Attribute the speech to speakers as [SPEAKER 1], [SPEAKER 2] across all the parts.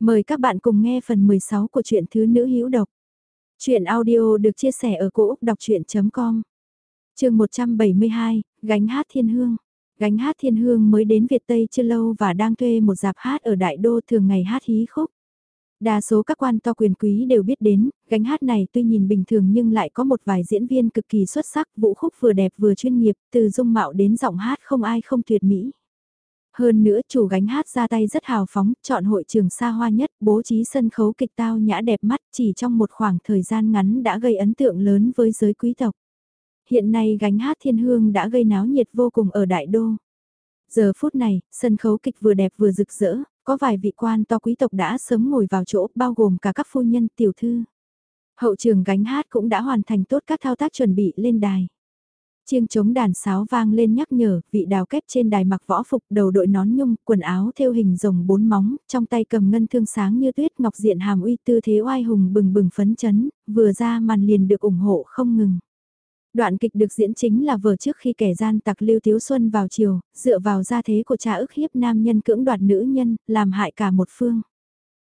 [SPEAKER 1] Mời các bạn cùng nghe phần 16 của truyện Thứ Nữ Hữu Độc. Chuyện audio được chia sẻ ở cỗ đọc chuyện.com Trường 172, Gánh Hát Thiên Hương. Gánh Hát Thiên Hương mới đến Việt Tây chưa lâu và đang thuê một dạp hát ở Đại Đô thường ngày hát hí khúc. Đa số các quan to quyền quý đều biết đến, gánh hát này tuy nhìn bình thường nhưng lại có một vài diễn viên cực kỳ xuất sắc, vũ khúc vừa đẹp vừa chuyên nghiệp, từ dung mạo đến giọng hát không ai không tuyệt mỹ. Hơn nữa chủ gánh hát ra tay rất hào phóng, chọn hội trường xa hoa nhất, bố trí sân khấu kịch tao nhã đẹp mắt chỉ trong một khoảng thời gian ngắn đã gây ấn tượng lớn với giới quý tộc. Hiện nay gánh hát thiên hương đã gây náo nhiệt vô cùng ở đại đô. Giờ phút này, sân khấu kịch vừa đẹp vừa rực rỡ, có vài vị quan to quý tộc đã sớm ngồi vào chỗ bao gồm cả các phu nhân tiểu thư. Hậu trường gánh hát cũng đã hoàn thành tốt các thao tác chuẩn bị lên đài. Chiêng chống đàn sáo vang lên nhắc nhở, vị đào kép trên đài mặc võ phục đầu đội nón nhung, quần áo theo hình rồng bốn móng, trong tay cầm ngân thương sáng như tuyết ngọc diện hàm uy tư thế oai hùng bừng bừng phấn chấn, vừa ra màn liền được ủng hộ không ngừng. Đoạn kịch được diễn chính là vở trước khi kẻ gian tặc Lưu Tiếu Xuân vào chiều, dựa vào gia thế của cha ức hiếp nam nhân cưỡng đoạt nữ nhân, làm hại cả một phương.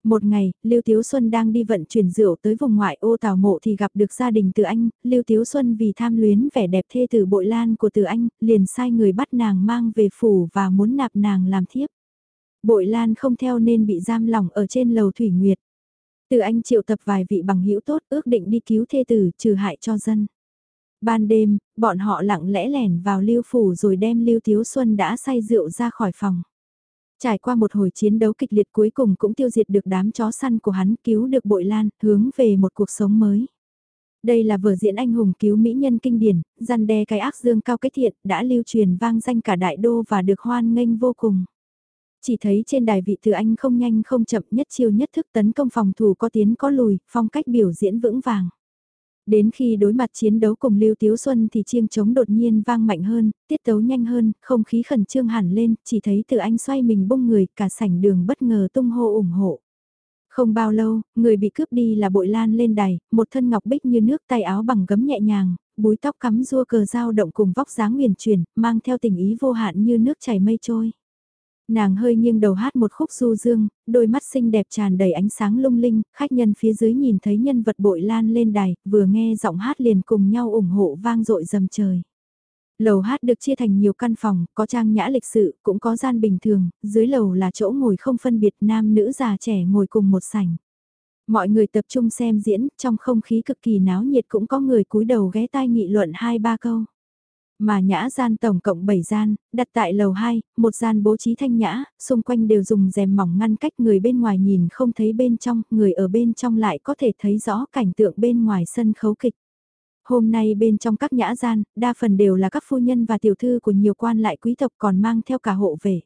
[SPEAKER 1] Một ngày, Lưu Tiếu Xuân đang đi vận chuyển rượu tới vùng ngoại ô Tào Mộ thì gặp được gia đình Từ Anh, Lưu Tiếu Xuân vì tham luyến vẻ đẹp thê tử bội lan của Từ Anh, liền sai người bắt nàng mang về phủ và muốn nạp nàng làm thiếp. Bội lan không theo nên bị giam lỏng ở trên lầu Thủy Nguyệt. Từ Anh triệu tập vài vị bằng hữu tốt ước định đi cứu thê tử trừ hại cho dân. Ban đêm, bọn họ lặng lẽ lẻn vào Lưu Phủ rồi đem Lưu Tiếu Xuân đã say rượu ra khỏi phòng. Trải qua một hồi chiến đấu kịch liệt cuối cùng cũng tiêu diệt được đám chó săn của hắn cứu được bội lan, hướng về một cuộc sống mới. Đây là vở diễn anh hùng cứu mỹ nhân kinh điển, gian đe cái ác dương cao kết thiện, đã lưu truyền vang danh cả đại đô và được hoan nghênh vô cùng. Chỉ thấy trên đài vị từ anh không nhanh không chậm nhất chiêu nhất thức tấn công phòng thủ có tiến có lùi, phong cách biểu diễn vững vàng. Đến khi đối mặt chiến đấu cùng Lưu Tiếu Xuân thì chiêng trống đột nhiên vang mạnh hơn, tiết tấu nhanh hơn, không khí khẩn trương hẳn lên, chỉ thấy từ anh xoay mình bung người, cả sảnh đường bất ngờ tung hô ủng hộ. Không bao lâu, người bị cướp đi là bội lan lên đài, một thân ngọc bích như nước tay áo bằng gấm nhẹ nhàng, búi tóc cắm rua cờ dao động cùng vóc dáng huyền chuyển, mang theo tình ý vô hạn như nước chảy mây trôi. Nàng hơi nghiêng đầu hát một khúc du dương, đôi mắt xinh đẹp tràn đầy ánh sáng lung linh, khách nhân phía dưới nhìn thấy nhân vật bội lan lên đài, vừa nghe giọng hát liền cùng nhau ủng hộ vang dội dầm trời. Lầu hát được chia thành nhiều căn phòng, có trang nhã lịch sự, cũng có gian bình thường, dưới lầu là chỗ ngồi không phân biệt nam nữ già trẻ ngồi cùng một sảnh. Mọi người tập trung xem diễn, trong không khí cực kỳ náo nhiệt cũng có người cúi đầu ghé tai nghị luận hai ba câu. Mà nhã gian tổng cộng 7 gian, đặt tại lầu 2, một gian bố trí thanh nhã, xung quanh đều dùng rèm mỏng ngăn cách người bên ngoài nhìn không thấy bên trong, người ở bên trong lại có thể thấy rõ cảnh tượng bên ngoài sân khấu kịch. Hôm nay bên trong các nhã gian, đa phần đều là các phu nhân và tiểu thư của nhiều quan lại quý tộc còn mang theo cả hộ về.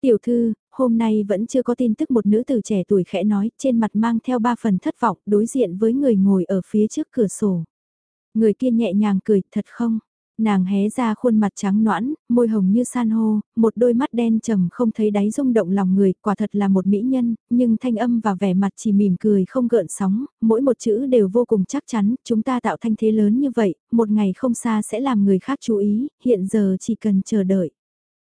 [SPEAKER 1] Tiểu thư, hôm nay vẫn chưa có tin tức một nữ tử trẻ tuổi khẽ nói, trên mặt mang theo ba phần thất vọng, đối diện với người ngồi ở phía trước cửa sổ. Người kia nhẹ nhàng cười, thật không? Nàng hé ra khuôn mặt trắng noãn, môi hồng như san hô, một đôi mắt đen trầm không thấy đáy rung động lòng người, quả thật là một mỹ nhân, nhưng thanh âm và vẻ mặt chỉ mỉm cười không gợn sóng, mỗi một chữ đều vô cùng chắc chắn, chúng ta tạo thanh thế lớn như vậy, một ngày không xa sẽ làm người khác chú ý, hiện giờ chỉ cần chờ đợi.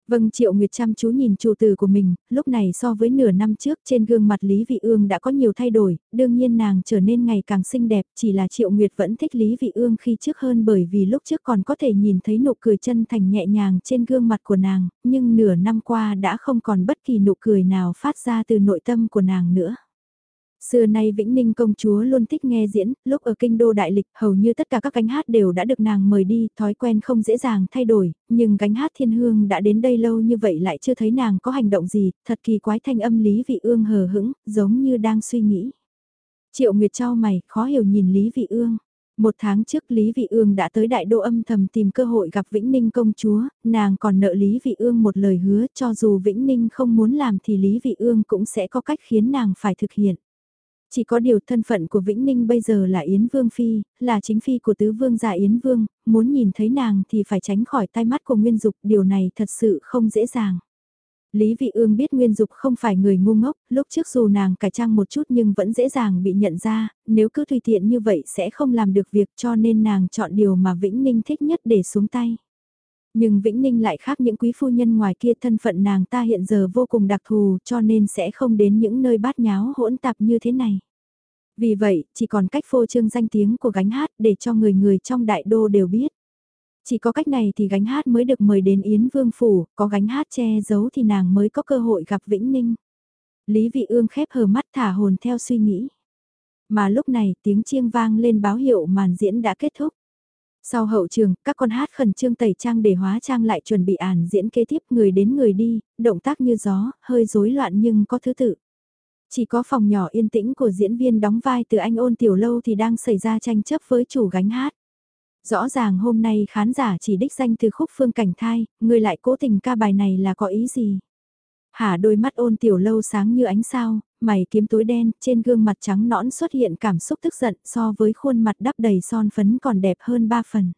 [SPEAKER 1] Vâng Triệu Nguyệt chăm chú nhìn chủ tử của mình, lúc này so với nửa năm trước trên gương mặt Lý Vị Ương đã có nhiều thay đổi, đương nhiên nàng trở nên ngày càng xinh đẹp, chỉ là Triệu Nguyệt vẫn thích Lý Vị Ương khi trước hơn bởi vì lúc trước còn có thể nhìn thấy nụ cười chân thành nhẹ nhàng trên gương mặt của nàng, nhưng nửa năm qua đã không còn bất kỳ nụ cười nào phát ra từ nội tâm của nàng nữa. Xưa nay Vĩnh Ninh công chúa luôn thích nghe diễn, lúc ở kinh đô đại lịch hầu như tất cả các cánh hát đều đã được nàng mời đi, thói quen không dễ dàng thay đổi, nhưng cánh hát thiên hương đã đến đây lâu như vậy lại chưa thấy nàng có hành động gì, thật kỳ quái thanh âm Lý Vị Ương hờ hững, giống như đang suy nghĩ. Triệu Nguyệt trao mày, khó hiểu nhìn Lý Vị Ương. Một tháng trước Lý Vị Ương đã tới đại đô âm thầm tìm cơ hội gặp Vĩnh Ninh công chúa, nàng còn nợ Lý Vị Ương một lời hứa cho dù Vĩnh Ninh không muốn làm thì Lý Vị Ương cũng sẽ có cách khiến nàng phải thực hiện. Chỉ có điều thân phận của Vĩnh Ninh bây giờ là Yến Vương Phi, là chính phi của tứ vương gia Yến Vương, muốn nhìn thấy nàng thì phải tránh khỏi tai mắt của Nguyên Dục, điều này thật sự không dễ dàng. Lý Vị Ương biết Nguyên Dục không phải người ngu ngốc, lúc trước dù nàng cải trang một chút nhưng vẫn dễ dàng bị nhận ra, nếu cứ tùy tiện như vậy sẽ không làm được việc cho nên nàng chọn điều mà Vĩnh Ninh thích nhất để xuống tay. Nhưng Vĩnh Ninh lại khác những quý phu nhân ngoài kia thân phận nàng ta hiện giờ vô cùng đặc thù cho nên sẽ không đến những nơi bát nháo hỗn tạp như thế này. Vì vậy, chỉ còn cách phô trương danh tiếng của gánh hát để cho người người trong đại đô đều biết. Chỉ có cách này thì gánh hát mới được mời đến Yến Vương Phủ, có gánh hát che giấu thì nàng mới có cơ hội gặp Vĩnh Ninh. Lý Vị Ương khép hờ mắt thả hồn theo suy nghĩ. Mà lúc này tiếng chiêng vang lên báo hiệu màn diễn đã kết thúc. Sau hậu trường, các con hát khẩn trương tẩy trang để hóa trang lại chuẩn bị ản diễn kế tiếp người đến người đi, động tác như gió, hơi rối loạn nhưng có thứ tự. Chỉ có phòng nhỏ yên tĩnh của diễn viên đóng vai từ anh ôn tiểu lâu thì đang xảy ra tranh chấp với chủ gánh hát. Rõ ràng hôm nay khán giả chỉ đích danh từ khúc phương cảnh thai, người lại cố tình ca bài này là có ý gì? Hà đôi mắt ôn tiểu lâu sáng như ánh sao, mày kiếm tối đen, trên gương mặt trắng nõn xuất hiện cảm xúc tức giận so với khuôn mặt đắp đầy son phấn còn đẹp hơn ba phần.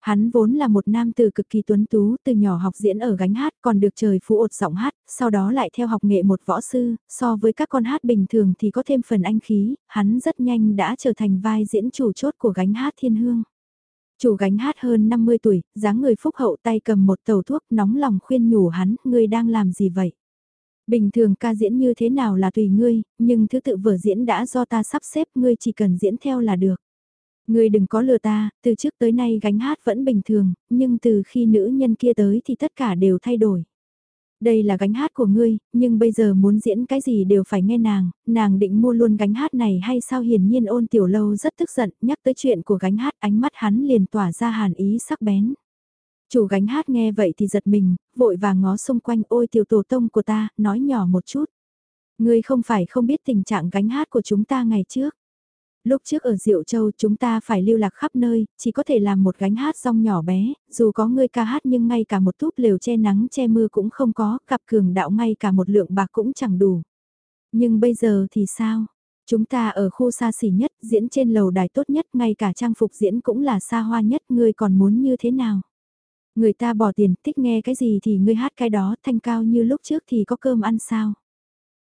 [SPEAKER 1] Hắn vốn là một nam tử cực kỳ tuấn tú, từ nhỏ học diễn ở gánh hát, còn được trời phú ột giọng hát, sau đó lại theo học nghệ một võ sư, so với các con hát bình thường thì có thêm phần anh khí, hắn rất nhanh đã trở thành vai diễn chủ chốt của gánh hát thiên hương. Chủ gánh hát hơn 50 tuổi, dáng người phúc hậu tay cầm một tàu thuốc nóng lòng khuyên nhủ hắn, ngươi đang làm gì vậy? Bình thường ca diễn như thế nào là tùy ngươi, nhưng thứ tự vở diễn đã do ta sắp xếp ngươi chỉ cần diễn theo là được. Ngươi đừng có lừa ta, từ trước tới nay gánh hát vẫn bình thường, nhưng từ khi nữ nhân kia tới thì tất cả đều thay đổi. Đây là gánh hát của ngươi, nhưng bây giờ muốn diễn cái gì đều phải nghe nàng, nàng định mua luôn gánh hát này hay sao hiển nhiên ôn tiểu lâu rất tức giận, nhắc tới chuyện của gánh hát ánh mắt hắn liền tỏa ra hàn ý sắc bén. Chủ gánh hát nghe vậy thì giật mình, vội vàng ngó xung quanh ôi tiểu tổ tông của ta, nói nhỏ một chút. Ngươi không phải không biết tình trạng gánh hát của chúng ta ngày trước. Lúc trước ở Diệu Châu chúng ta phải lưu lạc khắp nơi, chỉ có thể làm một gánh hát rong nhỏ bé, dù có người ca hát nhưng ngay cả một túp lều che nắng che mưa cũng không có, cặp cường đạo ngay cả một lượng bạc cũng chẳng đủ. Nhưng bây giờ thì sao? Chúng ta ở khu xa xỉ nhất, diễn trên lầu đài tốt nhất, ngay cả trang phục diễn cũng là xa hoa nhất, ngươi còn muốn như thế nào? Người ta bỏ tiền, thích nghe cái gì thì ngươi hát cái đó, thanh cao như lúc trước thì có cơm ăn sao?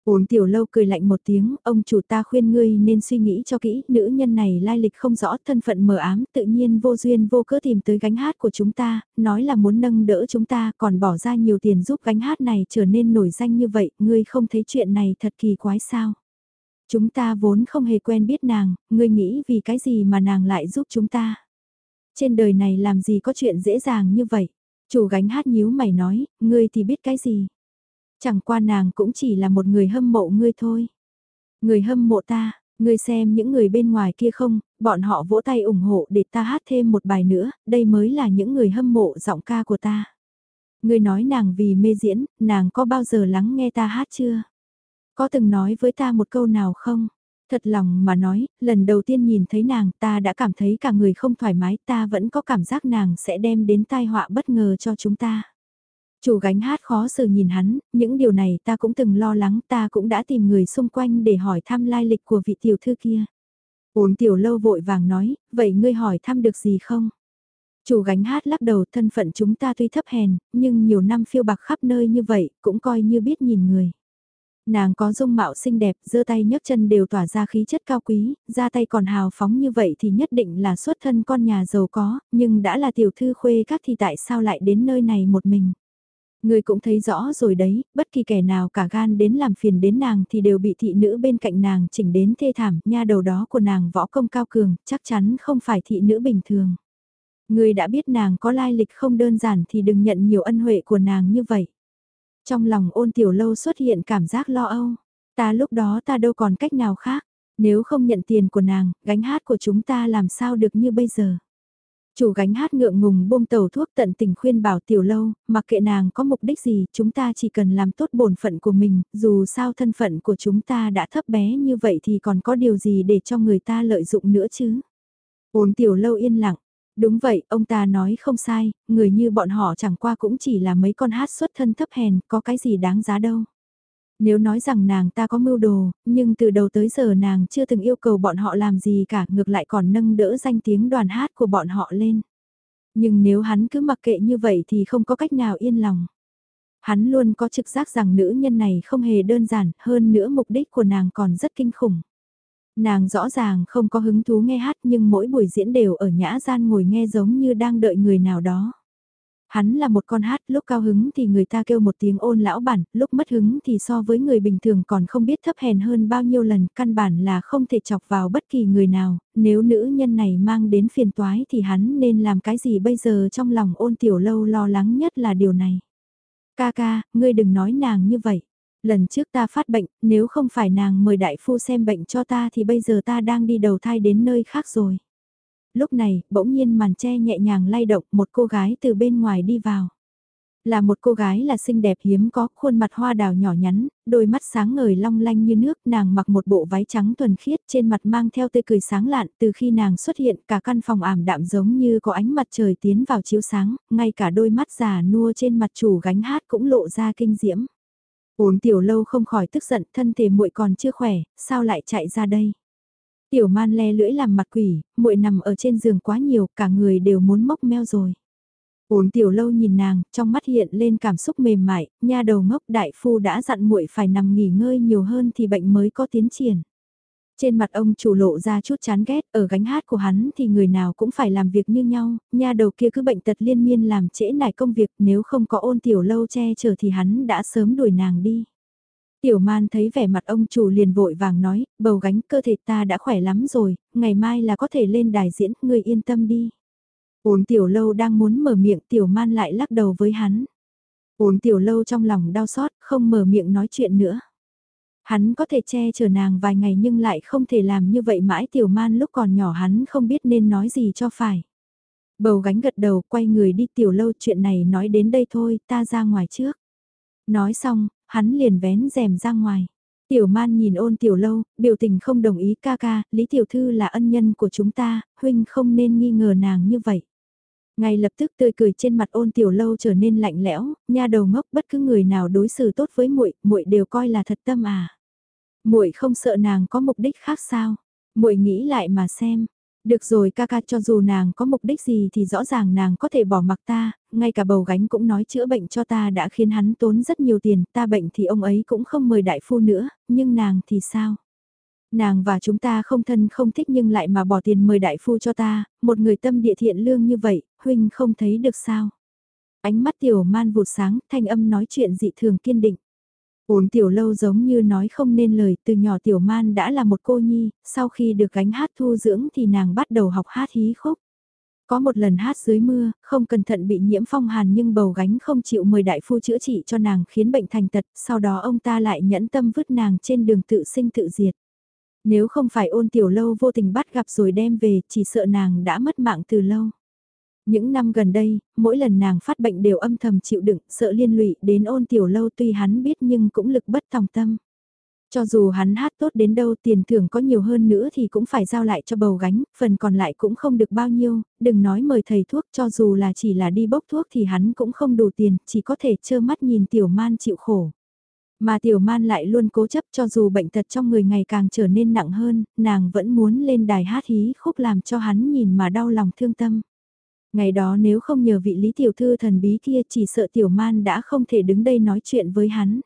[SPEAKER 1] Uống tiểu lâu cười lạnh một tiếng, ông chủ ta khuyên ngươi nên suy nghĩ cho kỹ, nữ nhân này lai lịch không rõ, thân phận mờ ám, tự nhiên vô duyên vô cớ tìm tới gánh hát của chúng ta, nói là muốn nâng đỡ chúng ta, còn bỏ ra nhiều tiền giúp gánh hát này trở nên nổi danh như vậy, ngươi không thấy chuyện này thật kỳ quái sao? Chúng ta vốn không hề quen biết nàng, ngươi nghĩ vì cái gì mà nàng lại giúp chúng ta? Trên đời này làm gì có chuyện dễ dàng như vậy? Chủ gánh hát nhíu mày nói, ngươi thì biết cái gì? Chẳng qua nàng cũng chỉ là một người hâm mộ ngươi thôi. Người hâm mộ ta, ngươi xem những người bên ngoài kia không, bọn họ vỗ tay ủng hộ để ta hát thêm một bài nữa, đây mới là những người hâm mộ giọng ca của ta. Ngươi nói nàng vì mê diễn, nàng có bao giờ lắng nghe ta hát chưa? Có từng nói với ta một câu nào không? Thật lòng mà nói, lần đầu tiên nhìn thấy nàng ta đã cảm thấy cả người không thoải mái ta vẫn có cảm giác nàng sẽ đem đến tai họa bất ngờ cho chúng ta. Chủ gánh hát khó xử nhìn hắn, những điều này ta cũng từng lo lắng ta cũng đã tìm người xung quanh để hỏi thăm lai lịch của vị tiểu thư kia. Ôn tiểu lâu vội vàng nói, vậy ngươi hỏi thăm được gì không? Chủ gánh hát lắc đầu thân phận chúng ta tuy thấp hèn, nhưng nhiều năm phiêu bạc khắp nơi như vậy, cũng coi như biết nhìn người. Nàng có dung mạo xinh đẹp, giơ tay nhấc chân đều tỏa ra khí chất cao quý, ra tay còn hào phóng như vậy thì nhất định là xuất thân con nhà giàu có, nhưng đã là tiểu thư khuê các thì tại sao lại đến nơi này một mình. Người cũng thấy rõ rồi đấy, bất kỳ kẻ nào cả gan đến làm phiền đến nàng thì đều bị thị nữ bên cạnh nàng chỉnh đến thê thảm, nha đầu đó của nàng võ công cao cường, chắc chắn không phải thị nữ bình thường. Người đã biết nàng có lai lịch không đơn giản thì đừng nhận nhiều ân huệ của nàng như vậy. Trong lòng ôn tiểu lâu xuất hiện cảm giác lo âu, ta lúc đó ta đâu còn cách nào khác, nếu không nhận tiền của nàng, gánh hát của chúng ta làm sao được như bây giờ. Chủ gánh hát ngượng ngùng buông tàu thuốc tận tình khuyên bảo tiểu lâu, mặc kệ nàng có mục đích gì, chúng ta chỉ cần làm tốt bổn phận của mình, dù sao thân phận của chúng ta đã thấp bé như vậy thì còn có điều gì để cho người ta lợi dụng nữa chứ. Ôn tiểu lâu yên lặng, đúng vậy, ông ta nói không sai, người như bọn họ chẳng qua cũng chỉ là mấy con hát xuất thân thấp hèn, có cái gì đáng giá đâu. Nếu nói rằng nàng ta có mưu đồ, nhưng từ đầu tới giờ nàng chưa từng yêu cầu bọn họ làm gì cả, ngược lại còn nâng đỡ danh tiếng đoàn hát của bọn họ lên. Nhưng nếu hắn cứ mặc kệ như vậy thì không có cách nào yên lòng. Hắn luôn có trực giác rằng nữ nhân này không hề đơn giản, hơn nữa mục đích của nàng còn rất kinh khủng. Nàng rõ ràng không có hứng thú nghe hát nhưng mỗi buổi diễn đều ở nhã gian ngồi nghe giống như đang đợi người nào đó. Hắn là một con hát, lúc cao hứng thì người ta kêu một tiếng ôn lão bản, lúc mất hứng thì so với người bình thường còn không biết thấp hèn hơn bao nhiêu lần, căn bản là không thể chọc vào bất kỳ người nào, nếu nữ nhân này mang đến phiền toái thì hắn nên làm cái gì bây giờ trong lòng ôn tiểu lâu lo lắng nhất là điều này. Ca ca, ngươi đừng nói nàng như vậy. Lần trước ta phát bệnh, nếu không phải nàng mời đại phu xem bệnh cho ta thì bây giờ ta đang đi đầu thai đến nơi khác rồi lúc này, bỗng nhiên màn che nhẹ nhàng lay động một cô gái từ bên ngoài đi vào. Là một cô gái là xinh đẹp hiếm có, khuôn mặt hoa đào nhỏ nhắn, đôi mắt sáng ngời long lanh như nước, nàng mặc một bộ váy trắng thuần khiết trên mặt mang theo tươi cười sáng lạn, từ khi nàng xuất hiện cả căn phòng ảm đạm giống như có ánh mặt trời tiến vào chiếu sáng, ngay cả đôi mắt già nua trên mặt chủ gánh hát cũng lộ ra kinh diễm. Ôn tiểu lâu không khỏi tức giận, thân thể muội còn chưa khỏe, sao lại chạy ra đây? Tiểu man le lưỡi làm mặt quỷ, muội nằm ở trên giường quá nhiều, cả người đều muốn mốc meo rồi. Ôn tiểu lâu nhìn nàng, trong mắt hiện lên cảm xúc mềm mại, nha đầu ngốc đại phu đã dặn muội phải nằm nghỉ ngơi nhiều hơn thì bệnh mới có tiến triển. Trên mặt ông chủ lộ ra chút chán ghét, ở gánh hát của hắn thì người nào cũng phải làm việc như nhau, nha đầu kia cứ bệnh tật liên miên làm trễ nải công việc nếu không có ôn tiểu lâu che chở thì hắn đã sớm đuổi nàng đi. Tiểu man thấy vẻ mặt ông chủ liền vội vàng nói, bầu gánh cơ thể ta đã khỏe lắm rồi, ngày mai là có thể lên đài diễn, người yên tâm đi. Ôn tiểu lâu đang muốn mở miệng tiểu man lại lắc đầu với hắn. Ôn tiểu lâu trong lòng đau xót, không mở miệng nói chuyện nữa. Hắn có thể che chở nàng vài ngày nhưng lại không thể làm như vậy mãi tiểu man lúc còn nhỏ hắn không biết nên nói gì cho phải. Bầu gánh gật đầu quay người đi tiểu lâu chuyện này nói đến đây thôi ta ra ngoài trước. Nói xong, hắn liền vén rèm ra ngoài. Tiểu man nhìn ôn tiểu lâu, biểu tình không đồng ý ca ca, Lý Tiểu Thư là ân nhân của chúng ta, huynh không nên nghi ngờ nàng như vậy. Ngay lập tức tươi cười trên mặt ôn tiểu lâu trở nên lạnh lẽo, nha đầu ngốc bất cứ người nào đối xử tốt với muội, muội đều coi là thật tâm à. Muội không sợ nàng có mục đích khác sao? Muội nghĩ lại mà xem, được rồi ca ca cho dù nàng có mục đích gì thì rõ ràng nàng có thể bỏ mặc ta, ngay cả bầu gánh cũng nói chữa bệnh cho ta đã khiến hắn tốn rất nhiều tiền, ta bệnh thì ông ấy cũng không mời đại phu nữa, nhưng nàng thì sao? Nàng và chúng ta không thân không thích nhưng lại mà bỏ tiền mời đại phu cho ta, một người tâm địa thiện lương như vậy, huynh không thấy được sao? Ánh mắt tiểu man vụt sáng, thanh âm nói chuyện dị thường kiên định. Ôn tiểu lâu giống như nói không nên lời, từ nhỏ tiểu man đã là một cô nhi, sau khi được gánh hát thu dưỡng thì nàng bắt đầu học hát hí khúc. Có một lần hát dưới mưa, không cẩn thận bị nhiễm phong hàn nhưng bầu gánh không chịu mời đại phu chữa trị cho nàng khiến bệnh thành tật, sau đó ông ta lại nhẫn tâm vứt nàng trên đường tự sinh tự diệt. Nếu không phải ôn tiểu lâu vô tình bắt gặp rồi đem về, chỉ sợ nàng đã mất mạng từ lâu. Những năm gần đây, mỗi lần nàng phát bệnh đều âm thầm chịu đựng, sợ liên lụy đến ôn tiểu lâu tuy hắn biết nhưng cũng lực bất tòng tâm. Cho dù hắn hát tốt đến đâu tiền thưởng có nhiều hơn nữa thì cũng phải giao lại cho bầu gánh, phần còn lại cũng không được bao nhiêu, đừng nói mời thầy thuốc cho dù là chỉ là đi bốc thuốc thì hắn cũng không đủ tiền, chỉ có thể trơ mắt nhìn tiểu man chịu khổ. Mà tiểu man lại luôn cố chấp cho dù bệnh tật trong người ngày càng trở nên nặng hơn, nàng vẫn muốn lên đài hát hí khúc làm cho hắn nhìn mà đau lòng thương tâm. Ngày đó nếu không nhờ vị lý tiểu thư thần bí kia chỉ sợ tiểu man đã không thể đứng đây nói chuyện với hắn.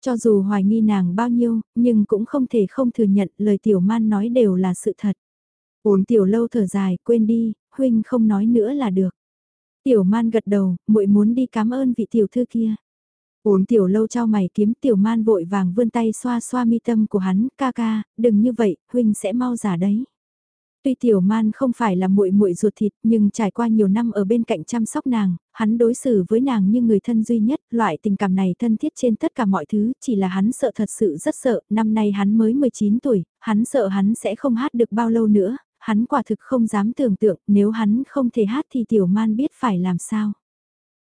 [SPEAKER 1] Cho dù hoài nghi nàng bao nhiêu, nhưng cũng không thể không thừa nhận lời tiểu man nói đều là sự thật. Ổn tiểu lâu thở dài, quên đi, huynh không nói nữa là được. Tiểu man gật đầu, muội muốn đi cảm ơn vị tiểu thư kia. Ổn tiểu lâu trao mày kiếm tiểu man vội vàng vươn tay xoa xoa mi tâm của hắn, ca ca, đừng như vậy, huynh sẽ mau giả đấy. Tuy Tiểu Man không phải là muội muội ruột thịt, nhưng trải qua nhiều năm ở bên cạnh chăm sóc nàng, hắn đối xử với nàng như người thân duy nhất, loại tình cảm này thân thiết trên tất cả mọi thứ, chỉ là hắn sợ thật sự rất sợ, năm nay hắn mới 19 tuổi, hắn sợ hắn sẽ không hát được bao lâu nữa, hắn quả thực không dám tưởng tượng, nếu hắn không thể hát thì Tiểu Man biết phải làm sao.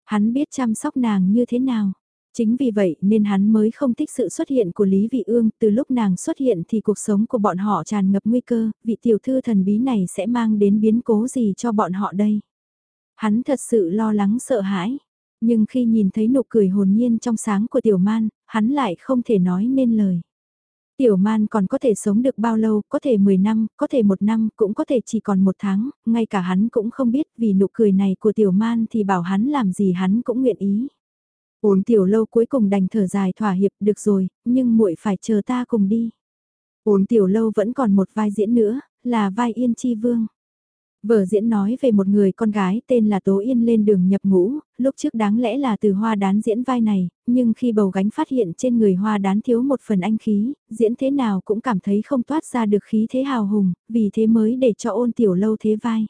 [SPEAKER 1] Hắn biết chăm sóc nàng như thế nào. Chính vì vậy nên hắn mới không thích sự xuất hiện của Lý Vị Ương, từ lúc nàng xuất hiện thì cuộc sống của bọn họ tràn ngập nguy cơ, vị tiểu thư thần bí này sẽ mang đến biến cố gì cho bọn họ đây. Hắn thật sự lo lắng sợ hãi, nhưng khi nhìn thấy nụ cười hồn nhiên trong sáng của tiểu man, hắn lại không thể nói nên lời. Tiểu man còn có thể sống được bao lâu, có thể 10 năm, có thể một năm, cũng có thể chỉ còn một tháng, ngay cả hắn cũng không biết vì nụ cười này của tiểu man thì bảo hắn làm gì hắn cũng nguyện ý. Ôn tiểu lâu cuối cùng đành thở dài thỏa hiệp được rồi, nhưng muội phải chờ ta cùng đi. Ôn tiểu lâu vẫn còn một vai diễn nữa, là vai Yên Chi Vương. Vở diễn nói về một người con gái tên là Tố Yên lên đường nhập ngũ, lúc trước đáng lẽ là từ hoa đán diễn vai này, nhưng khi bầu gánh phát hiện trên người hoa đán thiếu một phần anh khí, diễn thế nào cũng cảm thấy không toát ra được khí thế hào hùng, vì thế mới để cho ôn tiểu lâu thế vai.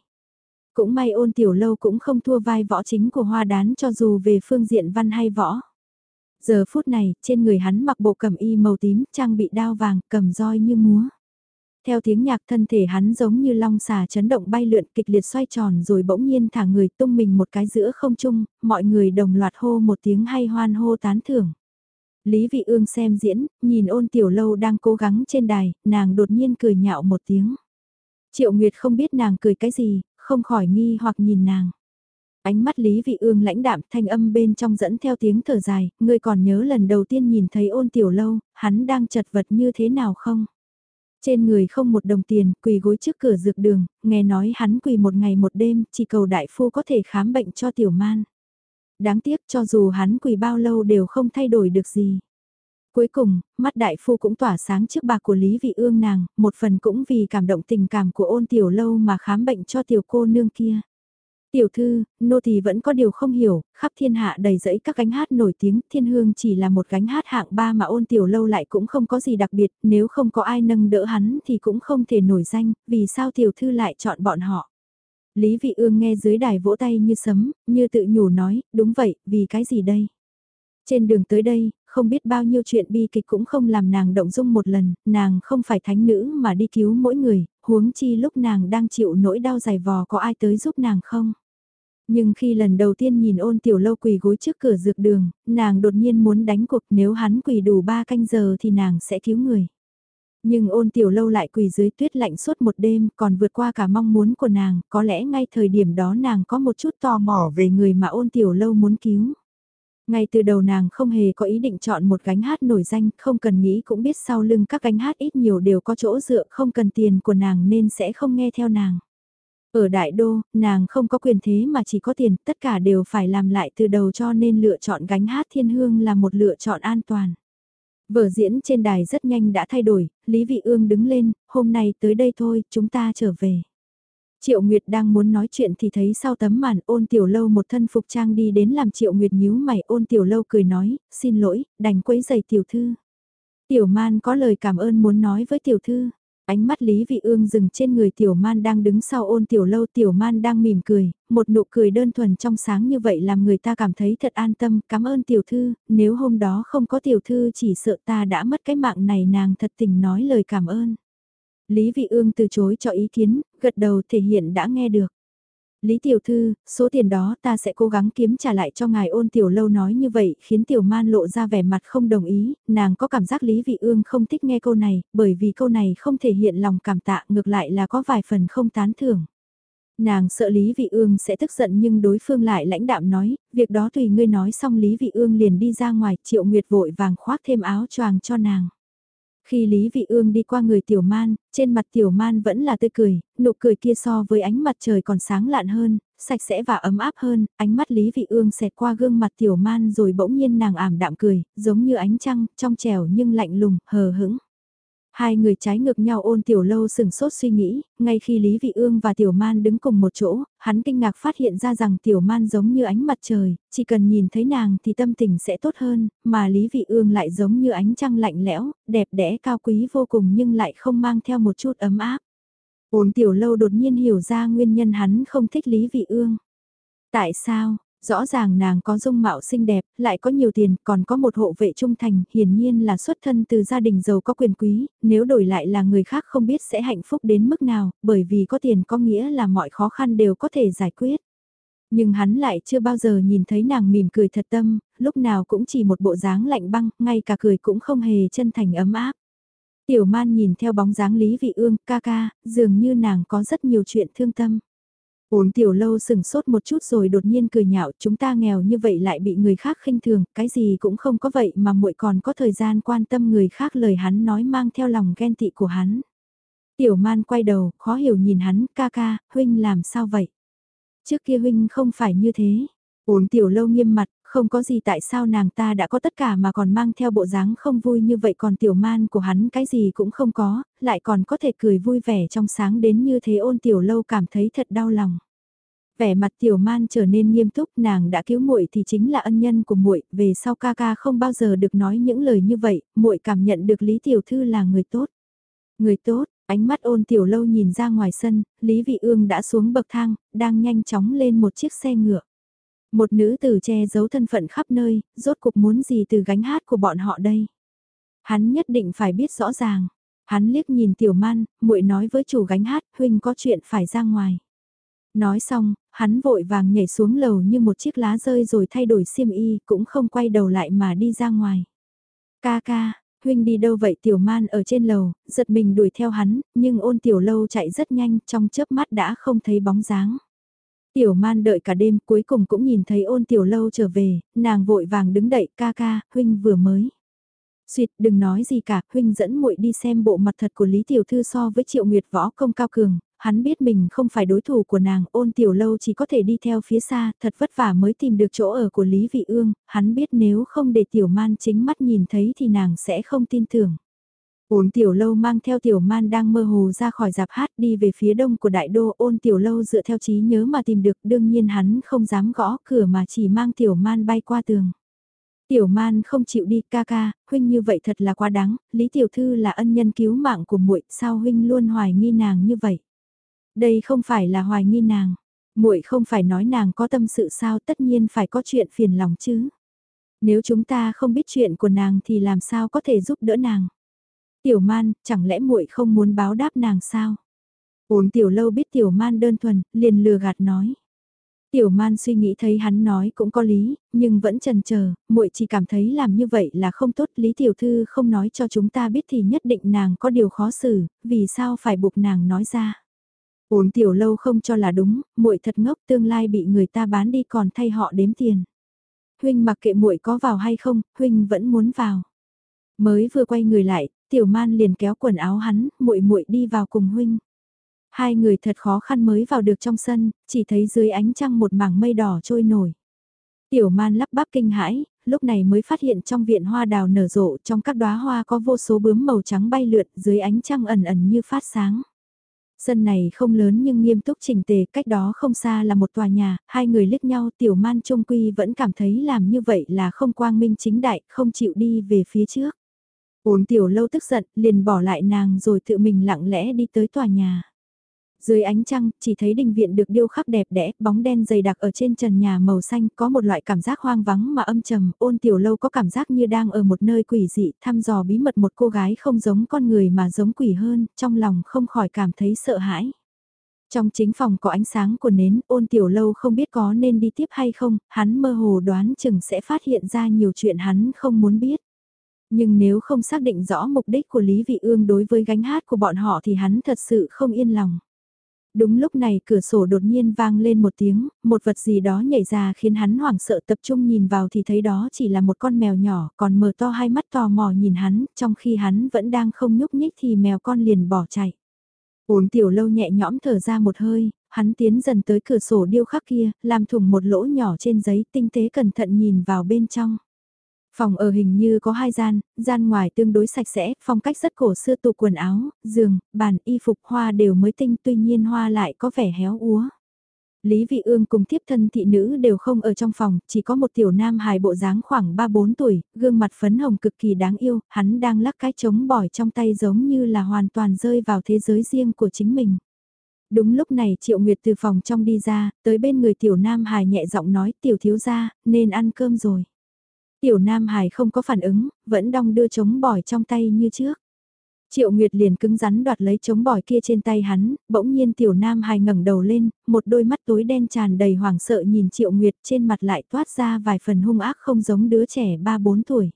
[SPEAKER 1] Cũng may ôn tiểu lâu cũng không thua vai võ chính của hoa đán cho dù về phương diện văn hay võ. Giờ phút này, trên người hắn mặc bộ cầm y màu tím, trang bị đao vàng, cầm roi như múa. Theo tiếng nhạc thân thể hắn giống như long xà chấn động bay lượn kịch liệt xoay tròn rồi bỗng nhiên thả người tung mình một cái giữa không trung, mọi người đồng loạt hô một tiếng hay hoan hô tán thưởng. Lý Vị Ương xem diễn, nhìn ôn tiểu lâu đang cố gắng trên đài, nàng đột nhiên cười nhạo một tiếng. Triệu Nguyệt không biết nàng cười cái gì, không khỏi nghi hoặc nhìn nàng. Ánh mắt Lý Vị Ương lãnh đạm thanh âm bên trong dẫn theo tiếng thở dài, ngươi còn nhớ lần đầu tiên nhìn thấy ôn tiểu lâu, hắn đang chật vật như thế nào không? Trên người không một đồng tiền, quỳ gối trước cửa dược đường, nghe nói hắn quỳ một ngày một đêm, chỉ cầu đại phu có thể khám bệnh cho tiểu man. Đáng tiếc cho dù hắn quỳ bao lâu đều không thay đổi được gì. Cuối cùng, mắt đại phu cũng tỏa sáng trước bạc của Lý Vị Ương nàng, một phần cũng vì cảm động tình cảm của ôn tiểu lâu mà khám bệnh cho tiểu cô nương kia. Tiểu thư, nô thì vẫn có điều không hiểu, khắp thiên hạ đầy rẫy các gánh hát nổi tiếng, thiên hương chỉ là một gánh hát hạng ba mà ôn tiểu lâu lại cũng không có gì đặc biệt, nếu không có ai nâng đỡ hắn thì cũng không thể nổi danh, vì sao tiểu thư lại chọn bọn họ. Lý vị ương nghe dưới đài vỗ tay như sấm, như tự nhủ nói, đúng vậy, vì cái gì đây? Trên đường tới đây, không biết bao nhiêu chuyện bi kịch cũng không làm nàng động dung một lần, nàng không phải thánh nữ mà đi cứu mỗi người, huống chi lúc nàng đang chịu nỗi đau dài vò có ai tới giúp nàng không? Nhưng khi lần đầu tiên nhìn ôn tiểu lâu quỳ gối trước cửa dược đường, nàng đột nhiên muốn đánh cuộc nếu hắn quỳ đủ 3 canh giờ thì nàng sẽ cứu người. Nhưng ôn tiểu lâu lại quỳ dưới tuyết lạnh suốt một đêm còn vượt qua cả mong muốn của nàng, có lẽ ngay thời điểm đó nàng có một chút tò mò về người mà ôn tiểu lâu muốn cứu. Ngay từ đầu nàng không hề có ý định chọn một gánh hát nổi danh, không cần nghĩ cũng biết sau lưng các gánh hát ít nhiều đều có chỗ dựa không cần tiền của nàng nên sẽ không nghe theo nàng. Ở đại đô, nàng không có quyền thế mà chỉ có tiền, tất cả đều phải làm lại từ đầu cho nên lựa chọn gánh hát thiên hương là một lựa chọn an toàn. Vở diễn trên đài rất nhanh đã thay đổi, Lý Vị Ương đứng lên, hôm nay tới đây thôi, chúng ta trở về. Triệu Nguyệt đang muốn nói chuyện thì thấy sau tấm màn ôn tiểu lâu một thân phục trang đi đến làm Triệu Nguyệt nhíu mày ôn tiểu lâu cười nói, xin lỗi, đành quấy giày tiểu thư. Tiểu man có lời cảm ơn muốn nói với tiểu thư. Ánh mắt Lý Vị Ương dừng trên người Tiểu Man đang đứng sau ôn Tiểu Lâu Tiểu Man đang mỉm cười, một nụ cười đơn thuần trong sáng như vậy làm người ta cảm thấy thật an tâm, cảm ơn Tiểu Thư, nếu hôm đó không có Tiểu Thư chỉ sợ ta đã mất cái mạng này nàng thật tình nói lời cảm ơn. Lý Vị Ương từ chối cho ý kiến, gật đầu thể hiện đã nghe được. Lý Tiểu Thư, số tiền đó ta sẽ cố gắng kiếm trả lại cho ngài ôn Tiểu Lâu nói như vậy khiến Tiểu Man lộ ra vẻ mặt không đồng ý, nàng có cảm giác Lý Vị Ương không thích nghe câu này, bởi vì câu này không thể hiện lòng cảm tạ ngược lại là có vài phần không tán thưởng. Nàng sợ Lý Vị Ương sẽ tức giận nhưng đối phương lại lãnh đạm nói, việc đó tùy ngươi nói xong Lý Vị Ương liền đi ra ngoài triệu nguyệt vội vàng khoác thêm áo choàng cho nàng. Khi Lý Vị Ương đi qua người Tiểu Man, trên mặt Tiểu Man vẫn là tươi cười, nụ cười kia so với ánh mặt trời còn sáng lạn hơn, sạch sẽ và ấm áp hơn, ánh mắt Lý Vị Ương xẹt qua gương mặt Tiểu Man rồi bỗng nhiên nàng ảm đạm cười, giống như ánh trăng, trong trẻo nhưng lạnh lùng, hờ hững. Hai người trái ngược nhau ôn tiểu lâu sừng sốt suy nghĩ, ngay khi Lý Vị Ương và Tiểu Man đứng cùng một chỗ, hắn kinh ngạc phát hiện ra rằng Tiểu Man giống như ánh mặt trời, chỉ cần nhìn thấy nàng thì tâm tình sẽ tốt hơn, mà Lý Vị Ương lại giống như ánh trăng lạnh lẽo, đẹp đẽ cao quý vô cùng nhưng lại không mang theo một chút ấm áp. Ôn tiểu lâu đột nhiên hiểu ra nguyên nhân hắn không thích Lý Vị Ương. Tại sao, Rõ ràng nàng có dung mạo xinh đẹp, lại có nhiều tiền, còn có một hộ vệ trung thành, hiển nhiên là xuất thân từ gia đình giàu có quyền quý, nếu đổi lại là người khác không biết sẽ hạnh phúc đến mức nào, bởi vì có tiền có nghĩa là mọi khó khăn đều có thể giải quyết. Nhưng hắn lại chưa bao giờ nhìn thấy nàng mỉm cười thật tâm, lúc nào cũng chỉ một bộ dáng lạnh băng, ngay cả cười cũng không hề chân thành ấm áp. Tiểu man nhìn theo bóng dáng Lý Vị Ương, ca ca, dường như nàng có rất nhiều chuyện thương tâm. Uống tiểu lâu sừng sốt một chút rồi đột nhiên cười nhạo chúng ta nghèo như vậy lại bị người khác khinh thường, cái gì cũng không có vậy mà muội còn có thời gian quan tâm người khác lời hắn nói mang theo lòng ghen tị của hắn. Tiểu man quay đầu, khó hiểu nhìn hắn, ca ca, huynh làm sao vậy? Trước kia huynh không phải như thế. Uống tiểu lâu nghiêm mặt, không có gì tại sao nàng ta đã có tất cả mà còn mang theo bộ dáng không vui như vậy còn tiểu man của hắn cái gì cũng không có, lại còn có thể cười vui vẻ trong sáng đến như thế ôn tiểu lâu cảm thấy thật đau lòng. Vẻ mặt tiểu man trở nên nghiêm túc nàng đã cứu muội thì chính là ân nhân của muội về sau ca ca không bao giờ được nói những lời như vậy, muội cảm nhận được Lý Tiểu Thư là người tốt. Người tốt, ánh mắt ôn tiểu lâu nhìn ra ngoài sân, Lý Vị Ương đã xuống bậc thang, đang nhanh chóng lên một chiếc xe ngựa. Một nữ tử che giấu thân phận khắp nơi, rốt cuộc muốn gì từ gánh hát của bọn họ đây? Hắn nhất định phải biết rõ ràng. Hắn liếc nhìn tiểu man, muội nói với chủ gánh hát, huynh có chuyện phải ra ngoài. Nói xong, hắn vội vàng nhảy xuống lầu như một chiếc lá rơi rồi thay đổi xiêm y, cũng không quay đầu lại mà đi ra ngoài. Ca ca, huynh đi đâu vậy tiểu man ở trên lầu, giật mình đuổi theo hắn, nhưng ôn tiểu lâu chạy rất nhanh, trong chớp mắt đã không thấy bóng dáng. Tiểu man đợi cả đêm cuối cùng cũng nhìn thấy ôn tiểu lâu trở về, nàng vội vàng đứng đậy ca ca, huynh vừa mới. Xuyệt đừng nói gì cả, huynh dẫn muội đi xem bộ mặt thật của Lý Tiểu Thư so với Triệu Nguyệt võ công cao cường, hắn biết mình không phải đối thủ của nàng, ôn tiểu lâu chỉ có thể đi theo phía xa, thật vất vả mới tìm được chỗ ở của Lý Vị Ương, hắn biết nếu không để tiểu man chính mắt nhìn thấy thì nàng sẽ không tin tưởng. Ôn tiểu lâu mang theo tiểu man đang mơ hồ ra khỏi dạp hát đi về phía đông của đại đô ôn tiểu lâu dựa theo trí nhớ mà tìm được đương nhiên hắn không dám gõ cửa mà chỉ mang tiểu man bay qua tường. Tiểu man không chịu đi ca ca, huynh như vậy thật là quá đáng, Lý Tiểu Thư là ân nhân cứu mạng của muội sao huynh luôn hoài nghi nàng như vậy. Đây không phải là hoài nghi nàng, muội không phải nói nàng có tâm sự sao tất nhiên phải có chuyện phiền lòng chứ. Nếu chúng ta không biết chuyện của nàng thì làm sao có thể giúp đỡ nàng. Tiểu man, chẳng lẽ muội không muốn báo đáp nàng sao? Ôn tiểu lâu biết tiểu man đơn thuần, liền lừa gạt nói. Tiểu man suy nghĩ thấy hắn nói cũng có lý, nhưng vẫn chần chờ, muội chỉ cảm thấy làm như vậy là không tốt. Lý tiểu thư không nói cho chúng ta biết thì nhất định nàng có điều khó xử, vì sao phải buộc nàng nói ra. Ôn tiểu lâu không cho là đúng, muội thật ngốc tương lai bị người ta bán đi còn thay họ đếm tiền. Huynh mặc kệ muội có vào hay không, huynh vẫn muốn vào. Mới vừa quay người lại, tiểu man liền kéo quần áo hắn, muội muội đi vào cùng huynh. Hai người thật khó khăn mới vào được trong sân, chỉ thấy dưới ánh trăng một mảng mây đỏ trôi nổi. Tiểu man lắp bắp kinh hãi, lúc này mới phát hiện trong viện hoa đào nở rộ trong các đóa hoa có vô số bướm màu trắng bay lượn dưới ánh trăng ẩn ẩn như phát sáng. Sân này không lớn nhưng nghiêm túc chỉnh tề, cách đó không xa là một tòa nhà, hai người liếc nhau tiểu man trung quy vẫn cảm thấy làm như vậy là không quang minh chính đại, không chịu đi về phía trước. Ôn tiểu lâu tức giận, liền bỏ lại nàng rồi tự mình lặng lẽ đi tới tòa nhà. Dưới ánh trăng, chỉ thấy đình viện được điêu khắc đẹp đẽ, bóng đen dày đặc ở trên trần nhà màu xanh, có một loại cảm giác hoang vắng mà âm trầm, ôn tiểu lâu có cảm giác như đang ở một nơi quỷ dị, thăm dò bí mật một cô gái không giống con người mà giống quỷ hơn, trong lòng không khỏi cảm thấy sợ hãi. Trong chính phòng có ánh sáng của nến, ôn tiểu lâu không biết có nên đi tiếp hay không, hắn mơ hồ đoán chừng sẽ phát hiện ra nhiều chuyện hắn không muốn biết. Nhưng nếu không xác định rõ mục đích của Lý Vị Ương đối với gánh hát của bọn họ thì hắn thật sự không yên lòng. Đúng lúc này cửa sổ đột nhiên vang lên một tiếng, một vật gì đó nhảy ra khiến hắn hoảng sợ tập trung nhìn vào thì thấy đó chỉ là một con mèo nhỏ còn mở to hai mắt tò mò nhìn hắn, trong khi hắn vẫn đang không nhúc nhích thì mèo con liền bỏ chạy. uốn tiểu lâu nhẹ nhõm thở ra một hơi, hắn tiến dần tới cửa sổ điêu khắc kia, làm thủng một lỗ nhỏ trên giấy tinh tế cẩn thận nhìn vào bên trong. Phòng ở hình như có hai gian, gian ngoài tương đối sạch sẽ, phong cách rất cổ xưa tủ quần áo, giường, bàn, y phục hoa đều mới tinh tuy nhiên hoa lại có vẻ héo úa. Lý Vị Ương cùng tiếp thân thị nữ đều không ở trong phòng, chỉ có một tiểu nam hài bộ dáng khoảng 3-4 tuổi, gương mặt phấn hồng cực kỳ đáng yêu, hắn đang lắc cái trống bỏi trong tay giống như là hoàn toàn rơi vào thế giới riêng của chính mình. Đúng lúc này Triệu Nguyệt từ phòng trong đi ra, tới bên người tiểu nam hài nhẹ giọng nói tiểu thiếu gia, nên ăn cơm rồi. Tiểu Nam Hải không có phản ứng, vẫn đong đưa chống bỏi trong tay như trước. Triệu Nguyệt liền cứng rắn đoạt lấy chống bỏi kia trên tay hắn, bỗng nhiên Tiểu Nam Hải ngẩng đầu lên, một đôi mắt tối đen tràn đầy hoảng sợ nhìn Triệu Nguyệt trên mặt lại toát ra vài phần hung ác không giống đứa trẻ 3-4 tuổi.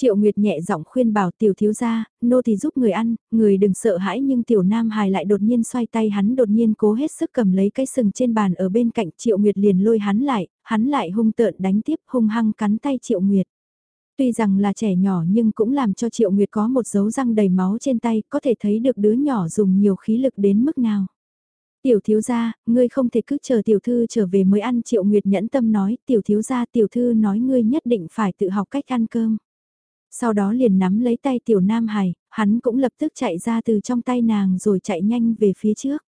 [SPEAKER 1] Triệu Nguyệt nhẹ giọng khuyên bảo tiểu thiếu gia, nô thì giúp người ăn, người đừng sợ hãi nhưng tiểu nam hài lại đột nhiên xoay tay hắn đột nhiên cố hết sức cầm lấy cái sừng trên bàn ở bên cạnh Triệu Nguyệt liền lôi hắn lại, hắn lại hung tợn đánh tiếp hung hăng cắn tay Triệu Nguyệt. Tuy rằng là trẻ nhỏ nhưng cũng làm cho Triệu Nguyệt có một dấu răng đầy máu trên tay, có thể thấy được đứa nhỏ dùng nhiều khí lực đến mức nào. Tiểu thiếu gia, ngươi không thể cứ chờ tiểu thư trở về mới ăn triệu nguyệt nhẫn tâm nói, tiểu thiếu gia tiểu thư nói ngươi nhất định phải tự học cách ăn cơm. Sau đó liền nắm lấy tay tiểu nam hài, hắn cũng lập tức chạy ra từ trong tay nàng rồi chạy nhanh về phía trước.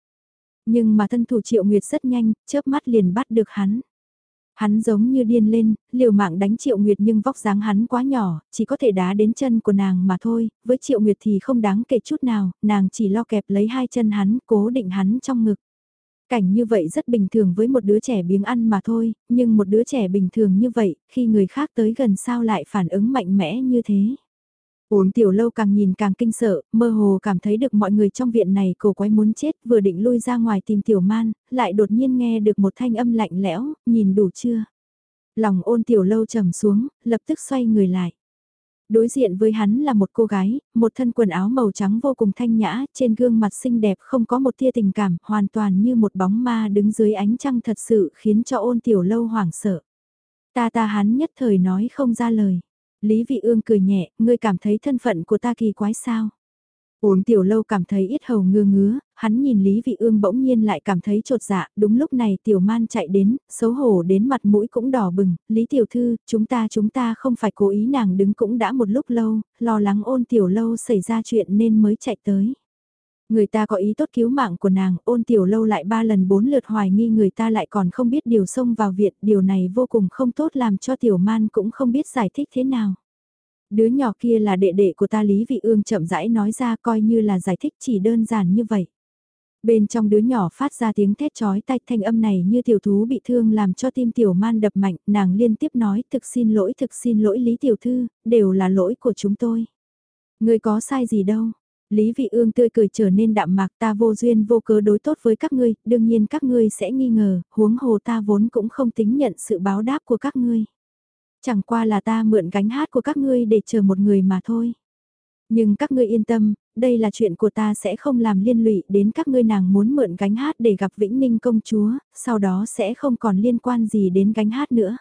[SPEAKER 1] Nhưng mà thân thủ triệu nguyệt rất nhanh, chớp mắt liền bắt được hắn. Hắn giống như điên lên, liều mạng đánh Triệu Nguyệt nhưng vóc dáng hắn quá nhỏ, chỉ có thể đá đến chân của nàng mà thôi, với Triệu Nguyệt thì không đáng kể chút nào, nàng chỉ lo kẹp lấy hai chân hắn, cố định hắn trong ngực. Cảnh như vậy rất bình thường với một đứa trẻ biếng ăn mà thôi, nhưng một đứa trẻ bình thường như vậy, khi người khác tới gần sao lại phản ứng mạnh mẽ như thế. Ổn tiểu lâu càng nhìn càng kinh sợ, mơ hồ cảm thấy được mọi người trong viện này cổ quái muốn chết vừa định lui ra ngoài tìm tiểu man, lại đột nhiên nghe được một thanh âm lạnh lẽo, nhìn đủ chưa. Lòng ôn tiểu lâu trầm xuống, lập tức xoay người lại. Đối diện với hắn là một cô gái, một thân quần áo màu trắng vô cùng thanh nhã, trên gương mặt xinh đẹp không có một tia tình cảm, hoàn toàn như một bóng ma đứng dưới ánh trăng thật sự khiến cho ôn tiểu lâu hoảng sợ. Ta ta hắn nhất thời nói không ra lời. Lý Vị Ương cười nhẹ, ngươi cảm thấy thân phận của ta kỳ quái sao? Ôn tiểu lâu cảm thấy ít hầu ngơ ngứa, hắn nhìn Lý Vị Ương bỗng nhiên lại cảm thấy trột dạ, đúng lúc này tiểu man chạy đến, xấu hổ đến mặt mũi cũng đỏ bừng, Lý tiểu thư, chúng ta chúng ta không phải cố ý nàng đứng cũng đã một lúc lâu, lo lắng ôn tiểu lâu xảy ra chuyện nên mới chạy tới. Người ta có ý tốt cứu mạng của nàng, ôn tiểu lâu lại ba lần bốn lượt hoài nghi người ta lại còn không biết điều xông vào viện, điều này vô cùng không tốt làm cho tiểu man cũng không biết giải thích thế nào. Đứa nhỏ kia là đệ đệ của ta Lý Vị Ương chậm rãi nói ra coi như là giải thích chỉ đơn giản như vậy. Bên trong đứa nhỏ phát ra tiếng thét chói tai thanh âm này như tiểu thú bị thương làm cho tim tiểu man đập mạnh, nàng liên tiếp nói thực xin lỗi thực xin lỗi Lý Tiểu Thư, đều là lỗi của chúng tôi. Người có sai gì đâu, Lý Vị Ương tươi cười trở nên đạm mạc ta vô duyên vô cớ đối tốt với các ngươi, đương nhiên các ngươi sẽ nghi ngờ, huống hồ ta vốn cũng không tính nhận sự báo đáp của các ngươi. Chẳng qua là ta mượn gánh hát của các ngươi để chờ một người mà thôi. Nhưng các ngươi yên tâm, đây là chuyện của ta sẽ không làm liên lụy đến các ngươi nàng muốn mượn gánh hát để gặp Vĩnh Ninh công chúa, sau đó sẽ không còn liên quan gì đến gánh hát nữa.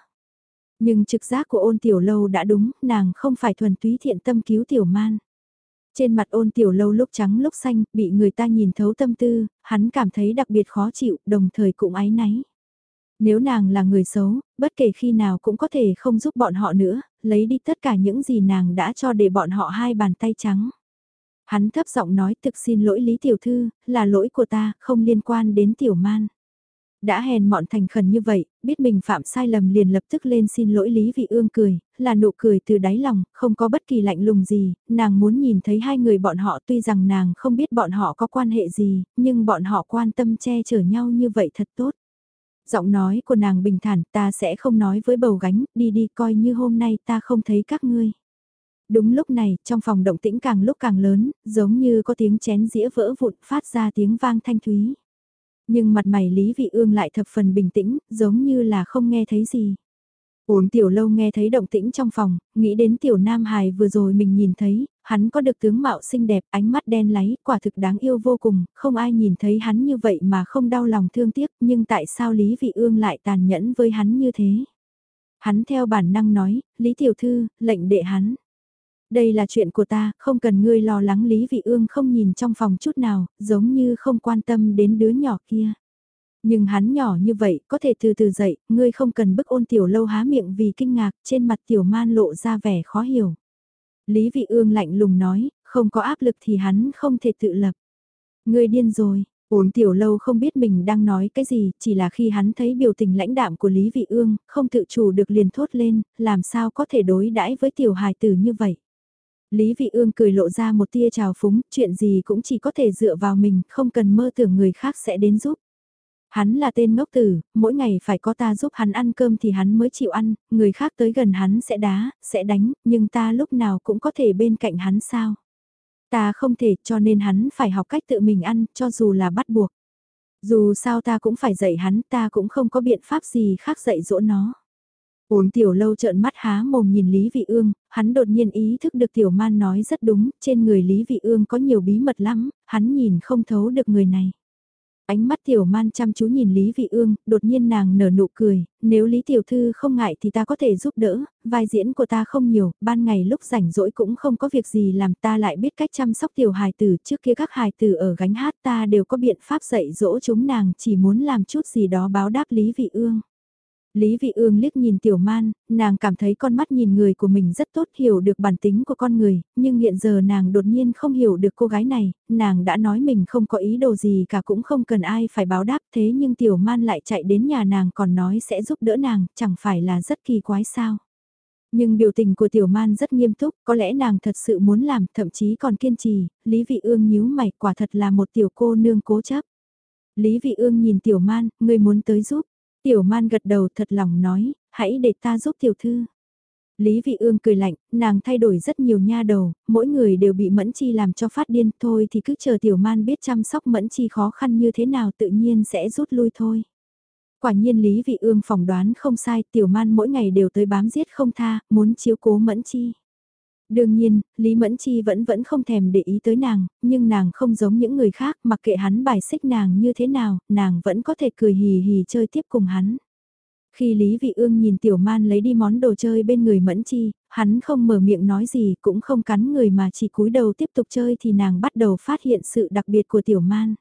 [SPEAKER 1] Nhưng trực giác của ôn tiểu lâu đã đúng, nàng không phải thuần túy thiện tâm cứu tiểu man. Trên mặt ôn tiểu lâu lúc trắng lúc xanh, bị người ta nhìn thấu tâm tư, hắn cảm thấy đặc biệt khó chịu, đồng thời cũng ái náy. Nếu nàng là người xấu, bất kể khi nào cũng có thể không giúp bọn họ nữa, lấy đi tất cả những gì nàng đã cho để bọn họ hai bàn tay trắng. Hắn thấp giọng nói thực xin lỗi Lý Tiểu Thư, là lỗi của ta, không liên quan đến Tiểu Man. Đã hèn mọn thành khẩn như vậy, biết mình phạm sai lầm liền lập tức lên xin lỗi Lý Vị Ương cười, là nụ cười từ đáy lòng, không có bất kỳ lạnh lùng gì, nàng muốn nhìn thấy hai người bọn họ tuy rằng nàng không biết bọn họ có quan hệ gì, nhưng bọn họ quan tâm che chở nhau như vậy thật tốt. Giọng nói của nàng bình thản ta sẽ không nói với bầu gánh, đi đi coi như hôm nay ta không thấy các ngươi. Đúng lúc này, trong phòng động tĩnh càng lúc càng lớn, giống như có tiếng chén dĩa vỡ vụn phát ra tiếng vang thanh thúy. Nhưng mặt mày Lý Vị Ương lại thập phần bình tĩnh, giống như là không nghe thấy gì. Uống tiểu lâu nghe thấy động tĩnh trong phòng, nghĩ đến tiểu nam hài vừa rồi mình nhìn thấy, hắn có được tướng mạo xinh đẹp, ánh mắt đen láy, quả thực đáng yêu vô cùng, không ai nhìn thấy hắn như vậy mà không đau lòng thương tiếc, nhưng tại sao Lý Vị Ương lại tàn nhẫn với hắn như thế? Hắn theo bản năng nói, Lý Tiểu Thư, lệnh đệ hắn. Đây là chuyện của ta, không cần ngươi lo lắng Lý Vị Ương không nhìn trong phòng chút nào, giống như không quan tâm đến đứa nhỏ kia. Nhưng hắn nhỏ như vậy, có thể từ từ dậy, ngươi không cần bức ôn tiểu lâu há miệng vì kinh ngạc, trên mặt tiểu man lộ ra vẻ khó hiểu. Lý Vị Ương lạnh lùng nói, không có áp lực thì hắn không thể tự lập. Ngươi điên rồi, ổn tiểu lâu không biết mình đang nói cái gì, chỉ là khi hắn thấy biểu tình lãnh đạm của Lý Vị Ương, không tự chủ được liền thốt lên, làm sao có thể đối đãi với tiểu hài tử như vậy. Lý Vị Ương cười lộ ra một tia trào phúng, chuyện gì cũng chỉ có thể dựa vào mình, không cần mơ tưởng người khác sẽ đến giúp. Hắn là tên ngốc tử, mỗi ngày phải có ta giúp hắn ăn cơm thì hắn mới chịu ăn, người khác tới gần hắn sẽ đá, sẽ đánh, nhưng ta lúc nào cũng có thể bên cạnh hắn sao. Ta không thể cho nên hắn phải học cách tự mình ăn, cho dù là bắt buộc. Dù sao ta cũng phải dạy hắn, ta cũng không có biện pháp gì khác dạy dỗ nó. Ôn tiểu lâu trợn mắt há mồm nhìn Lý Vị Ương, hắn đột nhiên ý thức được tiểu man nói rất đúng, trên người Lý Vị Ương có nhiều bí mật lắm, hắn nhìn không thấu được người này. Ánh mắt tiểu man chăm chú nhìn Lý Vị Ương, đột nhiên nàng nở nụ cười, nếu Lý Tiểu Thư không ngại thì ta có thể giúp đỡ, vai diễn của ta không nhiều, ban ngày lúc rảnh rỗi cũng không có việc gì làm ta lại biết cách chăm sóc tiểu hài tử trước kia các hài tử ở gánh hát ta đều có biện pháp dạy dỗ chúng nàng chỉ muốn làm chút gì đó báo đáp Lý Vị Ương. Lý Vị Ương liếc nhìn Tiểu Man, nàng cảm thấy con mắt nhìn người của mình rất tốt hiểu được bản tính của con người, nhưng hiện giờ nàng đột nhiên không hiểu được cô gái này, nàng đã nói mình không có ý đồ gì cả cũng không cần ai phải báo đáp thế nhưng Tiểu Man lại chạy đến nhà nàng còn nói sẽ giúp đỡ nàng, chẳng phải là rất kỳ quái sao. Nhưng biểu tình của Tiểu Man rất nghiêm túc, có lẽ nàng thật sự muốn làm, thậm chí còn kiên trì, Lý Vị Ương nhíu mày quả thật là một tiểu cô nương cố chấp. Lý Vị Ương nhìn Tiểu Man, người muốn tới giúp. Tiểu man gật đầu thật lòng nói, hãy để ta giúp tiểu thư. Lý Vị Ương cười lạnh, nàng thay đổi rất nhiều nha đầu, mỗi người đều bị Mẫn Chi làm cho phát điên thôi thì cứ chờ Tiểu Man biết chăm sóc Mẫn Chi khó khăn như thế nào tự nhiên sẽ rút lui thôi. Quả nhiên Lý Vị Ương phỏng đoán không sai, Tiểu Man mỗi ngày đều tới bám giết không tha, muốn chiếu cố Mẫn Chi. Đương nhiên, Lý Mẫn Chi vẫn vẫn không thèm để ý tới nàng, nhưng nàng không giống những người khác mặc kệ hắn bài xích nàng như thế nào, nàng vẫn có thể cười hì hì chơi tiếp cùng hắn. Khi Lý Vị Ương nhìn Tiểu Man lấy đi món đồ chơi bên người Mẫn Chi, hắn không mở miệng nói gì cũng không cắn người mà chỉ cúi đầu tiếp tục chơi thì nàng bắt đầu phát hiện sự đặc biệt của Tiểu Man.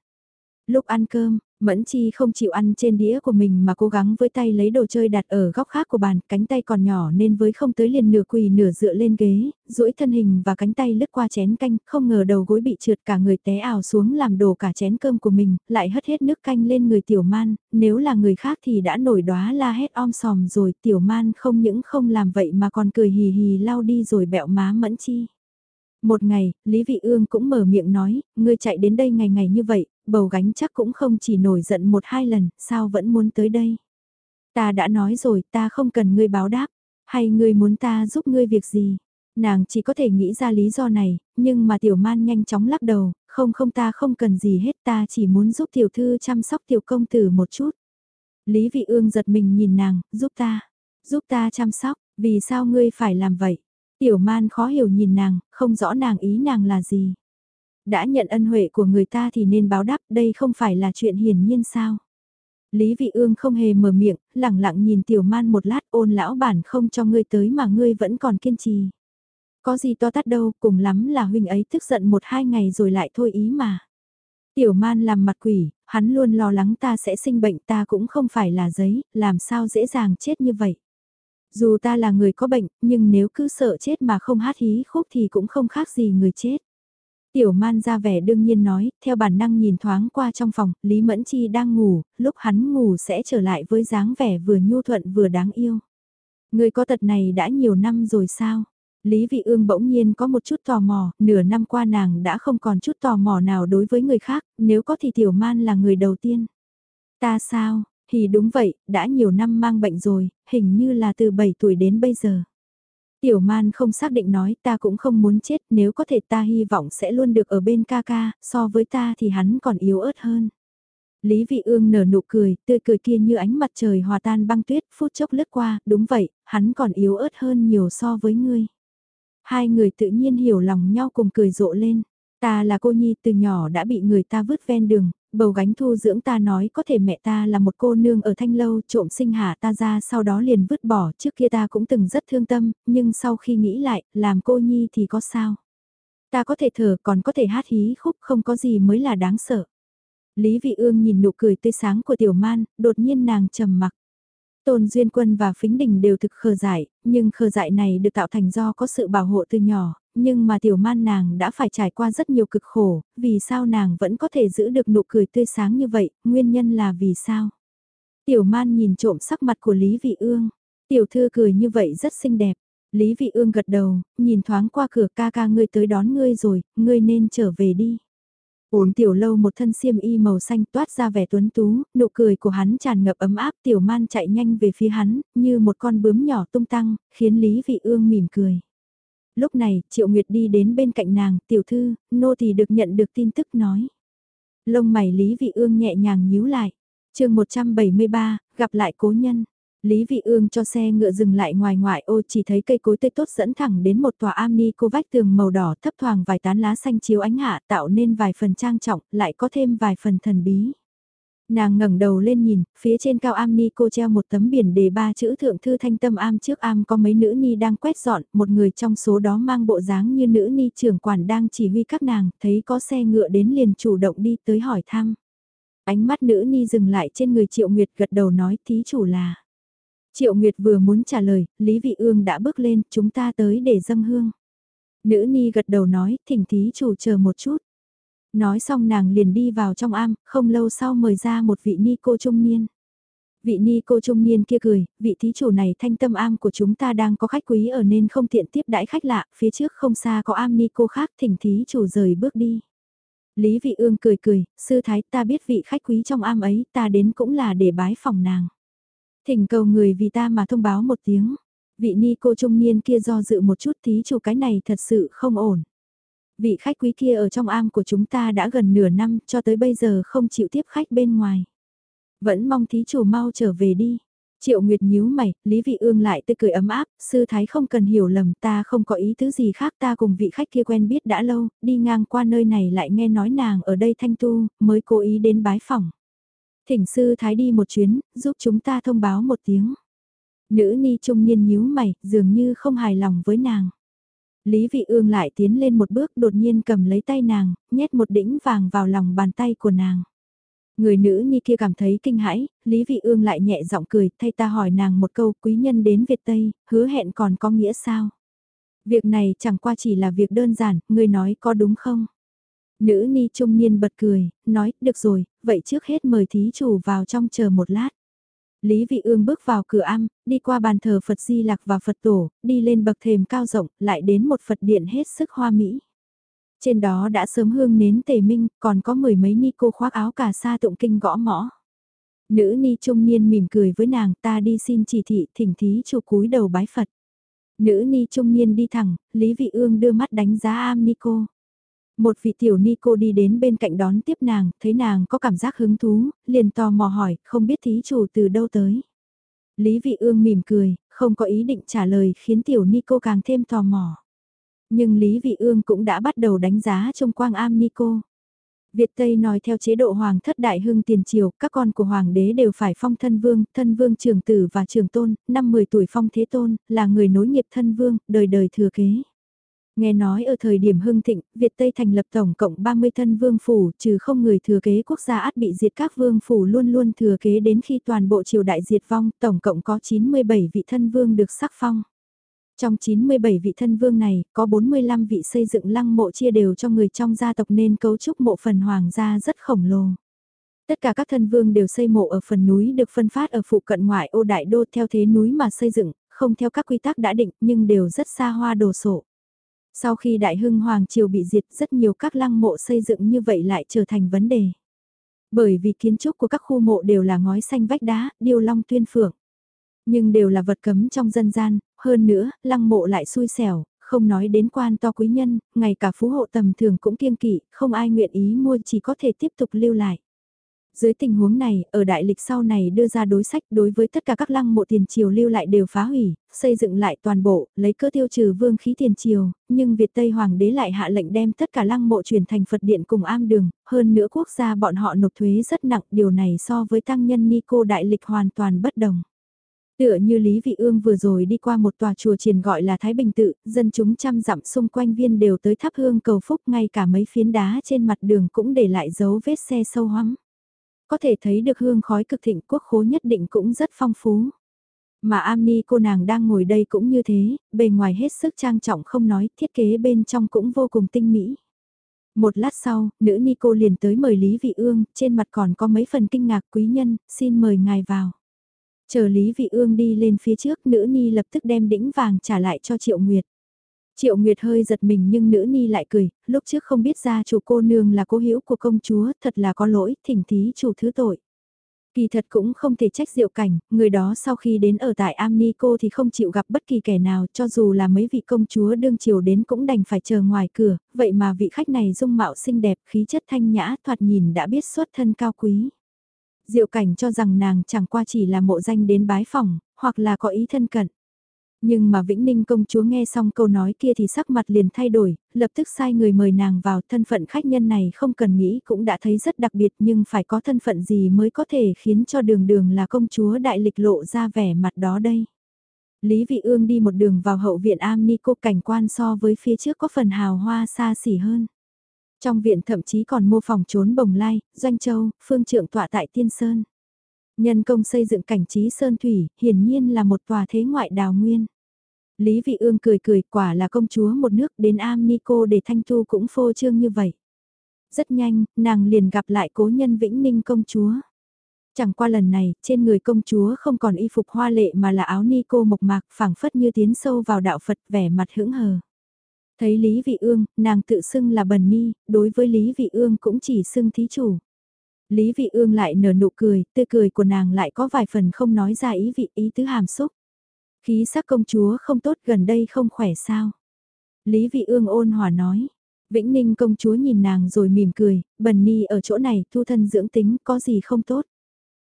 [SPEAKER 1] Lúc ăn cơm, Mẫn Chi không chịu ăn trên đĩa của mình mà cố gắng với tay lấy đồ chơi đặt ở góc khác của bàn, cánh tay còn nhỏ nên với không tới liền nửa quỳ nửa dựa lên ghế, duỗi thân hình và cánh tay lướt qua chén canh, không ngờ đầu gối bị trượt cả người té ảo xuống làm đổ cả chén cơm của mình, lại hất hết nước canh lên người tiểu man, nếu là người khác thì đã nổi đóa la hét om sòm rồi, tiểu man không những không làm vậy mà còn cười hì hì lau đi rồi bẹo má Mẫn Chi. Một ngày, Lý Vị Ương cũng mở miệng nói, ngươi chạy đến đây ngày ngày như vậy, bầu gánh chắc cũng không chỉ nổi giận một hai lần, sao vẫn muốn tới đây. Ta đã nói rồi, ta không cần ngươi báo đáp, hay ngươi muốn ta giúp ngươi việc gì. Nàng chỉ có thể nghĩ ra lý do này, nhưng mà tiểu man nhanh chóng lắc đầu, không không ta không cần gì hết ta chỉ muốn giúp tiểu thư chăm sóc tiểu công tử một chút. Lý vị ương giật mình nhìn nàng, giúp ta, giúp ta chăm sóc, vì sao ngươi phải làm vậy? Tiểu man khó hiểu nhìn nàng, không rõ nàng ý nàng là gì. Đã nhận ân huệ của người ta thì nên báo đáp, đây không phải là chuyện hiển nhiên sao. Lý Vị Ương không hề mở miệng, lặng lặng nhìn tiểu man một lát ôn lão bản không cho ngươi tới mà ngươi vẫn còn kiên trì. Có gì to tát đâu, cùng lắm là huynh ấy tức giận một hai ngày rồi lại thôi ý mà. Tiểu man làm mặt quỷ, hắn luôn lo lắng ta sẽ sinh bệnh ta cũng không phải là giấy, làm sao dễ dàng chết như vậy. Dù ta là người có bệnh, nhưng nếu cứ sợ chết mà không hát hí khúc thì cũng không khác gì người chết. Tiểu man ra vẻ đương nhiên nói, theo bản năng nhìn thoáng qua trong phòng, Lý Mẫn Chi đang ngủ, lúc hắn ngủ sẽ trở lại với dáng vẻ vừa nhu thuận vừa đáng yêu. Người có tật này đã nhiều năm rồi sao? Lý Vị Ương bỗng nhiên có một chút tò mò, nửa năm qua nàng đã không còn chút tò mò nào đối với người khác, nếu có thì Tiểu Man là người đầu tiên. Ta sao, thì đúng vậy, đã nhiều năm mang bệnh rồi, hình như là từ 7 tuổi đến bây giờ. Tiểu man không xác định nói ta cũng không muốn chết nếu có thể ta hy vọng sẽ luôn được ở bên ca ca, so với ta thì hắn còn yếu ớt hơn. Lý Vị Ương nở nụ cười, tươi cười kia như ánh mặt trời hòa tan băng tuyết, phút chốc lướt qua, đúng vậy, hắn còn yếu ớt hơn nhiều so với ngươi. Hai người tự nhiên hiểu lòng nhau cùng cười rộ lên. Ta là cô nhi từ nhỏ đã bị người ta vứt ven đường, bầu gánh thu dưỡng ta nói có thể mẹ ta là một cô nương ở thanh lâu trộm sinh hạ ta ra sau đó liền vứt bỏ trước kia ta cũng từng rất thương tâm, nhưng sau khi nghĩ lại, làm cô nhi thì có sao. Ta có thể thở còn có thể hát hí khúc không có gì mới là đáng sợ. Lý Vị Ương nhìn nụ cười tươi sáng của tiểu man, đột nhiên nàng trầm mặc. Tôn Duyên Quân và Phính Đình đều thực khờ dại, nhưng khờ dại này được tạo thành do có sự bảo hộ từ nhỏ, nhưng mà tiểu man nàng đã phải trải qua rất nhiều cực khổ, vì sao nàng vẫn có thể giữ được nụ cười tươi sáng như vậy, nguyên nhân là vì sao? Tiểu man nhìn trộm sắc mặt của Lý Vị Ương, tiểu thư cười như vậy rất xinh đẹp. Lý Vị Ương gật đầu, nhìn thoáng qua cửa ca ca ngươi tới đón ngươi rồi, ngươi nên trở về đi. Ổn tiểu lâu một thân xiêm y màu xanh toát ra vẻ tuấn tú, nụ cười của hắn tràn ngập ấm áp tiểu man chạy nhanh về phía hắn, như một con bướm nhỏ tung tăng, khiến Lý Vị Ương mỉm cười. Lúc này, Triệu Nguyệt đi đến bên cạnh nàng, tiểu thư, nô thì được nhận được tin tức nói. Lông mày Lý Vị Ương nhẹ nhàng nhíu lại. chương 173, gặp lại cố nhân. Lý Vị Ương cho xe ngựa dừng lại ngoài ngoại ô chỉ thấy cây cối tươi tốt dẫn thẳng đến một tòa am ni cô vách tường màu đỏ thấp thoảng vài tán lá xanh chiếu ánh hạ tạo nên vài phần trang trọng, lại có thêm vài phần thần bí. Nàng ngẩng đầu lên nhìn, phía trên cao am ni cô treo một tấm biển đề ba chữ thượng thư thanh tâm am trước am có mấy nữ ni đang quét dọn, một người trong số đó mang bộ dáng như nữ ni trưởng quản đang chỉ huy các nàng, thấy có xe ngựa đến liền chủ động đi tới hỏi thăm. Ánh mắt nữ ni dừng lại trên người Triệu Nguyệt gật đầu nói thí chủ là. Triệu Nguyệt vừa muốn trả lời, Lý Vị Ương đã bước lên, chúng ta tới để dâng hương. Nữ ni gật đầu nói, thỉnh thí chủ chờ một chút. Nói xong nàng liền đi vào trong am, không lâu sau mời ra một vị ni cô trung niên. Vị ni cô trung niên kia cười, vị thí chủ này thanh tâm am của chúng ta đang có khách quý ở nên không tiện tiếp đãi khách lạ, phía trước không xa có am ni cô khác thỉnh thí chủ rời bước đi. Lý vị ương cười cười, sư thái ta biết vị khách quý trong am ấy ta đến cũng là để bái phòng nàng. Thỉnh cầu người vì ta mà thông báo một tiếng. Vị ni cô trung niên kia do dự một chút thí chủ cái này thật sự không ổn. Vị khách quý kia ở trong am của chúng ta đã gần nửa năm cho tới bây giờ không chịu tiếp khách bên ngoài. Vẫn mong thí chủ mau trở về đi. Triệu Nguyệt nhíu mày, Lý Vị Ương lại tươi cười ấm áp, sư thái không cần hiểu lầm ta không có ý tứ gì khác ta cùng vị khách kia quen biết đã lâu, đi ngang qua nơi này lại nghe nói nàng ở đây thanh tu, mới cố ý đến bái phòng. Thỉnh sư thái đi một chuyến, giúp chúng ta thông báo một tiếng. Nữ ni trung niên nhíu mày, dường như không hài lòng với nàng. Lý Vị Ương lại tiến lên một bước đột nhiên cầm lấy tay nàng, nhét một đĩnh vàng vào lòng bàn tay của nàng. Người nữ ni kia cảm thấy kinh hãi, Lý Vị Ương lại nhẹ giọng cười, thay ta hỏi nàng một câu, quý nhân đến Việt Tây, hứa hẹn còn có nghĩa sao? Việc này chẳng qua chỉ là việc đơn giản, người nói có đúng không? Nữ ni trung niên bật cười, nói, được rồi, vậy trước hết mời thí chủ vào trong chờ một lát. Lý Vị Ương bước vào cửa am, đi qua bàn thờ Phật Di Lạc và Phật Tổ, đi lên bậc thềm cao rộng, lại đến một Phật điện hết sức hoa mỹ. Trên đó đã sớm hương nến tề minh, còn có mười mấy ni cô khoác áo cà sa tụng kinh gõ mõ. Nữ ni trung niên mỉm cười với nàng ta đi xin chỉ thị thỉnh thí chủ cúi đầu bái Phật. Nữ ni trung niên đi thẳng, Lý Vị Ương đưa mắt đánh giá am ni cô. Một vị tiểu ni cô đi đến bên cạnh đón tiếp nàng, thấy nàng có cảm giác hứng thú, liền tò mò hỏi, không biết thí chủ từ đâu tới. Lý Vị Ương mỉm cười, không có ý định trả lời khiến tiểu ni cô càng thêm tò mò. Nhưng Lý Vị Ương cũng đã bắt đầu đánh giá trong quang am ni cô. Việt Tây nói theo chế độ hoàng thất đại hưng tiền triều, các con của hoàng đế đều phải phong thân vương, thân vương trường tử và trường tôn, năm 10 tuổi phong thế tôn, là người nối nghiệp thân vương, đời đời thừa kế. Nghe nói ở thời điểm hưng thịnh, Việt Tây thành lập tổng cộng 30 thân vương phủ, trừ không người thừa kế quốc gia át bị diệt các vương phủ luôn luôn thừa kế đến khi toàn bộ triều đại diệt vong, tổng cộng có 97 vị thân vương được sắc phong. Trong 97 vị thân vương này, có 45 vị xây dựng lăng mộ chia đều cho người trong gia tộc nên cấu trúc mộ phần hoàng gia rất khổng lồ. Tất cả các thân vương đều xây mộ ở phần núi được phân phát ở phụ cận ngoại ô đại đô theo thế núi mà xây dựng, không theo các quy tắc đã định nhưng đều rất xa hoa đồ sộ. Sau khi Đại Hưng Hoàng Triều bị diệt rất nhiều các lăng mộ xây dựng như vậy lại trở thành vấn đề. Bởi vì kiến trúc của các khu mộ đều là ngói xanh vách đá, điêu long tuyên phượng. Nhưng đều là vật cấm trong dân gian, hơn nữa, lăng mộ lại xui xẻo, không nói đến quan to quý nhân, ngay cả phú hộ tầm thường cũng kiêng kỵ, không ai nguyện ý mua chỉ có thể tiếp tục lưu lại. Dưới tình huống này, ở đại lịch sau này đưa ra đối sách đối với tất cả các lăng mộ tiền triều lưu lại đều phá hủy, xây dựng lại toàn bộ, lấy cơ tiêu trừ vương khí tiền triều, nhưng Việt Tây Hoàng đế lại hạ lệnh đem tất cả lăng mộ chuyển thành Phật điện cùng am đường, hơn nữa quốc gia bọn họ nộp thuế rất nặng, điều này so với tăng nhân Nico đại lịch hoàn toàn bất đồng. Tựa như Lý Vị Ương vừa rồi đi qua một tòa chùa triền gọi là Thái Bình Tự, dân chúng trăm dặm xung quanh viên đều tới thắp hương cầu phúc ngay cả mấy phiến đá trên mặt đường cũng để lại dấu vết xe sâu hoắm. Có thể thấy được hương khói cực thịnh quốc khố nhất định cũng rất phong phú. Mà Amni cô nàng đang ngồi đây cũng như thế, bề ngoài hết sức trang trọng không nói, thiết kế bên trong cũng vô cùng tinh mỹ. Một lát sau, nữ ni cô liền tới mời Lý Vị Ương, trên mặt còn có mấy phần kinh ngạc quý nhân, xin mời ngài vào. Chờ Lý Vị Ương đi lên phía trước, nữ ni lập tức đem đĩnh vàng trả lại cho Triệu Nguyệt. Triệu Nguyệt hơi giật mình nhưng nữ ni lại cười, lúc trước không biết ra chủ cô nương là cô hữu của công chúa, thật là có lỗi, thỉnh thí chủ thứ tội. Kỳ thật cũng không thể trách diệu cảnh, người đó sau khi đến ở tại Amni cô thì không chịu gặp bất kỳ kẻ nào cho dù là mấy vị công chúa đương triều đến cũng đành phải chờ ngoài cửa, vậy mà vị khách này dung mạo xinh đẹp khí chất thanh nhã thoạt nhìn đã biết xuất thân cao quý. Diệu cảnh cho rằng nàng chẳng qua chỉ là mộ danh đến bái phòng, hoặc là có ý thân cận. Nhưng mà Vĩnh Ninh công chúa nghe xong câu nói kia thì sắc mặt liền thay đổi, lập tức sai người mời nàng vào thân phận khách nhân này không cần nghĩ cũng đã thấy rất đặc biệt nhưng phải có thân phận gì mới có thể khiến cho đường đường là công chúa đại lịch lộ ra vẻ mặt đó đây. Lý Vị Ương đi một đường vào hậu viện am ni cô cảnh quan so với phía trước có phần hào hoa xa xỉ hơn. Trong viện thậm chí còn mô phòng trốn bồng lai, doanh châu, phương trượng tọa tại Tiên Sơn. Nhân công xây dựng cảnh trí Sơn Thủy, hiển nhiên là một tòa thế ngoại đào nguyên. Lý Vị Ương cười cười quả là công chúa một nước đến am ni cô để thanh Thu cũng phô trương như vậy. Rất nhanh, nàng liền gặp lại cố nhân Vĩnh Ninh công chúa. Chẳng qua lần này, trên người công chúa không còn y phục hoa lệ mà là áo ni cô mộc mạc phảng phất như tiến sâu vào đạo Phật vẻ mặt hững hờ. Thấy Lý Vị Ương, nàng tự xưng là bần ni, đối với Lý Vị Ương cũng chỉ xưng thí chủ. Lý Vị Ương lại nở nụ cười, tươi cười của nàng lại có vài phần không nói ra ý vị ý tứ hàm xúc. Khí sắc công chúa không tốt gần đây không khỏe sao. Lý Vị Ương ôn hòa nói. Vĩnh Ninh công chúa nhìn nàng rồi mỉm cười, bần ni ở chỗ này thu thân dưỡng tính có gì không tốt.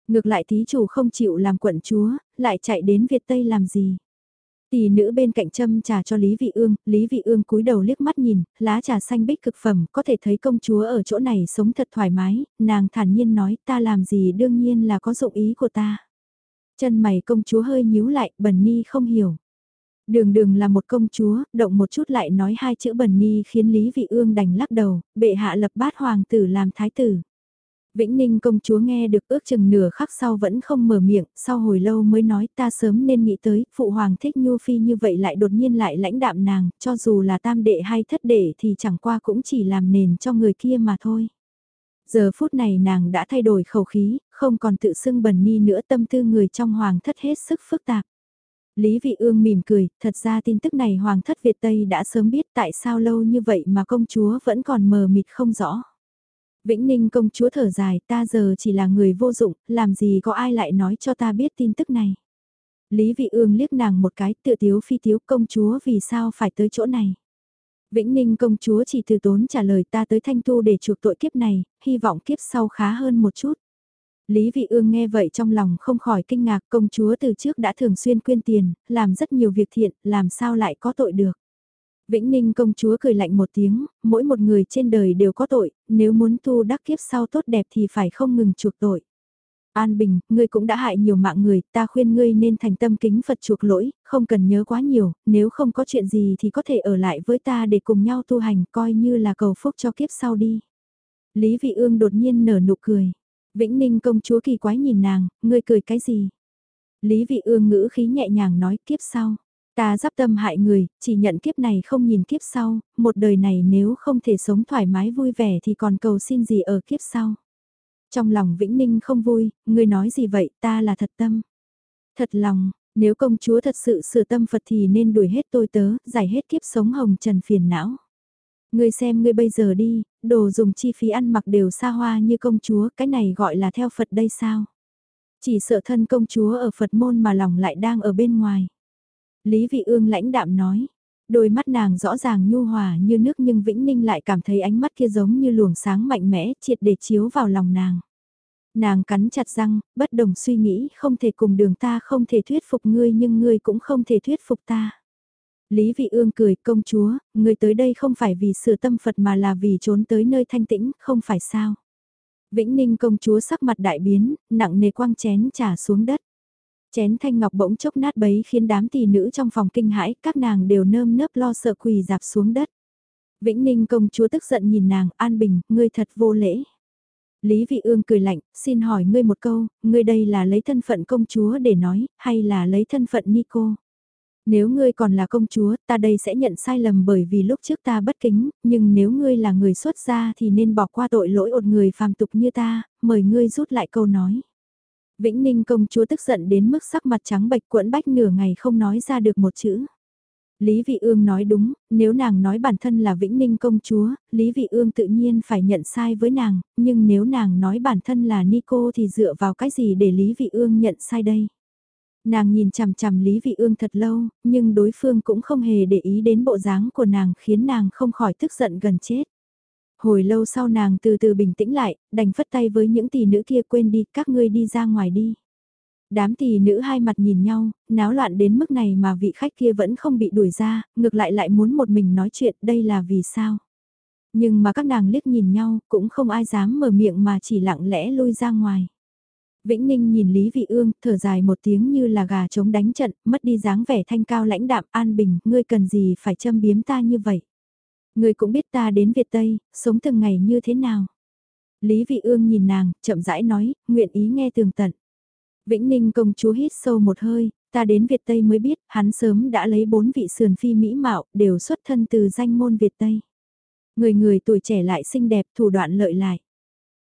[SPEAKER 1] Ngược lại thí chủ không chịu làm quận chúa, lại chạy đến Việt Tây làm gì. Tỷ nữ bên cạnh châm trà cho Lý Vị Ương, Lý Vị Ương cúi đầu liếc mắt nhìn, lá trà xanh bích cực phẩm, có thể thấy công chúa ở chỗ này sống thật thoải mái, nàng thản nhiên nói ta làm gì đương nhiên là có dụng ý của ta. Chân mày công chúa hơi nhíu lại, bần ni không hiểu. Đường đường là một công chúa, động một chút lại nói hai chữ bần ni khiến Lý Vị Ương đành lắc đầu, bệ hạ lập bát hoàng tử làm thái tử. Vĩnh Ninh công chúa nghe được ước chừng nửa khắc sau vẫn không mở miệng, sau hồi lâu mới nói ta sớm nên nghĩ tới, phụ hoàng thích Nhu Phi như vậy lại đột nhiên lại lãnh đạm nàng, cho dù là tam đệ hay thất đệ thì chẳng qua cũng chỉ làm nền cho người kia mà thôi. Giờ phút này nàng đã thay đổi khẩu khí, không còn tự xưng bần ni nữa tâm tư người trong hoàng thất hết sức phức tạp. Lý Vị Ương mỉm cười, thật ra tin tức này hoàng thất Việt Tây đã sớm biết tại sao lâu như vậy mà công chúa vẫn còn mờ mịt không rõ. Vĩnh Ninh công chúa thở dài, ta giờ chỉ là người vô dụng, làm gì có ai lại nói cho ta biết tin tức này. Lý Vị Ương liếc nàng một cái, tự tiếu phi tiếu công chúa vì sao phải tới chỗ này. Vĩnh Ninh công chúa chỉ từ tốn trả lời ta tới thanh tu để chuộc tội kiếp này, hy vọng kiếp sau khá hơn một chút. Lý Vị Ương nghe vậy trong lòng không khỏi kinh ngạc công chúa từ trước đã thường xuyên quyên tiền, làm rất nhiều việc thiện, làm sao lại có tội được. Vĩnh Ninh công chúa cười lạnh một tiếng, mỗi một người trên đời đều có tội, nếu muốn tu đắc kiếp sau tốt đẹp thì phải không ngừng chuộc tội. An Bình, ngươi cũng đã hại nhiều mạng người, ta khuyên ngươi nên thành tâm kính Phật chuộc lỗi, không cần nhớ quá nhiều, nếu không có chuyện gì thì có thể ở lại với ta để cùng nhau tu hành, coi như là cầu phúc cho kiếp sau đi. Lý Vị Ương đột nhiên nở nụ cười. Vĩnh Ninh công chúa kỳ quái nhìn nàng, ngươi cười cái gì? Lý Vị Ương ngữ khí nhẹ nhàng nói kiếp sau. Ta giáp tâm hại người, chỉ nhận kiếp này không nhìn kiếp sau, một đời này nếu không thể sống thoải mái vui vẻ thì còn cầu xin gì ở kiếp sau. Trong lòng Vĩnh Ninh không vui, ngươi nói gì vậy, ta là thật tâm. Thật lòng, nếu công chúa thật sự sửa tâm Phật thì nên đuổi hết tôi tớ, giải hết kiếp sống hồng trần phiền não. Ngươi xem ngươi bây giờ đi, đồ dùng chi phí ăn mặc đều xa hoa như công chúa, cái này gọi là theo Phật đây sao? Chỉ sợ thân công chúa ở Phật môn mà lòng lại đang ở bên ngoài. Lý Vị Ương lãnh đạm nói. Đôi mắt nàng rõ ràng nhu hòa như nước nhưng Vĩnh Ninh lại cảm thấy ánh mắt kia giống như luồng sáng mạnh mẽ triệt để chiếu vào lòng nàng. Nàng cắn chặt răng, bất đồng suy nghĩ không thể cùng đường ta không thể thuyết phục ngươi nhưng ngươi cũng không thể thuyết phục ta. Lý Vị Ương cười công chúa, ngươi tới đây không phải vì sửa tâm Phật mà là vì trốn tới nơi thanh tĩnh, không phải sao. Vĩnh Ninh công chúa sắc mặt đại biến, nặng nề quang chén trả xuống đất. Chén thanh ngọc bỗng chốc nát bấy khiến đám tỷ nữ trong phòng kinh hãi, các nàng đều nơm nớp lo sợ quỳ dạp xuống đất. Vĩnh Ninh công chúa tức giận nhìn nàng, An Bình, ngươi thật vô lễ. Lý Vị Ương cười lạnh, xin hỏi ngươi một câu, ngươi đây là lấy thân phận công chúa để nói, hay là lấy thân phận ni cô Nếu ngươi còn là công chúa, ta đây sẽ nhận sai lầm bởi vì lúc trước ta bất kính, nhưng nếu ngươi là người xuất gia thì nên bỏ qua tội lỗi ột người phàm tục như ta, mời ngươi rút lại câu nói. Vĩnh Ninh công chúa tức giận đến mức sắc mặt trắng bệch quẫn bách nửa ngày không nói ra được một chữ. Lý Vị Ương nói đúng, nếu nàng nói bản thân là Vĩnh Ninh công chúa, Lý Vị Ương tự nhiên phải nhận sai với nàng, nhưng nếu nàng nói bản thân là Nico thì dựa vào cái gì để Lý Vị Ương nhận sai đây? Nàng nhìn chằm chằm Lý Vị Ương thật lâu, nhưng đối phương cũng không hề để ý đến bộ dáng của nàng khiến nàng không khỏi tức giận gần chết. Hồi lâu sau nàng từ từ bình tĩnh lại, đành phất tay với những tỷ nữ kia quên đi, các ngươi đi ra ngoài đi. Đám tỷ nữ hai mặt nhìn nhau, náo loạn đến mức này mà vị khách kia vẫn không bị đuổi ra, ngược lại lại muốn một mình nói chuyện đây là vì sao. Nhưng mà các nàng liếc nhìn nhau, cũng không ai dám mở miệng mà chỉ lặng lẽ lôi ra ngoài. Vĩnh Ninh nhìn Lý Vị Ương, thở dài một tiếng như là gà trống đánh trận, mất đi dáng vẻ thanh cao lãnh đạm an bình, ngươi cần gì phải châm biếm ta như vậy người cũng biết ta đến Việt Tây, sống từng ngày như thế nào. Lý Vị Ương nhìn nàng, chậm rãi nói, nguyện ý nghe tường tận. Vĩnh Ninh công chúa hít sâu một hơi, ta đến Việt Tây mới biết, hắn sớm đã lấy bốn vị sườn phi mỹ mạo, đều xuất thân từ danh môn Việt Tây. Người người tuổi trẻ lại xinh đẹp, thủ đoạn lợi lại.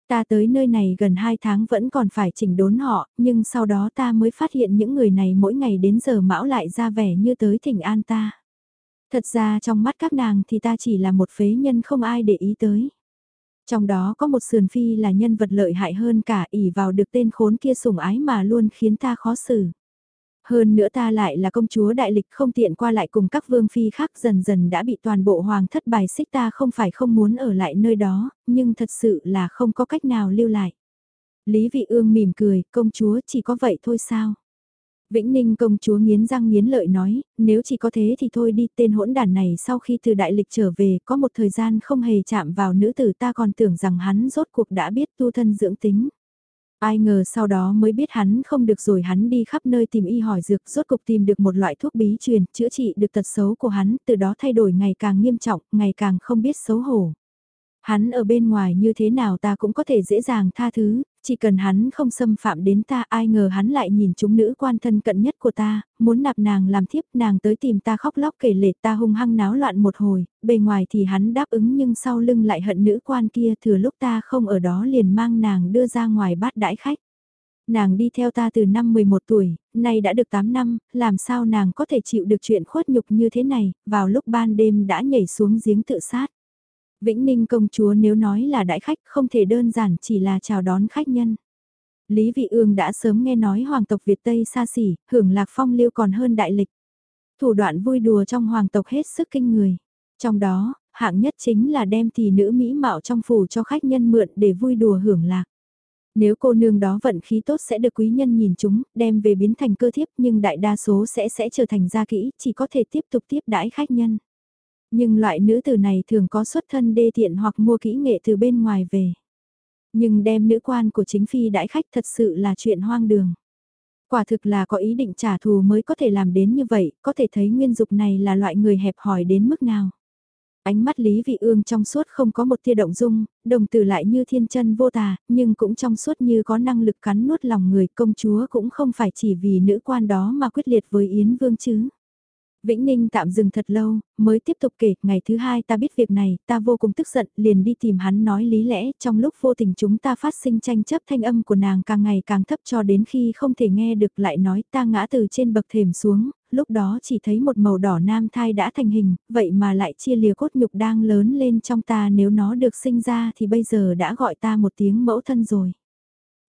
[SPEAKER 1] Ta tới nơi này gần 2 tháng vẫn còn phải chỉnh đốn họ, nhưng sau đó ta mới phát hiện những người này mỗi ngày đến giờ mão lại ra vẻ như tới thỉnh an ta. Thật ra trong mắt các nàng thì ta chỉ là một phế nhân không ai để ý tới. Trong đó có một sườn phi là nhân vật lợi hại hơn cả ỉ vào được tên khốn kia sủng ái mà luôn khiến ta khó xử. Hơn nữa ta lại là công chúa đại lịch không tiện qua lại cùng các vương phi khác dần dần đã bị toàn bộ hoàng thất bài xích ta không phải không muốn ở lại nơi đó, nhưng thật sự là không có cách nào lưu lại. Lý vị ương mỉm cười, công chúa chỉ có vậy thôi sao? Vĩnh Ninh công chúa nghiến răng nghiến lợi nói, nếu chỉ có thế thì thôi đi tên hỗn đàn này sau khi từ đại lịch trở về có một thời gian không hề chạm vào nữ tử ta còn tưởng rằng hắn rốt cuộc đã biết tu thân dưỡng tính. Ai ngờ sau đó mới biết hắn không được rồi hắn đi khắp nơi tìm y hỏi dược rốt cục tìm được một loại thuốc bí truyền chữa trị được tật xấu của hắn từ đó thay đổi ngày càng nghiêm trọng, ngày càng không biết xấu hổ. Hắn ở bên ngoài như thế nào ta cũng có thể dễ dàng tha thứ, chỉ cần hắn không xâm phạm đến ta ai ngờ hắn lại nhìn chúng nữ quan thân cận nhất của ta, muốn nạp nàng làm thiếp nàng tới tìm ta khóc lóc kể lể ta hung hăng náo loạn một hồi, bề ngoài thì hắn đáp ứng nhưng sau lưng lại hận nữ quan kia thừa lúc ta không ở đó liền mang nàng đưa ra ngoài bát đãi khách. Nàng đi theo ta từ năm 11 tuổi, nay đã được 8 năm, làm sao nàng có thể chịu được chuyện khuất nhục như thế này, vào lúc ban đêm đã nhảy xuống giếng tự sát. Vĩnh Ninh công chúa nếu nói là đại khách không thể đơn giản chỉ là chào đón khách nhân. Lý Vị Ương đã sớm nghe nói hoàng tộc Việt Tây xa xỉ, hưởng lạc phong lưu còn hơn đại lịch. Thủ đoạn vui đùa trong hoàng tộc hết sức kinh người. Trong đó, hạng nhất chính là đem tỷ nữ mỹ mạo trong phủ cho khách nhân mượn để vui đùa hưởng lạc. Nếu cô nương đó vận khí tốt sẽ được quý nhân nhìn chúng, đem về biến thành cơ thiếp nhưng đại đa số sẽ sẽ trở thành gia kỹ, chỉ có thể tiếp tục tiếp đãi khách nhân. Nhưng loại nữ tử này thường có xuất thân đê tiện hoặc mua kỹ nghệ từ bên ngoài về. Nhưng đem nữ quan của chính phi đãi khách thật sự là chuyện hoang đường. Quả thực là có ý định trả thù mới có thể làm đến như vậy, có thể thấy nguyên dục này là loại người hẹp hòi đến mức nào. Ánh mắt Lý Vị Ương trong suốt không có một tia động dung, đồng tử lại như thiên chân vô tà, nhưng cũng trong suốt như có năng lực cắn nuốt lòng người công chúa cũng không phải chỉ vì nữ quan đó mà quyết liệt với Yến Vương chứ. Vĩnh Ninh tạm dừng thật lâu, mới tiếp tục kể, ngày thứ hai ta biết việc này, ta vô cùng tức giận, liền đi tìm hắn nói lý lẽ, trong lúc vô tình chúng ta phát sinh tranh chấp thanh âm của nàng càng ngày càng thấp cho đến khi không thể nghe được lại nói ta ngã từ trên bậc thềm xuống, lúc đó chỉ thấy một màu đỏ nam thai đã thành hình, vậy mà lại chia lìa cốt nhục đang lớn lên trong ta nếu nó được sinh ra thì bây giờ đã gọi ta một tiếng mẫu thân rồi.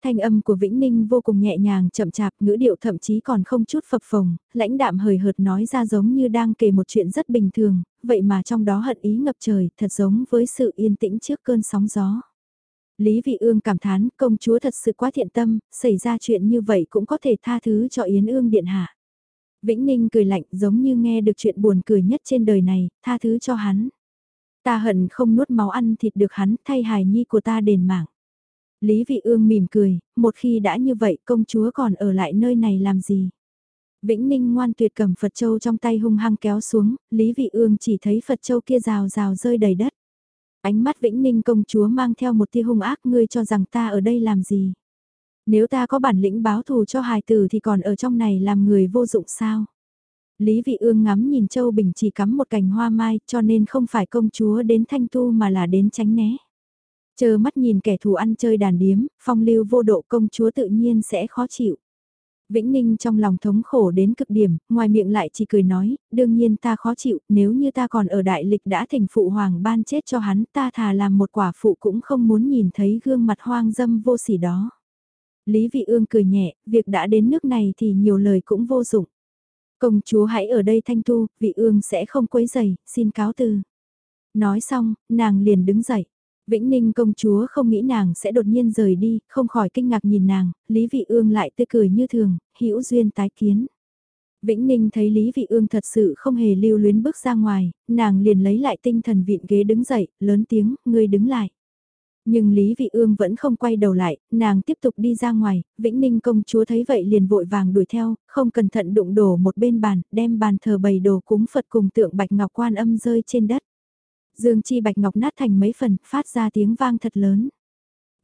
[SPEAKER 1] Thanh âm của Vĩnh Ninh vô cùng nhẹ nhàng chậm chạp, ngữ điệu thậm chí còn không chút phập phồng, lãnh đạm hời hợt nói ra giống như đang kể một chuyện rất bình thường, vậy mà trong đó hận ý ngập trời, thật giống với sự yên tĩnh trước cơn sóng gió. Lý Vị Ương cảm thán, công chúa thật sự quá thiện tâm, xảy ra chuyện như vậy cũng có thể tha thứ cho Yến Ương điện hạ. Vĩnh Ninh cười lạnh giống như nghe được chuyện buồn cười nhất trên đời này, tha thứ cho hắn. Ta hận không nuốt máu ăn thịt được hắn thay hài nhi của ta đền mạng. Lý Vị Ương mỉm cười, một khi đã như vậy công chúa còn ở lại nơi này làm gì? Vĩnh Ninh ngoan tuyệt cầm Phật Châu trong tay hung hăng kéo xuống, Lý Vị Ương chỉ thấy Phật Châu kia rào rào rơi đầy đất. Ánh mắt Vĩnh Ninh công chúa mang theo một tia hung ác ngươi cho rằng ta ở đây làm gì? Nếu ta có bản lĩnh báo thù cho hài tử thì còn ở trong này làm người vô dụng sao? Lý Vị Ương ngắm nhìn Châu Bình chỉ cắm một cành hoa mai cho nên không phải công chúa đến thanh tu mà là đến tránh né. Chờ mắt nhìn kẻ thù ăn chơi đàn điếm, phong lưu vô độ công chúa tự nhiên sẽ khó chịu. Vĩnh Ninh trong lòng thống khổ đến cực điểm, ngoài miệng lại chỉ cười nói, đương nhiên ta khó chịu, nếu như ta còn ở đại lịch đã thành phụ hoàng ban chết cho hắn, ta thà làm một quả phụ cũng không muốn nhìn thấy gương mặt hoang dâm vô sỉ đó. Lý Vị Ương cười nhẹ, việc đã đến nước này thì nhiều lời cũng vô dụng. Công chúa hãy ở đây thanh tu, Vị Ương sẽ không quấy rầy xin cáo từ. Nói xong, nàng liền đứng dậy. Vĩnh Ninh công chúa không nghĩ nàng sẽ đột nhiên rời đi, không khỏi kinh ngạc nhìn nàng, Lý Vị Ương lại tươi cười như thường, hữu duyên tái kiến. Vĩnh Ninh thấy Lý Vị Ương thật sự không hề lưu luyến bước ra ngoài, nàng liền lấy lại tinh thần vịn ghế đứng dậy, lớn tiếng, ngươi đứng lại. Nhưng Lý Vị Ương vẫn không quay đầu lại, nàng tiếp tục đi ra ngoài, Vĩnh Ninh công chúa thấy vậy liền vội vàng đuổi theo, không cẩn thận đụng đổ một bên bàn, đem bàn thờ bày đồ cúng Phật cùng tượng bạch ngọc quan âm rơi trên đất. Dương chi bạch ngọc nát thành mấy phần, phát ra tiếng vang thật lớn.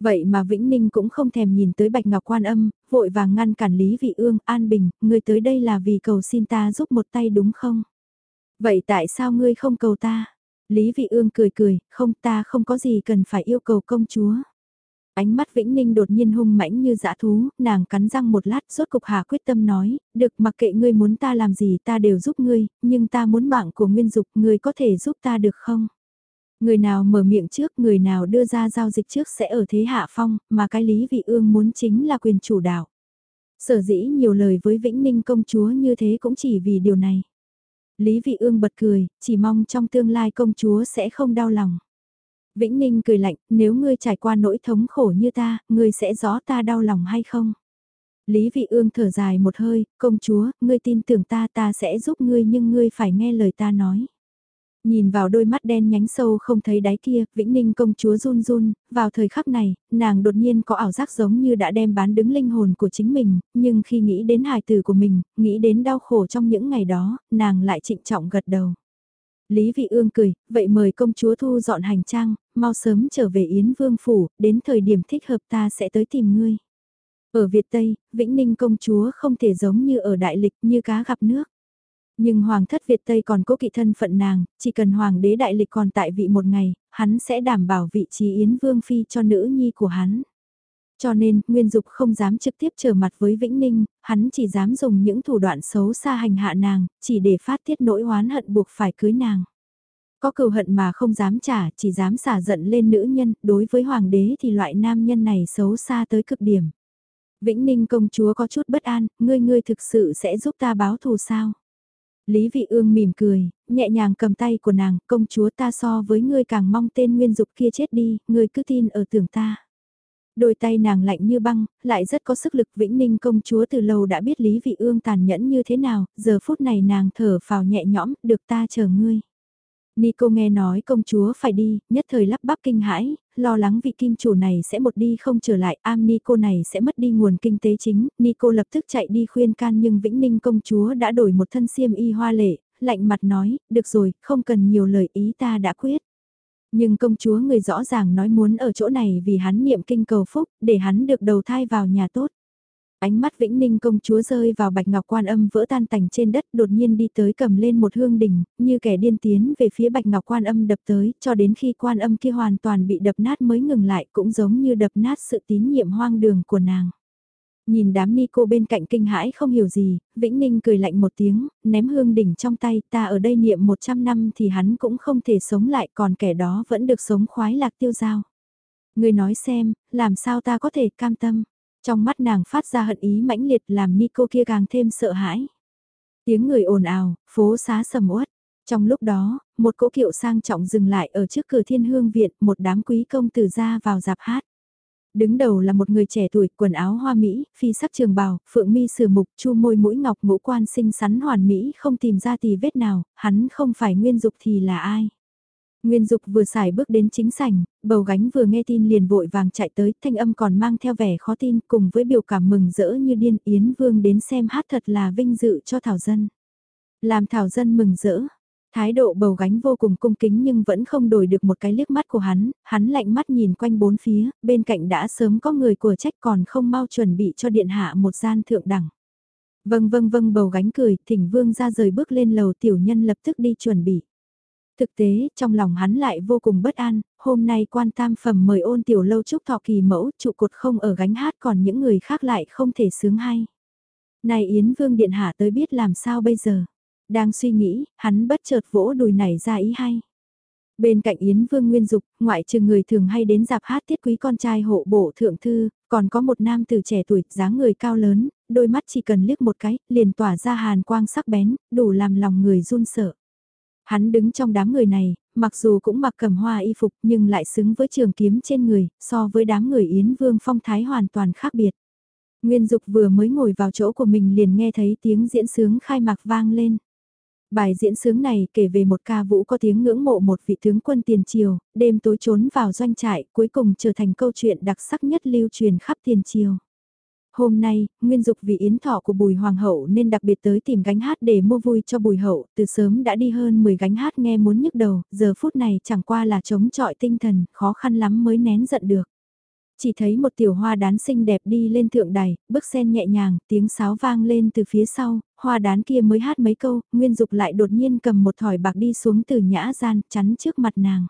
[SPEAKER 1] Vậy mà Vĩnh Ninh cũng không thèm nhìn tới bạch ngọc quan âm, vội vàng ngăn cản Lý Vị Ương, An Bình, người tới đây là vì cầu xin ta giúp một tay đúng không? Vậy tại sao ngươi không cầu ta? Lý Vị Ương cười cười, không ta không có gì cần phải yêu cầu công chúa. Ánh mắt Vĩnh Ninh đột nhiên hung mãnh như dã thú, nàng cắn răng một lát rốt cục hà quyết tâm nói, được mặc kệ ngươi muốn ta làm gì ta đều giúp ngươi, nhưng ta muốn mạng của Nguyên Dục ngươi có thể giúp ta được không? Người nào mở miệng trước, người nào đưa ra giao dịch trước sẽ ở thế hạ phong, mà cái Lý Vị Ương muốn chính là quyền chủ đạo. Sở dĩ nhiều lời với Vĩnh Ninh công chúa như thế cũng chỉ vì điều này. Lý Vị Ương bật cười, chỉ mong trong tương lai công chúa sẽ không đau lòng. Vĩnh Ninh cười lạnh, nếu ngươi trải qua nỗi thống khổ như ta, ngươi sẽ rõ ta đau lòng hay không? Lý Vị Ương thở dài một hơi, công chúa, ngươi tin tưởng ta ta sẽ giúp ngươi nhưng ngươi phải nghe lời ta nói. Nhìn vào đôi mắt đen nhánh sâu không thấy đáy kia, Vĩnh Ninh công chúa run run, vào thời khắc này, nàng đột nhiên có ảo giác giống như đã đem bán đứng linh hồn của chính mình, nhưng khi nghĩ đến hài tử của mình, nghĩ đến đau khổ trong những ngày đó, nàng lại trịnh trọng gật đầu. Lý Vị Ương cười, vậy mời công chúa thu dọn hành trang, mau sớm trở về Yến Vương Phủ, đến thời điểm thích hợp ta sẽ tới tìm ngươi. Ở Việt Tây, Vĩnh Ninh công chúa không thể giống như ở Đại Lịch như cá gặp nước. Nhưng Hoàng thất Việt Tây còn cố kỵ thân phận nàng, chỉ cần Hoàng đế đại lịch còn tại vị một ngày, hắn sẽ đảm bảo vị trí Yến Vương Phi cho nữ nhi của hắn. Cho nên, Nguyên Dục không dám trực tiếp trở mặt với Vĩnh Ninh, hắn chỉ dám dùng những thủ đoạn xấu xa hành hạ nàng, chỉ để phát tiết nỗi oán hận buộc phải cưới nàng. Có cừu hận mà không dám trả, chỉ dám xả giận lên nữ nhân, đối với hoàng đế thì loại nam nhân này xấu xa tới cực điểm. Vĩnh Ninh công chúa có chút bất an, ngươi ngươi thực sự sẽ giúp ta báo thù sao? Lý Vị Ương mỉm cười, nhẹ nhàng cầm tay của nàng, công chúa ta so với ngươi càng mong tên nguyên dục kia chết đi, ngươi cứ tin ở tưởng ta. Đôi tay nàng lạnh như băng, lại rất có sức lực vĩnh ninh công chúa từ lâu đã biết Lý Vị Ương tàn nhẫn như thế nào, giờ phút này nàng thở phào nhẹ nhõm, được ta chờ ngươi. Nico nghe nói công chúa phải đi, nhất thời lắp bắp kinh hãi, lo lắng vị kim chủ này sẽ một đi không trở lại, am Nico này sẽ mất đi nguồn kinh tế chính, Nico lập tức chạy đi khuyên can nhưng Vĩnh Ninh công chúa đã đổi một thân xiêm y hoa lệ, lạnh mặt nói, được rồi, không cần nhiều lời ý ta đã quyết. Nhưng công chúa người rõ ràng nói muốn ở chỗ này vì hắn niệm kinh cầu phúc, để hắn được đầu thai vào nhà tốt. Ánh mắt Vĩnh Ninh công chúa rơi vào bạch ngọc quan âm vỡ tan tành trên đất đột nhiên đi tới cầm lên một hương đỉnh, như kẻ điên tiến về phía bạch ngọc quan âm đập tới, cho đến khi quan âm kia hoàn toàn bị đập nát mới ngừng lại cũng giống như đập nát sự tín nhiệm hoang đường của nàng. Nhìn đám ni cô bên cạnh kinh hãi không hiểu gì, Vĩnh Ninh cười lạnh một tiếng, ném hương đỉnh trong tay ta ở đây niệm 100 năm thì hắn cũng không thể sống lại còn kẻ đó vẫn được sống khoái lạc tiêu giao. Người nói xem, làm sao ta có thể cam tâm. Trong mắt nàng phát ra hận ý mãnh liệt làm Nico kia càng thêm sợ hãi. Tiếng người ồn ào, phố xá sầm uất. Trong lúc đó, một cỗ kiệu sang trọng dừng lại ở trước cửa thiên hương viện, một đám quý công tử ra vào dạp hát. Đứng đầu là một người trẻ tuổi, quần áo hoa mỹ, phi sắc trường bào, phượng mi sửa mục, chu môi mũi ngọc ngũ quan xinh xắn hoàn mỹ không tìm ra tì vết nào, hắn không phải nguyên dục thì là ai. Nguyên Dục vừa xài bước đến chính sảnh, bầu gánh vừa nghe tin liền vội vàng chạy tới, thanh âm còn mang theo vẻ khó tin cùng với biểu cảm mừng rỡ như điên Yến Vương đến xem hát thật là vinh dự cho Thảo Dân. Làm Thảo Dân mừng rỡ, thái độ bầu gánh vô cùng cung kính nhưng vẫn không đổi được một cái liếc mắt của hắn, hắn lạnh mắt nhìn quanh bốn phía, bên cạnh đã sớm có người của trách còn không mau chuẩn bị cho điện hạ một gian thượng đẳng. Vâng vâng vâng bầu gánh cười, thỉnh vương ra rời bước lên lầu tiểu nhân lập tức đi chuẩn bị. Thực tế, trong lòng hắn lại vô cùng bất an, hôm nay quan tam phẩm mời ôn tiểu lâu chúc thọ kỳ mẫu, trụ cột không ở gánh hát còn những người khác lại không thể sướng hay. Này Yến Vương Điện Hạ tới biết làm sao bây giờ. Đang suy nghĩ, hắn bất chợt vỗ đùi này ra ý hay. Bên cạnh Yến Vương Nguyên Dục, ngoại trừ người thường hay đến dạp hát tiết quý con trai hộ bộ thượng thư, còn có một nam từ trẻ tuổi, dáng người cao lớn, đôi mắt chỉ cần liếc một cái, liền tỏa ra hàn quang sắc bén, đủ làm lòng người run sợ. Hắn đứng trong đám người này, mặc dù cũng mặc cầm hoa y phục nhưng lại xứng với trường kiếm trên người, so với đám người Yến Vương phong thái hoàn toàn khác biệt. Nguyên Dục vừa mới ngồi vào chỗ của mình liền nghe thấy tiếng diễn sướng khai mạc vang lên. Bài diễn sướng này kể về một ca vũ có tiếng ngưỡng mộ một vị tướng quân tiền triều, đêm tối trốn vào doanh trại, cuối cùng trở thành câu chuyện đặc sắc nhất lưu truyền khắp tiền triều. Hôm nay, nguyên dục vì yến thọ của bùi hoàng hậu nên đặc biệt tới tìm gánh hát để mua vui cho bùi hậu, từ sớm đã đi hơn 10 gánh hát nghe muốn nhức đầu, giờ phút này chẳng qua là chống trọi tinh thần, khó khăn lắm mới nén giận được. Chỉ thấy một tiểu hoa đán xinh đẹp đi lên thượng đài, bước sen nhẹ nhàng, tiếng sáo vang lên từ phía sau, hoa đán kia mới hát mấy câu, Nguyên Dục lại đột nhiên cầm một thỏi bạc đi xuống từ nhã gian, chắn trước mặt nàng.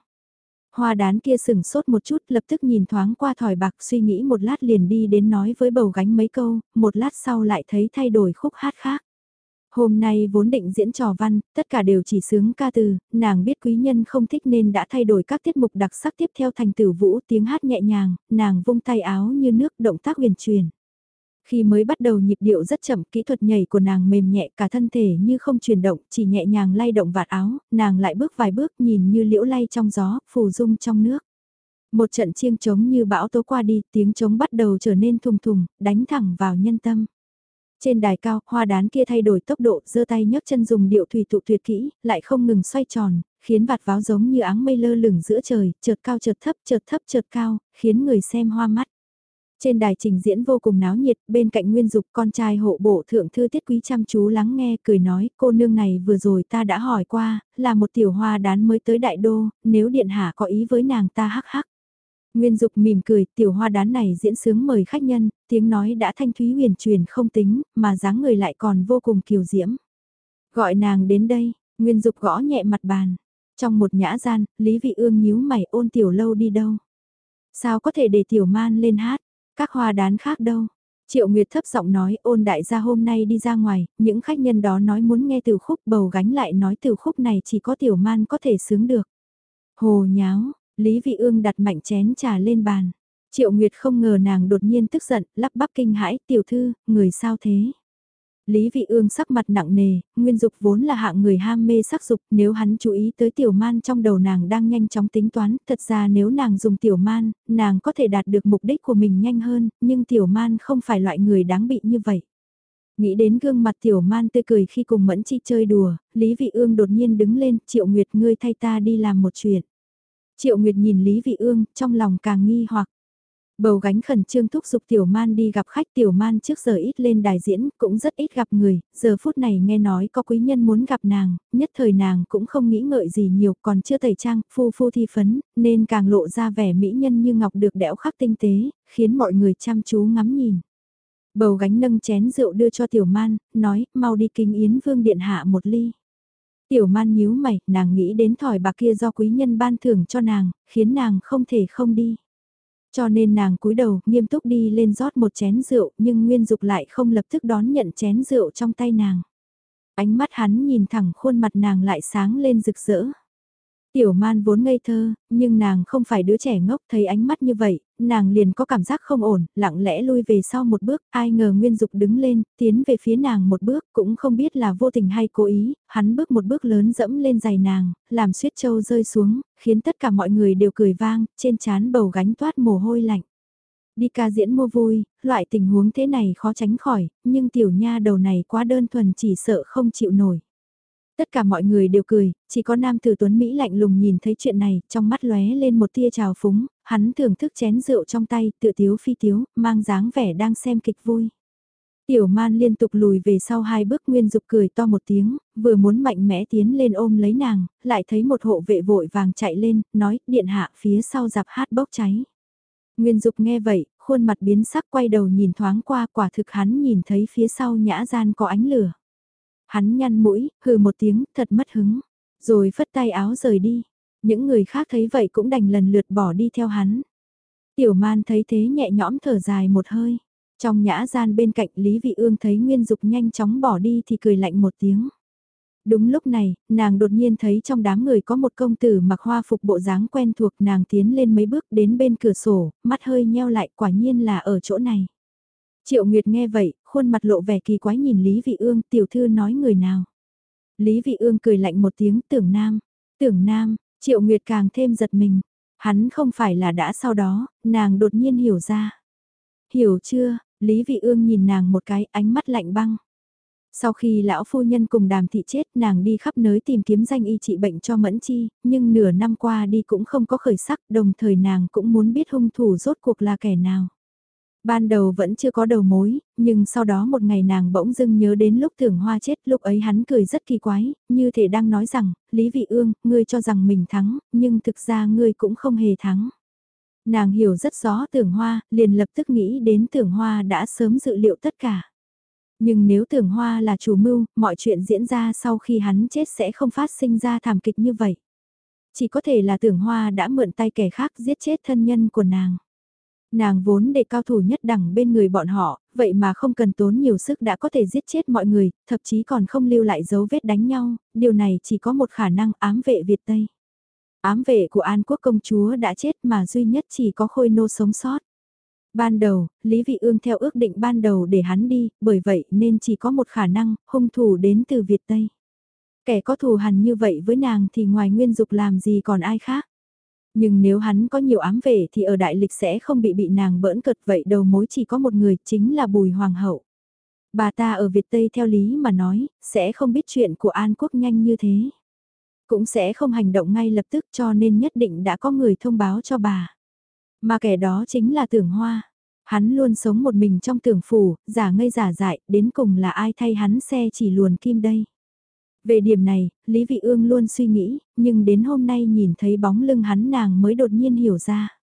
[SPEAKER 1] Hoa đán kia sừng sốt một chút lập tức nhìn thoáng qua thỏi bạc suy nghĩ một lát liền đi đến nói với bầu gánh mấy câu, một lát sau lại thấy thay đổi khúc hát khác. Hôm nay vốn định diễn trò văn, tất cả đều chỉ sướng ca từ, nàng biết quý nhân không thích nên đã thay đổi các tiết mục đặc sắc tiếp theo thành tử vũ tiếng hát nhẹ nhàng, nàng vung tay áo như nước động tác huyền truyền. Khi mới bắt đầu nhịp điệu rất chậm, kỹ thuật nhảy của nàng mềm nhẹ cả thân thể như không chuyển động, chỉ nhẹ nhàng lay động vạt áo, nàng lại bước vài bước nhìn như liễu lay trong gió, phù dung trong nước. Một trận chiêng trống như bão tố qua đi, tiếng trống bắt đầu trở nên thùng thùng, đánh thẳng vào nhân tâm. Trên đài cao, hoa đán kia thay đổi tốc độ, giơ tay nhấc chân dùng điệu thủy tụ tuyệt kỹ, lại không ngừng xoay tròn, khiến vạt váo giống như áng mây lơ lửng giữa trời, chợt cao chợt thấp, chợt thấp chợt cao, khiến người xem hoa mắt. Trên đài trình diễn vô cùng náo nhiệt, bên cạnh Nguyên Dục con trai hộ bộ thượng thư tiết quý chăm chú lắng nghe cười nói, cô nương này vừa rồi ta đã hỏi qua, là một tiểu hoa đán mới tới đại đô, nếu điện hạ có ý với nàng ta hắc hắc. Nguyên Dục mỉm cười, tiểu hoa đán này diễn sướng mời khách nhân, tiếng nói đã thanh thúy huyền truyền không tính, mà dáng người lại còn vô cùng kiều diễm. Gọi nàng đến đây, Nguyên Dục gõ nhẹ mặt bàn. Trong một nhã gian, Lý Vị Ương nhíu mày ôn tiểu lâu đi đâu. Sao có thể để tiểu man lên hát, các hoa đán khác đâu. Triệu Nguyệt thấp giọng nói ôn đại gia hôm nay đi ra ngoài, những khách nhân đó nói muốn nghe từ khúc bầu gánh lại nói từ khúc này chỉ có tiểu man có thể sướng được. Hồ nháo, Lý Vị Ương đặt mạnh chén trà lên bàn. Triệu Nguyệt không ngờ nàng đột nhiên tức giận, lắp bắp kinh hãi, tiểu thư, người sao thế? Lý Vị Ương sắc mặt nặng nề, Nguyên Dục vốn là hạng người ham mê sắc dục, nếu hắn chú ý tới tiểu man trong đầu nàng đang nhanh chóng tính toán, thật ra nếu nàng dùng tiểu man, nàng có thể đạt được mục đích của mình nhanh hơn, nhưng tiểu man không phải loại người đáng bị như vậy. Nghĩ đến gương mặt tiểu man tươi cười khi cùng Mẫn Chi chơi đùa, Lý Vị Ương đột nhiên đứng lên, Triệu Nguyệt ngươi thay ta đi làm một chuyện. Triệu Nguyệt nhìn Lý Vị Ương, trong lòng càng nghi hoặc. Bầu gánh khẩn trương thúc giục Tiểu Man đi gặp khách Tiểu Man trước giờ ít lên đài diễn, cũng rất ít gặp người, giờ phút này nghe nói có quý nhân muốn gặp nàng, nhất thời nàng cũng không nghĩ ngợi gì nhiều, còn chưa tẩy trang, phu phu thi phấn, nên càng lộ ra vẻ mỹ nhân như ngọc được đẽo khắc tinh tế, khiến mọi người chăm chú ngắm nhìn. Bầu gánh nâng chén rượu đưa cho Tiểu Man, nói, mau đi kinh yến vương điện hạ một ly. Tiểu man nhíu mày, nàng nghĩ đến thỏi bạc kia do quý nhân ban thưởng cho nàng, khiến nàng không thể không đi. Cho nên nàng cúi đầu, nghiêm túc đi lên rót một chén rượu, nhưng Nguyên Dục lại không lập tức đón nhận chén rượu trong tay nàng. Ánh mắt hắn nhìn thẳng khuôn mặt nàng lại sáng lên rực rỡ. Tiểu man vốn ngây thơ, nhưng nàng không phải đứa trẻ ngốc thấy ánh mắt như vậy, nàng liền có cảm giác không ổn, lặng lẽ lui về sau một bước, ai ngờ Nguyên Dục đứng lên, tiến về phía nàng một bước, cũng không biết là vô tình hay cố ý, hắn bước một bước lớn dẫm lên giày nàng, làm suyết châu rơi xuống, khiến tất cả mọi người đều cười vang, trên trán bầu gánh toát mồ hôi lạnh. Đi ca diễn mua vui, loại tình huống thế này khó tránh khỏi, nhưng tiểu nha đầu này quá đơn thuần chỉ sợ không chịu nổi. Tất cả mọi người đều cười, chỉ có nam tử tuấn Mỹ lạnh lùng nhìn thấy chuyện này, trong mắt lóe lên một tia trào phúng, hắn thưởng thức chén rượu trong tay, tự tiếu phi tiếu, mang dáng vẻ đang xem kịch vui. Tiểu man liên tục lùi về sau hai bước nguyên dục cười to một tiếng, vừa muốn mạnh mẽ tiến lên ôm lấy nàng, lại thấy một hộ vệ vội vàng chạy lên, nói, điện hạ phía sau dạp hát bốc cháy. Nguyên dục nghe vậy, khuôn mặt biến sắc quay đầu nhìn thoáng qua quả thực hắn nhìn thấy phía sau nhã gian có ánh lửa. Hắn nhăn mũi, hừ một tiếng, thật mất hứng. Rồi phất tay áo rời đi. Những người khác thấy vậy cũng đành lần lượt bỏ đi theo hắn. Tiểu man thấy thế nhẹ nhõm thở dài một hơi. Trong nhã gian bên cạnh Lý Vị Ương thấy Nguyên Dục nhanh chóng bỏ đi thì cười lạnh một tiếng. Đúng lúc này, nàng đột nhiên thấy trong đám người có một công tử mặc hoa phục bộ dáng quen thuộc nàng tiến lên mấy bước đến bên cửa sổ, mắt hơi nheo lại quả nhiên là ở chỗ này. Triệu Nguyệt nghe vậy, khuôn mặt lộ vẻ kỳ quái nhìn Lý Vị Ương, tiểu thư nói người nào. Lý Vị Ương cười lạnh một tiếng, tưởng nam, tưởng nam, Triệu Nguyệt càng thêm giật mình, hắn không phải là đã sau đó, nàng đột nhiên hiểu ra. Hiểu chưa, Lý Vị Ương nhìn nàng một cái ánh mắt lạnh băng. Sau khi lão phu nhân cùng đàm thị chết nàng đi khắp nơi tìm kiếm danh y trị bệnh cho Mẫn Chi, nhưng nửa năm qua đi cũng không có khởi sắc, đồng thời nàng cũng muốn biết hung thủ rốt cuộc là kẻ nào. Ban đầu vẫn chưa có đầu mối, nhưng sau đó một ngày nàng bỗng dưng nhớ đến lúc Thưởng hoa chết, lúc ấy hắn cười rất kỳ quái, như thể đang nói rằng, Lý Vị Ương, ngươi cho rằng mình thắng, nhưng thực ra ngươi cũng không hề thắng. Nàng hiểu rất rõ tưởng hoa, liền lập tức nghĩ đến tưởng hoa đã sớm dự liệu tất cả. Nhưng nếu tưởng hoa là chủ mưu, mọi chuyện diễn ra sau khi hắn chết sẽ không phát sinh ra thảm kịch như vậy. Chỉ có thể là tưởng hoa đã mượn tay kẻ khác giết chết thân nhân của nàng. Nàng vốn để cao thủ nhất đẳng bên người bọn họ, vậy mà không cần tốn nhiều sức đã có thể giết chết mọi người, thậm chí còn không lưu lại dấu vết đánh nhau, điều này chỉ có một khả năng ám vệ Việt Tây. Ám vệ của An Quốc công chúa đã chết mà duy nhất chỉ có khôi nô sống sót. Ban đầu, Lý Vị Ương theo ước định ban đầu để hắn đi, bởi vậy nên chỉ có một khả năng, hung thủ đến từ Việt Tây. Kẻ có thù hằn như vậy với nàng thì ngoài nguyên dục làm gì còn ai khác. Nhưng nếu hắn có nhiều ám về thì ở đại lịch sẽ không bị bị nàng bỡn cợt vậy đầu mối chỉ có một người chính là Bùi Hoàng hậu. Bà ta ở Việt Tây theo lý mà nói, sẽ không biết chuyện của An Quốc nhanh như thế. Cũng sẽ không hành động ngay lập tức cho nên nhất định đã có người thông báo cho bà. Mà kẻ đó chính là tưởng hoa. Hắn luôn sống một mình trong tưởng phủ, giả ngây giả dại, đến cùng là ai thay hắn xe chỉ luồn kim đây. Về điểm này, Lý Vị Ương luôn suy nghĩ, nhưng đến hôm nay nhìn thấy bóng lưng hắn nàng mới đột nhiên hiểu ra.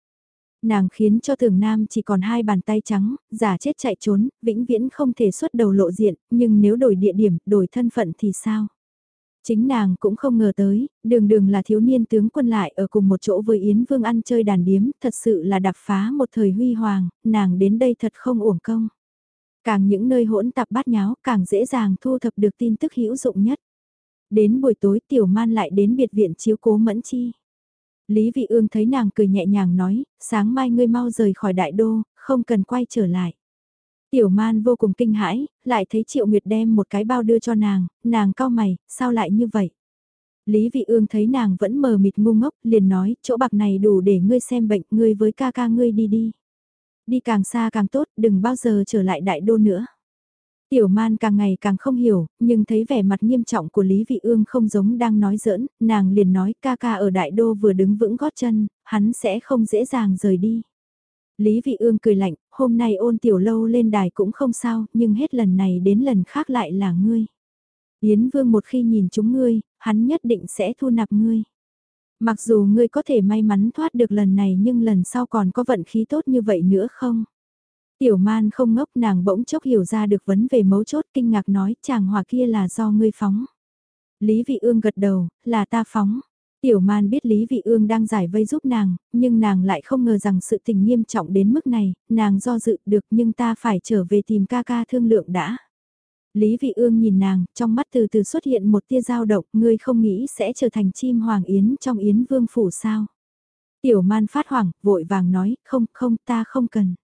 [SPEAKER 1] Nàng khiến cho tưởng nam chỉ còn hai bàn tay trắng, giả chết chạy trốn, vĩnh viễn không thể xuất đầu lộ diện, nhưng nếu đổi địa điểm, đổi thân phận thì sao? Chính nàng cũng không ngờ tới, đường đường là thiếu niên tướng quân lại ở cùng một chỗ với Yến Vương ăn chơi đàn điếm, thật sự là đạp phá một thời huy hoàng, nàng đến đây thật không uổng công. Càng những nơi hỗn tạp bát nháo, càng dễ dàng thu thập được tin tức hữu dụng nhất. Đến buổi tối tiểu man lại đến biệt viện chiếu cố mẫn chi. Lý Vị Ương thấy nàng cười nhẹ nhàng nói, sáng mai ngươi mau rời khỏi đại đô, không cần quay trở lại. Tiểu man vô cùng kinh hãi, lại thấy Triệu Nguyệt đem một cái bao đưa cho nàng, nàng cao mày, sao lại như vậy? Lý Vị Ương thấy nàng vẫn mờ mịt ngu ngốc, liền nói, chỗ bạc này đủ để ngươi xem bệnh, ngươi với ca ca ngươi đi đi. Đi càng xa càng tốt, đừng bao giờ trở lại đại đô nữa. Tiểu man càng ngày càng không hiểu, nhưng thấy vẻ mặt nghiêm trọng của Lý Vị Ương không giống đang nói giỡn, nàng liền nói ca ca ở đại đô vừa đứng vững gót chân, hắn sẽ không dễ dàng rời đi. Lý Vị Ương cười lạnh, hôm nay ôn tiểu lâu lên đài cũng không sao, nhưng hết lần này đến lần khác lại là ngươi. Yến Vương một khi nhìn chúng ngươi, hắn nhất định sẽ thu nạp ngươi. Mặc dù ngươi có thể may mắn thoát được lần này nhưng lần sau còn có vận khí tốt như vậy nữa không? Tiểu man không ngốc nàng bỗng chốc hiểu ra được vấn về mấu chốt kinh ngạc nói chàng hỏa kia là do ngươi phóng. Lý vị ương gật đầu, là ta phóng. Tiểu man biết Lý Vị Ương đang giải vây giúp nàng, nhưng nàng lại không ngờ rằng sự tình nghiêm trọng đến mức này, nàng do dự được nhưng ta phải trở về tìm ca ca thương lượng đã. Lý Vị Ương nhìn nàng, trong mắt từ từ xuất hiện một tia dao động, ngươi không nghĩ sẽ trở thành chim hoàng yến trong yến vương phủ sao. Tiểu man phát hoảng, vội vàng nói, không, không, ta không cần.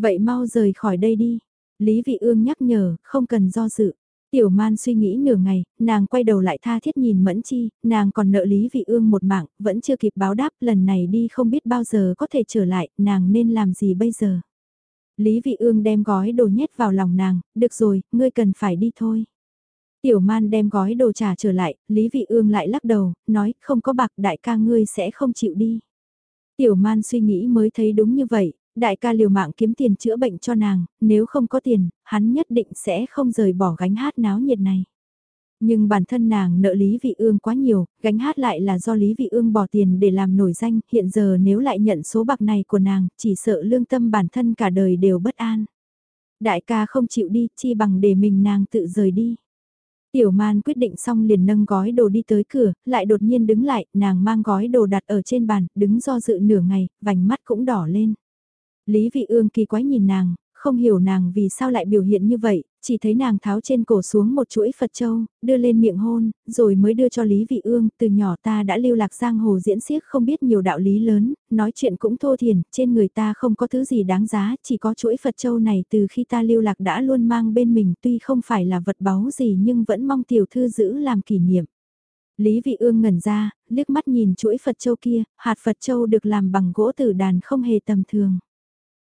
[SPEAKER 1] Vậy mau rời khỏi đây đi. Lý Vị Ương nhắc nhở, không cần do dự. Tiểu man suy nghĩ nửa ngày, nàng quay đầu lại tha thiết nhìn Mẫn Chi, nàng còn nợ Lý Vị Ương một mạng, vẫn chưa kịp báo đáp, lần này đi không biết bao giờ có thể trở lại, nàng nên làm gì bây giờ. Lý Vị Ương đem gói đồ nhét vào lòng nàng, được rồi, ngươi cần phải đi thôi. Tiểu man đem gói đồ trả trở lại, Lý Vị Ương lại lắc đầu, nói không có bạc đại ca ngươi sẽ không chịu đi. Tiểu man suy nghĩ mới thấy đúng như vậy, đại ca liều mạng kiếm tiền chữa bệnh cho nàng, nếu không có tiền, hắn nhất định sẽ không rời bỏ gánh hát náo nhiệt này. Nhưng bản thân nàng nợ Lý Vị Ương quá nhiều, gánh hát lại là do Lý Vị Ương bỏ tiền để làm nổi danh, hiện giờ nếu lại nhận số bạc này của nàng, chỉ sợ lương tâm bản thân cả đời đều bất an. Đại ca không chịu đi, chi bằng để mình nàng tự rời đi. Tiểu man quyết định xong liền nâng gói đồ đi tới cửa, lại đột nhiên đứng lại, nàng mang gói đồ đặt ở trên bàn, đứng do dự nửa ngày, vành mắt cũng đỏ lên. Lý Vị Ương kỳ quái nhìn nàng, không hiểu nàng vì sao lại biểu hiện như vậy, chỉ thấy nàng tháo trên cổ xuống một chuỗi Phật Châu, đưa lên miệng hôn, rồi mới đưa cho Lý Vị Ương, từ nhỏ ta đã lưu lạc giang hồ diễn xiếc không biết nhiều đạo lý lớn, nói chuyện cũng thô thiền, trên người ta không có thứ gì đáng giá, chỉ có chuỗi Phật Châu này từ khi ta lưu lạc đã luôn mang bên mình tuy không phải là vật báu gì nhưng vẫn mong tiểu thư giữ làm kỷ niệm. Lý Vị Ương ngẩn ra, liếc mắt nhìn chuỗi Phật Châu kia, hạt Phật Châu được làm bằng gỗ tử đàn không hề tầm thường.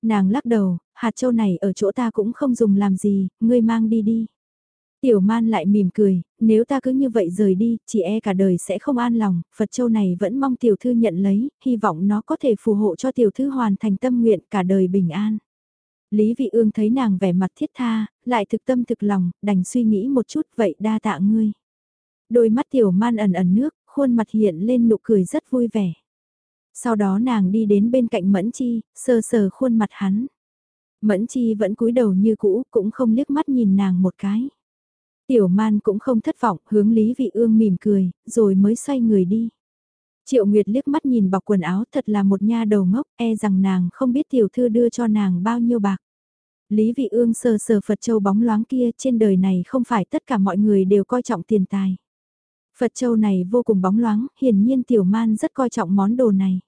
[SPEAKER 1] Nàng lắc đầu, hạt châu này ở chỗ ta cũng không dùng làm gì, ngươi mang đi đi. Tiểu man lại mỉm cười, nếu ta cứ như vậy rời đi, chị e cả đời sẽ không an lòng, Phật châu này vẫn mong tiểu thư nhận lấy, hy vọng nó có thể phù hộ cho tiểu thư hoàn thành tâm nguyện cả đời bình an. Lý Vị Ương thấy nàng vẻ mặt thiết tha, lại thực tâm thực lòng, đành suy nghĩ một chút vậy đa tạ ngươi. Đôi mắt tiểu man ẩn ẩn nước, khuôn mặt hiện lên nụ cười rất vui vẻ. Sau đó nàng đi đến bên cạnh Mẫn Chi, sờ sờ khuôn mặt hắn. Mẫn Chi vẫn cúi đầu như cũ, cũng không liếc mắt nhìn nàng một cái. Tiểu man cũng không thất vọng, hướng Lý Vị Ương mỉm cười, rồi mới xoay người đi. Triệu Nguyệt liếc mắt nhìn bọc quần áo thật là một nha đầu ngốc, e rằng nàng không biết tiểu thư đưa cho nàng bao nhiêu bạc. Lý Vị Ương sờ sờ Phật Châu bóng loáng kia trên đời này không phải tất cả mọi người đều coi trọng tiền tài. Phật Châu này vô cùng bóng loáng, hiển nhiên tiểu man rất coi trọng món đồ này.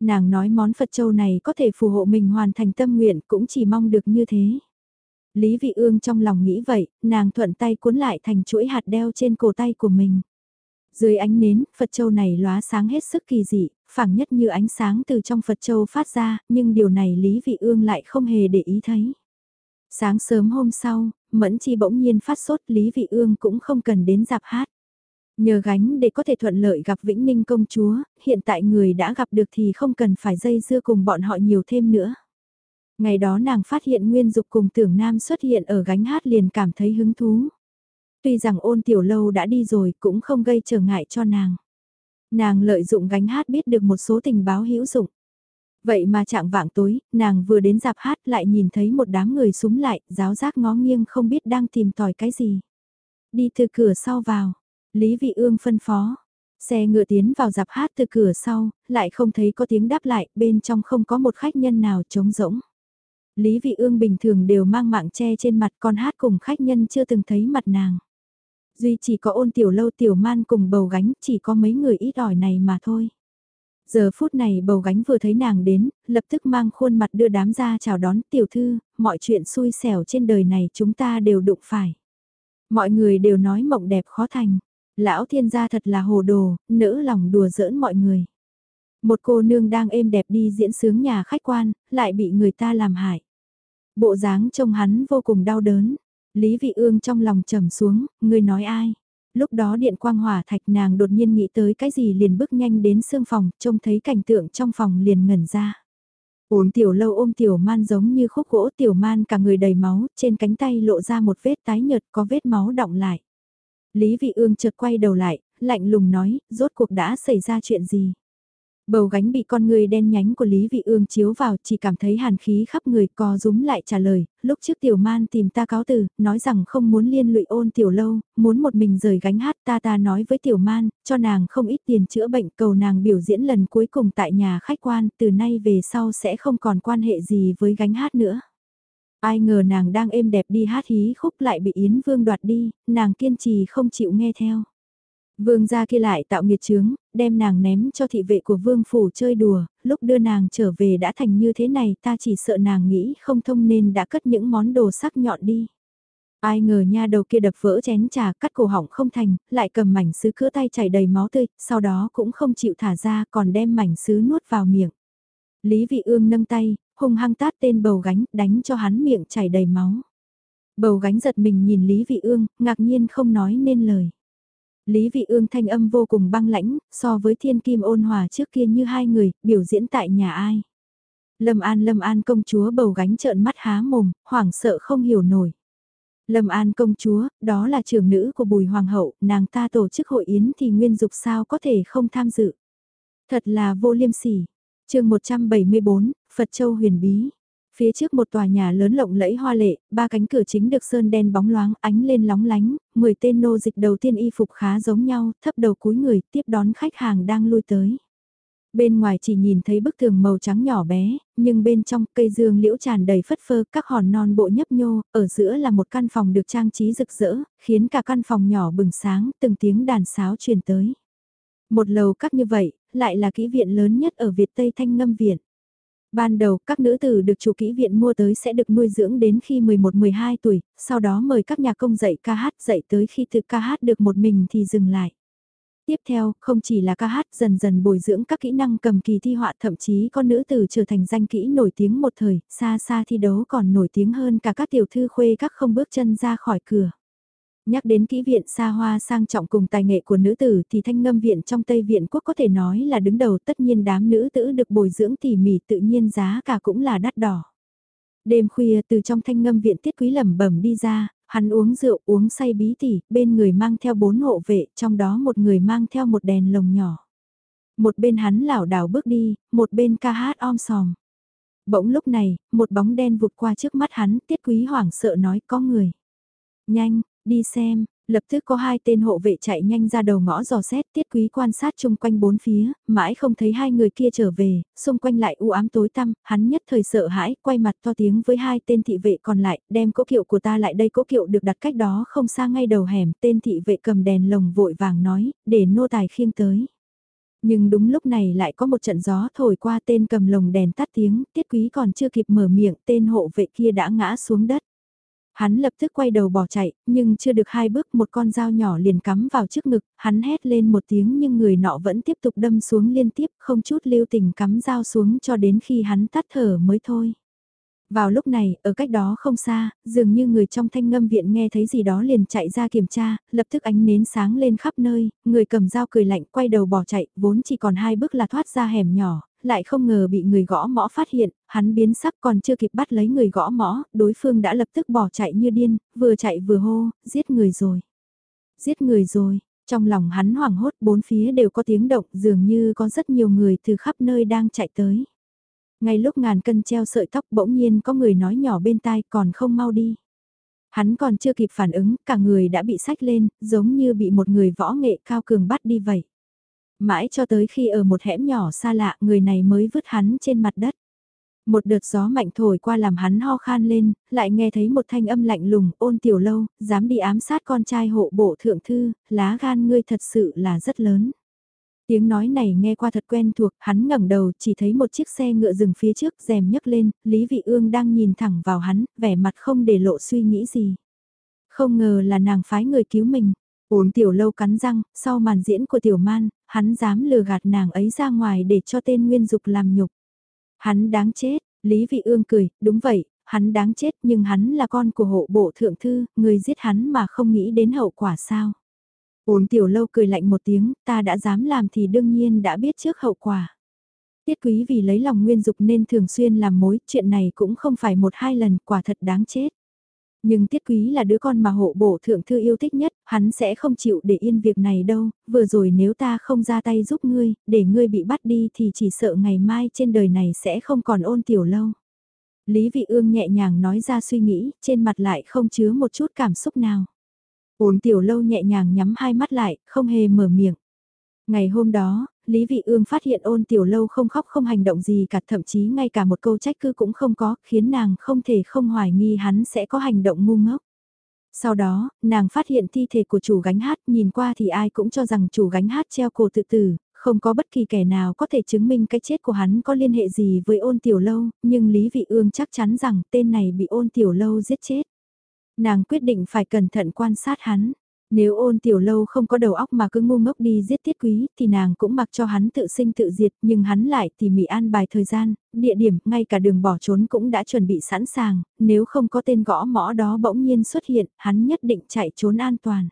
[SPEAKER 1] Nàng nói món Phật Châu này có thể phù hộ mình hoàn thành tâm nguyện cũng chỉ mong được như thế. Lý Vị Ương trong lòng nghĩ vậy, nàng thuận tay cuốn lại thành chuỗi hạt đeo trên cổ tay của mình. Dưới ánh nến, Phật Châu này lóa sáng hết sức kỳ dị, phảng nhất như ánh sáng từ trong Phật Châu phát ra, nhưng điều này Lý Vị Ương lại không hề để ý thấy. Sáng sớm hôm sau, Mẫn Chi bỗng nhiên phát sốt Lý Vị Ương cũng không cần đến dạp hát. Nhờ gánh để có thể thuận lợi gặp Vĩnh Ninh công chúa, hiện tại người đã gặp được thì không cần phải dây dưa cùng bọn họ nhiều thêm nữa. Ngày đó nàng phát hiện Nguyên Dục cùng Tưởng Nam xuất hiện ở gánh hát liền cảm thấy hứng thú. Tuy rằng ôn tiểu lâu đã đi rồi cũng không gây trở ngại cho nàng. Nàng lợi dụng gánh hát biết được một số tình báo hữu dụng. Vậy mà trạng vạng tối, nàng vừa đến dạp hát lại nhìn thấy một đám người súng lại, giáo giác ngó nghiêng không biết đang tìm tòi cái gì. Đi từ cửa sau vào, Lý Vị Ương phân phó. Xe ngựa tiến vào dạp hát từ cửa sau, lại không thấy có tiếng đáp lại, bên trong không có một khách nhân nào trống rỗng. Lý Vị Ương bình thường đều mang mạng che trên mặt con hát cùng khách nhân chưa từng thấy mặt nàng. Duy chỉ có ôn tiểu lâu tiểu man cùng bầu gánh chỉ có mấy người ít ỏi này mà thôi. Giờ phút này bầu gánh vừa thấy nàng đến, lập tức mang khuôn mặt đưa đám ra chào đón tiểu thư, mọi chuyện xui xẻo trên đời này chúng ta đều đụng phải. Mọi người đều nói mộng đẹp khó thành, lão thiên gia thật là hồ đồ, nỡ lòng đùa giỡn mọi người. Một cô nương đang êm đẹp đi diễn sướng nhà khách quan, lại bị người ta làm hại. Bộ dáng trông hắn vô cùng đau đớn. Lý Vị Ương trong lòng trầm xuống, người nói ai? Lúc đó điện quang hỏa thạch nàng đột nhiên nghĩ tới cái gì liền bước nhanh đến sương phòng, trông thấy cảnh tượng trong phòng liền ngẩn ra. Ôn tiểu lâu ôm tiểu man giống như khúc gỗ tiểu man cả người đầy máu, trên cánh tay lộ ra một vết tái nhợt có vết máu đọng lại. Lý Vị Ương chợt quay đầu lại, lạnh lùng nói, rốt cuộc đã xảy ra chuyện gì? Bầu gánh bị con người đen nhánh của Lý Vị Ương chiếu vào chỉ cảm thấy hàn khí khắp người co rúm lại trả lời, lúc trước tiểu man tìm ta cáo từ, nói rằng không muốn liên lụy ôn tiểu lâu, muốn một mình rời gánh hát ta ta nói với tiểu man, cho nàng không ít tiền chữa bệnh cầu nàng biểu diễn lần cuối cùng tại nhà khách quan, từ nay về sau sẽ không còn quan hệ gì với gánh hát nữa. Ai ngờ nàng đang êm đẹp đi hát hí khúc lại bị Yến Vương đoạt đi, nàng kiên trì không chịu nghe theo. Vương gia kia lại tạo nghiệt chướng, đem nàng ném cho thị vệ của vương phủ chơi đùa, lúc đưa nàng trở về đã thành như thế này ta chỉ sợ nàng nghĩ không thông nên đã cất những món đồ sắc nhọn đi. Ai ngờ nha đầu kia đập vỡ chén trà cắt cổ họng không thành, lại cầm mảnh sứ cứa tay chảy đầy máu tươi, sau đó cũng không chịu thả ra còn đem mảnh sứ nuốt vào miệng. Lý vị ương nâng tay, hung hăng tát tên bầu gánh, đánh cho hắn miệng chảy đầy máu. Bầu gánh giật mình nhìn Lý vị ương, ngạc nhiên không nói nên lời. Lý Vị Ương thanh âm vô cùng băng lãnh, so với thiên kim ôn hòa trước kia như hai người, biểu diễn tại nhà ai. Lâm An Lâm An công chúa bầu gánh trợn mắt há mồm, hoảng sợ không hiểu nổi. Lâm An công chúa, đó là trưởng nữ của Bùi Hoàng hậu, nàng ta tổ chức hội yến thì nguyên dục sao có thể không tham dự. Thật là vô liêm sỉ. chương 174, Phật Châu huyền bí. Phía trước một tòa nhà lớn lộng lẫy hoa lệ, ba cánh cửa chính được sơn đen bóng loáng ánh lên lóng lánh, 10 tên nô dịch đầu tiên y phục khá giống nhau, thấp đầu cúi người tiếp đón khách hàng đang lui tới. Bên ngoài chỉ nhìn thấy bức tường màu trắng nhỏ bé, nhưng bên trong cây dương liễu tràn đầy phất phơ các hòn non bộ nhấp nhô, ở giữa là một căn phòng được trang trí rực rỡ, khiến cả căn phòng nhỏ bừng sáng, từng tiếng đàn sáo truyền tới. Một lầu các như vậy, lại là kỹ viện lớn nhất ở Việt Tây Thanh Ngâm Viện. Ban đầu, các nữ tử được chủ kỹ viện mua tới sẽ được nuôi dưỡng đến khi 11-12 tuổi, sau đó mời các nhà công dạy ca hát dạy tới khi tự ca hát được một mình thì dừng lại. Tiếp theo, không chỉ là ca hát dần dần bồi dưỡng các kỹ năng cầm kỳ thi họa thậm chí có nữ tử trở thành danh kỹ nổi tiếng một thời, xa xa thi đấu còn nổi tiếng hơn cả các tiểu thư khuê các không bước chân ra khỏi cửa. Nhắc đến kỹ viện xa hoa sang trọng cùng tài nghệ của nữ tử thì thanh ngâm viện trong Tây Viện Quốc có thể nói là đứng đầu tất nhiên đám nữ tử được bồi dưỡng tỉ mỉ tự nhiên giá cả cũng là đắt đỏ. Đêm khuya từ trong thanh ngâm viện tiết quý lẩm bẩm đi ra, hắn uống rượu uống say bí tỉ, bên người mang theo bốn hộ vệ, trong đó một người mang theo một đèn lồng nhỏ. Một bên hắn lảo đảo bước đi, một bên ca hát om sòm. Bỗng lúc này, một bóng đen vụt qua trước mắt hắn, tiết quý hoảng sợ nói có người. Nhanh, đi xem, lập tức có hai tên hộ vệ chạy nhanh ra đầu ngõ dò xét tiết quý quan sát chung quanh bốn phía, mãi không thấy hai người kia trở về, xung quanh lại u ám tối tăm, hắn nhất thời sợ hãi, quay mặt to tiếng với hai tên thị vệ còn lại, đem cỗ kiệu của ta lại đây cỗ kiệu được đặt cách đó không xa ngay đầu hẻm, tên thị vệ cầm đèn lồng vội vàng nói, để nô tài khiêng tới. Nhưng đúng lúc này lại có một trận gió thổi qua tên cầm lồng đèn tắt tiếng, tiết quý còn chưa kịp mở miệng, tên hộ vệ kia đã ngã xuống đất. Hắn lập tức quay đầu bỏ chạy, nhưng chưa được hai bước một con dao nhỏ liền cắm vào trước ngực, hắn hét lên một tiếng nhưng người nọ vẫn tiếp tục đâm xuống liên tiếp, không chút lưu tình cắm dao xuống cho đến khi hắn tắt thở mới thôi. Vào lúc này, ở cách đó không xa, dường như người trong thanh ngâm viện nghe thấy gì đó liền chạy ra kiểm tra, lập tức ánh nến sáng lên khắp nơi, người cầm dao cười lạnh quay đầu bỏ chạy, vốn chỉ còn hai bước là thoát ra hẻm nhỏ, lại không ngờ bị người gõ mõ phát hiện, hắn biến sắc còn chưa kịp bắt lấy người gõ mõ, đối phương đã lập tức bỏ chạy như điên, vừa chạy vừa hô, giết người rồi. Giết người rồi, trong lòng hắn hoảng hốt bốn phía đều có tiếng động dường như có rất nhiều người từ khắp nơi đang chạy tới. Ngay lúc ngàn cân treo sợi tóc bỗng nhiên có người nói nhỏ bên tai còn không mau đi. Hắn còn chưa kịp phản ứng, cả người đã bị sách lên, giống như bị một người võ nghệ cao cường bắt đi vậy. Mãi cho tới khi ở một hẻm nhỏ xa lạ người này mới vứt hắn trên mặt đất. Một đợt gió mạnh thổi qua làm hắn ho khan lên, lại nghe thấy một thanh âm lạnh lùng, ôn tiểu lâu, dám đi ám sát con trai hộ bộ thượng thư, lá gan ngươi thật sự là rất lớn. Tiếng nói này nghe qua thật quen thuộc, hắn ngẩng đầu chỉ thấy một chiếc xe ngựa dừng phía trước, rèm nhấc lên, Lý Vị Ương đang nhìn thẳng vào hắn, vẻ mặt không để lộ suy nghĩ gì. Không ngờ là nàng phái người cứu mình. Uống tiểu lâu cắn răng, sau màn diễn của tiểu man, hắn dám lừa gạt nàng ấy ra ngoài để cho tên Nguyên Dục làm nhục. Hắn đáng chết, Lý Vị Ương cười, đúng vậy, hắn đáng chết nhưng hắn là con của hộ bộ thượng thư, người giết hắn mà không nghĩ đến hậu quả sao. Uống tiểu lâu cười lạnh một tiếng, ta đã dám làm thì đương nhiên đã biết trước hậu quả. Tiết quý vì lấy lòng nguyên dục nên thường xuyên làm mối, chuyện này cũng không phải một hai lần, quả thật đáng chết. Nhưng tiết quý là đứa con mà hộ bổ thượng thư yêu thích nhất, hắn sẽ không chịu để yên việc này đâu, vừa rồi nếu ta không ra tay giúp ngươi, để ngươi bị bắt đi thì chỉ sợ ngày mai trên đời này sẽ không còn ôn tiểu lâu. Lý vị ương nhẹ nhàng nói ra suy nghĩ, trên mặt lại không chứa một chút cảm xúc nào. Ôn tiểu lâu nhẹ nhàng nhắm hai mắt lại, không hề mở miệng. Ngày hôm đó, Lý Vị Ương phát hiện ôn tiểu lâu không khóc không hành động gì cả thậm chí ngay cả một câu trách cứ cũng không có, khiến nàng không thể không hoài nghi hắn sẽ có hành động ngu ngốc. Sau đó, nàng phát hiện thi thể của chủ gánh hát, nhìn qua thì ai cũng cho rằng chủ gánh hát treo cổ tự tử, không có bất kỳ kẻ nào có thể chứng minh cái chết của hắn có liên hệ gì với ôn tiểu lâu, nhưng Lý Vị Ương chắc chắn rằng tên này bị ôn tiểu lâu giết chết. Nàng quyết định phải cẩn thận quan sát hắn. Nếu ôn tiểu lâu không có đầu óc mà cứ ngu ngốc đi giết tiết quý thì nàng cũng mặc cho hắn tự sinh tự diệt nhưng hắn lại tỉ mỉ an bài thời gian, địa điểm, ngay cả đường bỏ trốn cũng đã chuẩn bị sẵn sàng, nếu không có tên gõ mõ đó bỗng nhiên xuất hiện, hắn nhất định chạy trốn an toàn.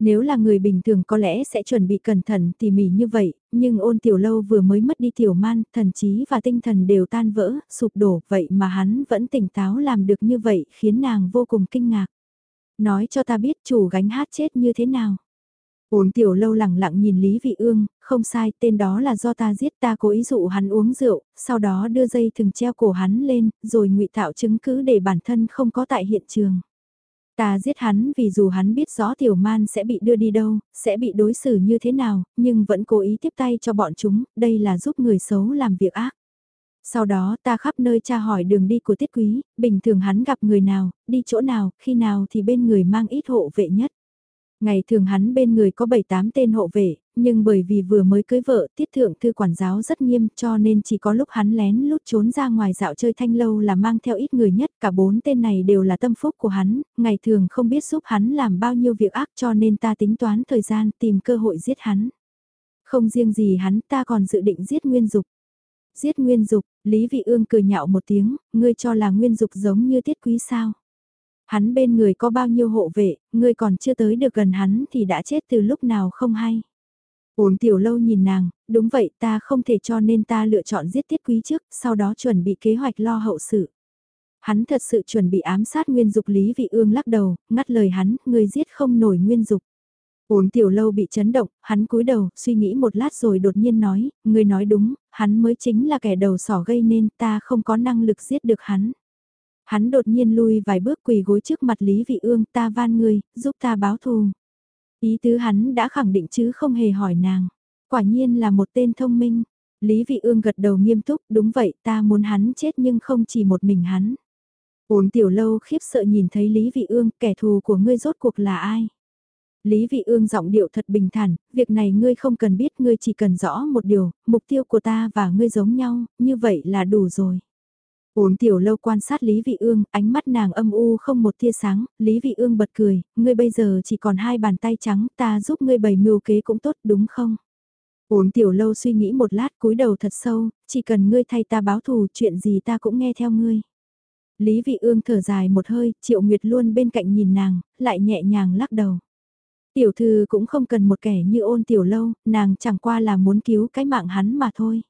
[SPEAKER 1] Nếu là người bình thường có lẽ sẽ chuẩn bị cẩn thận tỉ mỉ như vậy, nhưng ôn tiểu lâu vừa mới mất đi tiểu man, thần trí và tinh thần đều tan vỡ, sụp đổ, vậy mà hắn vẫn tỉnh táo làm được như vậy khiến nàng vô cùng kinh ngạc. Nói cho ta biết chủ gánh hát chết như thế nào. Ôn tiểu lâu lẳng lặng nhìn Lý Vị Ương, không sai, tên đó là do ta giết ta cố ý dụ hắn uống rượu, sau đó đưa dây thừng treo cổ hắn lên, rồi ngụy tạo chứng cứ để bản thân không có tại hiện trường. Ta giết hắn vì dù hắn biết rõ tiểu man sẽ bị đưa đi đâu, sẽ bị đối xử như thế nào, nhưng vẫn cố ý tiếp tay cho bọn chúng, đây là giúp người xấu làm việc ác. Sau đó ta khắp nơi tra hỏi đường đi của tiết quý, bình thường hắn gặp người nào, đi chỗ nào, khi nào thì bên người mang ít hộ vệ nhất. Ngày thường hắn bên người có 7-8 tên hộ vệ, nhưng bởi vì vừa mới cưới vợ, tiết thượng thư quản giáo rất nghiêm cho nên chỉ có lúc hắn lén lút trốn ra ngoài dạo chơi thanh lâu là mang theo ít người nhất, cả bốn tên này đều là tâm phúc của hắn, ngày thường không biết giúp hắn làm bao nhiêu việc ác cho nên ta tính toán thời gian tìm cơ hội giết hắn. Không riêng gì hắn ta còn dự định giết Nguyên Dục. Giết Nguyên Dục, Lý Vị Ương cười nhạo một tiếng, ngươi cho là Nguyên Dục giống như tiết quý sao. Hắn bên người có bao nhiêu hộ vệ, ngươi còn chưa tới được gần hắn thì đã chết từ lúc nào không hay. Ổn tiểu lâu nhìn nàng, đúng vậy ta không thể cho nên ta lựa chọn giết tiết quý trước, sau đó chuẩn bị kế hoạch lo hậu sự. Hắn thật sự chuẩn bị ám sát nguyên dục Lý Vị Ương lắc đầu, ngắt lời hắn, ngươi giết không nổi nguyên dục. Uống tiểu lâu bị chấn động, hắn cúi đầu, suy nghĩ một lát rồi đột nhiên nói, người nói đúng, hắn mới chính là kẻ đầu sỏ gây nên ta không có năng lực giết được hắn. Hắn đột nhiên lui vài bước quỳ gối trước mặt Lý Vị Ương ta van ngươi giúp ta báo thù. Ý tứ hắn đã khẳng định chứ không hề hỏi nàng. Quả nhiên là một tên thông minh. Lý Vị Ương gật đầu nghiêm túc, đúng vậy ta muốn hắn chết nhưng không chỉ một mình hắn. Ôn tiểu lâu khiếp sợ nhìn thấy Lý Vị Ương, kẻ thù của ngươi rốt cuộc là ai? Lý Vị Ương giọng điệu thật bình thản, việc này ngươi không cần biết, ngươi chỉ cần rõ một điều, mục tiêu của ta và ngươi giống nhau, như vậy là đủ rồi. Ôn tiểu lâu quan sát Lý Vị Ương, ánh mắt nàng âm u không một tia sáng, Lý Vị Ương bật cười, ngươi bây giờ chỉ còn hai bàn tay trắng, ta giúp ngươi bày mưu kế cũng tốt đúng không? Ôn tiểu lâu suy nghĩ một lát cúi đầu thật sâu, chỉ cần ngươi thay ta báo thù chuyện gì ta cũng nghe theo ngươi. Lý Vị Ương thở dài một hơi, Triệu Nguyệt luôn bên cạnh nhìn nàng, lại nhẹ nhàng lắc đầu. Tiểu thư cũng không cần một kẻ như ôn tiểu lâu, nàng chẳng qua là muốn cứu cái mạng hắn mà thôi.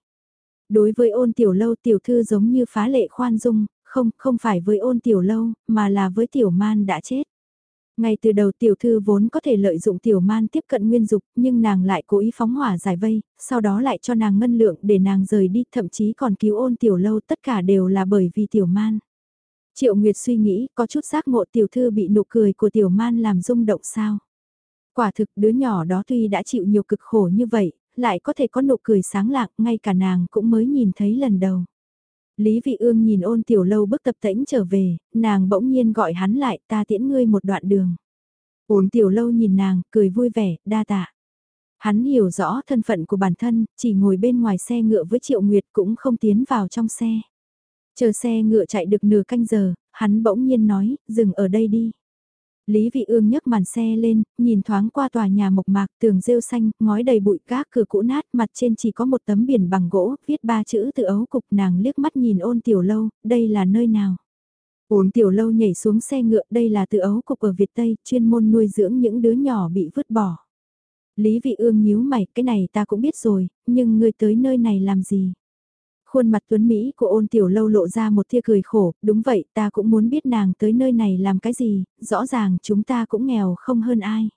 [SPEAKER 1] Đối với ôn tiểu lâu tiểu thư giống như phá lệ khoan dung, không, không phải với ôn tiểu lâu, mà là với tiểu man đã chết. Ngay từ đầu tiểu thư vốn có thể lợi dụng tiểu man tiếp cận nguyên dục, nhưng nàng lại cố ý phóng hỏa giải vây, sau đó lại cho nàng ngân lượng để nàng rời đi, thậm chí còn cứu ôn tiểu lâu tất cả đều là bởi vì tiểu man. Triệu Nguyệt suy nghĩ, có chút giác ngộ tiểu thư bị nụ cười của tiểu man làm rung động sao. Quả thực đứa nhỏ đó tuy đã chịu nhiều cực khổ như vậy, lại có thể có nụ cười sáng lạng, ngay cả nàng cũng mới nhìn thấy lần đầu. Lý Vị Ương nhìn ôn tiểu lâu bước tập tễnh trở về, nàng bỗng nhiên gọi hắn lại ta tiễn ngươi một đoạn đường. Ôn tiểu lâu nhìn nàng, cười vui vẻ, đa tạ. Hắn hiểu rõ thân phận của bản thân, chỉ ngồi bên ngoài xe ngựa với Triệu Nguyệt cũng không tiến vào trong xe. Chờ xe ngựa chạy được nửa canh giờ, hắn bỗng nhiên nói, dừng ở đây đi. Lý Vị Ương nhấc màn xe lên, nhìn thoáng qua tòa nhà mộc mạc, tường rêu xanh, ngói đầy bụi các cửa cũ nát, mặt trên chỉ có một tấm biển bằng gỗ, viết ba chữ từ ấu cục nàng liếc mắt nhìn ôn tiểu lâu, đây là nơi nào? Ôn tiểu lâu nhảy xuống xe ngựa, đây là từ ấu cục ở Việt Tây, chuyên môn nuôi dưỡng những đứa nhỏ bị vứt bỏ. Lý Vị Ương nhíu mày, cái này ta cũng biết rồi, nhưng ngươi tới nơi này làm gì? Khuôn mặt tuấn Mỹ của ôn tiểu lâu lộ ra một tia cười khổ, đúng vậy ta cũng muốn biết nàng tới nơi này làm cái gì, rõ ràng chúng ta cũng nghèo không hơn ai.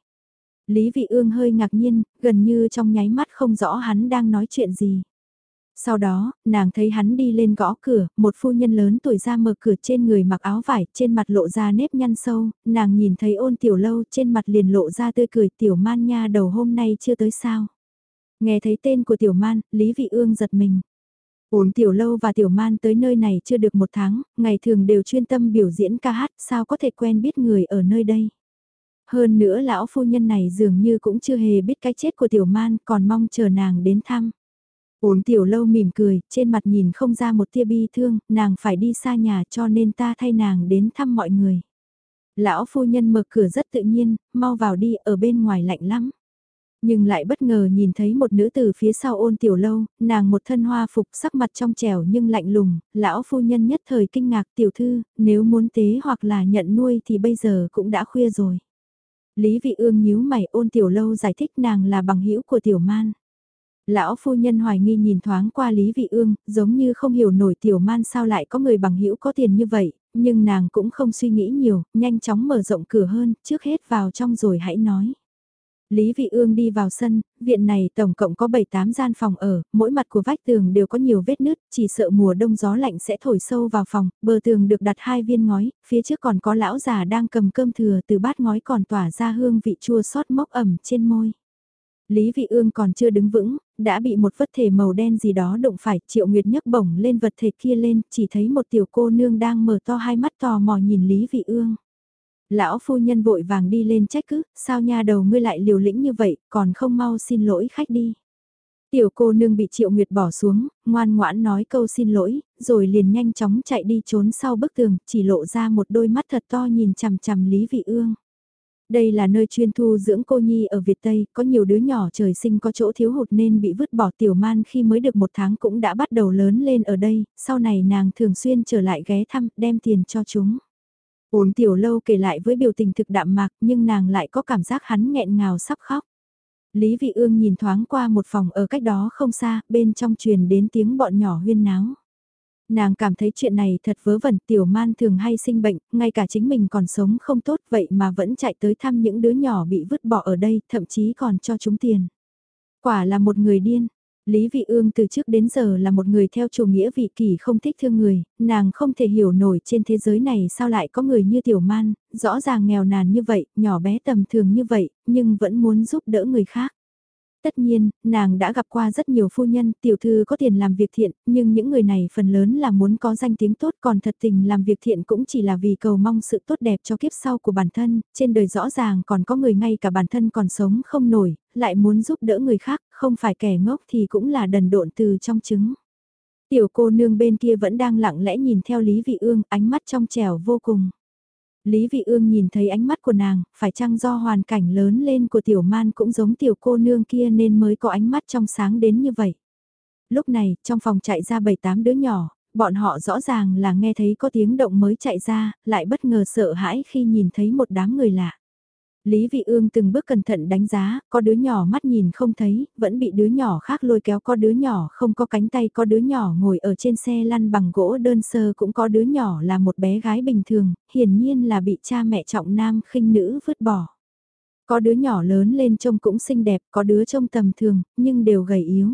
[SPEAKER 1] Lý Vị Ương hơi ngạc nhiên, gần như trong nháy mắt không rõ hắn đang nói chuyện gì. Sau đó, nàng thấy hắn đi lên gõ cửa, một phu nhân lớn tuổi ra mở cửa trên người mặc áo vải, trên mặt lộ ra nếp nhăn sâu, nàng nhìn thấy ôn tiểu lâu trên mặt liền lộ ra tươi cười tiểu man nha đầu hôm nay chưa tới sao. Nghe thấy tên của tiểu man, Lý Vị Ương giật mình. Uống tiểu lâu và tiểu man tới nơi này chưa được một tháng, ngày thường đều chuyên tâm biểu diễn ca hát, sao có thể quen biết người ở nơi đây. Hơn nữa lão phu nhân này dường như cũng chưa hề biết cái chết của tiểu man, còn mong chờ nàng đến thăm. Uống tiểu lâu mỉm cười, trên mặt nhìn không ra một tia bi thương, nàng phải đi xa nhà cho nên ta thay nàng đến thăm mọi người. Lão phu nhân mở cửa rất tự nhiên, mau vào đi, ở bên ngoài lạnh lắm. Nhưng lại bất ngờ nhìn thấy một nữ từ phía sau ôn tiểu lâu, nàng một thân hoa phục sắc mặt trong trẻo nhưng lạnh lùng, lão phu nhân nhất thời kinh ngạc tiểu thư, nếu muốn tế hoặc là nhận nuôi thì bây giờ cũng đã khuya rồi. Lý vị ương nhíu mày ôn tiểu lâu giải thích nàng là bằng hữu của tiểu man. Lão phu nhân hoài nghi nhìn thoáng qua Lý Vị Ương, giống như không hiểu nổi tiểu man sao lại có người bằng hữu có tiền như vậy, nhưng nàng cũng không suy nghĩ nhiều, nhanh chóng mở rộng cửa hơn, trước hết vào trong rồi hãy nói. Lý Vị Ương đi vào sân, viện này tổng cộng có 7-8 gian phòng ở, mỗi mặt của vách tường đều có nhiều vết nứt, chỉ sợ mùa đông gió lạnh sẽ thổi sâu vào phòng, bờ tường được đặt hai viên ngói, phía trước còn có lão già đang cầm cơm thừa từ bát ngói còn tỏa ra hương vị chua xót mốc ẩm trên môi. Lý Vị Ương còn chưa đứng vững, đã bị một vật thể màu đen gì đó đụng phải, Triệu Nguyệt nhấc bổng lên vật thể kia lên, chỉ thấy một tiểu cô nương đang mở to hai mắt tò mò nhìn Lý Vị Ương. Lão phu nhân vội vàng đi lên trách cứ, sao nha đầu ngươi lại liều lĩnh như vậy, còn không mau xin lỗi khách đi. Tiểu cô nương bị Triệu Nguyệt bỏ xuống, ngoan ngoãn nói câu xin lỗi, rồi liền nhanh chóng chạy đi trốn sau bức tường, chỉ lộ ra một đôi mắt thật to nhìn chằm chằm Lý Vị Ương. Đây là nơi chuyên thu dưỡng cô nhi ở Việt Tây, có nhiều đứa nhỏ trời sinh có chỗ thiếu hụt nên bị vứt bỏ tiểu man khi mới được một tháng cũng đã bắt đầu lớn lên ở đây, sau này nàng thường xuyên trở lại ghé thăm, đem tiền cho chúng. Ôn tiểu lâu kể lại với biểu tình thực đạm mạc nhưng nàng lại có cảm giác hắn nghẹn ngào sắp khóc. Lý Vị Ương nhìn thoáng qua một phòng ở cách đó không xa, bên trong truyền đến tiếng bọn nhỏ huyên náo. Nàng cảm thấy chuyện này thật vớ vẩn, tiểu man thường hay sinh bệnh, ngay cả chính mình còn sống không tốt vậy mà vẫn chạy tới thăm những đứa nhỏ bị vứt bỏ ở đây, thậm chí còn cho chúng tiền. Quả là một người điên, Lý Vị Ương từ trước đến giờ là một người theo chủ nghĩa vị kỷ không thích thương người, nàng không thể hiểu nổi trên thế giới này sao lại có người như Tiểu Man, rõ ràng nghèo nàn như vậy, nhỏ bé tầm thường như vậy, nhưng vẫn muốn giúp đỡ người khác. Tất nhiên, nàng đã gặp qua rất nhiều phu nhân, tiểu thư có tiền làm việc thiện, nhưng những người này phần lớn là muốn có danh tiếng tốt còn thật tình làm việc thiện cũng chỉ là vì cầu mong sự tốt đẹp cho kiếp sau của bản thân, trên đời rõ ràng còn có người ngay cả bản thân còn sống không nổi, lại muốn giúp đỡ người khác, không phải kẻ ngốc thì cũng là đần độn từ trong trứng. Tiểu cô nương bên kia vẫn đang lặng lẽ nhìn theo Lý Vị Ương, ánh mắt trong trẻo vô cùng. Lý Vị Ương nhìn thấy ánh mắt của nàng, phải chăng do hoàn cảnh lớn lên của tiểu man cũng giống tiểu cô nương kia nên mới có ánh mắt trong sáng đến như vậy. Lúc này, trong phòng chạy ra 7-8 đứa nhỏ, bọn họ rõ ràng là nghe thấy có tiếng động mới chạy ra, lại bất ngờ sợ hãi khi nhìn thấy một đám người lạ. Lý Vị Ương từng bước cẩn thận đánh giá, có đứa nhỏ mắt nhìn không thấy, vẫn bị đứa nhỏ khác lôi kéo, có đứa nhỏ không có cánh tay, có đứa nhỏ ngồi ở trên xe lăn bằng gỗ đơn sơ, cũng có đứa nhỏ là một bé gái bình thường, hiển nhiên là bị cha mẹ trọng nam khinh nữ vứt bỏ. Có đứa nhỏ lớn lên trông cũng xinh đẹp, có đứa trông tầm thường, nhưng đều gầy yếu.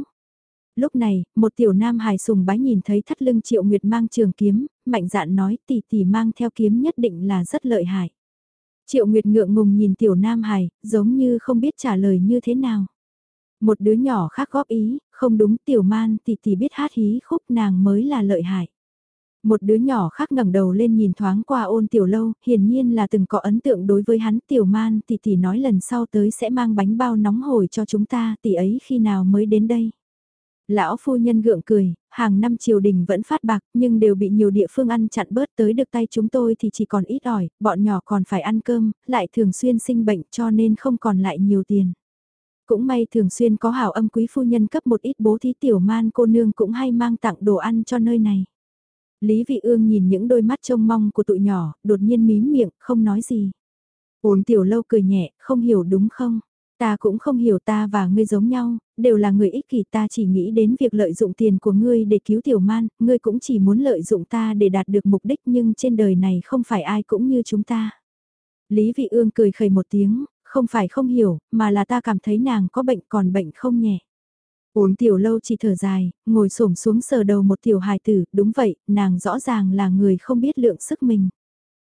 [SPEAKER 1] Lúc này, một tiểu nam hài sùng bái nhìn thấy thắt lưng triệu nguyệt mang trường kiếm, mạnh dạn nói tỷ tỷ mang theo kiếm nhất định là rất lợi hại. Triệu Nguyệt ngượng ngùng nhìn tiểu nam hải giống như không biết trả lời như thế nào. Một đứa nhỏ khác góp ý, không đúng tiểu man thì thì biết hát hí khúc nàng mới là lợi hại. Một đứa nhỏ khác ngẩng đầu lên nhìn thoáng qua ôn tiểu lâu, hiển nhiên là từng có ấn tượng đối với hắn tiểu man thì thì nói lần sau tới sẽ mang bánh bao nóng hổi cho chúng ta, tỷ ấy khi nào mới đến đây. Lão phu nhân gượng cười, hàng năm triều đình vẫn phát bạc nhưng đều bị nhiều địa phương ăn chặn bớt tới được tay chúng tôi thì chỉ còn ít ỏi, bọn nhỏ còn phải ăn cơm, lại thường xuyên sinh bệnh cho nên không còn lại nhiều tiền. Cũng may thường xuyên có hảo âm quý phu nhân cấp một ít bố thí tiểu man cô nương cũng hay mang tặng đồ ăn cho nơi này. Lý Vị Ương nhìn những đôi mắt trông mong của tụi nhỏ, đột nhiên mím miệng, không nói gì. Ôn tiểu lâu cười nhẹ, không hiểu đúng không? Ta cũng không hiểu ta và ngươi giống nhau, đều là người ích kỷ ta chỉ nghĩ đến việc lợi dụng tiền của ngươi để cứu tiểu man, ngươi cũng chỉ muốn lợi dụng ta để đạt được mục đích nhưng trên đời này không phải ai cũng như chúng ta. Lý Vị Ương cười khẩy một tiếng, không phải không hiểu, mà là ta cảm thấy nàng có bệnh còn bệnh không nhẹ. Uống tiểu lâu chỉ thở dài, ngồi xổm xuống sờ đầu một tiểu hài tử, đúng vậy, nàng rõ ràng là người không biết lượng sức mình.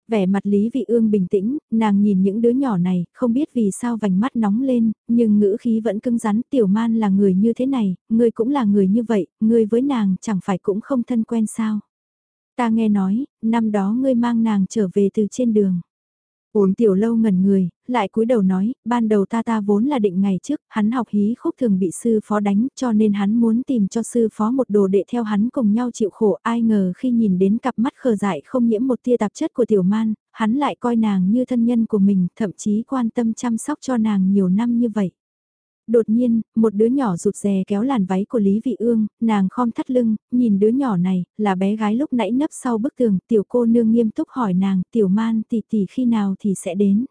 [SPEAKER 1] Vẻ mặt Lý Vị Ương bình tĩnh, nàng nhìn những đứa nhỏ này, không biết vì sao vành mắt nóng lên, nhưng ngữ khí vẫn cứng rắn tiểu man là người như thế này, ngươi cũng là người như vậy, ngươi với nàng chẳng phải cũng không thân quen sao. Ta nghe nói, năm đó ngươi mang nàng trở về từ trên đường. Uống tiểu lâu ngẩn người, lại cúi đầu nói, ban đầu ta ta vốn là định ngày trước, hắn học hí khúc thường bị sư phó đánh, cho nên hắn muốn tìm cho sư phó một đồ đệ theo hắn cùng nhau chịu khổ, ai ngờ khi nhìn đến cặp mắt khờ dại không nhiễm một tia tạp chất của tiểu man, hắn lại coi nàng như thân nhân của mình, thậm chí quan tâm chăm sóc cho nàng nhiều năm như vậy. Đột nhiên, một đứa nhỏ rụt rè kéo làn váy của Lý Vị Ương, nàng khom thắt lưng, nhìn đứa nhỏ này, là bé gái lúc nãy nấp sau bức tường, tiểu cô nương nghiêm túc hỏi nàng, tiểu man tỷ tỷ khi nào thì sẽ đến.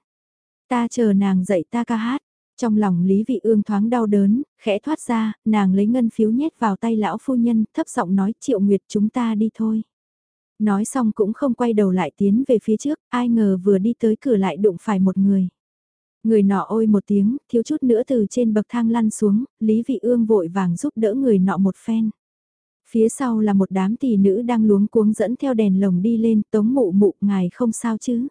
[SPEAKER 1] Ta chờ nàng dạy ta ca hát. Trong lòng Lý Vị Ương thoáng đau đớn, khẽ thoát ra, nàng lấy ngân phiếu nhét vào tay lão phu nhân, thấp giọng nói triệu nguyệt chúng ta đi thôi. Nói xong cũng không quay đầu lại tiến về phía trước, ai ngờ vừa đi tới cửa lại đụng phải một người. Người nọ ôi một tiếng, thiếu chút nữa từ trên bậc thang lăn xuống, Lý Vị Ương vội vàng giúp đỡ người nọ một phen. Phía sau là một đám tỷ nữ đang luống cuống dẫn theo đèn lồng đi lên, tống mụ mụ ngài không sao chứ.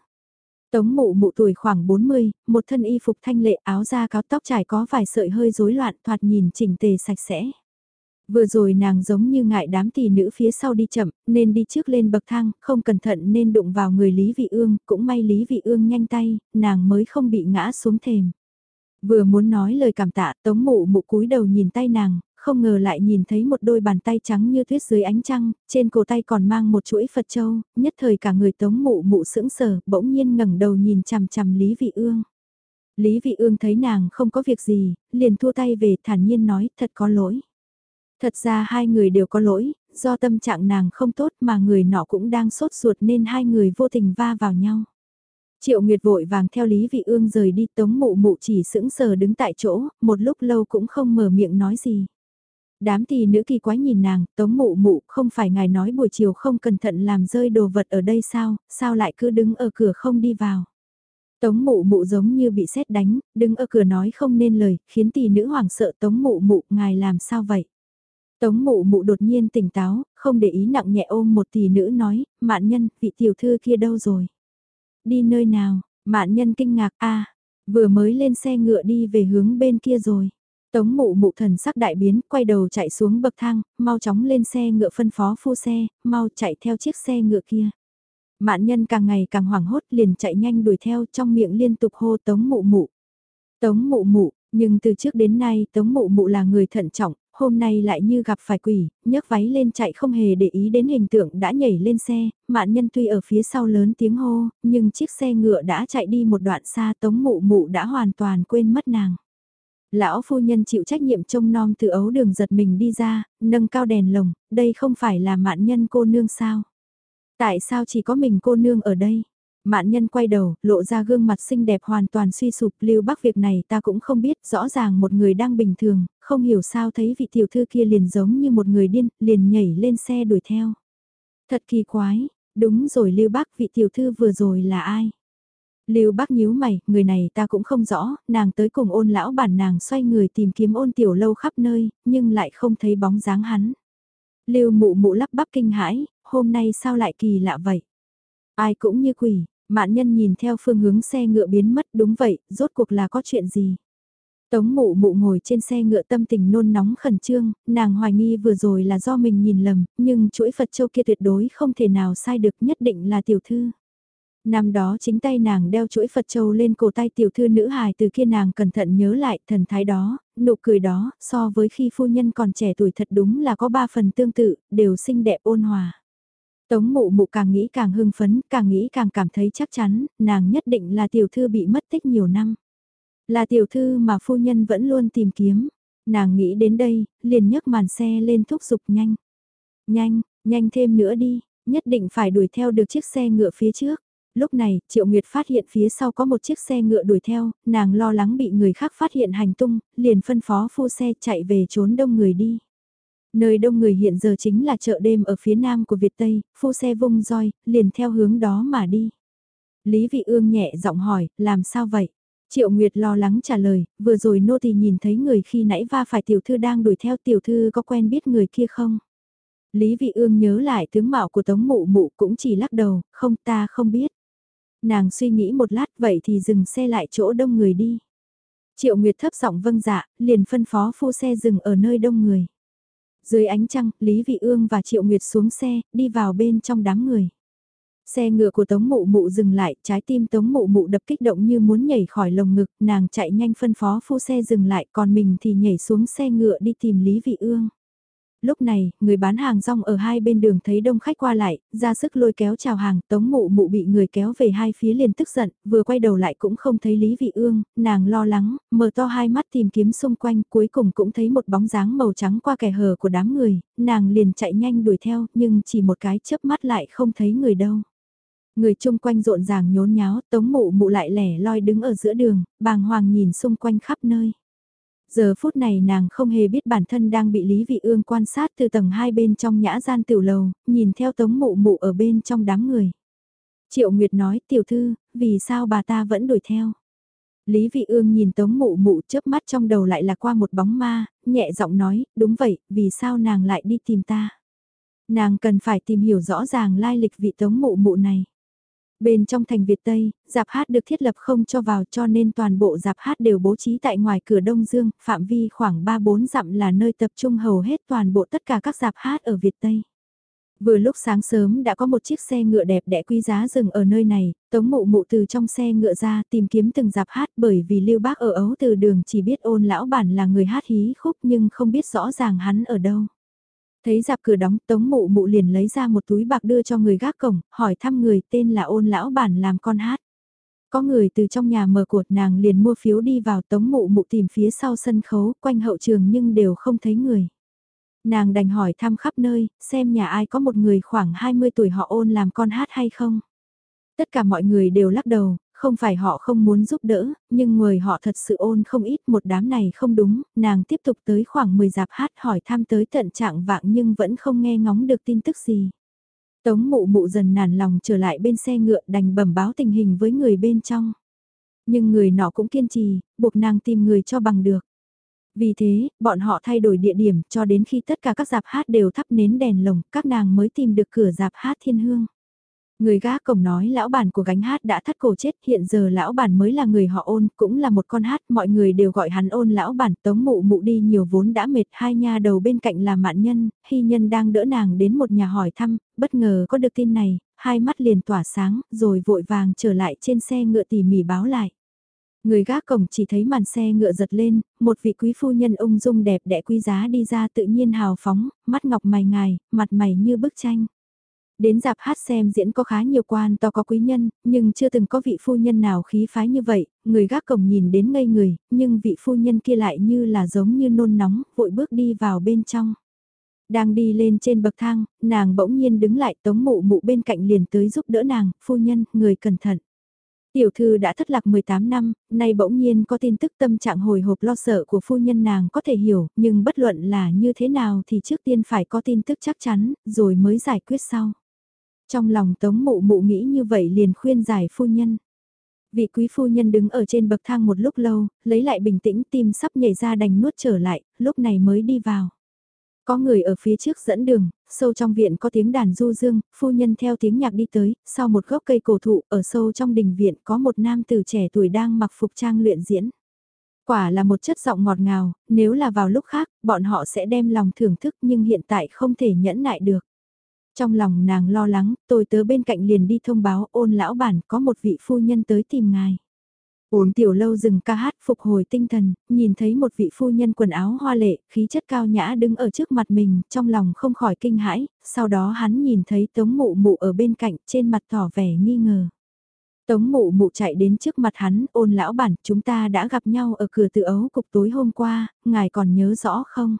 [SPEAKER 1] Tống mụ mụ tuổi khoảng 40, một thân y phục thanh lệ áo da cáo tóc trải có vài sợi hơi rối loạn thoạt nhìn chỉnh tề sạch sẽ. Vừa rồi nàng giống như ngại đám tỷ nữ phía sau đi chậm, nên đi trước lên bậc thang, không cẩn thận nên đụng vào người Lý Vị Ương, cũng may Lý Vị Ương nhanh tay, nàng mới không bị ngã xuống thềm. Vừa muốn nói lời cảm tạ, tống mụ mụ cúi đầu nhìn tay nàng, không ngờ lại nhìn thấy một đôi bàn tay trắng như tuyết dưới ánh trăng, trên cổ tay còn mang một chuỗi Phật Châu, nhất thời cả người tống mụ mụ sững sờ, bỗng nhiên ngẩng đầu nhìn chằm chằm Lý Vị Ương. Lý Vị Ương thấy nàng không có việc gì, liền thua tay về thản nhiên nói thật có lỗi. Thật ra hai người đều có lỗi, do tâm trạng nàng không tốt mà người nọ cũng đang sốt ruột nên hai người vô tình va vào nhau. Triệu Nguyệt vội vàng theo Lý Vị Ương rời đi tống mụ mụ chỉ sững sờ đứng tại chỗ, một lúc lâu cũng không mở miệng nói gì. Đám tỷ nữ kỳ quái nhìn nàng, tống mụ mụ không phải ngài nói buổi chiều không cẩn thận làm rơi đồ vật ở đây sao, sao lại cứ đứng ở cửa không đi vào. Tống mụ mụ giống như bị sét đánh, đứng ở cửa nói không nên lời, khiến tỷ nữ hoảng sợ tống mụ mụ, ngài làm sao vậy? Tống mụ mụ đột nhiên tỉnh táo, không để ý nặng nhẹ ôm một tỷ nữ nói, mạn nhân, vị tiểu thư kia đâu rồi? Đi nơi nào? Mạn nhân kinh ngạc, a vừa mới lên xe ngựa đi về hướng bên kia rồi. Tống mụ mụ thần sắc đại biến, quay đầu chạy xuống bậc thang, mau chóng lên xe ngựa phân phó phu xe, mau chạy theo chiếc xe ngựa kia. Mạn nhân càng ngày càng hoảng hốt liền chạy nhanh đuổi theo trong miệng liên tục hô tống mụ mụ. Tống mụ mụ, nhưng từ trước đến nay tống mụ mụ là người thận trọng, hôm nay lại như gặp phải quỷ, nhấc váy lên chạy không hề để ý đến hình tượng đã nhảy lên xe, mạn nhân tuy ở phía sau lớn tiếng hô, nhưng chiếc xe ngựa đã chạy đi một đoạn xa tống mụ mụ đã hoàn toàn quên mất nàng. Lão phu nhân chịu trách nhiệm trông nom từ ấu đường giật mình đi ra, nâng cao đèn lồng, đây không phải là mạn nhân cô nương sao? Tại sao chỉ có mình cô nương ở đây? Mạn nhân quay đầu, lộ ra gương mặt xinh đẹp hoàn toàn suy sụp, lưu bắc việc này ta cũng không biết, rõ ràng một người đang bình thường, không hiểu sao thấy vị tiểu thư kia liền giống như một người điên, liền nhảy lên xe đuổi theo. Thật kỳ quái, đúng rồi lưu bắc vị tiểu thư vừa rồi là ai? Lưu Bắc nhíu mày, người này ta cũng không rõ, nàng tới cùng ôn lão bản nàng xoay người tìm kiếm ôn tiểu lâu khắp nơi, nhưng lại không thấy bóng dáng hắn. Lưu mụ mụ lắp bắp kinh hãi, hôm nay sao lại kỳ lạ vậy? Ai cũng như quỷ, mạn nhân nhìn theo phương hướng xe ngựa biến mất đúng vậy, rốt cuộc là có chuyện gì? Tống mụ mụ ngồi trên xe ngựa tâm tình nôn nóng khẩn trương, nàng hoài nghi vừa rồi là do mình nhìn lầm, nhưng chuỗi Phật Châu kia tuyệt đối không thể nào sai được nhất định là tiểu thư. Năm đó chính tay nàng đeo chuỗi Phật Châu lên cổ tay tiểu thư nữ hài từ kia nàng cẩn thận nhớ lại thần thái đó, nụ cười đó, so với khi phu nhân còn trẻ tuổi thật đúng là có ba phần tương tự, đều xinh đẹp ôn hòa. Tống mụ mụ càng nghĩ càng hưng phấn, càng nghĩ càng cảm thấy chắc chắn, nàng nhất định là tiểu thư bị mất tích nhiều năm. Là tiểu thư mà phu nhân vẫn luôn tìm kiếm. Nàng nghĩ đến đây, liền nhấc màn xe lên thúc giục nhanh. Nhanh, nhanh thêm nữa đi, nhất định phải đuổi theo được chiếc xe ngựa phía trước. Lúc này, Triệu Nguyệt phát hiện phía sau có một chiếc xe ngựa đuổi theo, nàng lo lắng bị người khác phát hiện hành tung, liền phân phó phu xe chạy về trốn đông người đi. Nơi đông người hiện giờ chính là chợ đêm ở phía nam của Việt Tây, phu xe vung roi, liền theo hướng đó mà đi. Lý Vị Ương nhẹ giọng hỏi, làm sao vậy? Triệu Nguyệt lo lắng trả lời, vừa rồi nô tỳ nhìn thấy người khi nãy va phải tiểu thư đang đuổi theo tiểu thư có quen biết người kia không? Lý Vị Ương nhớ lại tướng mạo của Tống Mụ Mụ cũng chỉ lắc đầu, không ta không biết. Nàng suy nghĩ một lát vậy thì dừng xe lại chỗ đông người đi. Triệu Nguyệt thấp giọng vâng dạ, liền phân phó phu xe dừng ở nơi đông người. Dưới ánh trăng, Lý Vị Ương và Triệu Nguyệt xuống xe, đi vào bên trong đám người. Xe ngựa của Tống Mụ Mụ dừng lại, trái tim Tống Mụ Mụ đập kích động như muốn nhảy khỏi lồng ngực, nàng chạy nhanh phân phó phu xe dừng lại, còn mình thì nhảy xuống xe ngựa đi tìm Lý Vị Ương lúc này, người bán hàng rong ở hai bên đường thấy đông khách qua lại, ra sức lôi kéo chào hàng, tống mụ mụ bị người kéo về hai phía liền tức giận, vừa quay đầu lại cũng không thấy Lý Vị Ương, nàng lo lắng, mở to hai mắt tìm kiếm xung quanh, cuối cùng cũng thấy một bóng dáng màu trắng qua kẻ hở của đám người, nàng liền chạy nhanh đuổi theo, nhưng chỉ một cái chớp mắt lại không thấy người đâu. Người chung quanh rộn ràng nhốn nháo, tống mụ mụ lại lẻ loi đứng ở giữa đường, bàng hoàng nhìn xung quanh khắp nơi. Giờ phút này nàng không hề biết bản thân đang bị Lý Vị Ương quan sát từ tầng hai bên trong nhã gian tiểu lầu, nhìn theo tống mụ mụ ở bên trong đám người. Triệu Nguyệt nói tiểu thư, vì sao bà ta vẫn đuổi theo? Lý Vị Ương nhìn tống mụ mụ chớp mắt trong đầu lại là qua một bóng ma, nhẹ giọng nói, đúng vậy, vì sao nàng lại đi tìm ta? Nàng cần phải tìm hiểu rõ ràng lai lịch vị tống mụ mụ này. Bên trong thành Việt Tây, dạp hát được thiết lập không cho vào cho nên toàn bộ dạp hát đều bố trí tại ngoài cửa Đông Dương, phạm vi khoảng 3-4 dặm là nơi tập trung hầu hết toàn bộ tất cả các dạp hát ở Việt Tây. Vừa lúc sáng sớm đã có một chiếc xe ngựa đẹp đẽ quý giá dừng ở nơi này, tống mụ mụ từ trong xe ngựa ra tìm kiếm từng dạp hát bởi vì lưu bác ở ấu từ đường chỉ biết ôn lão bản là người hát hí khúc nhưng không biết rõ ràng hắn ở đâu. Thấy dạp cửa đóng tống mụ mụ liền lấy ra một túi bạc đưa cho người gác cổng, hỏi thăm người tên là ôn lão bản làm con hát. Có người từ trong nhà mở cột nàng liền mua phiếu đi vào tống mụ mụ tìm phía sau sân khấu quanh hậu trường nhưng đều không thấy người. Nàng đành hỏi thăm khắp nơi, xem nhà ai có một người khoảng 20 tuổi họ ôn làm con hát hay không. Tất cả mọi người đều lắc đầu, không phải họ không muốn giúp đỡ, nhưng người họ thật sự ôn không ít một đám này không đúng, nàng tiếp tục tới khoảng 10 dạp hát hỏi thăm tới tận trạng vạng nhưng vẫn không nghe ngóng được tin tức gì. Tống mụ mụ dần nản lòng trở lại bên xe ngựa đành bẩm báo tình hình với người bên trong. Nhưng người nọ cũng kiên trì, buộc nàng tìm người cho bằng được. Vì thế, bọn họ thay đổi địa điểm cho đến khi tất cả các dạp hát đều thắp nến đèn lồng, các nàng mới tìm được cửa dạp hát thiên hương. Người gác cổng nói lão bản của gánh hát đã thắt cổ chết, hiện giờ lão bản mới là người họ ôn, cũng là một con hát, mọi người đều gọi hắn ôn lão bản, tống mụ mụ đi nhiều vốn đã mệt, hai nha đầu bên cạnh là mạn nhân, hy nhân đang đỡ nàng đến một nhà hỏi thăm, bất ngờ có được tin này, hai mắt liền tỏa sáng, rồi vội vàng trở lại trên xe ngựa tỉ mỉ báo lại. Người gác cổng chỉ thấy màn xe ngựa giật lên, một vị quý phu nhân ung dung đẹp đẽ quý giá đi ra tự nhiên hào phóng, mắt ngọc mày ngài, mặt mày như bức tranh. Đến dạp hát xem diễn có khá nhiều quan to có quý nhân, nhưng chưa từng có vị phu nhân nào khí phái như vậy, người gác cổng nhìn đến ngây người, nhưng vị phu nhân kia lại như là giống như nôn nóng, vội bước đi vào bên trong. Đang đi lên trên bậc thang, nàng bỗng nhiên đứng lại tống mụ mụ bên cạnh liền tới giúp đỡ nàng, phu nhân, người cẩn thận. Tiểu thư đã thất lạc 18 năm, nay bỗng nhiên có tin tức tâm trạng hồi hộp lo sợ của phu nhân nàng có thể hiểu, nhưng bất luận là như thế nào thì trước tiên phải có tin tức chắc chắn, rồi mới giải quyết sau. Trong lòng tống mụ mụ nghĩ như vậy liền khuyên giải phu nhân. Vị quý phu nhân đứng ở trên bậc thang một lúc lâu, lấy lại bình tĩnh tim sắp nhảy ra đành nuốt trở lại, lúc này mới đi vào. Có người ở phía trước dẫn đường, sâu trong viện có tiếng đàn du dương, phu nhân theo tiếng nhạc đi tới, sau một gốc cây cổ thụ ở sâu trong đình viện có một nam tử trẻ tuổi đang mặc phục trang luyện diễn. Quả là một chất giọng ngọt ngào, nếu là vào lúc khác, bọn họ sẽ đem lòng thưởng thức nhưng hiện tại không thể nhẫn nại được. Trong lòng nàng lo lắng, tôi tớ bên cạnh liền đi thông báo ôn lão bản có một vị phu nhân tới tìm ngài. Ôn tiểu lâu dừng ca hát phục hồi tinh thần, nhìn thấy một vị phu nhân quần áo hoa lệ, khí chất cao nhã đứng ở trước mặt mình, trong lòng không khỏi kinh hãi, sau đó hắn nhìn thấy tống mụ mụ ở bên cạnh, trên mặt tỏ vẻ nghi ngờ. Tống mụ mụ chạy đến trước mặt hắn, ôn lão bản, chúng ta đã gặp nhau ở cửa tự ấu cục tối hôm qua, ngài còn nhớ rõ không?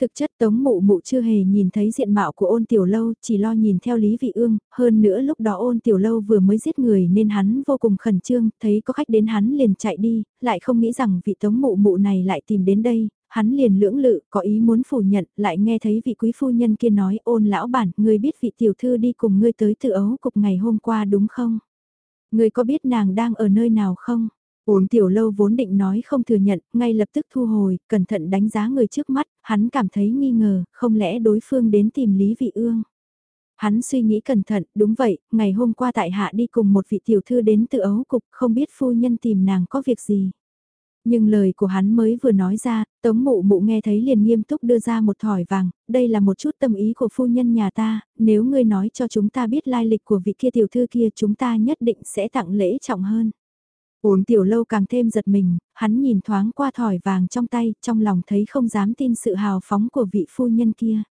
[SPEAKER 1] Thực chất tống mụ mụ chưa hề nhìn thấy diện mạo của ôn tiểu lâu, chỉ lo nhìn theo Lý Vị Ương, hơn nữa lúc đó ôn tiểu lâu vừa mới giết người nên hắn vô cùng khẩn trương, thấy có khách đến hắn liền chạy đi, lại không nghĩ rằng vị tống mụ mụ này lại tìm đến đây, hắn liền lưỡng lự, có ý muốn phủ nhận, lại nghe thấy vị quý phu nhân kia nói ôn lão bản, ngươi biết vị tiểu thư đi cùng ngươi tới từ ấu cục ngày hôm qua đúng không? Ngươi có biết nàng đang ở nơi nào không? Ôn tiểu lâu vốn định nói không thừa nhận, ngay lập tức thu hồi, cẩn thận đánh giá người trước mắt, hắn cảm thấy nghi ngờ, không lẽ đối phương đến tìm Lý Vị Ương. Hắn suy nghĩ cẩn thận, đúng vậy, ngày hôm qua tại hạ đi cùng một vị tiểu thư đến từ ấu cục, không biết phu nhân tìm nàng có việc gì. Nhưng lời của hắn mới vừa nói ra, tống mụ mụ nghe thấy liền nghiêm túc đưa ra một thỏi vàng, đây là một chút tâm ý của phu nhân nhà ta, nếu ngươi nói cho chúng ta biết lai lịch của vị kia tiểu thư kia chúng ta nhất định sẽ tặng lễ trọng hơn. Uống tiểu lâu càng thêm giật mình, hắn nhìn thoáng qua thỏi vàng trong tay, trong lòng thấy không dám tin sự hào phóng của vị phu nhân kia.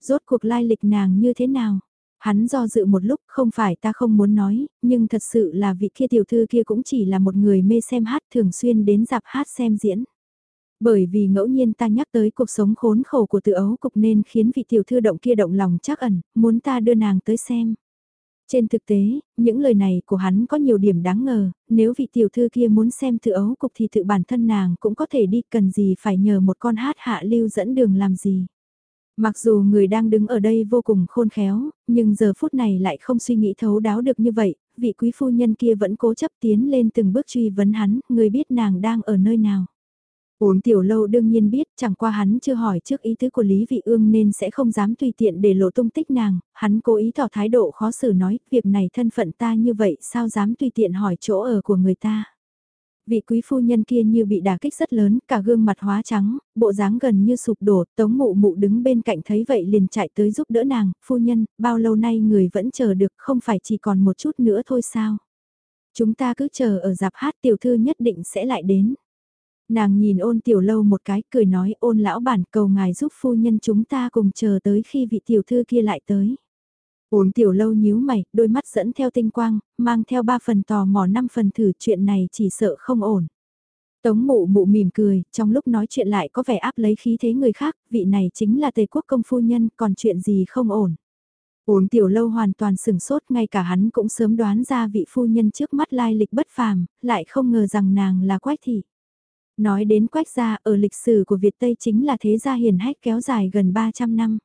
[SPEAKER 1] Rốt cuộc lai lịch nàng như thế nào? Hắn do dự một lúc không phải ta không muốn nói, nhưng thật sự là vị kia tiểu thư kia cũng chỉ là một người mê xem hát thường xuyên đến dạp hát xem diễn. Bởi vì ngẫu nhiên ta nhắc tới cuộc sống khốn khổ của tự ấu cục nên khiến vị tiểu thư động kia động lòng chắc ẩn, muốn ta đưa nàng tới xem. Trên thực tế, những lời này của hắn có nhiều điểm đáng ngờ, nếu vị tiểu thư kia muốn xem tự ấu cục thì tự bản thân nàng cũng có thể đi cần gì phải nhờ một con hát hạ lưu dẫn đường làm gì. Mặc dù người đang đứng ở đây vô cùng khôn khéo, nhưng giờ phút này lại không suy nghĩ thấu đáo được như vậy, vị quý phu nhân kia vẫn cố chấp tiến lên từng bước truy vấn hắn, người biết nàng đang ở nơi nào. Uống tiểu lâu đương nhiên biết chẳng qua hắn chưa hỏi trước ý tứ của Lý Vị Ương nên sẽ không dám tùy tiện để lộ tung tích nàng, hắn cố ý tỏ thái độ khó xử nói, việc này thân phận ta như vậy sao dám tùy tiện hỏi chỗ ở của người ta. Vị quý phu nhân kia như bị đả kích rất lớn, cả gương mặt hóa trắng, bộ dáng gần như sụp đổ, tống mụ mụ đứng bên cạnh thấy vậy liền chạy tới giúp đỡ nàng, phu nhân, bao lâu nay người vẫn chờ được không phải chỉ còn một chút nữa thôi sao. Chúng ta cứ chờ ở dạp hát tiểu thư nhất định sẽ lại đến. Nàng nhìn ôn tiểu lâu một cái cười nói ôn lão bản cầu ngài giúp phu nhân chúng ta cùng chờ tới khi vị tiểu thư kia lại tới. Ôn tiểu lâu nhíu mày, đôi mắt dẫn theo tinh quang, mang theo ba phần tò mò năm phần thử chuyện này chỉ sợ không ổn. Tống mụ mụ mỉm cười, trong lúc nói chuyện lại có vẻ áp lấy khí thế người khác, vị này chính là tề quốc công phu nhân, còn chuyện gì không ổn. Ôn tiểu lâu hoàn toàn sừng sốt, ngay cả hắn cũng sớm đoán ra vị phu nhân trước mắt lai lịch bất phàm, lại không ngờ rằng nàng là quách thị. Nói đến quách gia ở lịch sử của Việt Tây chính là thế gia hiền hách kéo dài gần 300 năm.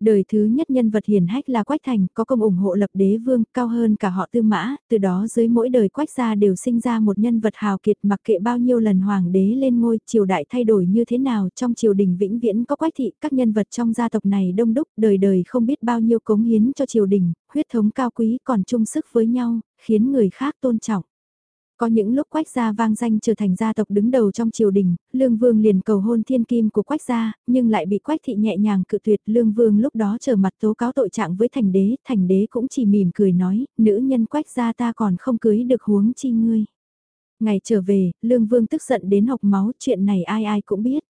[SPEAKER 1] Đời thứ nhất nhân vật hiền hách là Quách Thành, có công ủng hộ lập đế vương, cao hơn cả họ tư mã, từ đó dưới mỗi đời Quách gia đều sinh ra một nhân vật hào kiệt mặc kệ bao nhiêu lần hoàng đế lên ngôi, triều đại thay đổi như thế nào, trong triều đình vĩnh viễn có Quách thị, các nhân vật trong gia tộc này đông đúc, đời đời không biết bao nhiêu cống hiến cho triều đình, huyết thống cao quý còn chung sức với nhau, khiến người khác tôn trọng. Có những lúc Quách gia vang danh trở thành gia tộc đứng đầu trong triều đình, Lương Vương liền cầu hôn thiên kim của Quách gia, nhưng lại bị Quách thị nhẹ nhàng cự tuyệt. Lương Vương lúc đó trở mặt tố cáo tội trạng với thành đế, thành đế cũng chỉ mỉm cười nói, nữ nhân Quách gia ta còn không cưới được huống chi ngươi. Ngày trở về, Lương Vương tức giận đến học máu, chuyện này ai ai cũng biết.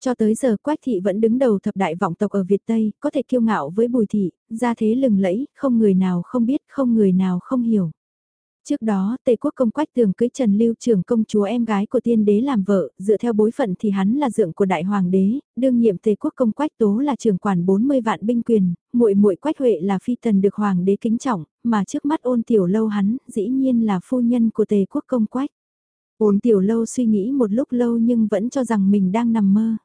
[SPEAKER 1] Cho tới giờ Quách thị vẫn đứng đầu thập đại vọng tộc ở Việt Tây, có thể kiêu ngạo với Bùi thị, gia thế lừng lẫy, không người nào không biết, không người nào không hiểu. Trước đó, Tề quốc công quách tường cưới Trần Lưu trưởng công chúa em gái của tiên đế làm vợ, dựa theo bối phận thì hắn là dượng của đại hoàng đế, đương nhiệm Tề quốc công quách tố là trưởng quản 40 vạn binh quyền, muội muội quách huệ là phi tần được hoàng đế kính trọng, mà trước mắt ôn tiểu lâu hắn, dĩ nhiên là phu nhân của Tề quốc công quách. Ôn tiểu lâu suy nghĩ một lúc lâu nhưng vẫn cho rằng mình đang nằm mơ.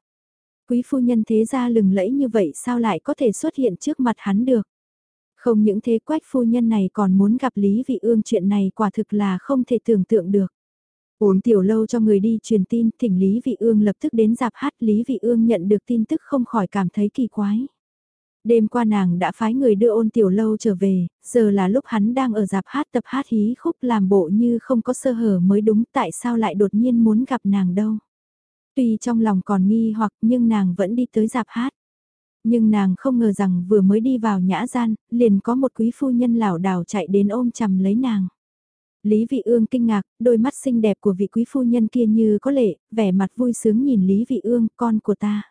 [SPEAKER 1] Quý phu nhân thế gia lừng lẫy như vậy sao lại có thể xuất hiện trước mặt hắn được? Không những thế quách phu nhân này còn muốn gặp Lý Vị Ương chuyện này quả thực là không thể tưởng tượng được. ôn tiểu lâu cho người đi truyền tin, thỉnh Lý Vị Ương lập tức đến dạp hát Lý Vị Ương nhận được tin tức không khỏi cảm thấy kỳ quái. Đêm qua nàng đã phái người đưa ôn tiểu lâu trở về, giờ là lúc hắn đang ở dạp hát tập hát hí khúc làm bộ như không có sơ hở mới đúng tại sao lại đột nhiên muốn gặp nàng đâu. Tuy trong lòng còn nghi hoặc nhưng nàng vẫn đi tới dạp hát. Nhưng nàng không ngờ rằng vừa mới đi vào nhã gian, liền có một quý phu nhân lảo đảo chạy đến ôm chầm lấy nàng. Lý Vị Ương kinh ngạc, đôi mắt xinh đẹp của vị quý phu nhân kia như có lệ, vẻ mặt vui sướng nhìn Lý Vị Ương, con của ta.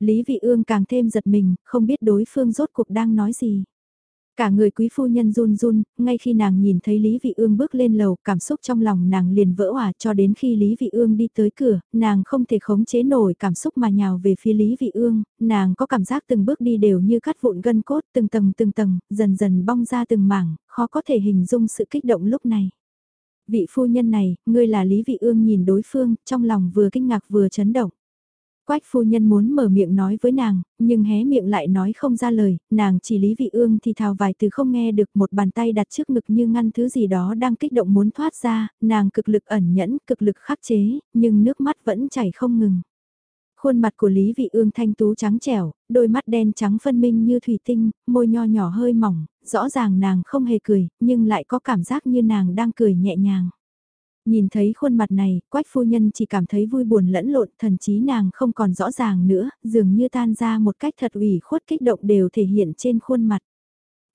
[SPEAKER 1] Lý Vị Ương càng thêm giật mình, không biết đối phương rốt cuộc đang nói gì. Cả người quý phu nhân run run, ngay khi nàng nhìn thấy Lý Vị Ương bước lên lầu, cảm xúc trong lòng nàng liền vỡ hòa cho đến khi Lý Vị Ương đi tới cửa, nàng không thể khống chế nổi cảm xúc mà nhào về phía Lý Vị Ương, nàng có cảm giác từng bước đi đều như cắt vụn gân cốt từng tầng từng tầng, dần dần bong ra từng mảng, khó có thể hình dung sự kích động lúc này. Vị phu nhân này, ngươi là Lý Vị Ương nhìn đối phương, trong lòng vừa kinh ngạc vừa chấn động. Quách phu nhân muốn mở miệng nói với nàng, nhưng hé miệng lại nói không ra lời, nàng chỉ Lý Vị Ương thì thào vài từ không nghe được một bàn tay đặt trước ngực như ngăn thứ gì đó đang kích động muốn thoát ra, nàng cực lực ẩn nhẫn, cực lực khắc chế, nhưng nước mắt vẫn chảy không ngừng. Khuôn mặt của Lý Vị Ương thanh tú trắng trẻo, đôi mắt đen trắng phân minh như thủy tinh, môi nho nhỏ hơi mỏng, rõ ràng nàng không hề cười, nhưng lại có cảm giác như nàng đang cười nhẹ nhàng. Nhìn thấy khuôn mặt này, quách phu nhân chỉ cảm thấy vui buồn lẫn lộn, thần chí nàng không còn rõ ràng nữa, dường như tan ra một cách thật ủy khuất kích động đều thể hiện trên khuôn mặt.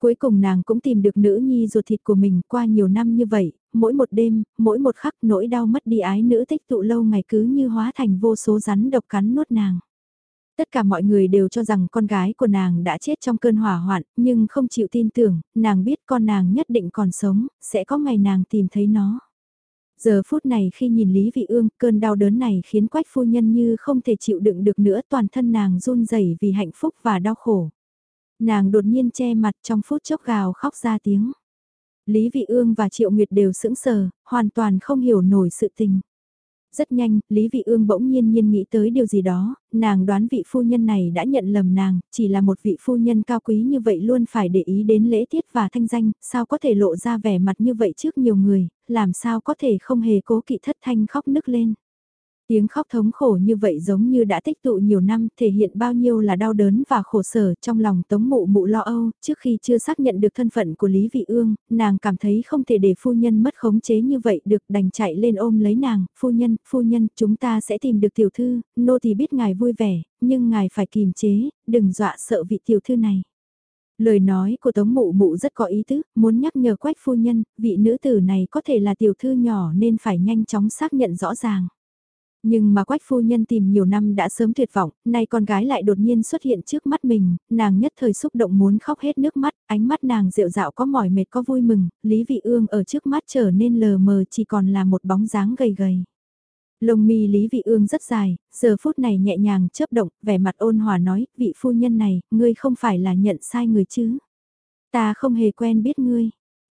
[SPEAKER 1] Cuối cùng nàng cũng tìm được nữ nhi ruột thịt của mình qua nhiều năm như vậy, mỗi một đêm, mỗi một khắc nỗi đau mất đi ái nữ tích tụ lâu ngày cứ như hóa thành vô số rắn độc cắn nuốt nàng. Tất cả mọi người đều cho rằng con gái của nàng đã chết trong cơn hỏa hoạn, nhưng không chịu tin tưởng, nàng biết con nàng nhất định còn sống, sẽ có ngày nàng tìm thấy nó. Giờ phút này khi nhìn Lý Vị Ương, cơn đau đớn này khiến quách phu nhân như không thể chịu đựng được nữa toàn thân nàng run rẩy vì hạnh phúc và đau khổ. Nàng đột nhiên che mặt trong phút chốc gào khóc ra tiếng. Lý Vị Ương và Triệu Nguyệt đều sững sờ, hoàn toàn không hiểu nổi sự tình. Rất nhanh, Lý Vị Ương bỗng nhiên nhiên nghĩ tới điều gì đó, nàng đoán vị phu nhân này đã nhận lầm nàng, chỉ là một vị phu nhân cao quý như vậy luôn phải để ý đến lễ tiết và thanh danh, sao có thể lộ ra vẻ mặt như vậy trước nhiều người, làm sao có thể không hề cố kỵ thất thanh khóc nức lên. Tiếng khóc thống khổ như vậy giống như đã tích tụ nhiều năm, thể hiện bao nhiêu là đau đớn và khổ sở trong lòng tống mụ mụ lo âu, trước khi chưa xác nhận được thân phận của Lý Vị Ương, nàng cảm thấy không thể để phu nhân mất khống chế như vậy được đành chạy lên ôm lấy nàng, phu nhân, phu nhân, chúng ta sẽ tìm được tiểu thư, nô thì biết ngài vui vẻ, nhưng ngài phải kìm chế, đừng dọa sợ vị tiểu thư này. Lời nói của Tống Mụ Mụ rất có ý tứ, muốn nhắc nhở Quách phu nhân, vị nữ tử này có thể là tiểu thư nhỏ nên phải nhanh chóng xác nhận rõ ràng. Nhưng mà quách phu nhân tìm nhiều năm đã sớm tuyệt vọng, nay con gái lại đột nhiên xuất hiện trước mắt mình, nàng nhất thời xúc động muốn khóc hết nước mắt, ánh mắt nàng rượu dạo có mỏi mệt có vui mừng, Lý Vị Ương ở trước mắt trở nên lờ mờ chỉ còn là một bóng dáng gầy gầy. Lông mi Lý Vị Ương rất dài, giờ phút này nhẹ nhàng chớp động, vẻ mặt ôn hòa nói, vị phu nhân này, ngươi không phải là nhận sai người chứ. Ta không hề quen biết ngươi.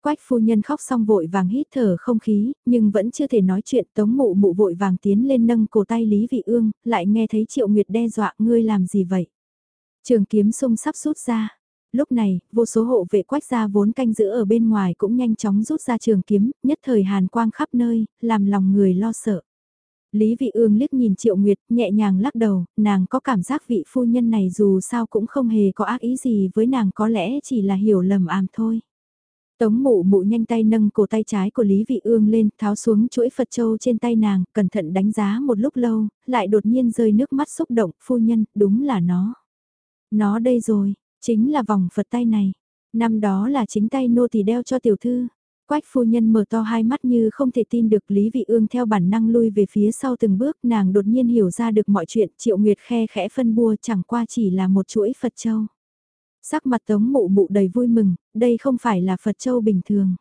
[SPEAKER 1] Quách phu nhân khóc xong vội vàng hít thở không khí, nhưng vẫn chưa thể nói chuyện tống mụ mụ vội vàng tiến lên nâng cổ tay Lý Vị Ương, lại nghe thấy Triệu Nguyệt đe dọa ngươi làm gì vậy. Trường kiếm sung sắp rút ra. Lúc này, vô số hộ vệ quách gia vốn canh giữ ở bên ngoài cũng nhanh chóng rút ra trường kiếm, nhất thời hàn quang khắp nơi, làm lòng người lo sợ. Lý Vị Ương liếc nhìn Triệu Nguyệt, nhẹ nhàng lắc đầu, nàng có cảm giác vị phu nhân này dù sao cũng không hề có ác ý gì với nàng có lẽ chỉ là hiểu lầm àm thôi. Tống mụ mụ nhanh tay nâng cổ tay trái của Lý Vị Ương lên, tháo xuống chuỗi Phật Châu trên tay nàng, cẩn thận đánh giá một lúc lâu, lại đột nhiên rơi nước mắt xúc động, phu nhân, đúng là nó. Nó đây rồi, chính là vòng Phật tay này. Năm đó là chính tay nô tỳ đeo cho tiểu thư. Quách phu nhân mở to hai mắt như không thể tin được Lý Vị Ương theo bản năng lui về phía sau từng bước nàng đột nhiên hiểu ra được mọi chuyện triệu nguyệt khe khẽ phân bua chẳng qua chỉ là một chuỗi Phật Châu. Sắc mặt tống mụ mụ đầy vui mừng, đây không phải là Phật Châu bình thường.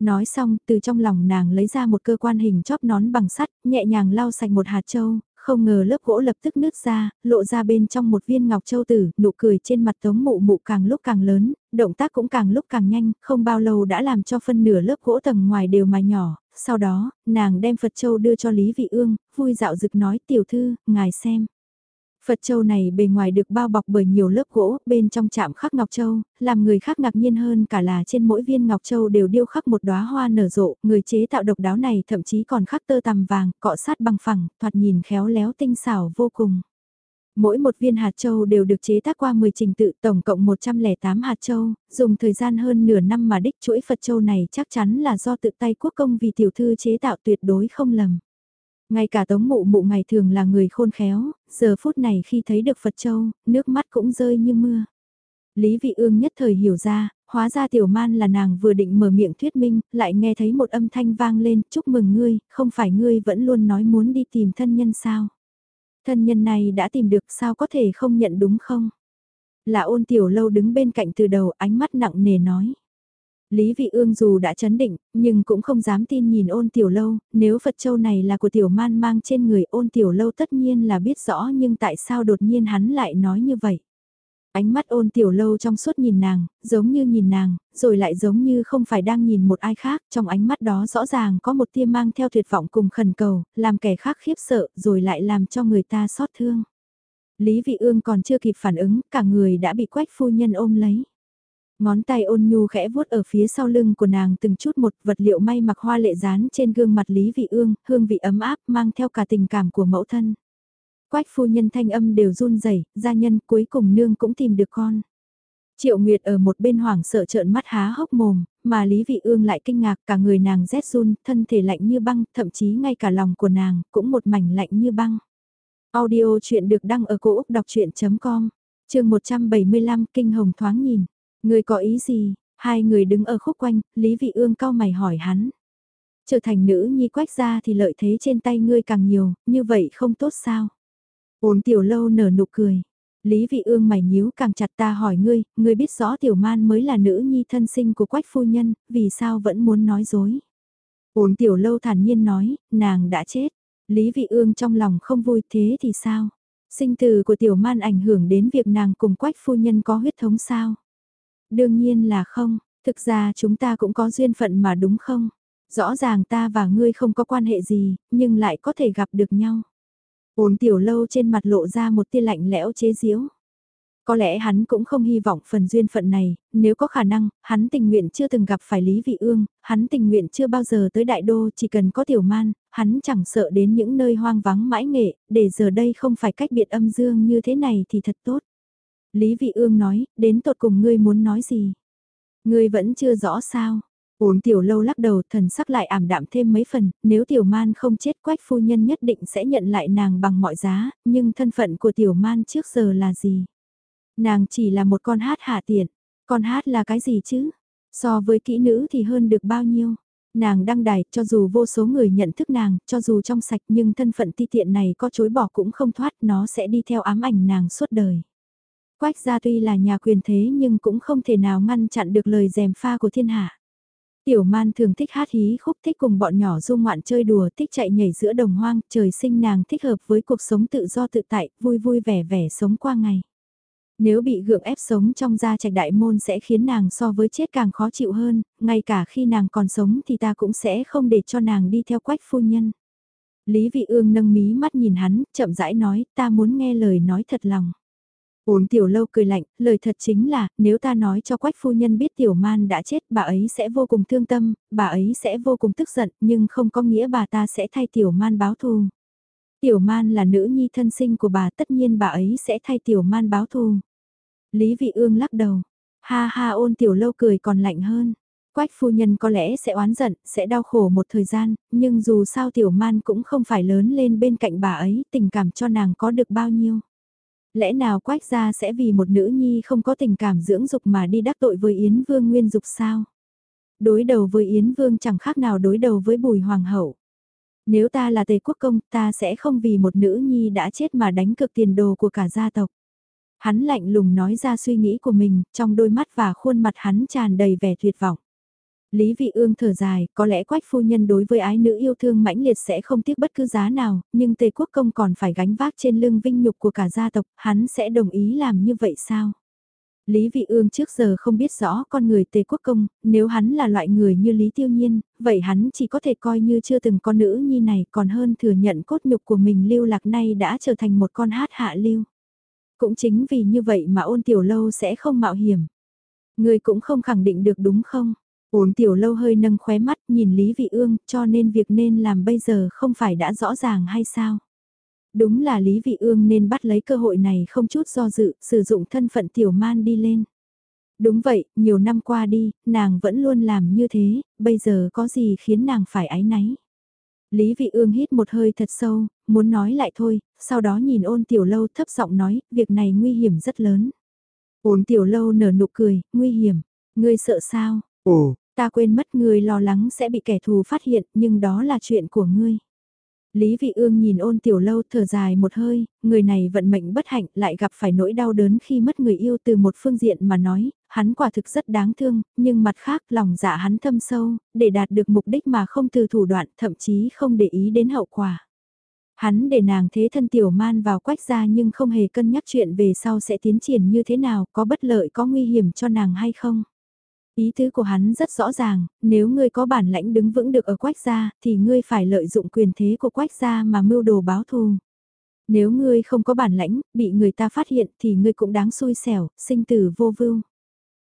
[SPEAKER 1] Nói xong, từ trong lòng nàng lấy ra một cơ quan hình chóp nón bằng sắt, nhẹ nhàng lau sạch một hạt châu, không ngờ lớp gỗ lập tức nứt ra, lộ ra bên trong một viên ngọc châu tử, nụ cười trên mặt tống mụ mụ càng lúc càng lớn, động tác cũng càng lúc càng nhanh, không bao lâu đã làm cho phân nửa lớp gỗ tầng ngoài đều mài nhỏ, sau đó, nàng đem Phật Châu đưa cho Lý Vị Ương, vui dạo dực nói tiểu thư, ngài xem. Phật Châu này bề ngoài được bao bọc bởi nhiều lớp gỗ, bên trong chạm khắc Ngọc Châu, làm người khác ngạc nhiên hơn cả là trên mỗi viên Ngọc Châu đều điêu khắc một đóa hoa nở rộ, người chế tạo độc đáo này thậm chí còn khắc tơ tằm vàng, cọ sát bằng phẳng, thoạt nhìn khéo léo tinh xảo vô cùng. Mỗi một viên hạt châu đều được chế tác qua 10 trình tự tổng cộng 108 hạt châu, dùng thời gian hơn nửa năm mà đích chuỗi Phật Châu này chắc chắn là do tự tay quốc công vì tiểu thư chế tạo tuyệt đối không lầm. Ngay cả tống mụ mụ ngày thường là người khôn khéo, giờ phút này khi thấy được Phật Châu, nước mắt cũng rơi như mưa. Lý vị ương nhất thời hiểu ra, hóa ra tiểu man là nàng vừa định mở miệng thuyết minh, lại nghe thấy một âm thanh vang lên, chúc mừng ngươi, không phải ngươi vẫn luôn nói muốn đi tìm thân nhân sao. Thân nhân này đã tìm được sao có thể không nhận đúng không? Là ôn tiểu lâu đứng bên cạnh từ đầu ánh mắt nặng nề nói. Lý Vị Ương dù đã chấn định, nhưng cũng không dám tin nhìn ôn tiểu lâu, nếu Phật Châu này là của tiểu man mang trên người ôn tiểu lâu tất nhiên là biết rõ nhưng tại sao đột nhiên hắn lại nói như vậy. Ánh mắt ôn tiểu lâu trong suốt nhìn nàng, giống như nhìn nàng, rồi lại giống như không phải đang nhìn một ai khác, trong ánh mắt đó rõ ràng có một tia mang theo tuyệt vọng cùng khẩn cầu, làm kẻ khác khiếp sợ, rồi lại làm cho người ta xót thương. Lý Vị Ương còn chưa kịp phản ứng, cả người đã bị quách phu nhân ôm lấy. Ngón tay ôn nhu khẽ vuốt ở phía sau lưng của nàng từng chút một vật liệu may mặc hoa lệ dán trên gương mặt Lý Vị Ương, hương vị ấm áp mang theo cả tình cảm của mẫu thân. Quách phu nhân thanh âm đều run rẩy, gia nhân cuối cùng nương cũng tìm được con. Triệu Nguyệt ở một bên hoảng sợ trợn mắt há hốc mồm, mà Lý Vị Ương lại kinh ngạc cả người nàng rét run, thân thể lạnh như băng, thậm chí ngay cả lòng của nàng cũng một mảnh lạnh như băng. Audio chuyện được đăng ở cổ Úc đọc chuyện.com, trường 175 kinh hồng thoáng nhìn. Người có ý gì? Hai người đứng ở khúc quanh, Lý Vị Ương cao mày hỏi hắn. Trở thành nữ nhi quách ra thì lợi thế trên tay ngươi càng nhiều, như vậy không tốt sao? Ôn tiểu lâu nở nụ cười. Lý Vị Ương mày nhíu càng chặt ta hỏi ngươi, ngươi biết rõ tiểu man mới là nữ nhi thân sinh của quách phu nhân, vì sao vẫn muốn nói dối? Ôn tiểu lâu thản nhiên nói, nàng đã chết. Lý Vị Ương trong lòng không vui thế thì sao? Sinh từ của tiểu man ảnh hưởng đến việc nàng cùng quách phu nhân có huyết thống sao? Đương nhiên là không, thực ra chúng ta cũng có duyên phận mà đúng không? Rõ ràng ta và ngươi không có quan hệ gì, nhưng lại có thể gặp được nhau. Ôn tiểu lâu trên mặt lộ ra một tia lạnh lẽo chế giễu. Có lẽ hắn cũng không hy vọng phần duyên phận này, nếu có khả năng, hắn tình nguyện chưa từng gặp phải Lý Vị Ương, hắn tình nguyện chưa bao giờ tới đại đô chỉ cần có tiểu man, hắn chẳng sợ đến những nơi hoang vắng mãi nghệ, để giờ đây không phải cách biệt âm dương như thế này thì thật tốt. Lý Vị Ương nói, đến tột cùng ngươi muốn nói gì? Ngươi vẫn chưa rõ sao? Ổn tiểu lâu lắc đầu thần sắc lại ảm đạm thêm mấy phần, nếu tiểu man không chết quách phu nhân nhất định sẽ nhận lại nàng bằng mọi giá, nhưng thân phận của tiểu man trước giờ là gì? Nàng chỉ là một con hát hạ tiện, con hát là cái gì chứ? So với kỹ nữ thì hơn được bao nhiêu? Nàng đăng đài, cho dù vô số người nhận thức nàng, cho dù trong sạch nhưng thân phận ti tiện này có chối bỏ cũng không thoát, nó sẽ đi theo ám ảnh nàng suốt đời. Quách gia tuy là nhà quyền thế nhưng cũng không thể nào ngăn chặn được lời dèm pha của thiên hạ. Tiểu man thường thích hát hí khúc thích cùng bọn nhỏ du ngoạn chơi đùa thích chạy nhảy giữa đồng hoang, trời sinh nàng thích hợp với cuộc sống tự do tự tại, vui vui vẻ vẻ sống qua ngày. Nếu bị gượng ép sống trong gia trạch đại môn sẽ khiến nàng so với chết càng khó chịu hơn, ngay cả khi nàng còn sống thì ta cũng sẽ không để cho nàng đi theo quách phu nhân. Lý vị ương nâng mí mắt nhìn hắn, chậm rãi nói, ta muốn nghe lời nói thật lòng. Ôn tiểu lâu cười lạnh, lời thật chính là, nếu ta nói cho quách phu nhân biết tiểu man đã chết, bà ấy sẽ vô cùng thương tâm, bà ấy sẽ vô cùng tức giận, nhưng không có nghĩa bà ta sẽ thay tiểu man báo thù. Tiểu man là nữ nhi thân sinh của bà, tất nhiên bà ấy sẽ thay tiểu man báo thù. Lý vị ương lắc đầu, ha ha ôn tiểu lâu cười còn lạnh hơn. Quách phu nhân có lẽ sẽ oán giận, sẽ đau khổ một thời gian, nhưng dù sao tiểu man cũng không phải lớn lên bên cạnh bà ấy, tình cảm cho nàng có được bao nhiêu. Lẽ nào quách gia sẽ vì một nữ nhi không có tình cảm dưỡng dục mà đi đắc tội với Yến Vương Nguyên Dục sao? Đối đầu với Yến Vương chẳng khác nào đối đầu với Bùi Hoàng hậu. Nếu ta là tề quốc công, ta sẽ không vì một nữ nhi đã chết mà đánh cực tiền đồ của cả gia tộc. Hắn lạnh lùng nói ra suy nghĩ của mình, trong đôi mắt và khuôn mặt hắn tràn đầy vẻ tuyệt vọng. Lý Vị Ương thở dài, có lẽ quách phu nhân đối với ái nữ yêu thương mãnh liệt sẽ không tiếc bất cứ giá nào, nhưng Tề Quốc Công còn phải gánh vác trên lưng vinh nhục của cả gia tộc, hắn sẽ đồng ý làm như vậy sao? Lý Vị Ương trước giờ không biết rõ con người Tề Quốc Công, nếu hắn là loại người như Lý Tiêu Nhiên, vậy hắn chỉ có thể coi như chưa từng con nữ nhi này còn hơn thừa nhận cốt nhục của mình lưu lạc nay đã trở thành một con hát hạ lưu. Cũng chính vì như vậy mà ôn tiểu lâu sẽ không mạo hiểm. Người cũng không khẳng định được đúng không? Ôn tiểu lâu hơi nâng khóe mắt nhìn Lý Vị Ương cho nên việc nên làm bây giờ không phải đã rõ ràng hay sao? Đúng là Lý Vị Ương nên bắt lấy cơ hội này không chút do dự, sử dụng thân phận tiểu man đi lên. Đúng vậy, nhiều năm qua đi, nàng vẫn luôn làm như thế, bây giờ có gì khiến nàng phải ái náy. Lý Vị Ương hít một hơi thật sâu, muốn nói lại thôi, sau đó nhìn ôn tiểu lâu thấp giọng nói, việc này nguy hiểm rất lớn. Ôn tiểu lâu nở nụ cười, nguy hiểm, ngươi sợ sao? Ồ, ta quên mất ngươi lo lắng sẽ bị kẻ thù phát hiện, nhưng đó là chuyện của ngươi. Lý Vị Ương nhìn ôn tiểu lâu thở dài một hơi, người này vận mệnh bất hạnh lại gặp phải nỗi đau đớn khi mất người yêu từ một phương diện mà nói, hắn quả thực rất đáng thương, nhưng mặt khác lòng dạ hắn thâm sâu, để đạt được mục đích mà không từ thủ đoạn thậm chí không để ý đến hậu quả. Hắn để nàng thế thân tiểu man vào quách ra nhưng không hề cân nhắc chuyện về sau sẽ tiến triển như thế nào, có bất lợi có nguy hiểm cho nàng hay không. Ý tứ của hắn rất rõ ràng, nếu ngươi có bản lãnh đứng vững được ở quách gia, thì ngươi phải lợi dụng quyền thế của quách gia mà mưu đồ báo thù. Nếu ngươi không có bản lãnh, bị người ta phát hiện thì ngươi cũng đáng xui xẻo, sinh tử vô vưu.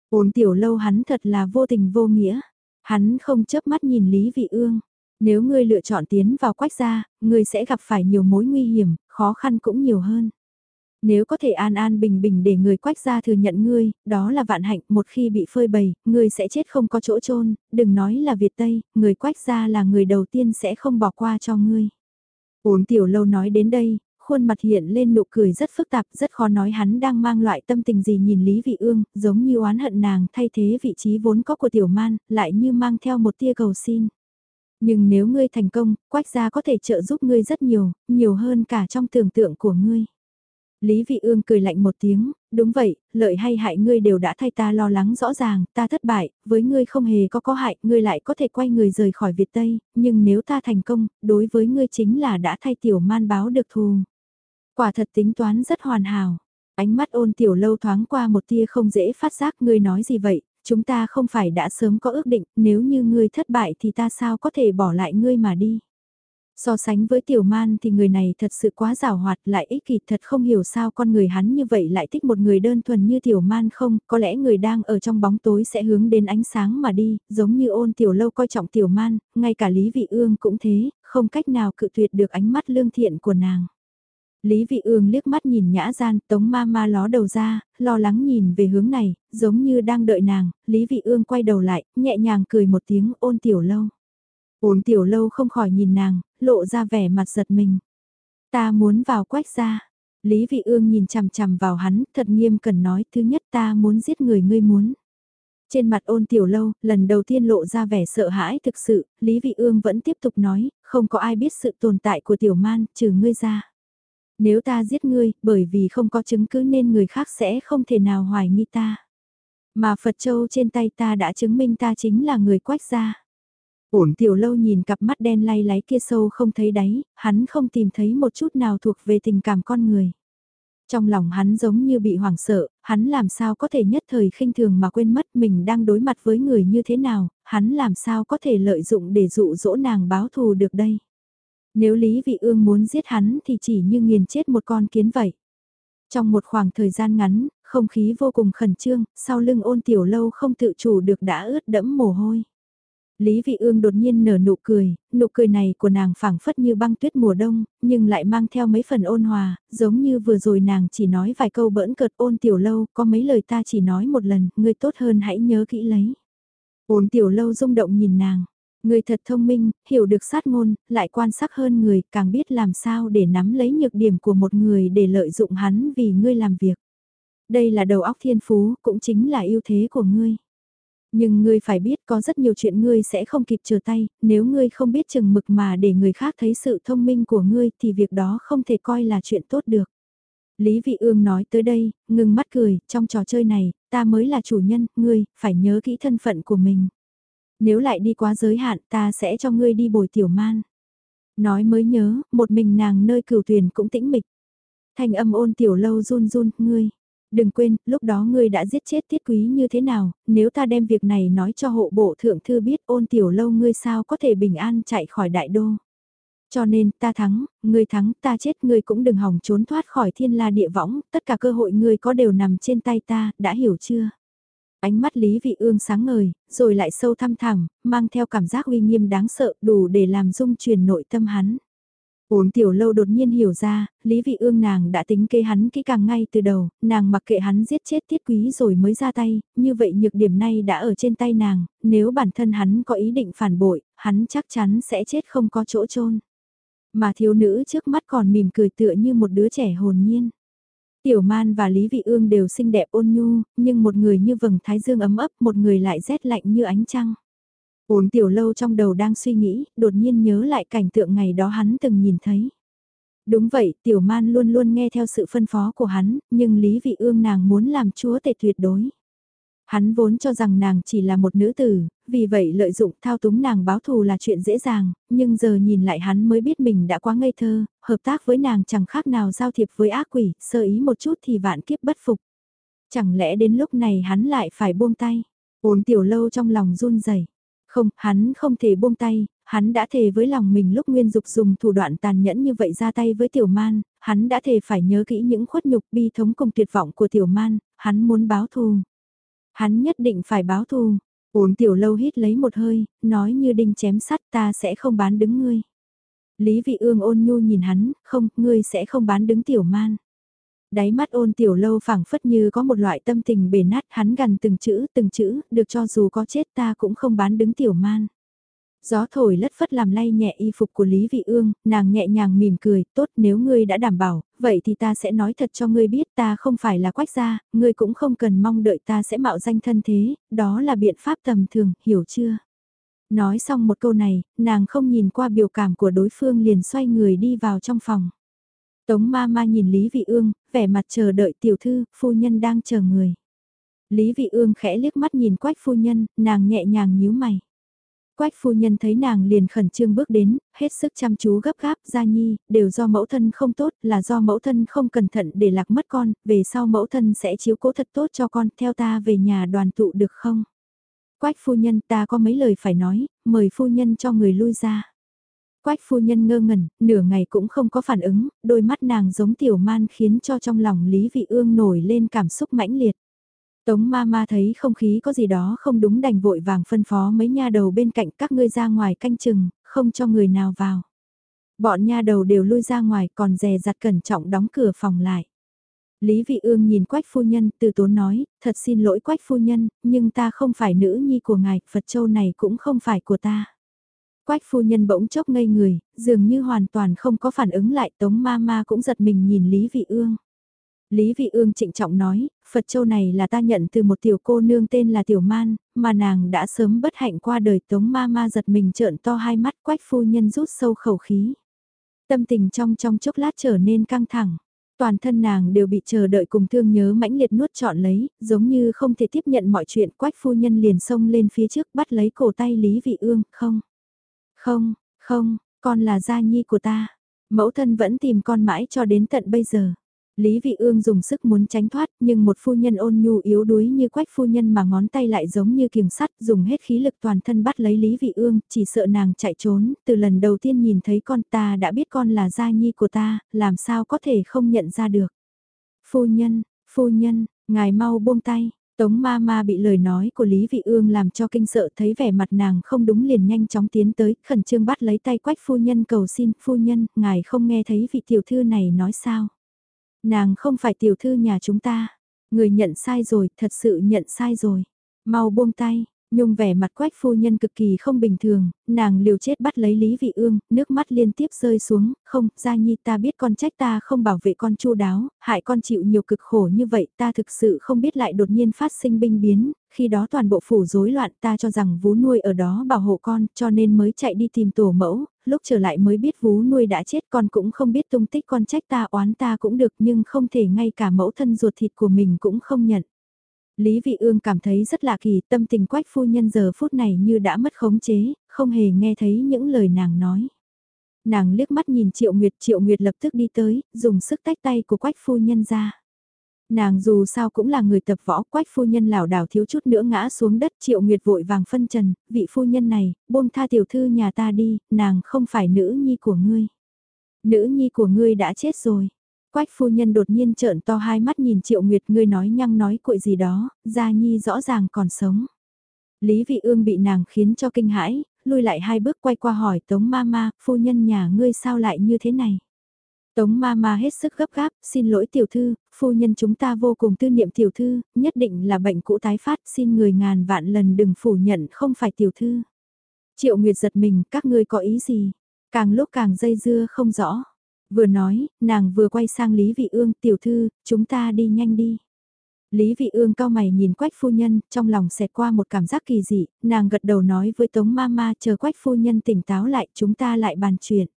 [SPEAKER 1] Ôn tiểu lâu hắn thật là vô tình vô nghĩa. Hắn không chớp mắt nhìn Lý Vị Ương. Nếu ngươi lựa chọn tiến vào quách gia, ngươi sẽ gặp phải nhiều mối nguy hiểm, khó khăn cũng nhiều hơn. Nếu có thể an an bình bình để người quách gia thừa nhận ngươi, đó là vạn hạnh, một khi bị phơi bày, ngươi sẽ chết không có chỗ chôn đừng nói là Việt Tây, người quách gia là người đầu tiên sẽ không bỏ qua cho ngươi. Ôn tiểu lâu nói đến đây, khuôn mặt hiện lên nụ cười rất phức tạp, rất khó nói hắn đang mang loại tâm tình gì nhìn Lý Vị Ương, giống như oán hận nàng thay thế vị trí vốn có của tiểu man, lại như mang theo một tia cầu xin. Nhưng nếu ngươi thành công, quách gia có thể trợ giúp ngươi rất nhiều, nhiều hơn cả trong tưởng tượng của ngươi. Lý Vị Ương cười lạnh một tiếng, đúng vậy, lợi hay hại ngươi đều đã thay ta lo lắng rõ ràng, ta thất bại, với ngươi không hề có có hại, ngươi lại có thể quay người rời khỏi Việt Tây, nhưng nếu ta thành công, đối với ngươi chính là đã thay tiểu man báo được thù. Quả thật tính toán rất hoàn hảo. Ánh mắt ôn tiểu lâu thoáng qua một tia không dễ phát giác ngươi nói gì vậy, chúng ta không phải đã sớm có ước định, nếu như ngươi thất bại thì ta sao có thể bỏ lại ngươi mà đi. So sánh với tiểu man thì người này thật sự quá rào hoạt lại ích kỷ thật không hiểu sao con người hắn như vậy lại thích một người đơn thuần như tiểu man không, có lẽ người đang ở trong bóng tối sẽ hướng đến ánh sáng mà đi, giống như ôn tiểu lâu coi trọng tiểu man, ngay cả Lý Vị Ương cũng thế, không cách nào cự tuyệt được ánh mắt lương thiện của nàng. Lý Vị Ương liếc mắt nhìn nhã gian, tống ma ma ló đầu ra, lo lắng nhìn về hướng này, giống như đang đợi nàng, Lý Vị Ương quay đầu lại, nhẹ nhàng cười một tiếng ôn tiểu lâu. Ôn tiểu lâu không khỏi nhìn nàng, lộ ra vẻ mặt giật mình. Ta muốn vào quách gia. Lý Vị Ương nhìn chằm chằm vào hắn, thật nghiêm cần nói, thứ nhất ta muốn giết người ngươi muốn. Trên mặt ôn tiểu lâu, lần đầu tiên lộ ra vẻ sợ hãi thực sự, Lý Vị Ương vẫn tiếp tục nói, không có ai biết sự tồn tại của tiểu man, trừ ngươi ra. Nếu ta giết ngươi, bởi vì không có chứng cứ nên người khác sẽ không thể nào hoài nghi ta. Mà Phật Châu trên tay ta đã chứng minh ta chính là người quách gia. Ổn tiểu lâu nhìn cặp mắt đen lay láy kia sâu không thấy đáy, hắn không tìm thấy một chút nào thuộc về tình cảm con người. Trong lòng hắn giống như bị hoảng sợ, hắn làm sao có thể nhất thời khinh thường mà quên mất mình đang đối mặt với người như thế nào, hắn làm sao có thể lợi dụng để dụ dỗ nàng báo thù được đây. Nếu Lý Vị Ương muốn giết hắn thì chỉ như nghiền chết một con kiến vậy. Trong một khoảng thời gian ngắn, không khí vô cùng khẩn trương, sau lưng ôn tiểu lâu không tự chủ được đã ướt đẫm mồ hôi. Lý Vị Ương đột nhiên nở nụ cười, nụ cười này của nàng phảng phất như băng tuyết mùa đông, nhưng lại mang theo mấy phần ôn hòa, giống như vừa rồi nàng chỉ nói vài câu bỡn cợt ôn tiểu lâu, có mấy lời ta chỉ nói một lần, ngươi tốt hơn hãy nhớ kỹ lấy. Ôn tiểu lâu rung động nhìn nàng, ngươi thật thông minh, hiểu được sát ngôn, lại quan sát hơn người, càng biết làm sao để nắm lấy nhược điểm của một người để lợi dụng hắn vì ngươi làm việc. Đây là đầu óc thiên phú, cũng chính là ưu thế của ngươi. Nhưng ngươi phải biết có rất nhiều chuyện ngươi sẽ không kịp chờ tay, nếu ngươi không biết chừng mực mà để người khác thấy sự thông minh của ngươi thì việc đó không thể coi là chuyện tốt được. Lý Vị Ương nói tới đây, ngừng mắt cười, trong trò chơi này, ta mới là chủ nhân, ngươi, phải nhớ kỹ thân phận của mình. Nếu lại đi quá giới hạn ta sẽ cho ngươi đi bồi tiểu man. Nói mới nhớ, một mình nàng nơi cửu thuyền cũng tĩnh mịch. Thành âm ôn tiểu lâu run run, ngươi, Đừng quên, lúc đó ngươi đã giết chết tiết quý như thế nào, nếu ta đem việc này nói cho hộ bộ thượng thư biết ôn tiểu lâu ngươi sao có thể bình an chạy khỏi đại đô. Cho nên, ta thắng, ngươi thắng, ta chết, ngươi cũng đừng hòng trốn thoát khỏi thiên la địa võng, tất cả cơ hội ngươi có đều nằm trên tay ta, đã hiểu chưa? Ánh mắt Lý Vị Ương sáng ngời, rồi lại sâu thăm thẳm, mang theo cảm giác uy nghiêm đáng sợ, đủ để làm dung truyền nội tâm hắn. Uống tiểu lâu đột nhiên hiểu ra, Lý Vị Ương nàng đã tính kế hắn kỹ càng ngay từ đầu, nàng mặc kệ hắn giết chết tiết quý rồi mới ra tay, như vậy nhược điểm này đã ở trên tay nàng, nếu bản thân hắn có ý định phản bội, hắn chắc chắn sẽ chết không có chỗ chôn. Mà thiếu nữ trước mắt còn mỉm cười tựa như một đứa trẻ hồn nhiên. Tiểu Man và Lý Vị Ương đều xinh đẹp ôn nhu, nhưng một người như vầng thái dương ấm ấp, một người lại rét lạnh như ánh trăng. Uống tiểu lâu trong đầu đang suy nghĩ, đột nhiên nhớ lại cảnh tượng ngày đó hắn từng nhìn thấy. Đúng vậy, tiểu man luôn luôn nghe theo sự phân phó của hắn, nhưng Lý Vị Ương nàng muốn làm chúa tể tuyệt đối. Hắn vốn cho rằng nàng chỉ là một nữ tử, vì vậy lợi dụng thao túng nàng báo thù là chuyện dễ dàng, nhưng giờ nhìn lại hắn mới biết mình đã quá ngây thơ, hợp tác với nàng chẳng khác nào giao thiệp với ác quỷ, sơ ý một chút thì vạn kiếp bất phục. Chẳng lẽ đến lúc này hắn lại phải buông tay? Ôn tiểu lâu trong lòng run rẩy không, hắn không thể buông tay, hắn đã thề với lòng mình lúc Nguyên Dục dùng thủ đoạn tàn nhẫn như vậy ra tay với Tiểu Man, hắn đã thề phải nhớ kỹ những khuất nhục bi thống cùng tuyệt vọng của Tiểu Man, hắn muốn báo thù. Hắn nhất định phải báo thù. uống Tiểu Lâu hít lấy một hơi, nói như đinh chém sắt ta sẽ không bán đứng ngươi. Lý Vị Ương ôn nhu nhìn hắn, không, ngươi sẽ không bán đứng Tiểu Man. Đáy mắt ôn tiểu lâu phảng phất như có một loại tâm tình bể nát hắn gần từng chữ từng chữ, được cho dù có chết ta cũng không bán đứng tiểu man. Gió thổi lất phất làm lay nhẹ y phục của Lý Vị Ương, nàng nhẹ nhàng mỉm cười, tốt nếu ngươi đã đảm bảo, vậy thì ta sẽ nói thật cho ngươi biết ta không phải là quách gia, ngươi cũng không cần mong đợi ta sẽ mạo danh thân thế, đó là biện pháp tầm thường, hiểu chưa? Nói xong một câu này, nàng không nhìn qua biểu cảm của đối phương liền xoay người đi vào trong phòng. Tống ma ma nhìn Lý Vị Ương, vẻ mặt chờ đợi tiểu thư, phu nhân đang chờ người. Lý Vị Ương khẽ liếc mắt nhìn quách phu nhân, nàng nhẹ nhàng nhíu mày. Quách phu nhân thấy nàng liền khẩn trương bước đến, hết sức chăm chú gấp gáp, gia nhi, đều do mẫu thân không tốt, là do mẫu thân không cẩn thận để lạc mất con, về sau mẫu thân sẽ chiếu cố thật tốt cho con, theo ta về nhà đoàn tụ được không? Quách phu nhân ta có mấy lời phải nói, mời phu nhân cho người lui ra. Quách phu nhân ngơ ngẩn, nửa ngày cũng không có phản ứng, đôi mắt nàng giống tiểu man khiến cho trong lòng Lý Vị Ương nổi lên cảm xúc mãnh liệt. Tống ma ma thấy không khí có gì đó không đúng đành vội vàng phân phó mấy nha đầu bên cạnh các ngươi ra ngoài canh chừng, không cho người nào vào. Bọn nha đầu đều lui ra ngoài còn dè dặt cẩn trọng đóng cửa phòng lại. Lý Vị Ương nhìn Quách phu nhân từ tốn nói, thật xin lỗi Quách phu nhân, nhưng ta không phải nữ nhi của ngài, Phật châu này cũng không phải của ta. Quách phu nhân bỗng chốc ngây người, dường như hoàn toàn không có phản ứng lại tống ma ma cũng giật mình nhìn Lý Vị Ương. Lý Vị Ương trịnh trọng nói, Phật châu này là ta nhận từ một tiểu cô nương tên là Tiểu Man, mà nàng đã sớm bất hạnh qua đời tống ma ma giật mình trợn to hai mắt quách phu nhân rút sâu khẩu khí. Tâm tình trong trong chốc lát trở nên căng thẳng. Toàn thân nàng đều bị chờ đợi cùng thương nhớ mãnh liệt nuốt trọn lấy, giống như không thể tiếp nhận mọi chuyện quách phu nhân liền xông lên phía trước bắt lấy cổ tay Lý Vị Ương, không. Không, không, con là gia nhi của ta. Mẫu thân vẫn tìm con mãi cho đến tận bây giờ. Lý Vị Ương dùng sức muốn tránh thoát, nhưng một phu nhân ôn nhu yếu đuối như quách phu nhân mà ngón tay lại giống như kiềng sắt, dùng hết khí lực toàn thân bắt lấy Lý Vị Ương, chỉ sợ nàng chạy trốn, từ lần đầu tiên nhìn thấy con ta đã biết con là gia nhi của ta, làm sao có thể không nhận ra được. Phu nhân, phu nhân, ngài mau buông tay, Tống ma ma bị lời nói của Lý Vị Ương làm cho kinh sợ thấy vẻ mặt nàng không đúng liền nhanh chóng tiến tới, khẩn trương bắt lấy tay quách phu nhân cầu xin, phu nhân, ngài không nghe thấy vị tiểu thư này nói sao. Nàng không phải tiểu thư nhà chúng ta, người nhận sai rồi, thật sự nhận sai rồi, mau buông tay, Nhung vẻ mặt quách phu nhân cực kỳ không bình thường, nàng liều chết bắt lấy Lý Vị Ương, nước mắt liên tiếp rơi xuống, không, Gia Nhi ta biết con trách ta không bảo vệ con chu đáo, hại con chịu nhiều cực khổ như vậy ta thực sự không biết lại đột nhiên phát sinh binh biến, khi đó toàn bộ phủ rối loạn ta cho rằng vú nuôi ở đó bảo hộ con cho nên mới chạy đi tìm tổ mẫu, lúc trở lại mới biết vú nuôi đã chết con cũng không biết tung tích con trách ta oán ta cũng được nhưng không thể ngay cả mẫu thân ruột thịt của mình cũng không nhận. Lý Vị Ương cảm thấy rất lạ kỳ, tâm tình quách phu nhân giờ phút này như đã mất khống chế, không hề nghe thấy những lời nàng nói. Nàng liếc mắt nhìn Triệu Nguyệt, Triệu Nguyệt lập tức đi tới, dùng sức tách tay của quách phu nhân ra. Nàng dù sao cũng là người tập võ, quách phu nhân lảo đảo thiếu chút nữa ngã xuống đất, Triệu Nguyệt vội vàng phân trần, vị phu nhân này, buông tha tiểu thư nhà ta đi, nàng không phải nữ nhi của ngươi. Nữ nhi của ngươi đã chết rồi. Quách phu nhân đột nhiên trợn to hai mắt nhìn Triệu Nguyệt ngươi nói nhăng nói cuội gì đó, Gia Nhi rõ ràng còn sống. Lý Vị Ương bị nàng khiến cho kinh hãi, lui lại hai bước quay qua hỏi Tống Mama, phu nhân nhà ngươi sao lại như thế này? Tống Mama hết sức gấp gáp, xin lỗi tiểu thư, phu nhân chúng ta vô cùng tư niệm tiểu thư, nhất định là bệnh cũ tái phát, xin người ngàn vạn lần đừng phủ nhận không phải tiểu thư. Triệu Nguyệt giật mình, các ngươi có ý gì? Càng lúc càng dây dưa không rõ. Vừa nói, nàng vừa quay sang Lý Vị Ương, tiểu thư, chúng ta đi nhanh đi. Lý Vị Ương cao mày nhìn Quách phu nhân, trong lòng xẹt qua một cảm giác kỳ dị, nàng gật đầu nói với Tống Mama chờ Quách phu nhân tỉnh táo lại, chúng ta lại bàn chuyện.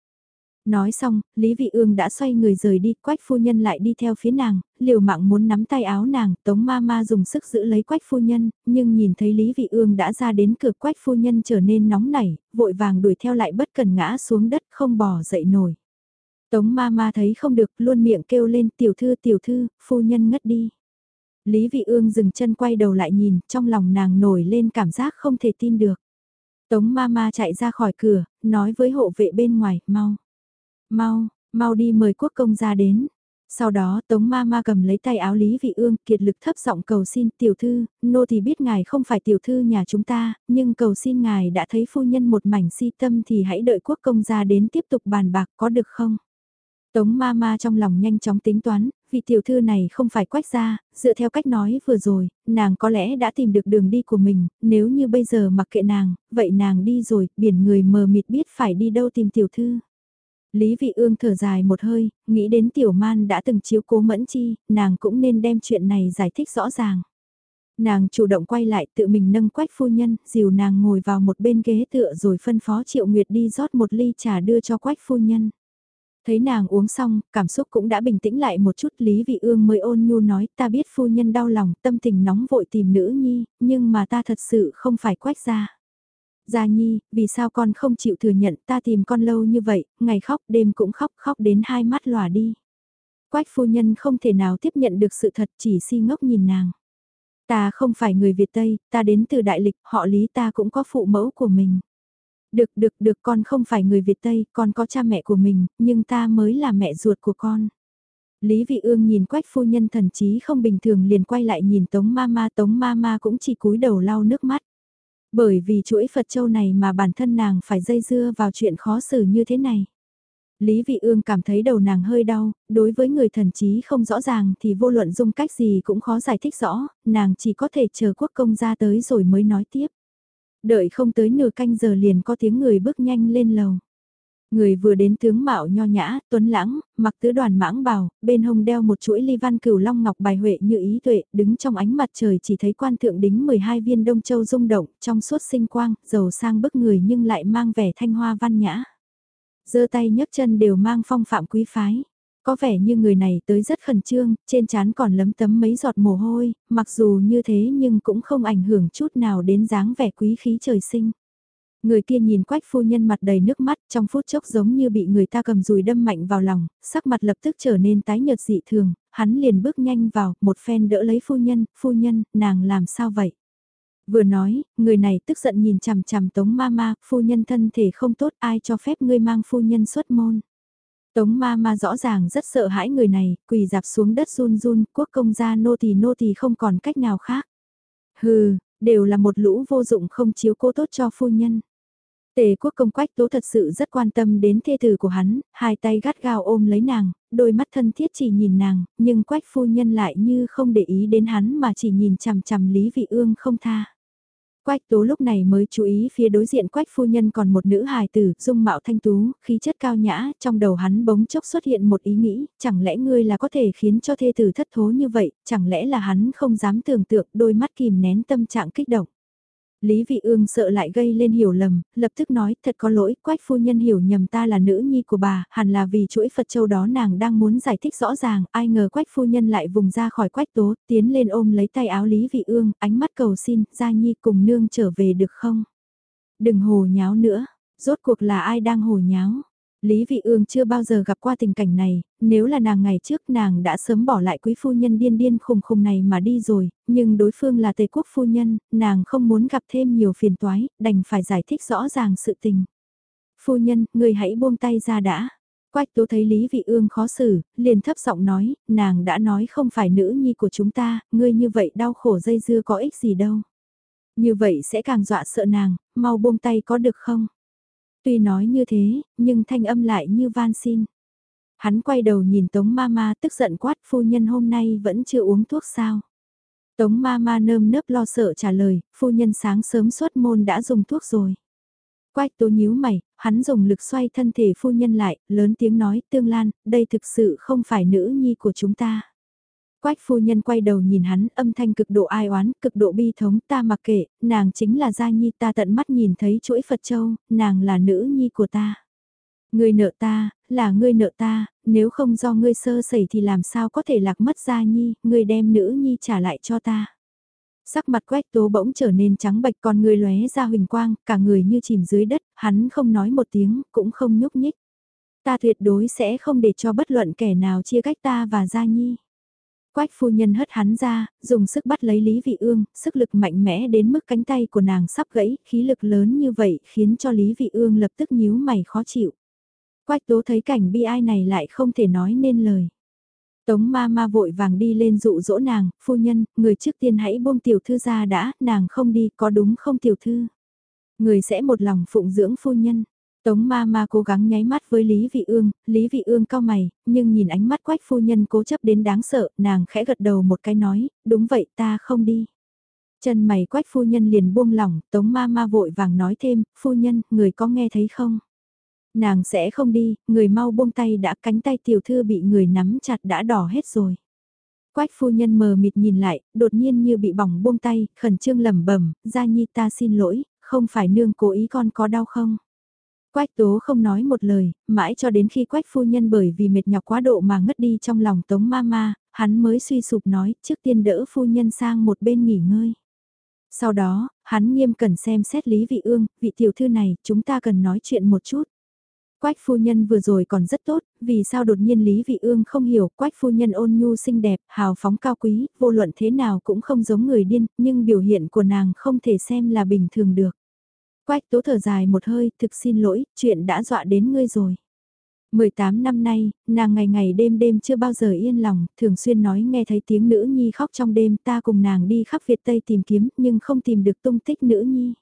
[SPEAKER 1] Nói xong, Lý Vị Ương đã xoay người rời đi, Quách phu nhân lại đi theo phía nàng, liều mạng muốn nắm tay áo nàng, Tống Mama dùng sức giữ lấy Quách phu nhân, nhưng nhìn thấy Lý Vị Ương đã ra đến cửa Quách phu nhân trở nên nóng nảy, vội vàng đuổi theo lại bất cần ngã xuống đất không bò dậy nổi. Tống ma ma thấy không được, luôn miệng kêu lên tiểu thư tiểu thư, phu nhân ngất đi. Lý vị ương dừng chân quay đầu lại nhìn, trong lòng nàng nổi lên cảm giác không thể tin được. Tống ma ma chạy ra khỏi cửa, nói với hộ vệ bên ngoài, mau, mau, mau đi mời quốc công ra đến. Sau đó Tống ma ma cầm lấy tay áo Lý Vị Ương kiệt lực thấp giọng cầu xin tiểu thư, nô thì biết ngài không phải tiểu thư nhà chúng ta, nhưng cầu xin ngài đã thấy phu nhân một mảnh si tâm thì hãy đợi quốc công ra đến tiếp tục bàn bạc có được không? Tống ma ma trong lòng nhanh chóng tính toán, vị tiểu thư này không phải quách ra, dựa theo cách nói vừa rồi, nàng có lẽ đã tìm được đường đi của mình, nếu như bây giờ mặc kệ nàng, vậy nàng đi rồi, biển người mờ mịt biết phải đi đâu tìm tiểu thư. Lý vị ương thở dài một hơi, nghĩ đến tiểu man đã từng chiếu cố mẫn chi, nàng cũng nên đem chuyện này giải thích rõ ràng. Nàng chủ động quay lại tự mình nâng quách phu nhân, dìu nàng ngồi vào một bên ghế tựa rồi phân phó triệu nguyệt đi rót một ly trà đưa cho quách phu nhân. Thấy nàng uống xong, cảm xúc cũng đã bình tĩnh lại một chút Lý Vị Ương mới ôn nhu nói ta biết phu nhân đau lòng, tâm tình nóng vội tìm nữ nhi, nhưng mà ta thật sự không phải quách ra. Gia Nhi, vì sao con không chịu thừa nhận ta tìm con lâu như vậy, ngày khóc đêm cũng khóc khóc đến hai mắt lòa đi. Quách phu nhân không thể nào tiếp nhận được sự thật chỉ si ngốc nhìn nàng. Ta không phải người Việt Tây, ta đến từ đại lịch, họ Lý ta cũng có phụ mẫu của mình. Được được được con không phải người Việt Tây, con có cha mẹ của mình, nhưng ta mới là mẹ ruột của con. Lý Vị Ương nhìn quách phu nhân thần trí không bình thường liền quay lại nhìn Tống Mama, Tống Mama cũng chỉ cúi đầu lau nước mắt. Bởi vì chuỗi Phật Châu này mà bản thân nàng phải dây dưa vào chuyện khó xử như thế này. Lý Vị Ương cảm thấy đầu nàng hơi đau, đối với người thần trí không rõ ràng thì vô luận dung cách gì cũng khó giải thích rõ, nàng chỉ có thể chờ quốc công ra tới rồi mới nói tiếp. Đợi không tới nửa canh giờ liền có tiếng người bước nhanh lên lầu. Người vừa đến tướng mạo nho nhã, tuấn lãng, mặc tứ đoàn mãng bào, bên hông đeo một chuỗi ly văn cửu long ngọc bài huệ như ý tuệ, đứng trong ánh mặt trời chỉ thấy quan thượng đính 12 viên đông châu rung động, trong suốt sinh quang, giàu sang bức người nhưng lại mang vẻ thanh hoa văn nhã. giơ tay nhấc chân đều mang phong phạm quý phái. Có vẻ như người này tới rất khẩn trương, trên trán còn lấm tấm mấy giọt mồ hôi, mặc dù như thế nhưng cũng không ảnh hưởng chút nào đến dáng vẻ quý khí trời sinh. Người kia nhìn quách phu nhân mặt đầy nước mắt trong phút chốc giống như bị người ta cầm dùi đâm mạnh vào lòng, sắc mặt lập tức trở nên tái nhợt dị thường, hắn liền bước nhanh vào, một phen đỡ lấy phu nhân, phu nhân, nàng làm sao vậy? Vừa nói, người này tức giận nhìn chằm chằm tống ma ma, phu nhân thân thể không tốt ai cho phép ngươi mang phu nhân xuất môn. Tống ma ma rõ ràng rất sợ hãi người này, quỳ dạp xuống đất run run, quốc công gia nô tỳ nô tỳ không còn cách nào khác. Hừ, đều là một lũ vô dụng không chiếu cố tốt cho phu nhân. Tề quốc công quách tố thật sự rất quan tâm đến thê tử của hắn, hai tay gắt gao ôm lấy nàng, đôi mắt thân thiết chỉ nhìn nàng, nhưng quách phu nhân lại như không để ý đến hắn mà chỉ nhìn chằm chằm Lý Vị Ương không tha. Quách tố lúc này mới chú ý phía đối diện quách phu nhân còn một nữ hài tử, dung mạo thanh tú, khí chất cao nhã, trong đầu hắn bỗng chốc xuất hiện một ý nghĩ, chẳng lẽ ngươi là có thể khiến cho thê tử thất thố như vậy, chẳng lẽ là hắn không dám tưởng tượng đôi mắt kìm nén tâm trạng kích động. Lý Vị Ương sợ lại gây lên hiểu lầm, lập tức nói thật có lỗi, quách phu nhân hiểu nhầm ta là nữ nhi của bà, hẳn là vì chuỗi Phật Châu đó nàng đang muốn giải thích rõ ràng, ai ngờ quách phu nhân lại vùng ra khỏi quách tố, tiến lên ôm lấy tay áo Lý Vị Ương, ánh mắt cầu xin, gia nhi cùng nương trở về được không? Đừng hồ nháo nữa, rốt cuộc là ai đang hồ nháo? Lý Vị Ương chưa bao giờ gặp qua tình cảnh này, nếu là nàng ngày trước nàng đã sớm bỏ lại quý phu nhân điên điên khùng khùng này mà đi rồi, nhưng đối phương là tề quốc phu nhân, nàng không muốn gặp thêm nhiều phiền toái, đành phải giải thích rõ ràng sự tình. Phu nhân, người hãy buông tay ra đã. Quách tố thấy Lý Vị Ương khó xử, liền thấp giọng nói, nàng đã nói không phải nữ nhi của chúng ta, ngươi như vậy đau khổ dây dưa có ích gì đâu. Như vậy sẽ càng dọa sợ nàng, mau buông tay có được không? Tuy nói như thế, nhưng thanh âm lại như van xin. Hắn quay đầu nhìn Tống Mama tức giận quát phu nhân hôm nay vẫn chưa uống thuốc sao. Tống Mama nơm nớp lo sợ trả lời, phu nhân sáng sớm xuất môn đã dùng thuốc rồi. Quách tố nhíu mày, hắn dùng lực xoay thân thể phu nhân lại, lớn tiếng nói, tương lan, đây thực sự không phải nữ nhi của chúng ta. Quách phu nhân quay đầu nhìn hắn âm thanh cực độ ai oán, cực độ bi thống, ta mặc kệ, nàng chính là gia nhi ta tận mắt nhìn thấy chuỗi Phật Châu, nàng là nữ nhi của ta. Ngươi nợ ta, là ngươi nợ ta, nếu không do ngươi sơ sẩy thì làm sao có thể lạc mất gia nhi, ngươi đem nữ nhi trả lại cho ta. Sắc mặt quách tố bỗng trở nên trắng bạch con người lóe ra huỳnh quang, cả người như chìm dưới đất, hắn không nói một tiếng, cũng không nhúc nhích. Ta tuyệt đối sẽ không để cho bất luận kẻ nào chia cách ta và gia nhi. Quách phu nhân hất hắn ra, dùng sức bắt lấy Lý Vị Ương, sức lực mạnh mẽ đến mức cánh tay của nàng sắp gãy, khí lực lớn như vậy khiến cho Lý Vị Ương lập tức nhíu mày khó chịu. Quách tố thấy cảnh bi ai này lại không thể nói nên lời. Tống ma ma vội vàng đi lên dụ dỗ nàng, phu nhân, người trước tiên hãy buông tiểu thư ra đã, nàng không đi, có đúng không tiểu thư? Người sẽ một lòng phụng dưỡng phu nhân, Tống ma ma cố gắng nháy mắt với Lý Vị Ương, Lý Vị Ương cao mày, nhưng nhìn ánh mắt quách phu nhân cố chấp đến đáng sợ, nàng khẽ gật đầu một cái nói, đúng vậy ta không đi. Chân mày quách phu nhân liền buông lỏng, tống ma ma vội vàng nói thêm, phu nhân, người có nghe thấy không? Nàng sẽ không đi, người mau buông tay đã cánh tay tiểu thư bị người nắm chặt đã đỏ hết rồi. Quách phu nhân mờ mịt nhìn lại, đột nhiên như bị bỏng buông tay, khẩn trương lẩm bẩm, gia nhi ta xin lỗi, không phải nương cố ý con có đau không? Quách tố không nói một lời, mãi cho đến khi quách phu nhân bởi vì mệt nhọc quá độ mà ngất đi trong lòng tống ma ma, hắn mới suy sụp nói trước tiên đỡ phu nhân sang một bên nghỉ ngơi. Sau đó, hắn nghiêm cẩn xem xét Lý Vị Ương, vị tiểu thư này, chúng ta cần nói chuyện một chút. Quách phu nhân vừa rồi còn rất tốt, vì sao đột nhiên Lý Vị Ương không hiểu, quách phu nhân ôn nhu xinh đẹp, hào phóng cao quý, vô luận thế nào cũng không giống người điên, nhưng biểu hiện của nàng không thể xem là bình thường được. Quách tố thở dài một hơi, thực xin lỗi, chuyện đã dọa đến ngươi rồi. 18 năm nay, nàng ngày ngày đêm đêm chưa bao giờ yên lòng, thường xuyên nói nghe thấy tiếng nữ nhi khóc trong đêm ta cùng nàng đi khắp Việt Tây tìm kiếm nhưng không tìm được tung tích nữ nhi.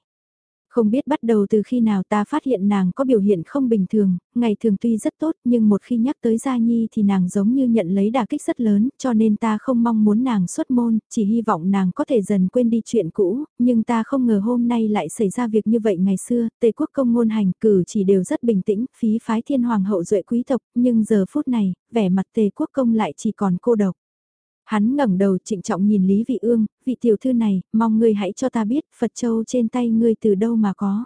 [SPEAKER 1] Không biết bắt đầu từ khi nào ta phát hiện nàng có biểu hiện không bình thường, ngày thường tuy rất tốt nhưng một khi nhắc tới Gia Nhi thì nàng giống như nhận lấy đả kích rất lớn, cho nên ta không mong muốn nàng xuất môn, chỉ hy vọng nàng có thể dần quên đi chuyện cũ, nhưng ta không ngờ hôm nay lại xảy ra việc như vậy ngày xưa, Tề quốc công ngôn hành cử chỉ đều rất bình tĩnh, phí phái thiên hoàng hậu duệ quý tộc, nhưng giờ phút này, vẻ mặt Tề quốc công lại chỉ còn cô độc. Hắn ngẩng đầu trịnh trọng nhìn Lý Vị Ương, vị tiểu thư này, mong ngươi hãy cho ta biết Phật Châu trên tay ngươi từ đâu mà có.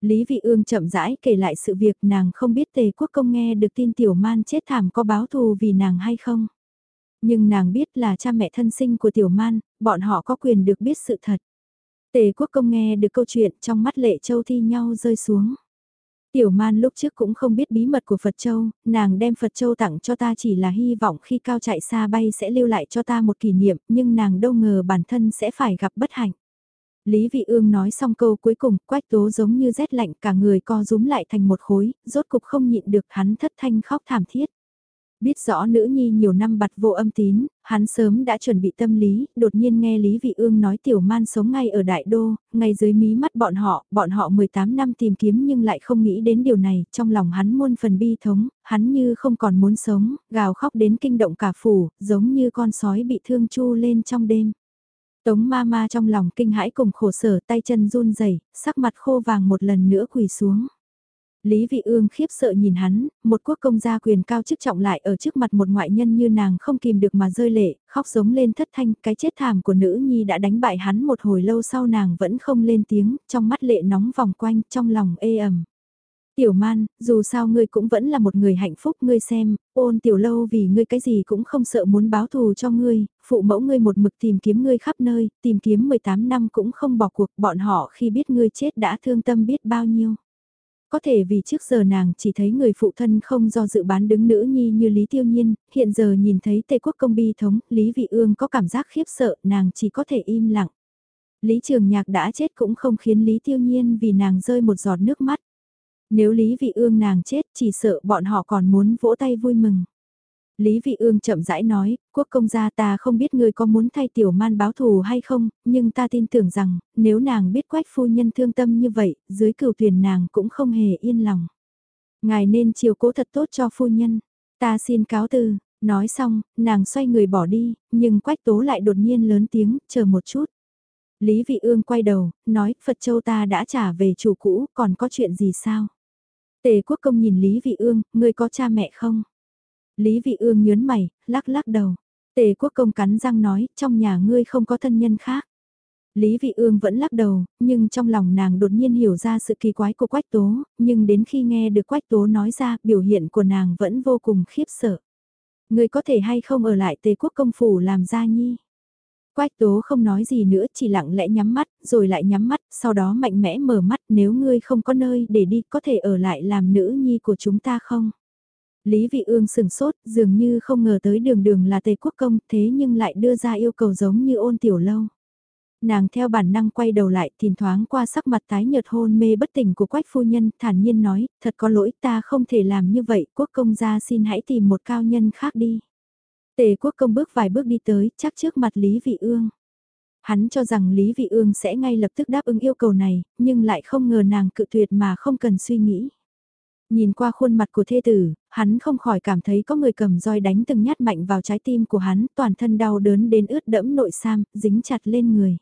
[SPEAKER 1] Lý Vị Ương chậm rãi kể lại sự việc nàng không biết Tề Quốc Công nghe được tin tiểu man chết thảm có báo thù vì nàng hay không. Nhưng nàng biết là cha mẹ thân sinh của tiểu man, bọn họ có quyền được biết sự thật. Tề Quốc Công nghe được câu chuyện trong mắt lệ châu thi nhau rơi xuống. Tiểu man lúc trước cũng không biết bí mật của Phật Châu, nàng đem Phật Châu tặng cho ta chỉ là hy vọng khi cao chạy xa bay sẽ lưu lại cho ta một kỷ niệm, nhưng nàng đâu ngờ bản thân sẽ phải gặp bất hạnh. Lý Vị Ương nói xong câu cuối cùng, quách tố giống như rét lạnh cả người co rúm lại thành một khối, rốt cục không nhịn được hắn thất thanh khóc thảm thiết. Biết rõ nữ nhi nhiều năm bặt vô âm tín, hắn sớm đã chuẩn bị tâm lý, đột nhiên nghe Lý Vị Ương nói tiểu man sống ngay ở đại đô, ngay dưới mí mắt bọn họ, bọn họ 18 năm tìm kiếm nhưng lại không nghĩ đến điều này, trong lòng hắn muôn phần bi thống, hắn như không còn muốn sống, gào khóc đến kinh động cả phủ, giống như con sói bị thương chu lên trong đêm. Tống ma ma trong lòng kinh hãi cùng khổ sở tay chân run rẩy sắc mặt khô vàng một lần nữa quỳ xuống. Lý Vị Ương khiếp sợ nhìn hắn, một quốc công gia quyền cao chức trọng lại ở trước mặt một ngoại nhân như nàng không kìm được mà rơi lệ, khóc giống lên thất thanh, cái chết thảm của nữ nhi đã đánh bại hắn một hồi lâu sau nàng vẫn không lên tiếng, trong mắt lệ nóng vòng quanh, trong lòng ê ẩm. Tiểu man, dù sao ngươi cũng vẫn là một người hạnh phúc ngươi xem, ôn tiểu lâu vì ngươi cái gì cũng không sợ muốn báo thù cho ngươi, phụ mẫu ngươi một mực tìm kiếm ngươi khắp nơi, tìm kiếm 18 năm cũng không bỏ cuộc, bọn họ khi biết ngươi chết đã thương tâm biết bao nhiêu. Có thể vì trước giờ nàng chỉ thấy người phụ thân không do dự bán đứng nữ nhi như Lý Tiêu Nhiên, hiện giờ nhìn thấy Tây Quốc công bi thống, Lý Vị Ương có cảm giác khiếp sợ, nàng chỉ có thể im lặng. Lý Trường Nhạc đã chết cũng không khiến Lý Tiêu Nhiên vì nàng rơi một giọt nước mắt. Nếu Lý Vị Ương nàng chết chỉ sợ bọn họ còn muốn vỗ tay vui mừng. Lý Vị Ương chậm rãi nói, quốc công gia ta không biết ngươi có muốn thay tiểu man báo thù hay không, nhưng ta tin tưởng rằng, nếu nàng biết quách phu nhân thương tâm như vậy, dưới cửu thuyền nàng cũng không hề yên lòng. Ngài nên chiều cố thật tốt cho phu nhân. Ta xin cáo từ, nói xong, nàng xoay người bỏ đi, nhưng quách tố lại đột nhiên lớn tiếng, chờ một chút. Lý Vị Ương quay đầu, nói, Phật Châu ta đã trả về chủ cũ, còn có chuyện gì sao? Tề quốc công nhìn Lý Vị Ương, ngươi có cha mẹ không? Lý Vị Ương nhớn mày, lắc lắc đầu. Tề quốc công cắn răng nói, trong nhà ngươi không có thân nhân khác. Lý Vị Ương vẫn lắc đầu, nhưng trong lòng nàng đột nhiên hiểu ra sự kỳ quái của Quách Tố, nhưng đến khi nghe được Quách Tố nói ra, biểu hiện của nàng vẫn vô cùng khiếp sợ. Ngươi có thể hay không ở lại Tề quốc công phủ làm gia nhi? Quách Tố không nói gì nữa, chỉ lặng lẽ nhắm mắt, rồi lại nhắm mắt, sau đó mạnh mẽ mở mắt, nếu ngươi không có nơi để đi, có thể ở lại làm nữ nhi của chúng ta không? Lý Vị Ương sừng sốt, dường như không ngờ tới đường đường là Tề Quốc Công, thế nhưng lại đưa ra yêu cầu giống như ôn tiểu lâu. Nàng theo bản năng quay đầu lại, thỉnh thoáng qua sắc mặt tái nhợt hôn mê bất tỉnh của quách phu nhân, thản nhiên nói, thật có lỗi ta không thể làm như vậy, quốc công gia xin hãy tìm một cao nhân khác đi. Tề quốc công bước vài bước đi tới, chắc trước mặt Lý Vị Ương. Hắn cho rằng Lý Vị Ương sẽ ngay lập tức đáp ứng yêu cầu này, nhưng lại không ngờ nàng cự tuyệt mà không cần suy nghĩ. Nhìn qua khuôn mặt của thê tử, hắn không khỏi cảm thấy có người cầm roi đánh từng nhát mạnh vào trái tim của hắn, toàn thân đau đớn đến ướt đẫm nội sam, dính chặt lên người.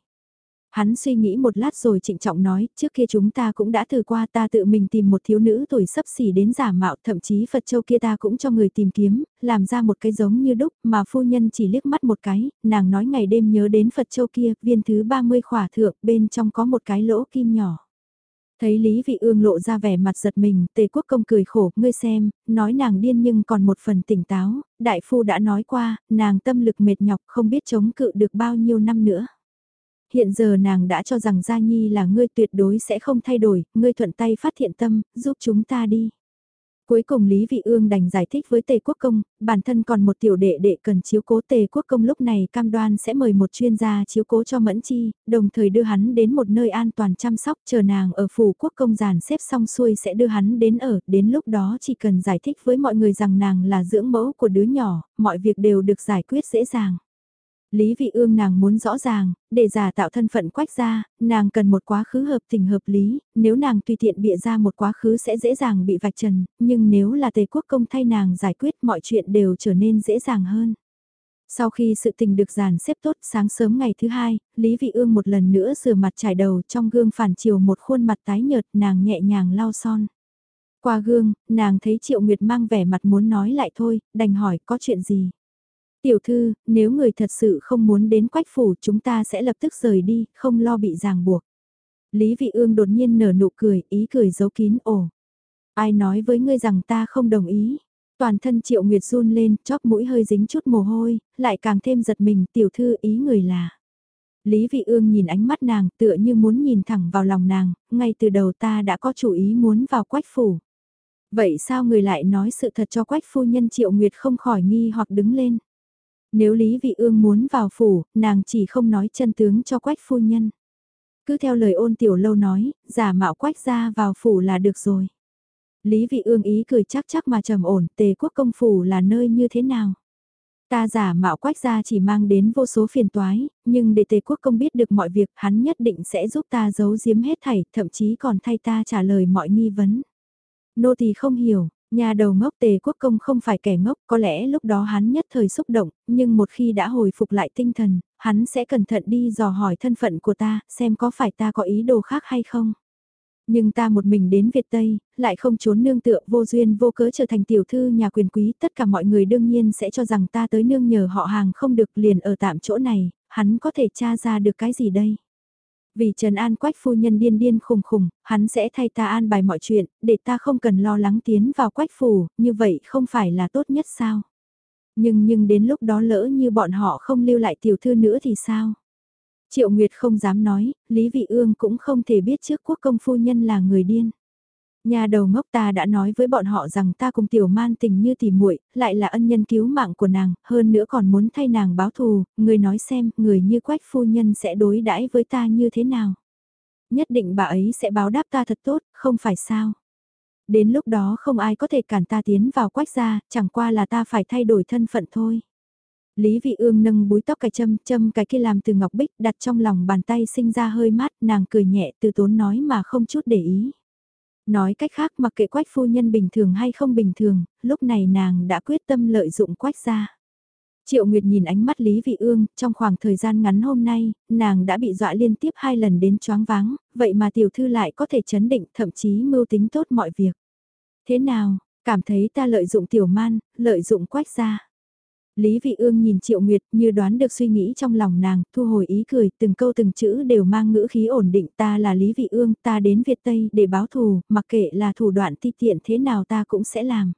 [SPEAKER 1] Hắn suy nghĩ một lát rồi trịnh trọng nói, trước kia chúng ta cũng đã thử qua ta tự mình tìm một thiếu nữ tuổi sấp xỉ đến giả mạo, thậm chí Phật Châu kia ta cũng cho người tìm kiếm, làm ra một cái giống như đúc, mà phu nhân chỉ liếc mắt một cái, nàng nói ngày đêm nhớ đến Phật Châu kia, viên thứ 30 khỏa thượng, bên trong có một cái lỗ kim nhỏ. Thấy Lý Vị Ương lộ ra vẻ mặt giật mình, tề quốc công cười khổ, ngươi xem, nói nàng điên nhưng còn một phần tỉnh táo, đại phu đã nói qua, nàng tâm lực mệt nhọc không biết chống cự được bao nhiêu năm nữa. Hiện giờ nàng đã cho rằng Gia Nhi là ngươi tuyệt đối sẽ không thay đổi, ngươi thuận tay phát hiện tâm, giúp chúng ta đi. Cuối cùng Lý Vị Ương đành giải thích với Tề Quốc Công, bản thân còn một tiểu đệ đệ cần chiếu cố Tề Quốc Công lúc này cam đoan sẽ mời một chuyên gia chiếu cố cho Mẫn Chi, đồng thời đưa hắn đến một nơi an toàn chăm sóc chờ nàng ở phủ Quốc Công giàn xếp xong xuôi sẽ đưa hắn đến ở, đến lúc đó chỉ cần giải thích với mọi người rằng nàng là dưỡng mẫu của đứa nhỏ, mọi việc đều được giải quyết dễ dàng. Lý Vị Ương nàng muốn rõ ràng, để giả tạo thân phận quách gia, nàng cần một quá khứ hợp tình hợp lý, nếu nàng tùy tiện bịa ra một quá khứ sẽ dễ dàng bị vạch trần, nhưng nếu là tề quốc công thay nàng giải quyết mọi chuyện đều trở nên dễ dàng hơn. Sau khi sự tình được dàn xếp tốt sáng sớm ngày thứ hai, Lý Vị Ương một lần nữa rửa mặt trải đầu trong gương phản chiều một khuôn mặt tái nhợt nàng nhẹ nhàng lau son. Qua gương, nàng thấy Triệu Nguyệt mang vẻ mặt muốn nói lại thôi, đành hỏi có chuyện gì. Tiểu thư, nếu người thật sự không muốn đến quách phủ chúng ta sẽ lập tức rời đi, không lo bị ràng buộc. Lý Vị Ương đột nhiên nở nụ cười, ý cười giấu kín ổ. Ai nói với ngươi rằng ta không đồng ý. Toàn thân Triệu Nguyệt run lên, chóp mũi hơi dính chút mồ hôi, lại càng thêm giật mình, tiểu thư ý người là. Lý Vị Ương nhìn ánh mắt nàng tựa như muốn nhìn thẳng vào lòng nàng, ngay từ đầu ta đã có chủ ý muốn vào quách phủ. Vậy sao người lại nói sự thật cho quách phu nhân Triệu Nguyệt không khỏi nghi hoặc đứng lên. Nếu Lý Vị Ương muốn vào phủ, nàng chỉ không nói chân tướng cho quách phu nhân. Cứ theo lời ôn tiểu lâu nói, giả mạo quách ra vào phủ là được rồi. Lý Vị Ương ý cười chắc chắc mà trầm ổn, tề quốc công phủ là nơi như thế nào? Ta giả mạo quách gia chỉ mang đến vô số phiền toái, nhưng để tề quốc công biết được mọi việc hắn nhất định sẽ giúp ta giấu giếm hết thảy, thậm chí còn thay ta trả lời mọi nghi vấn. Nô tỳ không hiểu, Nhà đầu ngốc tề quốc công không phải kẻ ngốc, có lẽ lúc đó hắn nhất thời xúc động, nhưng một khi đã hồi phục lại tinh thần, hắn sẽ cẩn thận đi dò hỏi thân phận của ta, xem có phải ta có ý đồ khác hay không. Nhưng ta một mình đến Việt Tây, lại không trốn nương tựa vô duyên vô cớ trở thành tiểu thư nhà quyền quý, tất cả mọi người đương nhiên sẽ cho rằng ta tới nương nhờ họ hàng không được liền ở tạm chỗ này, hắn có thể tra ra được cái gì đây. Vì Trần An Quách phu nhân điên điên khùng khùng, hắn sẽ thay ta an bài mọi chuyện, để ta không cần lo lắng tiến vào Quách phủ, như vậy không phải là tốt nhất sao? Nhưng nhưng đến lúc đó lỡ như bọn họ không lưu lại tiểu thư nữa thì sao? Triệu Nguyệt không dám nói, Lý Vị Ương cũng không thể biết trước quốc công phu nhân là người điên. Nhà đầu ngốc ta đã nói với bọn họ rằng ta cùng tiểu man tình như tỉ muội, lại là ân nhân cứu mạng của nàng, hơn nữa còn muốn thay nàng báo thù, người nói xem, người như quách phu nhân sẽ đối đãi với ta như thế nào. Nhất định bà ấy sẽ báo đáp ta thật tốt, không phải sao. Đến lúc đó không ai có thể cản ta tiến vào quách gia, chẳng qua là ta phải thay đổi thân phận thôi. Lý Vị Ương nâng búi tóc cài châm, châm cái kia làm từ ngọc bích đặt trong lòng bàn tay sinh ra hơi mát, nàng cười nhẹ từ tốn nói mà không chút để ý. Nói cách khác mặc kệ quách phu nhân bình thường hay không bình thường, lúc này nàng đã quyết tâm lợi dụng quách ra. Triệu Nguyệt nhìn ánh mắt Lý Vị Ương, trong khoảng thời gian ngắn hôm nay, nàng đã bị dọa liên tiếp hai lần đến choáng váng, vậy mà tiểu thư lại có thể chấn định, thậm chí mưu tính tốt mọi việc. Thế nào, cảm thấy ta lợi dụng tiểu man, lợi dụng quách ra. Lý Vị Ương nhìn Triệu Nguyệt như đoán được suy nghĩ trong lòng nàng, thu hồi ý cười, từng câu từng chữ đều mang ngữ khí ổn định ta là Lý Vị Ương, ta đến Việt Tây để báo thù, mặc kệ là thủ đoạn ti tiện thế nào ta cũng sẽ làm.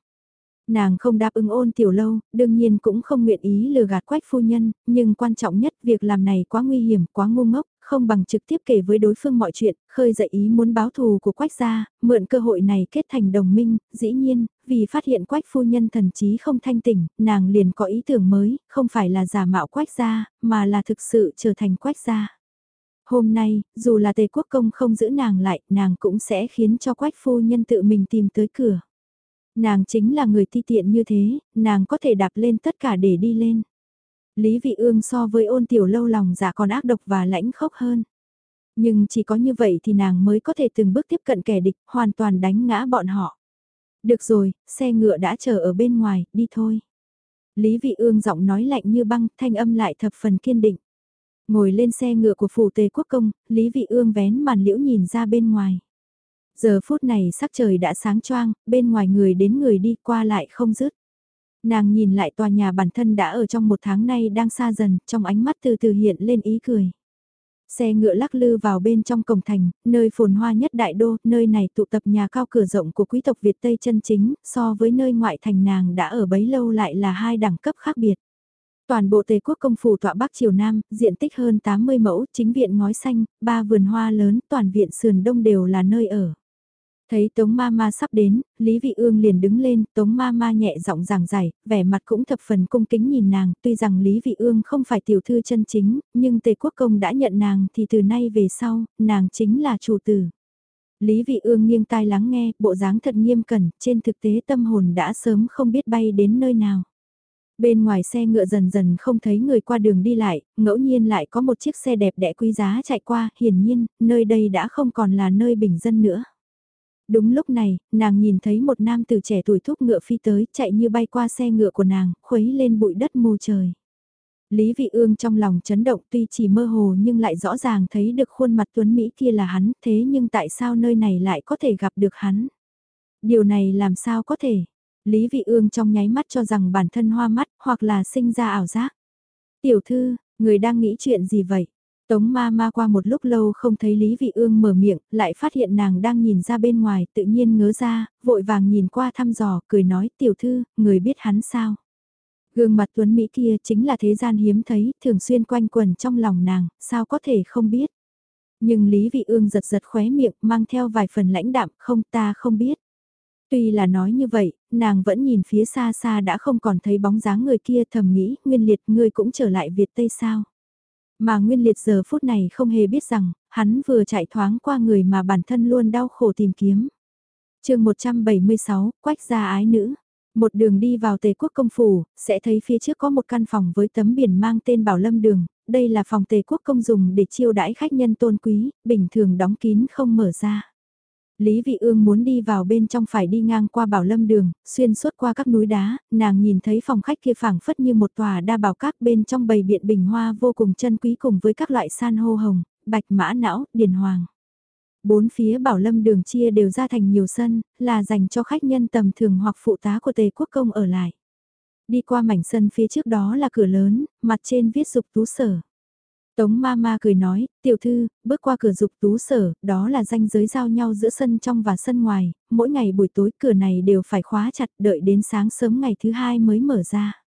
[SPEAKER 1] Nàng không đáp ứng ôn tiểu lâu, đương nhiên cũng không nguyện ý lừa gạt quách phu nhân, nhưng quan trọng nhất việc làm này quá nguy hiểm, quá ngu ngốc, không bằng trực tiếp kể với đối phương mọi chuyện, khơi dậy ý muốn báo thù của quách gia, mượn cơ hội này kết thành đồng minh, dĩ nhiên, vì phát hiện quách phu nhân thần trí không thanh tỉnh, nàng liền có ý tưởng mới, không phải là giả mạo quách gia, mà là thực sự trở thành quách gia. Hôm nay, dù là tề quốc công không giữ nàng lại, nàng cũng sẽ khiến cho quách phu nhân tự mình tìm tới cửa. Nàng chính là người ti tiện như thế, nàng có thể đạp lên tất cả để đi lên. Lý Vị Ương so với ôn tiểu lâu lòng dạ còn ác độc và lãnh khốc hơn. Nhưng chỉ có như vậy thì nàng mới có thể từng bước tiếp cận kẻ địch, hoàn toàn đánh ngã bọn họ. Được rồi, xe ngựa đã chờ ở bên ngoài, đi thôi. Lý Vị Ương giọng nói lạnh như băng, thanh âm lại thập phần kiên định. Ngồi lên xe ngựa của phủ tề quốc công, Lý Vị Ương vén màn liễu nhìn ra bên ngoài. Giờ phút này sắc trời đã sáng choang, bên ngoài người đến người đi qua lại không dứt. Nàng nhìn lại tòa nhà bản thân đã ở trong một tháng nay đang xa dần, trong ánh mắt từ từ hiện lên ý cười. Xe ngựa lắc lư vào bên trong cổng thành, nơi phồn hoa nhất đại đô, nơi này tụ tập nhà cao cửa rộng của quý tộc Việt Tây chân chính, so với nơi ngoại thành nàng đã ở bấy lâu lại là hai đẳng cấp khác biệt. Toàn bộ Tề quốc công phủ tọa Bắc Triều Nam, diện tích hơn 80 mẫu, chính viện ngói xanh, ba vườn hoa lớn, toàn viện sườn đông đều là nơi ở. Thấy Tống Ma Ma sắp đến, Lý Vị Ương liền đứng lên, Tống Ma Ma nhẹ giọng giảng giải, vẻ mặt cũng thập phần cung kính nhìn nàng, tuy rằng Lý Vị Ương không phải tiểu thư chân chính, nhưng Tề Quốc Công đã nhận nàng thì từ nay về sau, nàng chính là chủ tử. Lý Vị Ương nghiêng tai lắng nghe, bộ dáng thật nghiêm cẩn, trên thực tế tâm hồn đã sớm không biết bay đến nơi nào. Bên ngoài xe ngựa dần dần không thấy người qua đường đi lại, ngẫu nhiên lại có một chiếc xe đẹp đẽ quý giá chạy qua, hiển nhiên, nơi đây đã không còn là nơi bình dân nữa. Đúng lúc này, nàng nhìn thấy một nam từ trẻ tuổi thúc ngựa phi tới, chạy như bay qua xe ngựa của nàng, khuấy lên bụi đất mù trời. Lý Vị Ương trong lòng chấn động tuy chỉ mơ hồ nhưng lại rõ ràng thấy được khuôn mặt tuấn Mỹ kia là hắn, thế nhưng tại sao nơi này lại có thể gặp được hắn? Điều này làm sao có thể? Lý Vị Ương trong nháy mắt cho rằng bản thân hoa mắt, hoặc là sinh ra ảo giác. Tiểu thư, người đang nghĩ chuyện gì vậy? Tống ma ma qua một lúc lâu không thấy Lý Vị Ương mở miệng, lại phát hiện nàng đang nhìn ra bên ngoài, tự nhiên ngớ ra, vội vàng nhìn qua thăm dò, cười nói, tiểu thư, người biết hắn sao? Gương mặt tuấn Mỹ kia chính là thế gian hiếm thấy, thường xuyên quanh quẩn trong lòng nàng, sao có thể không biết? Nhưng Lý Vị Ương giật giật khóe miệng, mang theo vài phần lãnh đạm, không ta không biết. Tuy là nói như vậy, nàng vẫn nhìn phía xa xa đã không còn thấy bóng dáng người kia thầm nghĩ, nguyên liệt ngươi cũng trở lại Việt Tây sao. Mà nguyên liệt giờ phút này không hề biết rằng, hắn vừa chạy thoáng qua người mà bản thân luôn đau khổ tìm kiếm. chương 176, quách gia ái nữ. Một đường đi vào Tề Quốc Công Phủ, sẽ thấy phía trước có một căn phòng với tấm biển mang tên Bảo Lâm Đường, đây là phòng Tề Quốc Công dùng để chiêu đãi khách nhân tôn quý, bình thường đóng kín không mở ra. Lý Vị Ương muốn đi vào bên trong phải đi ngang qua Bảo Lâm Đường, xuyên suốt qua các núi đá, nàng nhìn thấy phòng khách kia phảng phất như một tòa đa bảo các bên trong bầy biện bình hoa vô cùng chân quý cùng với các loại san hô hồng, bạch mã não, điền hoàng. Bốn phía Bảo Lâm Đường chia đều ra thành nhiều sân, là dành cho khách nhân tầm thường hoặc phụ tá của Tề Quốc Công ở lại. Đi qua mảnh sân phía trước đó là cửa lớn, mặt trên viết dục tú sở. Tống ma ma cười nói, tiểu thư, bước qua cửa dục tú sở, đó là ranh giới giao nhau giữa sân trong và sân ngoài, mỗi ngày buổi tối cửa này đều phải khóa chặt đợi đến sáng sớm ngày thứ hai mới mở ra.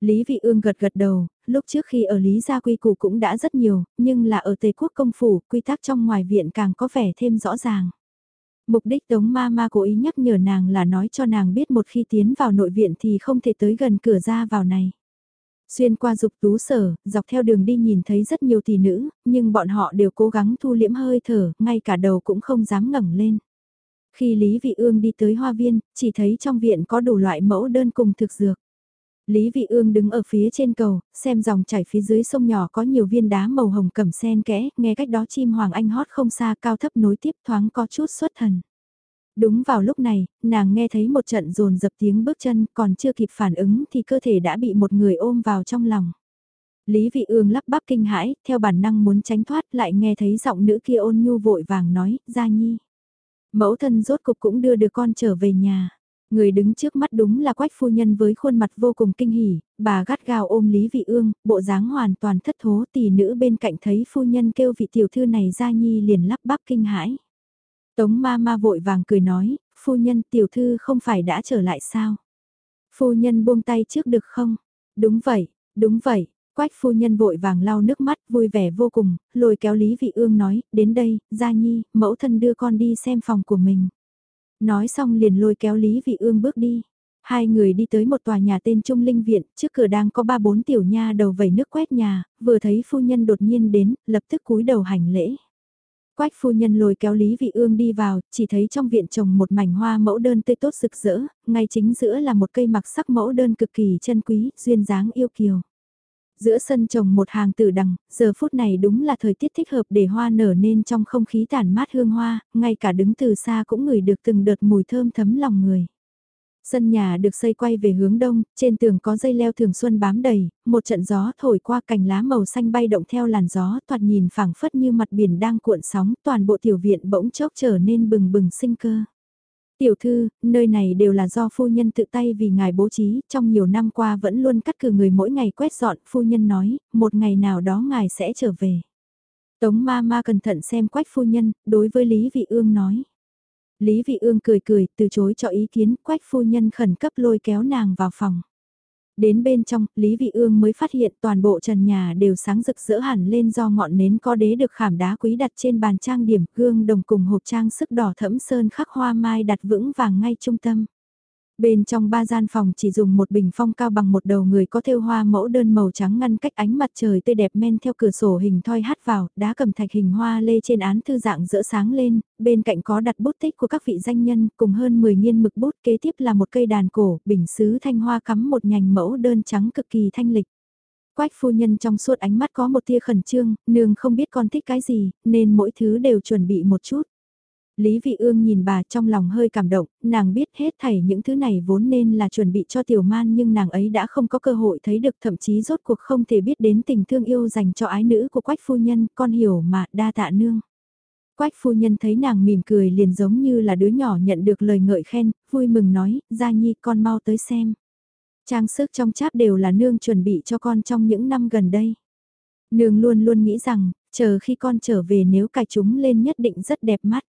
[SPEAKER 1] Lý Vị Ương gật gật đầu, lúc trước khi ở Lý Gia quy củ cũng đã rất nhiều, nhưng là ở Tề Quốc công phủ, quy tắc trong ngoài viện càng có vẻ thêm rõ ràng. Mục đích Tống Ma Ma cố ý nhắc nhở nàng là nói cho nàng biết một khi tiến vào nội viện thì không thể tới gần cửa ra vào này. Xuyên qua dục tú sở, dọc theo đường đi nhìn thấy rất nhiều tỷ nữ, nhưng bọn họ đều cố gắng thu liễm hơi thở, ngay cả đầu cũng không dám ngẩng lên. Khi Lý Vị Ương đi tới hoa viên, chỉ thấy trong viện có đủ loại mẫu đơn cùng thực dược. Lý Vị Ương đứng ở phía trên cầu, xem dòng chảy phía dưới sông nhỏ có nhiều viên đá màu hồng cẩm sen kẽ, nghe cách đó chim hoàng anh hót không xa cao thấp nối tiếp thoáng có chút xuất thần. Đúng vào lúc này, nàng nghe thấy một trận rồn dập tiếng bước chân còn chưa kịp phản ứng thì cơ thể đã bị một người ôm vào trong lòng. Lý vị ương lắp bắp kinh hãi, theo bản năng muốn tránh thoát lại nghe thấy giọng nữ kia ôn nhu vội vàng nói, gia nhi. Mẫu thân rốt cục cũng đưa được con trở về nhà. Người đứng trước mắt đúng là quách phu nhân với khuôn mặt vô cùng kinh hỉ, bà gắt gao ôm Lý Vị Ương, bộ dáng hoàn toàn thất thố tỷ nữ bên cạnh thấy phu nhân kêu vị tiểu thư này gia nhi liền lắp bắp kinh hãi. Tống ma ma vội vàng cười nói, phu nhân tiểu thư không phải đã trở lại sao? Phu nhân buông tay trước được không? Đúng vậy, đúng vậy, quách phu nhân vội vàng lau nước mắt vui vẻ vô cùng, lôi kéo Lý Vị Ương nói, đến đây, Gia Nhi, mẫu thân đưa con đi xem phòng của mình. Nói xong liền lôi kéo Lý Vị Ương bước đi. Hai người đi tới một tòa nhà tên Trung Linh Viện, trước cửa đang có ba bốn tiểu nha đầu vẩy nước quét nhà, vừa thấy phu nhân đột nhiên đến, lập tức cúi đầu hành lễ. Quách phu nhân lồi kéo Lý Vị Ương đi vào, chỉ thấy trong viện trồng một mảnh hoa mẫu đơn tươi tốt rực rỡ, ngay chính giữa là một cây mặc sắc mẫu đơn cực kỳ chân quý, duyên dáng yêu kiều. Giữa sân trồng một hàng tử đằng, giờ phút này đúng là thời tiết thích hợp để hoa nở nên trong không khí tản mát hương hoa, ngay cả đứng từ xa cũng ngửi được từng đợt mùi thơm thấm lòng người. Sân nhà được xây quay về hướng đông, trên tường có dây leo thường xuân bám đầy, một trận gió thổi qua cành lá màu xanh bay động theo làn gió, thoạt nhìn phảng phất như mặt biển đang cuộn sóng, toàn bộ tiểu viện bỗng chốc trở nên bừng bừng sinh cơ. Tiểu thư, nơi này đều là do phu nhân tự tay vì ngài bố trí, trong nhiều năm qua vẫn luôn cắt cử người mỗi ngày quét dọn, phu nhân nói, một ngày nào đó ngài sẽ trở về. Tống ma ma cẩn thận xem quách phu nhân, đối với Lý Vị Ương nói. Lý Vị Ương cười cười, từ chối cho ý kiến, quách phu nhân khẩn cấp lôi kéo nàng vào phòng. Đến bên trong, Lý Vị Ương mới phát hiện toàn bộ trần nhà đều sáng rực rỡ hẳn lên do ngọn nến có đế được khảm đá quý đặt trên bàn trang điểm, gương đồng cùng hộp trang sức đỏ thẫm sơn khắc hoa mai đặt vững vàng ngay trung tâm. Bên trong ba gian phòng chỉ dùng một bình phong cao bằng một đầu người có thêu hoa mẫu đơn màu trắng ngăn cách ánh mặt trời tươi đẹp men theo cửa sổ hình thoi hát vào, đá cầm thạch hình hoa lê trên án thư dạng rỡ sáng lên, bên cạnh có đặt bút tích của các vị danh nhân cùng hơn 10 nghiên mực bút kế tiếp là một cây đàn cổ, bình sứ thanh hoa cắm một nhành mẫu đơn trắng cực kỳ thanh lịch. Quách phu nhân trong suốt ánh mắt có một tia khẩn trương, nương không biết con thích cái gì, nên mỗi thứ đều chuẩn bị một chút. Lý Vị Ương nhìn bà trong lòng hơi cảm động, nàng biết hết thảy những thứ này vốn nên là chuẩn bị cho tiểu man nhưng nàng ấy đã không có cơ hội thấy được thậm chí rốt cuộc không thể biết đến tình thương yêu dành cho ái nữ của quách phu nhân, con hiểu mà, đa tạ nương. Quách phu nhân thấy nàng mỉm cười liền giống như là đứa nhỏ nhận được lời ngợi khen, vui mừng nói, Gia Nhi con mau tới xem. Trang sức trong cháp đều là nương chuẩn bị cho con trong những năm gần đây. Nương luôn luôn nghĩ rằng, chờ khi con trở về nếu cài chúng lên nhất định rất đẹp mắt.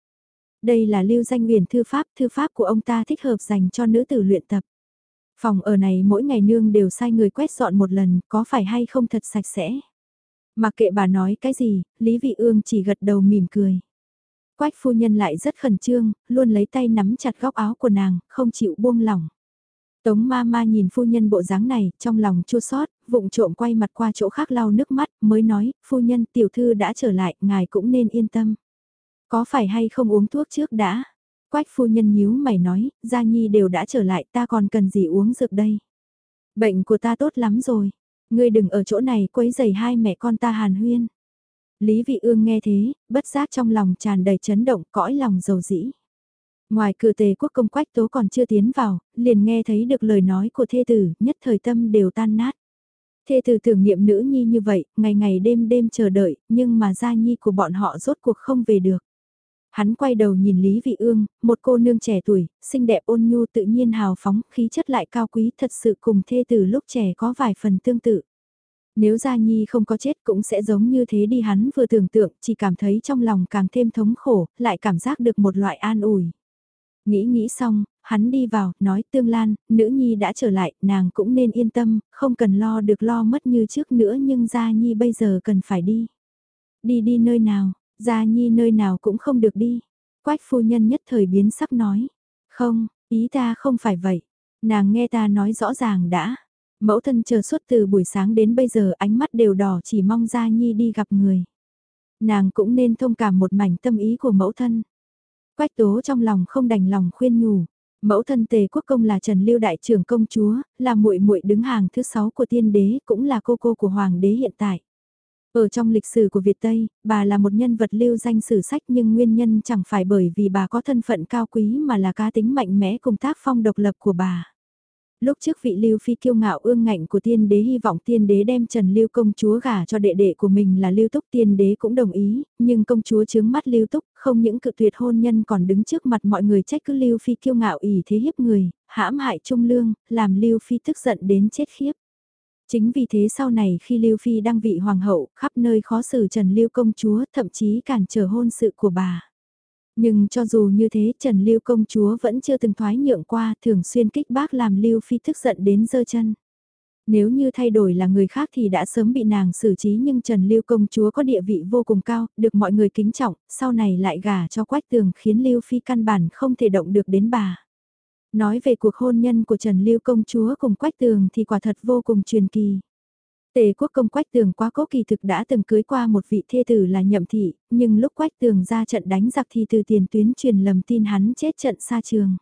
[SPEAKER 1] Đây là lưu danh huyền thư pháp, thư pháp của ông ta thích hợp dành cho nữ tử luyện tập. Phòng ở này mỗi ngày nương đều sai người quét dọn một lần, có phải hay không thật sạch sẽ. Mặc kệ bà nói cái gì, Lý Vị Ương chỉ gật đầu mỉm cười. Quách phu nhân lại rất khẩn trương, luôn lấy tay nắm chặt góc áo của nàng, không chịu buông lỏng. Tống ma ma nhìn phu nhân bộ dáng này, trong lòng chua xót, vụng trộm quay mặt qua chỗ khác lau nước mắt, mới nói, phu nhân tiểu thư đã trở lại, ngài cũng nên yên tâm. Có phải hay không uống thuốc trước đã? Quách phu nhân nhíu mày nói, Gia Nhi đều đã trở lại ta còn cần gì uống dược đây? Bệnh của ta tốt lắm rồi, ngươi đừng ở chỗ này quấy giày hai mẹ con ta hàn huyên. Lý Vị Ương nghe thế, bất giác trong lòng tràn đầy chấn động cõi lòng dầu dĩ. Ngoài cửa tề quốc công quách tố còn chưa tiến vào, liền nghe thấy được lời nói của thê tử, nhất thời tâm đều tan nát. Thê tử tưởng niệm nữ nhi như vậy, ngày ngày đêm đêm chờ đợi, nhưng mà gia nhi của bọn họ rốt cuộc không về được. Hắn quay đầu nhìn Lý Vị Ương, một cô nương trẻ tuổi, xinh đẹp ôn nhu tự nhiên hào phóng, khí chất lại cao quý thật sự cùng thê từ lúc trẻ có vài phần tương tự. Nếu Gia Nhi không có chết cũng sẽ giống như thế đi hắn vừa tưởng tượng, chỉ cảm thấy trong lòng càng thêm thống khổ, lại cảm giác được một loại an ủi. Nghĩ nghĩ xong, hắn đi vào, nói Tương Lan, nữ nhi đã trở lại, nàng cũng nên yên tâm, không cần lo được lo mất như trước nữa nhưng Gia Nhi bây giờ cần phải đi. Đi đi nơi nào, Gia Nhi nơi nào cũng không được đi. Quách phu nhân nhất thời biến sắc nói. Không, ý ta không phải vậy. Nàng nghe ta nói rõ ràng đã. Mẫu thân chờ suốt từ buổi sáng đến bây giờ ánh mắt đều đỏ chỉ mong Gia Nhi đi gặp người. Nàng cũng nên thông cảm một mảnh tâm ý của mẫu thân. Quách tố trong lòng không đành lòng khuyên nhủ. Mẫu thân tề quốc công là Trần Lưu Đại trưởng công chúa, là muội muội đứng hàng thứ sáu của tiên đế, cũng là cô cô của hoàng đế hiện tại. Ở trong lịch sử của Việt Tây, bà là một nhân vật lưu danh sử sách nhưng nguyên nhân chẳng phải bởi vì bà có thân phận cao quý mà là cá tính mạnh mẽ cùng tác phong độc lập của bà. Lúc trước vị Lưu Phi kiêu ngạo ương ngạnh của tiên đế hy vọng tiên đế đem Trần Lưu công chúa gả cho đệ đệ của mình là Lưu Túc tiên đế cũng đồng ý, nhưng công chúa chướng mắt Lưu Túc, không những cự tuyệt hôn nhân còn đứng trước mặt mọi người trách cứ Lưu Phi kiêu ngạo ỉ thế hiếp người, hãm hại trung lương, làm Lưu Phi tức giận đến chết khiếp. Chính vì thế sau này khi Lưu Phi đăng vị hoàng hậu, khắp nơi khó xử Trần Lưu công chúa, thậm chí cản trở hôn sự của bà. Nhưng cho dù như thế Trần Lưu công chúa vẫn chưa từng thoái nhượng qua, thường xuyên kích bác làm Lưu Phi tức giận đến giơ chân. Nếu như thay đổi là người khác thì đã sớm bị nàng xử trí nhưng Trần Lưu công chúa có địa vị vô cùng cao, được mọi người kính trọng, sau này lại gả cho quách tường khiến Lưu Phi căn bản không thể động được đến bà. Nói về cuộc hôn nhân của Trần Lưu công chúa cùng Quách Tường thì quả thật vô cùng truyền kỳ. Tề quốc công Quách Tường quá cố kỳ thực đã từng cưới qua một vị thê tử là nhậm thị, nhưng lúc Quách Tường ra trận đánh giặc thì từ tiền tuyến truyền lầm tin hắn chết trận xa trường.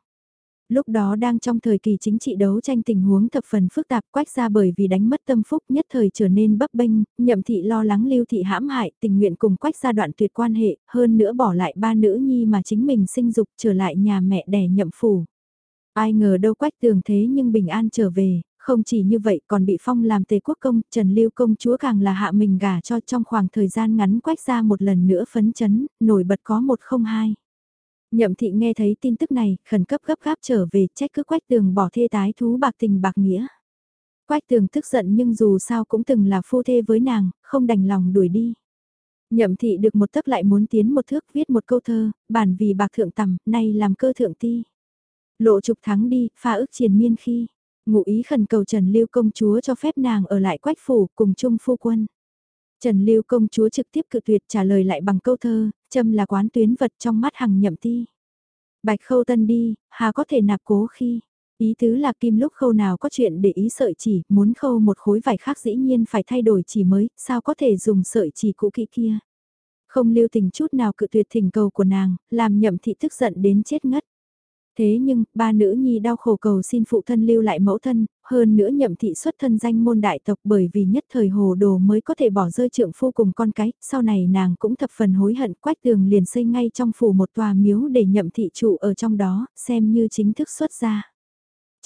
[SPEAKER 1] Lúc đó đang trong thời kỳ chính trị đấu tranh tình huống thập phần phức tạp quách ra bởi vì đánh mất tâm phúc nhất thời trở nên bấp bênh, nhậm thị lo lắng lưu thị hãm hại tình nguyện cùng quách ra đoạn tuyệt quan hệ, hơn nữa bỏ lại ba nữ nhi mà chính mình sinh dục trở lại nhà mẹ đẻ nhậm phủ. Ai ngờ đâu quách tường thế nhưng bình an trở về, không chỉ như vậy còn bị phong làm tề quốc công, Trần Lưu công chúa càng là hạ mình gả cho trong khoảng thời gian ngắn quách ra một lần nữa phấn chấn, nổi bật có một không hai. Nhậm thị nghe thấy tin tức này, khẩn cấp gấp gáp trở về trách cứ quách tường bỏ thê tái thú bạc tình bạc nghĩa. Quách tường tức giận nhưng dù sao cũng từng là phu thê với nàng, không đành lòng đuổi đi. Nhậm thị được một tấc lại muốn tiến một thước viết một câu thơ, bản vì bạc thượng tầm, nay làm cơ thượng ti. Lộ trục thắng đi, pha ức triền miên khi. Ngụ ý khẩn cầu Trần Lưu công chúa cho phép nàng ở lại quách phủ cùng chung phu quân. Trần Lưu công chúa trực tiếp cự tuyệt trả lời lại bằng câu thơ, châm là quán tuyến vật trong mắt hằng nhậm ti. Bạch khâu tân đi, hà có thể nạp cố khi. Ý tứ là kim lúc khâu nào có chuyện để ý sợi chỉ, muốn khâu một khối vải khác dĩ nhiên phải thay đổi chỉ mới, sao có thể dùng sợi chỉ cũ kỹ kia. Không lưu tình chút nào cự tuyệt thỉnh cầu của nàng, làm nhậm thị tức giận đến chết ngất. Thế nhưng, ba nữ nhi đau khổ cầu xin phụ thân lưu lại mẫu thân, hơn nữa nhậm thị xuất thân danh môn đại tộc bởi vì nhất thời hồ đồ mới có thể bỏ rơi trượng phu cùng con cái, sau này nàng cũng thập phần hối hận quách tường liền xây ngay trong phủ một tòa miếu để nhậm thị trụ ở trong đó, xem như chính thức xuất ra.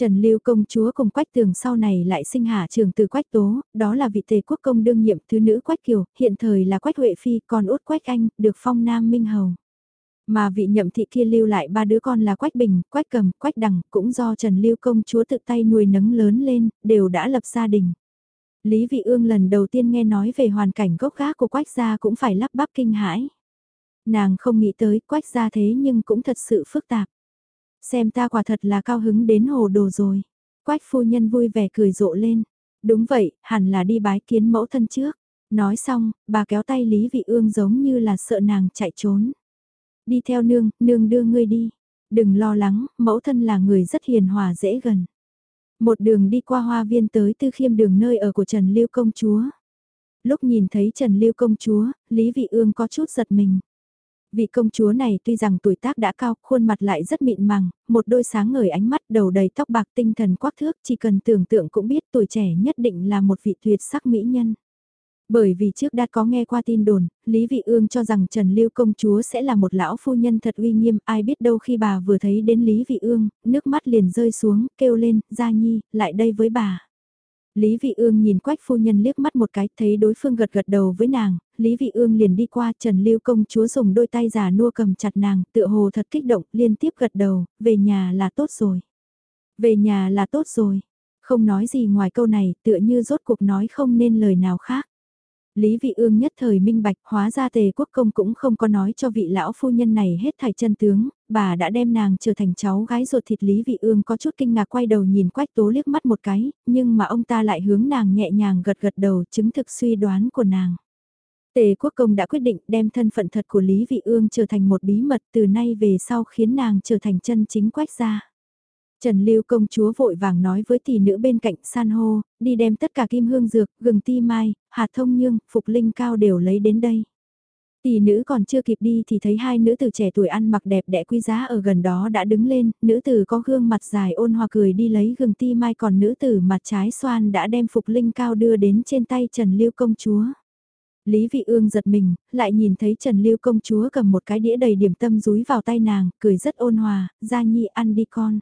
[SPEAKER 1] Trần Lưu công chúa cùng Quách Tường sau này lại sinh hạ trường từ Quách Tố, đó là vị tề quốc công đương nhiệm thứ nữ Quách Kiều, hiện thời là Quách Huệ Phi, còn út Quách Anh, được phong Nam Minh Hầu. Mà vị nhậm thị kia lưu lại ba đứa con là Quách Bình, Quách Cầm, Quách Đằng, cũng do Trần Lưu công chúa tự tay nuôi nấng lớn lên, đều đã lập gia đình. Lý Vị Ương lần đầu tiên nghe nói về hoàn cảnh gốc gác của Quách gia cũng phải lắp bắp kinh hãi. Nàng không nghĩ tới Quách gia thế nhưng cũng thật sự phức tạp. Xem ta quả thật là cao hứng đến hồ đồ rồi. Quách phu nhân vui vẻ cười rộ lên. Đúng vậy, hẳn là đi bái kiến mẫu thân trước. Nói xong, bà kéo tay Lý Vị Ương giống như là sợ nàng chạy trốn. Đi theo nương, nương đưa ngươi đi. Đừng lo lắng, mẫu thân là người rất hiền hòa dễ gần. Một đường đi qua hoa viên tới tư khiêm đường nơi ở của Trần Lưu Công Chúa. Lúc nhìn thấy Trần Lưu Công Chúa, Lý Vị Ương có chút giật mình. Vị công chúa này tuy rằng tuổi tác đã cao, khuôn mặt lại rất mịn màng, một đôi sáng ngời ánh mắt đầu đầy tóc bạc tinh thần quắc thước, chỉ cần tưởng tượng cũng biết tuổi trẻ nhất định là một vị tuyệt sắc mỹ nhân. Bởi vì trước đã có nghe qua tin đồn, Lý Vị Ương cho rằng Trần Lưu công chúa sẽ là một lão phu nhân thật uy nghiêm, ai biết đâu khi bà vừa thấy đến Lý Vị Ương, nước mắt liền rơi xuống, kêu lên, Gia Nhi, lại đây với bà. Lý Vị Ương nhìn Quách phu nhân liếc mắt một cái, thấy đối phương gật gật đầu với nàng, Lý Vị Ương liền đi qua, Trần Lưu công chúa dùng đôi tay già nua cầm chặt nàng, tựa hồ thật kích động, liên tiếp gật đầu, về nhà là tốt rồi. Về nhà là tốt rồi. Không nói gì ngoài câu này, tựa như rốt cuộc nói không nên lời nào khác. Lý Vị Ương nhất thời minh bạch, hóa ra tề quốc công cũng không có nói cho vị lão phu nhân này hết thảy chân tướng, bà đã đem nàng trở thành cháu gái ruột thịt Lý Vị Ương có chút kinh ngạc quay đầu nhìn Quách Tố liếc mắt một cái, nhưng mà ông ta lại hướng nàng nhẹ nhàng gật gật đầu chứng thực suy đoán của nàng. Tề quốc công đã quyết định đem thân phận thật của Lý Vị Ương trở thành một bí mật từ nay về sau khiến nàng trở thành chân chính quách gia. Trần Lưu công chúa vội vàng nói với tỷ nữ bên cạnh san hô, đi đem tất cả kim hương dược, gừng ti mai, hạt thông nhương, phục linh cao đều lấy đến đây. Tỷ nữ còn chưa kịp đi thì thấy hai nữ tử trẻ tuổi ăn mặc đẹp đẽ quý giá ở gần đó đã đứng lên, nữ tử có gương mặt dài ôn hòa cười đi lấy gừng ti mai còn nữ tử mặt trái xoan đã đem phục linh cao đưa đến trên tay Trần Lưu công chúa. Lý Vị Ương giật mình, lại nhìn thấy Trần Lưu công chúa cầm một cái đĩa đầy điểm tâm rúi vào tay nàng, cười rất ôn hòa, "Gia Nhi ăn đi con."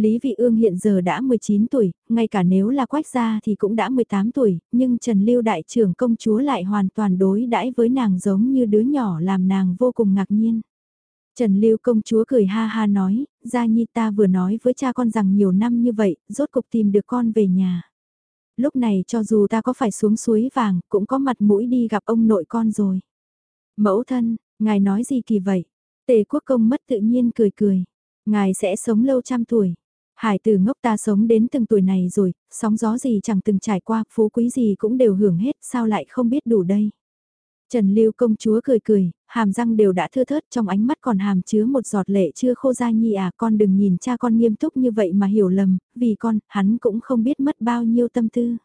[SPEAKER 1] Lý Vị Ương hiện giờ đã 19 tuổi, ngay cả nếu là quách gia thì cũng đã 18 tuổi, nhưng Trần Lưu đại trưởng công chúa lại hoàn toàn đối đãi với nàng giống như đứa nhỏ làm nàng vô cùng ngạc nhiên. Trần Lưu công chúa cười ha ha nói, Gia Nhi ta vừa nói với cha con rằng nhiều năm như vậy, rốt cục tìm được con về nhà. Lúc này cho dù ta có phải xuống suối vàng, cũng có mặt mũi đi gặp ông nội con rồi. Mẫu thân, ngài nói gì kỳ vậy? Tề quốc công mất tự nhiên cười cười. Ngài sẽ sống lâu trăm tuổi. Hải từ ngốc ta sống đến từng tuổi này rồi, sóng gió gì chẳng từng trải qua, phú quý gì cũng đều hưởng hết, sao lại không biết đủ đây. Trần Lưu công chúa cười cười, hàm răng đều đã thưa thớt trong ánh mắt còn hàm chứa một giọt lệ chưa khô ra nhi à con đừng nhìn cha con nghiêm túc như vậy mà hiểu lầm, vì con, hắn cũng không biết mất bao nhiêu tâm tư.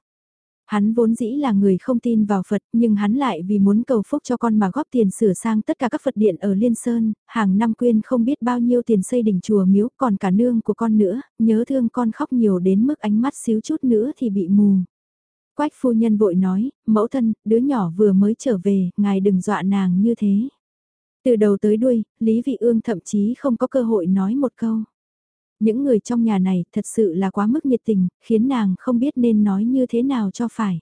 [SPEAKER 1] Hắn vốn dĩ là người không tin vào Phật, nhưng hắn lại vì muốn cầu phúc cho con mà góp tiền sửa sang tất cả các Phật điện ở Liên Sơn, hàng năm quyên không biết bao nhiêu tiền xây đỉnh chùa miếu, còn cả nương của con nữa, nhớ thương con khóc nhiều đến mức ánh mắt xíu chút nữa thì bị mù. Quách phu nhân vội nói, mẫu thân, đứa nhỏ vừa mới trở về, ngài đừng dọa nàng như thế. Từ đầu tới đuôi, Lý Vị Ương thậm chí không có cơ hội nói một câu. Những người trong nhà này thật sự là quá mức nhiệt tình, khiến nàng không biết nên nói như thế nào cho phải.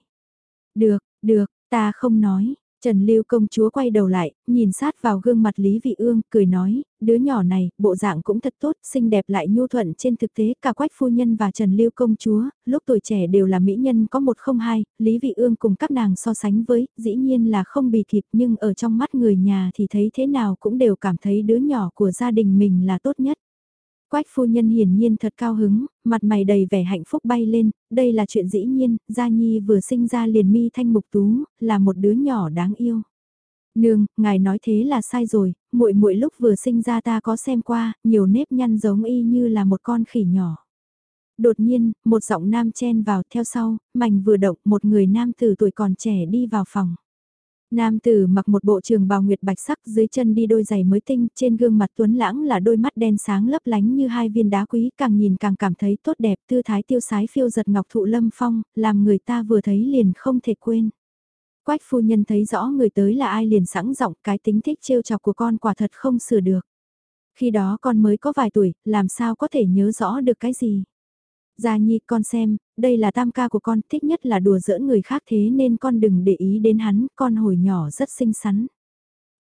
[SPEAKER 1] Được, được, ta không nói. Trần Lưu công chúa quay đầu lại, nhìn sát vào gương mặt Lý Vị Ương, cười nói, đứa nhỏ này, bộ dạng cũng thật tốt, xinh đẹp lại nhu thuận trên thực tế cả quách phu nhân và Trần Lưu công chúa, lúc tuổi trẻ đều là mỹ nhân có một không hai, Lý Vị Ương cùng các nàng so sánh với, dĩ nhiên là không bì kịp nhưng ở trong mắt người nhà thì thấy thế nào cũng đều cảm thấy đứa nhỏ của gia đình mình là tốt nhất. Quách phu nhân hiển nhiên thật cao hứng, mặt mày đầy vẻ hạnh phúc bay lên, đây là chuyện dĩ nhiên, Gia Nhi vừa sinh ra liền mi thanh mục tú, là một đứa nhỏ đáng yêu. Nương, ngài nói thế là sai rồi, muội muội lúc vừa sinh ra ta có xem qua, nhiều nếp nhăn giống y như là một con khỉ nhỏ. Đột nhiên, một giọng nam chen vào theo sau, mảnh vừa động một người nam từ tuổi còn trẻ đi vào phòng. Nam tử mặc một bộ trường bào nguyệt bạch sắc dưới chân đi đôi giày mới tinh, trên gương mặt tuấn lãng là đôi mắt đen sáng lấp lánh như hai viên đá quý, càng nhìn càng cảm thấy tốt đẹp, tư thái tiêu sái phiêu giật ngọc thụ lâm phong, làm người ta vừa thấy liền không thể quên. Quách phu nhân thấy rõ người tới là ai liền sẵn giọng cái tính thích trêu chọc của con quả thật không sửa được. Khi đó con mới có vài tuổi, làm sao có thể nhớ rõ được cái gì. Gia Nhi con xem, đây là tam ca của con, thích nhất là đùa giỡn người khác thế nên con đừng để ý đến hắn, con hồi nhỏ rất xinh xắn.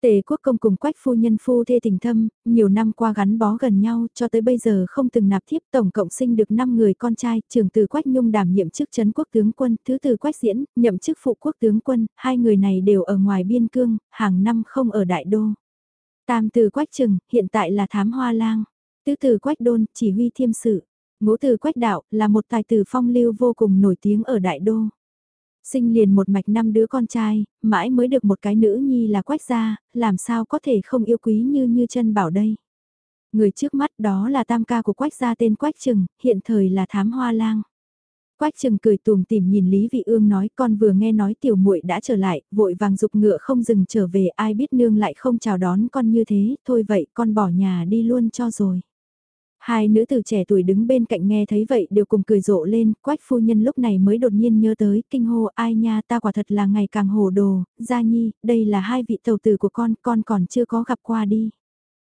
[SPEAKER 1] Tề quốc công cùng quách phu nhân phu thê tình thâm, nhiều năm qua gắn bó gần nhau cho tới bây giờ không từng nạp thiếp tổng cộng sinh được 5 người con trai, trưởng từ quách nhung đảm nhiệm chức chấn quốc tướng quân, thứ từ quách diễn, nhậm chức phụ quốc tướng quân, hai người này đều ở ngoài biên cương, hàng năm không ở đại đô. Tam từ quách trừng, hiện tại là thám hoa lang. Tứ từ quách đôn, chỉ huy thiêm sự. Ngũ từ quách đạo, là một tài tử phong lưu vô cùng nổi tiếng ở đại đô. Sinh liền một mạch năm đứa con trai, mãi mới được một cái nữ nhi là quách gia, làm sao có thể không yêu quý như như chân bảo đây. Người trước mắt đó là tam ca của quách gia tên quách trừng, hiện thời là thám hoa lang. Quách Trừng cười tùm tìm nhìn Lý Vị Ương nói con vừa nghe nói tiểu muội đã trở lại, vội vàng dục ngựa không dừng trở về ai biết nương lại không chào đón con như thế, thôi vậy con bỏ nhà đi luôn cho rồi. Hai nữ từ trẻ tuổi đứng bên cạnh nghe thấy vậy đều cùng cười rộ lên, quách phu nhân lúc này mới đột nhiên nhớ tới, kinh hô ai nha ta quả thật là ngày càng hồ đồ, gia nhi, đây là hai vị tàu tử của con, con còn chưa có gặp qua đi.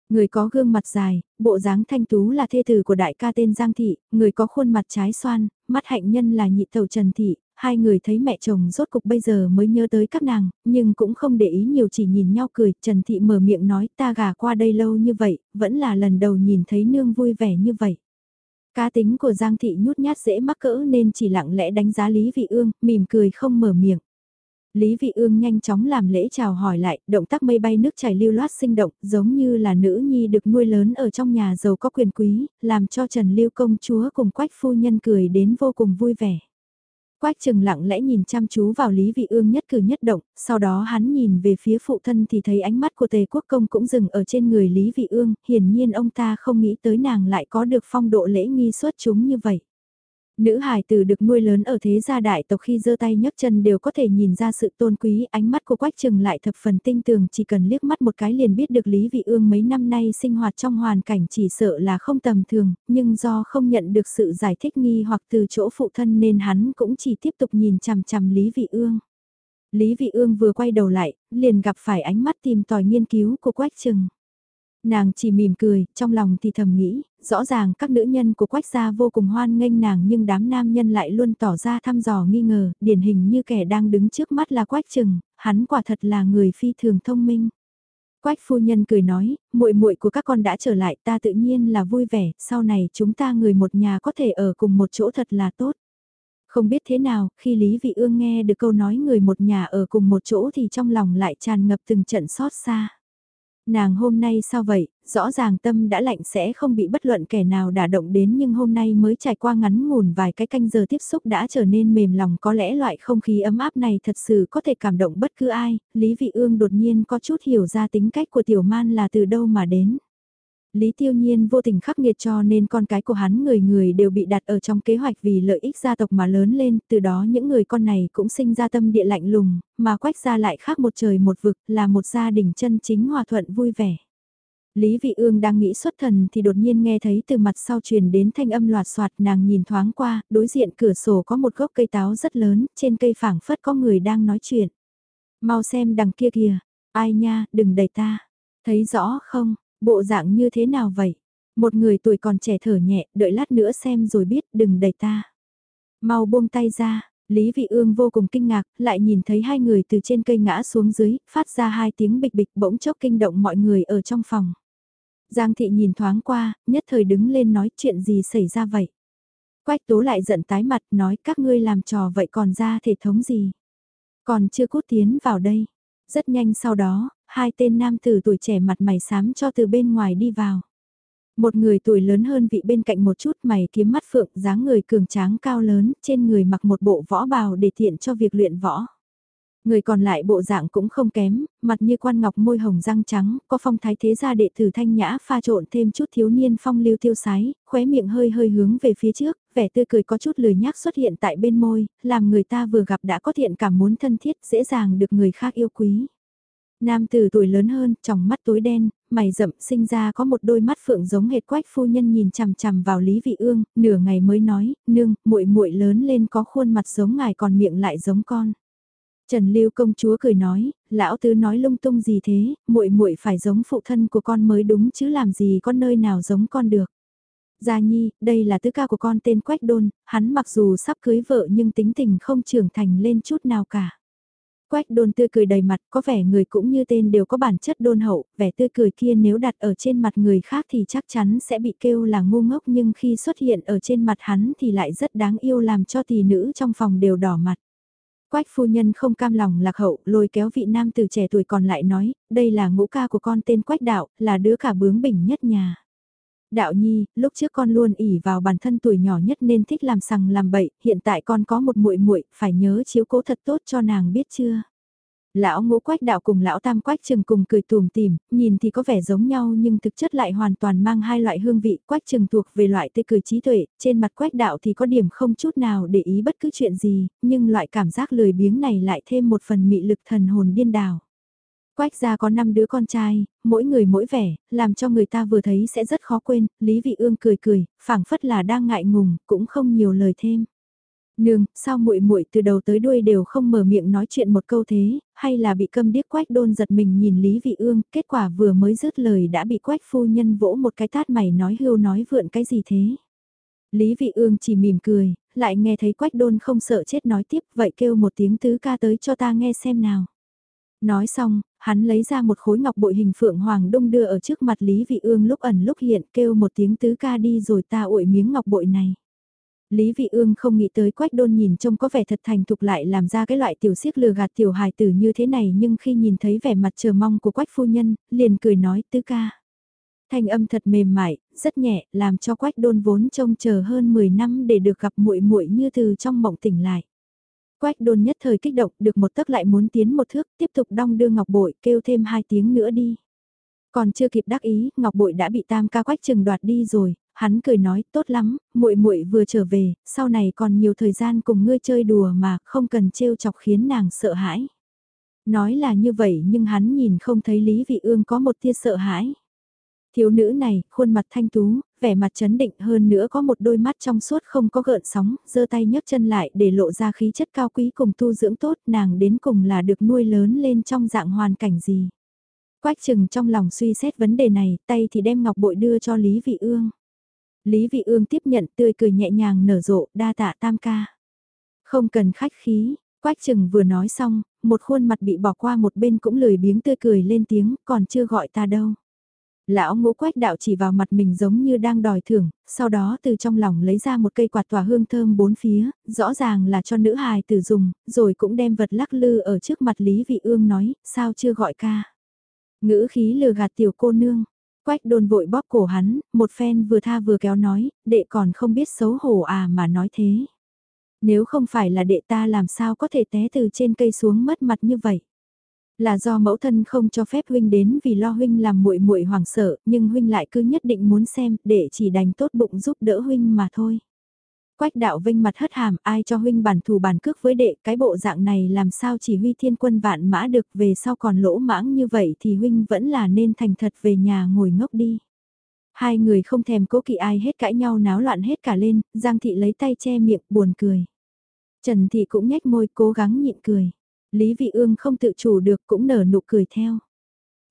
[SPEAKER 1] Người có gương mặt dài, bộ dáng thanh tú là thê tử của đại ca tên Giang Thị, người có khuôn mặt trái xoan, mắt hạnh nhân là nhị tàu Trần Thị, hai người thấy mẹ chồng rốt cục bây giờ mới nhớ tới các nàng, nhưng cũng không để ý nhiều chỉ nhìn nhau cười, Trần Thị mở miệng nói ta gà qua đây lâu như vậy, vẫn là lần đầu nhìn thấy nương vui vẻ như vậy. Cá tính của Giang Thị nhút nhát dễ mắc cỡ nên chỉ lặng lẽ đánh giá Lý Vị Ương, mỉm cười không mở miệng. Lý Vị Ương nhanh chóng làm lễ chào hỏi lại, động tác mây bay nước chảy lưu loát sinh động, giống như là nữ nhi được nuôi lớn ở trong nhà giàu có quyền quý, làm cho Trần Lưu công chúa cùng Quách phu nhân cười đến vô cùng vui vẻ. Quách trừng lặng lẽ nhìn chăm chú vào Lý Vị Ương nhất cử nhất động, sau đó hắn nhìn về phía phụ thân thì thấy ánh mắt của tề quốc công cũng dừng ở trên người Lý Vị Ương, hiển nhiên ông ta không nghĩ tới nàng lại có được phong độ lễ nghi xuất chúng như vậy. Nữ hài tử được nuôi lớn ở thế gia đại tộc khi giơ tay nhấc chân đều có thể nhìn ra sự tôn quý, ánh mắt của Quách Trừng lại thập phần tinh tường, chỉ cần liếc mắt một cái liền biết được Lý Vị Ương mấy năm nay sinh hoạt trong hoàn cảnh chỉ sợ là không tầm thường, nhưng do không nhận được sự giải thích nghi hoặc từ chỗ phụ thân nên hắn cũng chỉ tiếp tục nhìn chằm chằm Lý Vị Ương. Lý Vị Ương vừa quay đầu lại, liền gặp phải ánh mắt tìm tòi nghiên cứu của Quách Trừng. Nàng chỉ mỉm cười, trong lòng thì thầm nghĩ, rõ ràng các nữ nhân của quách gia vô cùng hoan nghênh nàng nhưng đám nam nhân lại luôn tỏ ra thăm dò nghi ngờ, điển hình như kẻ đang đứng trước mắt là quách trừng, hắn quả thật là người phi thường thông minh. Quách phu nhân cười nói, muội muội của các con đã trở lại ta tự nhiên là vui vẻ, sau này chúng ta người một nhà có thể ở cùng một chỗ thật là tốt. Không biết thế nào, khi Lý Vị Ương nghe được câu nói người một nhà ở cùng một chỗ thì trong lòng lại tràn ngập từng trận xót xa. Nàng hôm nay sao vậy, rõ ràng tâm đã lạnh sẽ không bị bất luận kẻ nào đả động đến nhưng hôm nay mới trải qua ngắn ngủn vài cái canh giờ tiếp xúc đã trở nên mềm lòng. Có lẽ loại không khí ấm áp này thật sự có thể cảm động bất cứ ai, Lý Vị Ương đột nhiên có chút hiểu ra tính cách của tiểu man là từ đâu mà đến. Lý Tiêu Nhiên vô tình khắc nghiệt cho nên con cái của hắn người người đều bị đặt ở trong kế hoạch vì lợi ích gia tộc mà lớn lên, từ đó những người con này cũng sinh ra tâm địa lạnh lùng, mà quách ra lại khác một trời một vực, là một gia đình chân chính hòa thuận vui vẻ. Lý Vị Ương đang nghĩ xuất thần thì đột nhiên nghe thấy từ mặt sau truyền đến thanh âm loạt soạt nàng nhìn thoáng qua, đối diện cửa sổ có một gốc cây táo rất lớn, trên cây phảng phất có người đang nói chuyện. Mau xem đằng kia kìa, ai nha, đừng đẩy ta. Thấy rõ không, Bộ dạng như thế nào vậy? Một người tuổi còn trẻ thở nhẹ, đợi lát nữa xem rồi biết, đừng đẩy ta. Mau buông tay ra, Lý Vị Ương vô cùng kinh ngạc, lại nhìn thấy hai người từ trên cây ngã xuống dưới, phát ra hai tiếng bịch bịch bỗng chốc kinh động mọi người ở trong phòng. Giang thị nhìn thoáng qua, nhất thời đứng lên nói chuyện gì xảy ra vậy. Quách tố lại giận tái mặt nói các ngươi làm trò vậy còn ra thể thống gì. Còn chưa cút tiến vào đây. Rất nhanh sau đó, hai tên nam tử tuổi trẻ mặt mày xám cho từ bên ngoài đi vào. Một người tuổi lớn hơn vị bên cạnh một chút mày kiếm mắt phượng dáng người cường tráng cao lớn, trên người mặc một bộ võ bào để tiện cho việc luyện võ. Người còn lại bộ dạng cũng không kém, mặt như quan ngọc môi hồng răng trắng, có phong thái thế gia đệ tử thanh nhã pha trộn thêm chút thiếu niên phong lưu tiêu sái, khóe miệng hơi hơi hướng về phía trước, vẻ tươi cười có chút lười nhác xuất hiện tại bên môi, làm người ta vừa gặp đã có thiện cảm muốn thân thiết, dễ dàng được người khác yêu quý. Nam tử tuổi lớn hơn, tròng mắt tối đen, mày rậm sinh ra có một đôi mắt phượng giống hệt quách phu nhân nhìn chằm chằm vào Lý Vị Ương, nửa ngày mới nói, nương, muội muội lớn lên có khuôn mặt giống ngài còn miệng lại giống con. Trần Lưu công chúa cười nói, lão tứ nói lung tung gì thế, muội muội phải giống phụ thân của con mới đúng chứ làm gì con nơi nào giống con được. Gia Nhi, đây là tứ ca của con tên Quách Đôn, hắn mặc dù sắp cưới vợ nhưng tính tình không trưởng thành lên chút nào cả. Quách đôn tươi cười đầy mặt, có vẻ người cũng như tên đều có bản chất đôn hậu, vẻ tươi cười kia nếu đặt ở trên mặt người khác thì chắc chắn sẽ bị kêu là ngu ngốc nhưng khi xuất hiện ở trên mặt hắn thì lại rất đáng yêu làm cho tỷ nữ trong phòng đều đỏ mặt. Quách phu nhân không cam lòng lạc hậu, lôi kéo vị nam từ trẻ tuổi còn lại nói, đây là ngũ ca của con tên Quách đạo, là đứa cả bướng bỉnh nhất nhà. Đạo nhi, lúc trước con luôn ỉ vào bản thân tuổi nhỏ nhất nên thích làm sằng làm bậy, hiện tại con có một muội muội, phải nhớ chiếu cố thật tốt cho nàng biết chưa? Lão ngũ quách đạo cùng lão tam quách trừng cùng cười tùm tìm, nhìn thì có vẻ giống nhau nhưng thực chất lại hoàn toàn mang hai loại hương vị. Quách trừng thuộc về loại tươi cười trí tuệ, trên mặt quách đạo thì có điểm không chút nào để ý bất cứ chuyện gì, nhưng loại cảm giác lười biếng này lại thêm một phần mị lực thần hồn điên đảo. Quách gia có 5 đứa con trai, mỗi người mỗi vẻ, làm cho người ta vừa thấy sẽ rất khó quên, Lý Vị Ương cười cười, phảng phất là đang ngại ngùng, cũng không nhiều lời thêm. Nương, sao muội muội từ đầu tới đuôi đều không mở miệng nói chuyện một câu thế, hay là bị câm điếc quách đôn giật mình nhìn Lý Vị Ương, kết quả vừa mới dứt lời đã bị quách phu nhân vỗ một cái tát mày nói hưu nói vượn cái gì thế. Lý Vị Ương chỉ mỉm cười, lại nghe thấy quách đôn không sợ chết nói tiếp vậy kêu một tiếng tứ ca tới cho ta nghe xem nào. Nói xong, hắn lấy ra một khối ngọc bội hình phượng hoàng đông đưa ở trước mặt Lý Vị Ương lúc ẩn lúc hiện kêu một tiếng tứ ca đi rồi ta ủi miếng ngọc bội này. Lý Vị Ương không nghĩ tới Quách Đôn nhìn trông có vẻ thật thành thục lại làm ra cái loại tiểu siếc lừa gạt tiểu hài tử như thế này nhưng khi nhìn thấy vẻ mặt chờ mong của Quách phu nhân, liền cười nói tứ ca. Thanh âm thật mềm mại, rất nhẹ, làm cho Quách Đôn vốn trông chờ hơn 10 năm để được gặp muội muội như từ trong mộng tỉnh lại. Quách Đôn nhất thời kích động, được một tấc lại muốn tiến một thước, tiếp tục đong đưa ngọc bội, kêu thêm hai tiếng nữa đi. Còn chưa kịp đắc ý, ngọc bội đã bị tam ca quách trừng đoạt đi rồi, hắn cười nói, tốt lắm, muội muội vừa trở về, sau này còn nhiều thời gian cùng ngươi chơi đùa mà, không cần trêu chọc khiến nàng sợ hãi. Nói là như vậy nhưng hắn nhìn không thấy Lý Vị Ương có một tia sợ hãi. Thiếu nữ này, khuôn mặt thanh tú, vẻ mặt chấn định hơn nữa có một đôi mắt trong suốt không có gợn sóng, giơ tay nhấc chân lại để lộ ra khí chất cao quý cùng tu dưỡng tốt, nàng đến cùng là được nuôi lớn lên trong dạng hoàn cảnh gì. Quách chừng trong lòng suy xét vấn đề này, tay thì đem ngọc bội đưa cho Lý Vị Ương. Lý Vị Ương tiếp nhận tươi cười nhẹ nhàng nở rộ, đa tạ tam ca. Không cần khách khí, Quách chừng vừa nói xong, một khuôn mặt bị bỏ qua một bên cũng lười biếng tươi cười lên tiếng, còn chưa gọi ta đâu. Lão ngũ quách đạo chỉ vào mặt mình giống như đang đòi thưởng, sau đó từ trong lòng lấy ra một cây quạt tỏa hương thơm bốn phía, rõ ràng là cho nữ hài tử dùng, rồi cũng đem vật lắc lư ở trước mặt Lý Vị Ương nói, sao chưa gọi ca. Ngữ khí lừa gạt tiểu cô nương, Quách đôn vội bóp cổ hắn, một phen vừa tha vừa kéo nói, đệ còn không biết xấu hổ à mà nói thế. Nếu không phải là đệ ta làm sao có thể té từ trên cây xuống mất mặt như vậy. Là do mẫu thân không cho phép huynh đến vì lo huynh làm muội muội hoảng sợ, nhưng huynh lại cứ nhất định muốn xem, để chỉ đành tốt bụng giúp đỡ huynh mà thôi. Quách đạo vinh mặt hất hàm ai cho huynh bản thù bản cước với đệ cái bộ dạng này làm sao chỉ huy thiên quân vạn mã được về sau còn lỗ mãng như vậy thì huynh vẫn là nên thành thật về nhà ngồi ngốc đi. Hai người không thèm cố kỵ ai hết cãi nhau náo loạn hết cả lên, Giang thị lấy tay che miệng buồn cười. Trần thị cũng nhếch môi cố gắng nhịn cười. Lý vị ương không tự chủ được cũng nở nụ cười theo.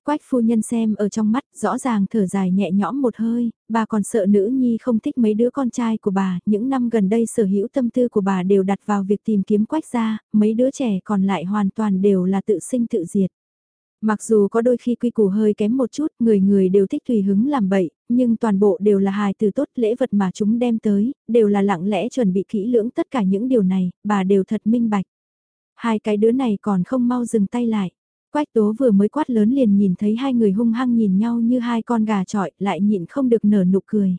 [SPEAKER 1] Quách phu nhân xem ở trong mắt, rõ ràng thở dài nhẹ nhõm một hơi, bà còn sợ nữ nhi không thích mấy đứa con trai của bà, những năm gần đây sở hữu tâm tư của bà đều đặt vào việc tìm kiếm quách gia, mấy đứa trẻ còn lại hoàn toàn đều là tự sinh tự diệt. Mặc dù có đôi khi quy củ hơi kém một chút, người người đều thích tùy hứng làm bậy, nhưng toàn bộ đều là hài từ tốt lễ vật mà chúng đem tới, đều là lặng lẽ chuẩn bị kỹ lưỡng tất cả những điều này, bà đều thật minh bạch. Hai cái đứa này còn không mau dừng tay lại. Quách tố vừa mới quát lớn liền nhìn thấy hai người hung hăng nhìn nhau như hai con gà trọi lại nhịn không được nở nụ cười.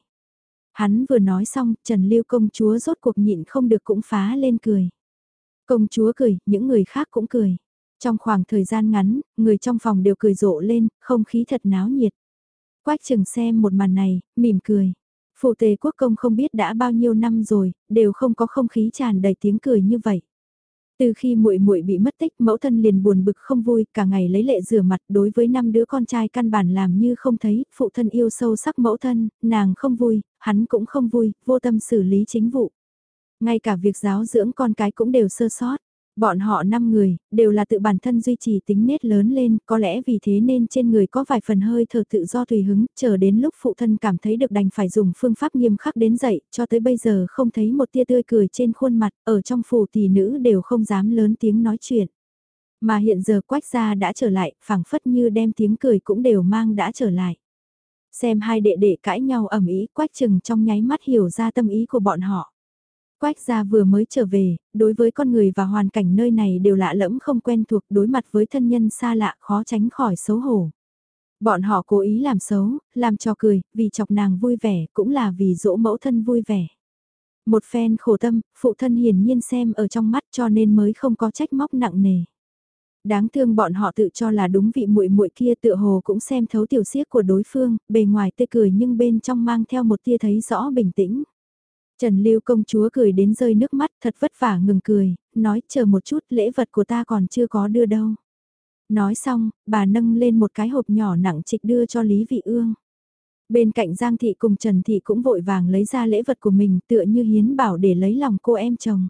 [SPEAKER 1] Hắn vừa nói xong, Trần Lưu công chúa rốt cuộc nhịn không được cũng phá lên cười. Công chúa cười, những người khác cũng cười. Trong khoảng thời gian ngắn, người trong phòng đều cười rộ lên, không khí thật náo nhiệt. Quách chừng xem một màn này, mỉm cười. Phụ tề quốc công không biết đã bao nhiêu năm rồi, đều không có không khí tràn đầy tiếng cười như vậy. Từ khi muội muội bị mất tích, mẫu thân liền buồn bực không vui, cả ngày lấy lệ rửa mặt, đối với năm đứa con trai căn bản làm như không thấy, phụ thân yêu sâu sắc mẫu thân, nàng không vui, hắn cũng không vui, vô tâm xử lý chính vụ. Ngay cả việc giáo dưỡng con cái cũng đều sơ sót. Bọn họ 5 người, đều là tự bản thân duy trì tính nết lớn lên, có lẽ vì thế nên trên người có vài phần hơi thở tự do tùy hứng, chờ đến lúc phụ thân cảm thấy được đành phải dùng phương pháp nghiêm khắc đến dậy, cho tới bây giờ không thấy một tia tươi cười trên khuôn mặt, ở trong phủ tỷ nữ đều không dám lớn tiếng nói chuyện. Mà hiện giờ quách gia đã trở lại, phảng phất như đem tiếng cười cũng đều mang đã trở lại. Xem hai đệ đệ cãi nhau ẩm ý quách chừng trong nháy mắt hiểu ra tâm ý của bọn họ. Quách gia vừa mới trở về, đối với con người và hoàn cảnh nơi này đều lạ lẫm không quen thuộc đối mặt với thân nhân xa lạ khó tránh khỏi xấu hổ. Bọn họ cố ý làm xấu, làm cho cười, vì chọc nàng vui vẻ, cũng là vì dỗ mẫu thân vui vẻ. Một phen khổ tâm, phụ thân hiển nhiên xem ở trong mắt cho nên mới không có trách móc nặng nề. Đáng thương bọn họ tự cho là đúng vị muội muội kia tựa hồ cũng xem thấu tiểu xiếc của đối phương, bề ngoài tươi cười nhưng bên trong mang theo một tia thấy rõ bình tĩnh. Trần Lưu công chúa cười đến rơi nước mắt thật vất vả ngừng cười, nói chờ một chút lễ vật của ta còn chưa có đưa đâu. Nói xong, bà nâng lên một cái hộp nhỏ nặng trịch đưa cho Lý Vị Ương. Bên cạnh Giang Thị cùng Trần Thị cũng vội vàng lấy ra lễ vật của mình tựa như hiến bảo để lấy lòng cô em chồng.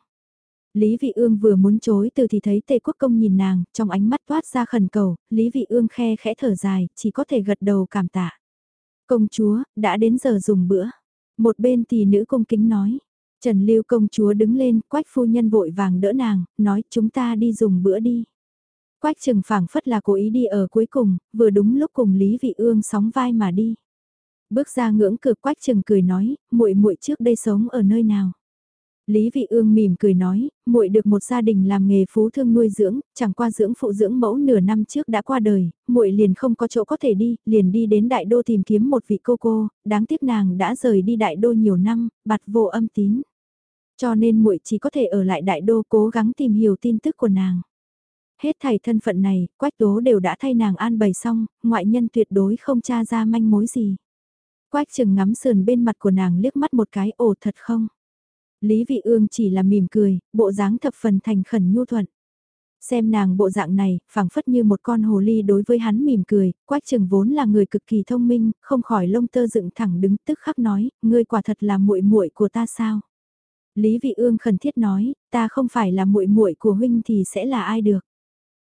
[SPEAKER 1] Lý Vị Ương vừa muốn chối từ thì thấy Tề Quốc Công nhìn nàng, trong ánh mắt toát ra khẩn cầu, Lý Vị Ương khe khẽ thở dài, chỉ có thể gật đầu cảm tạ. Công chúa, đã đến giờ dùng bữa. Một bên tỷ nữ cung kính nói. Trần Lưu công chúa đứng lên, quách phu nhân vội vàng đỡ nàng, nói chúng ta đi dùng bữa đi. Quách trừng phảng phất là cố ý đi ở cuối cùng, vừa đúng lúc cùng Lý Vị Ương sóng vai mà đi. Bước ra ngưỡng cửa quách trừng cười nói, muội muội trước đây sống ở nơi nào. Lý Vị Ương mỉm cười nói, muội được một gia đình làm nghề phú thương nuôi dưỡng, chẳng qua dưỡng phụ dưỡng mẫu nửa năm trước đã qua đời, muội liền không có chỗ có thể đi, liền đi đến đại đô tìm kiếm một vị cô cô, đáng tiếc nàng đã rời đi đại đô nhiều năm, bạt vô âm tín. Cho nên muội chỉ có thể ở lại đại đô cố gắng tìm hiểu tin tức của nàng. Hết thảy thân phận này, quách tố đều đã thay nàng an bày xong, ngoại nhân tuyệt đối không tra ra manh mối gì. Quách chừng ngắm sườn bên mặt của nàng liếc mắt một cái ồ thật không? Lý Vị Ương chỉ là mỉm cười, bộ dáng thập phần thành khẩn nhu thuận. Xem nàng bộ dạng này, phảng phất như một con hồ ly đối với hắn mỉm cười, quách trường vốn là người cực kỳ thông minh, không khỏi lông tơ dựng thẳng đứng tức khắc nói, ngươi quả thật là muội muội của ta sao? Lý Vị Ương khẩn thiết nói, ta không phải là muội muội của huynh thì sẽ là ai được?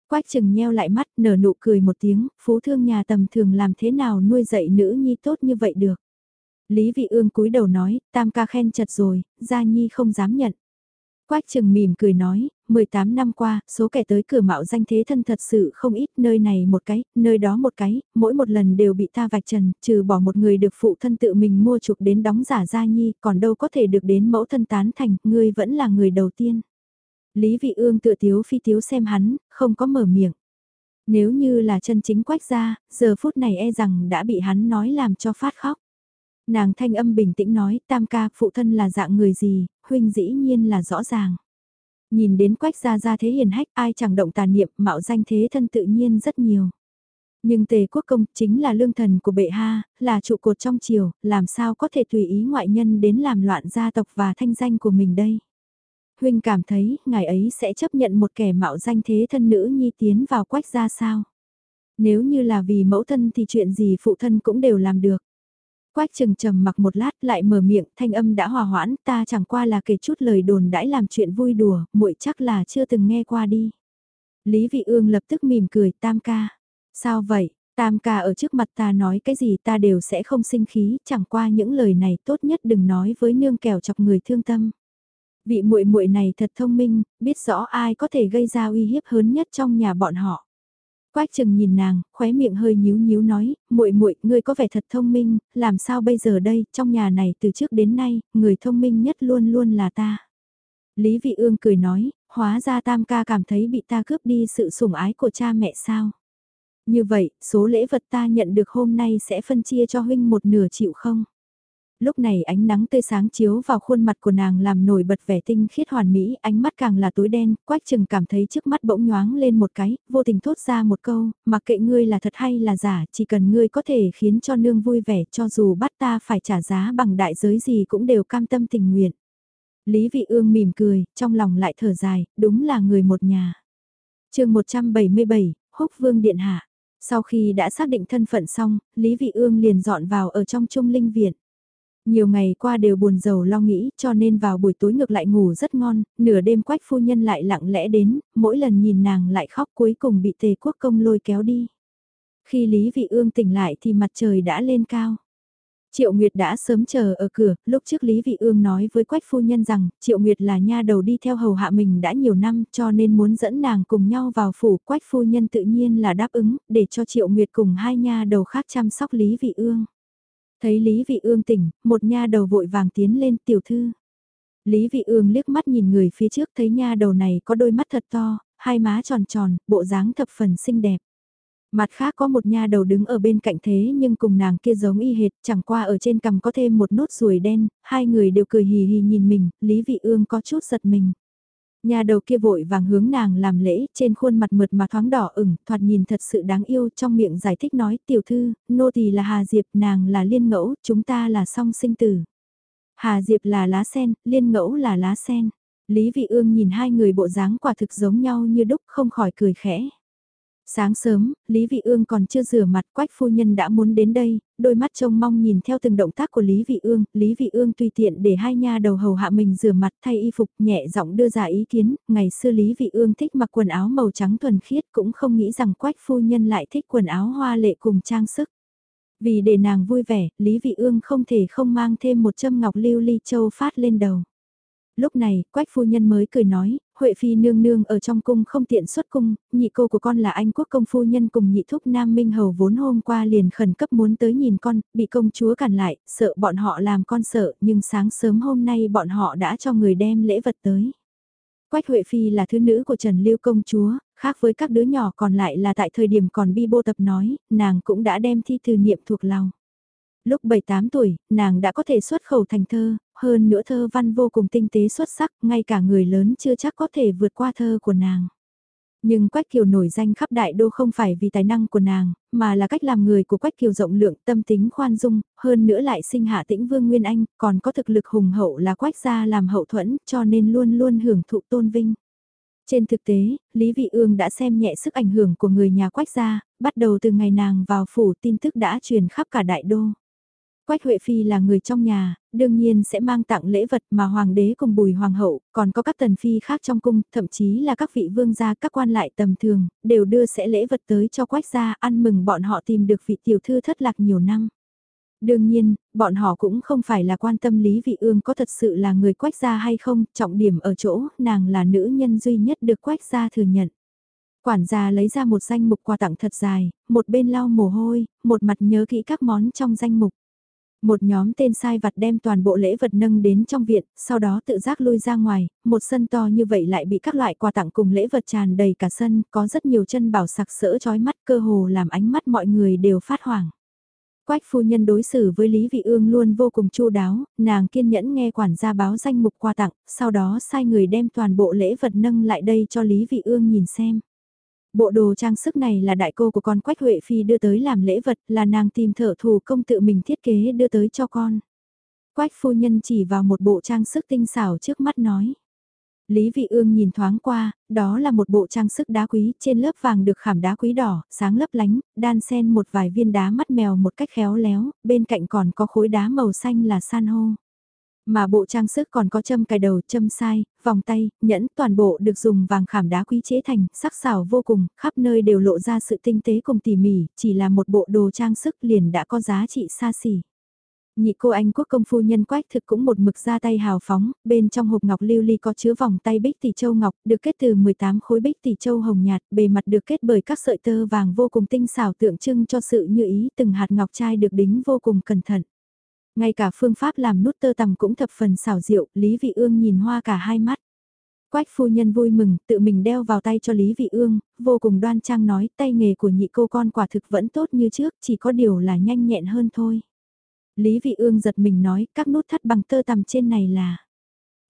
[SPEAKER 1] Quách Trừng nheo lại mắt, nở nụ cười một tiếng, phú thương nhà tầm thường làm thế nào nuôi dạy nữ nhi tốt như vậy được? Lý Vị Ương cúi đầu nói, tam ca khen chật rồi, Gia Nhi không dám nhận. Quách Trừng mỉm cười nói, 18 năm qua, số kẻ tới cửa mạo danh thế thân thật sự không ít, nơi này một cái, nơi đó một cái, mỗi một lần đều bị ta vạch trần, trừ bỏ một người được phụ thân tự mình mua chuộc đến đóng giả Gia Nhi, còn đâu có thể được đến mẫu thân tán thành, ngươi vẫn là người đầu tiên. Lý Vị Ương tựa tiếu phi tiếu xem hắn, không có mở miệng. Nếu như là chân chính quách gia, giờ phút này e rằng đã bị hắn nói làm cho phát khóc. Nàng thanh âm bình tĩnh nói, tam ca, phụ thân là dạng người gì, huynh dĩ nhiên là rõ ràng. Nhìn đến quách gia gia thế hiền hách, ai chẳng động tà niệm, mạo danh thế thân tự nhiên rất nhiều. Nhưng tề quốc công chính là lương thần của bệ ha, là trụ cột trong triều, làm sao có thể tùy ý ngoại nhân đến làm loạn gia tộc và thanh danh của mình đây. Huynh cảm thấy, ngài ấy sẽ chấp nhận một kẻ mạo danh thế thân nữ nhi tiến vào quách gia sao? Nếu như là vì mẫu thân thì chuyện gì phụ thân cũng đều làm được. Quách trừng trầm mặc một lát lại mở miệng, thanh âm đã hòa hoãn, ta chẳng qua là kể chút lời đồn đãi làm chuyện vui đùa, muội chắc là chưa từng nghe qua đi. Lý Vị Ương lập tức mỉm cười, tam ca. Sao vậy, tam ca ở trước mặt ta nói cái gì ta đều sẽ không sinh khí, chẳng qua những lời này tốt nhất đừng nói với nương kẻo chọc người thương tâm. Vị muội muội này thật thông minh, biết rõ ai có thể gây ra uy hiếp lớn nhất trong nhà bọn họ. Quách Trừng nhìn nàng, khóe miệng hơi nhíu nhíu nói, muội muội, ngươi có vẻ thật thông minh, làm sao bây giờ đây, trong nhà này từ trước đến nay, người thông minh nhất luôn luôn là ta. Lý Vị Ương cười nói, hóa ra Tam ca cảm thấy bị ta cướp đi sự sủng ái của cha mẹ sao? Như vậy, số lễ vật ta nhận được hôm nay sẽ phân chia cho huynh một nửa chịu không? Lúc này ánh nắng tươi sáng chiếu vào khuôn mặt của nàng làm nổi bật vẻ tinh khiết hoàn mỹ, ánh mắt càng là tối đen, quách chừng cảm thấy trước mắt bỗng nhoáng lên một cái, vô tình thốt ra một câu, mặc kệ ngươi là thật hay là giả, chỉ cần ngươi có thể khiến cho nương vui vẻ cho dù bắt ta phải trả giá bằng đại giới gì cũng đều cam tâm tình nguyện. Lý Vị Ương mỉm cười, trong lòng lại thở dài, đúng là người một nhà. chương 177, Húc Vương Điện Hạ. Sau khi đã xác định thân phận xong, Lý Vị Ương liền dọn vào ở trong Trung Linh Viện. Nhiều ngày qua đều buồn rầu lo nghĩ cho nên vào buổi tối ngược lại ngủ rất ngon, nửa đêm quách phu nhân lại lặng lẽ đến, mỗi lần nhìn nàng lại khóc cuối cùng bị tề quốc công lôi kéo đi. Khi Lý Vị Ương tỉnh lại thì mặt trời đã lên cao. Triệu Nguyệt đã sớm chờ ở cửa, lúc trước Lý Vị Ương nói với Quách Phu Nhân rằng, Triệu Nguyệt là nha đầu đi theo hầu hạ mình đã nhiều năm cho nên muốn dẫn nàng cùng nhau vào phủ. Quách Phu Nhân tự nhiên là đáp ứng, để cho Triệu Nguyệt cùng hai nha đầu khác chăm sóc Lý Vị Ương. Thấy Lý Vị Ương tỉnh, một nha đầu vội vàng tiến lên tiểu thư. Lý Vị Ương liếc mắt nhìn người phía trước thấy nha đầu này có đôi mắt thật to, hai má tròn tròn, bộ dáng thập phần xinh đẹp. Mặt khác có một nha đầu đứng ở bên cạnh thế nhưng cùng nàng kia giống y hệt, chẳng qua ở trên cằm có thêm một nốt ruồi đen, hai người đều cười hì hì nhìn mình, Lý Vị Ương có chút giật mình. Nhà đầu kia vội vàng hướng nàng làm lễ, trên khuôn mặt mượt mà thoáng đỏ ửng, thoạt nhìn thật sự đáng yêu, trong miệng giải thích nói, tiểu thư, nô tỳ là Hà Diệp, nàng là liên ngẫu, chúng ta là song sinh tử. Hà Diệp là lá sen, liên ngẫu là lá sen. Lý Vị Ương nhìn hai người bộ dáng quả thực giống nhau như đúc không khỏi cười khẽ. Sáng sớm, Lý Vị Ương còn chưa rửa mặt quách phu nhân đã muốn đến đây, đôi mắt trông mong nhìn theo từng động tác của Lý Vị Ương, Lý Vị Ương tùy tiện để hai nha đầu hầu hạ mình rửa mặt thay y phục nhẹ giọng đưa ra ý kiến, ngày xưa Lý Vị Ương thích mặc quần áo màu trắng thuần khiết cũng không nghĩ rằng quách phu nhân lại thích quần áo hoa lệ cùng trang sức. Vì để nàng vui vẻ, Lý Vị Ương không thể không mang thêm một châm ngọc lưu ly châu phát lên đầu lúc này, quách phu nhân mới cười nói, Huệ Phi nương nương ở trong cung không tiện xuất cung, nhị cô của con là anh quốc công phu nhân cùng nhị thúc Nam Minh Hầu vốn hôm qua liền khẩn cấp muốn tới nhìn con, bị công chúa cản lại, sợ bọn họ làm con sợ, nhưng sáng sớm hôm nay bọn họ đã cho người đem lễ vật tới. Quách Huệ Phi là thứ nữ của Trần Lưu công chúa, khác với các đứa nhỏ còn lại là tại thời điểm còn bi bô tập nói, nàng cũng đã đem thi từ niệm thuộc lòng. Lúc 7-8 tuổi, nàng đã có thể xuất khẩu thành thơ, hơn nữa thơ văn vô cùng tinh tế xuất sắc, ngay cả người lớn chưa chắc có thể vượt qua thơ của nàng. Nhưng Quách Kiều nổi danh khắp đại đô không phải vì tài năng của nàng, mà là cách làm người của Quách Kiều rộng lượng, tâm tính khoan dung, hơn nữa lại sinh hạ tĩnh Vương Nguyên Anh, còn có thực lực hùng hậu là Quách gia làm hậu thuẫn, cho nên luôn luôn hưởng thụ tôn vinh. Trên thực tế, Lý Vị Ương đã xem nhẹ sức ảnh hưởng của người nhà Quách gia, bắt đầu từ ngày nàng vào phủ tin tức đã truyền khắp cả đại đô. Quách Huệ Phi là người trong nhà, đương nhiên sẽ mang tặng lễ vật mà hoàng đế cùng bùi hoàng hậu, còn có các tần phi khác trong cung, thậm chí là các vị vương gia các quan lại tầm thường, đều đưa sẽ lễ vật tới cho quách gia ăn mừng bọn họ tìm được vị tiểu thư thất lạc nhiều năm. Đương nhiên, bọn họ cũng không phải là quan tâm Lý Vị Ương có thật sự là người quách gia hay không, trọng điểm ở chỗ nàng là nữ nhân duy nhất được quách gia thừa nhận. Quản gia lấy ra một danh mục quà tặng thật dài, một bên lau mồ hôi, một mặt nhớ kỹ các món trong danh mục. Một nhóm tên sai vặt đem toàn bộ lễ vật nâng đến trong viện, sau đó tự giác lui ra ngoài, một sân to như vậy lại bị các loại quà tặng cùng lễ vật tràn đầy cả sân, có rất nhiều chân bảo sặc sỡ chói mắt cơ hồ làm ánh mắt mọi người đều phát hoảng. Quách phu nhân đối xử với Lý Vị Ương luôn vô cùng chu đáo, nàng kiên nhẫn nghe quản gia báo danh mục quà tặng, sau đó sai người đem toàn bộ lễ vật nâng lại đây cho Lý Vị Ương nhìn xem. Bộ đồ trang sức này là đại cô của con Quách Huệ Phi đưa tới làm lễ vật, là nàng tìm thợ thủ công tự mình thiết kế đưa tới cho con. Quách phu nhân chỉ vào một bộ trang sức tinh xảo trước mắt nói. Lý Vị Ương nhìn thoáng qua, đó là một bộ trang sức đá quý, trên lớp vàng được khảm đá quý đỏ, sáng lấp lánh, đan xen một vài viên đá mắt mèo một cách khéo léo, bên cạnh còn có khối đá màu xanh là san hô. Mà bộ trang sức còn có châm cài đầu, châm sai, vòng tay, nhẫn toàn bộ được dùng vàng khảm đá quý chế thành, sắc xảo vô cùng, khắp nơi đều lộ ra sự tinh tế cùng tỉ mỉ, chỉ là một bộ đồ trang sức liền đã có giá trị xa xỉ. Nhị cô anh quốc công phu nhân quách thực cũng một mực ra tay hào phóng, bên trong hộp ngọc lưu ly có chứa vòng tay bích tỷ châu ngọc, được kết từ 18 khối bích tỷ châu hồng nhạt, bề mặt được kết bởi các sợi tơ vàng vô cùng tinh xảo tượng trưng cho sự như ý từng hạt ngọc trai được đính vô cùng cẩn thận. Ngay cả phương pháp làm nút tơ tằm cũng thập phần xảo diệu, Lý Vị Ương nhìn hoa cả hai mắt. Quách phu nhân vui mừng, tự mình đeo vào tay cho Lý Vị Ương, vô cùng đoan trang nói tay nghề của nhị cô con quả thực vẫn tốt như trước, chỉ có điều là nhanh nhẹn hơn thôi. Lý Vị Ương giật mình nói, các nút thắt bằng tơ tằm trên này là...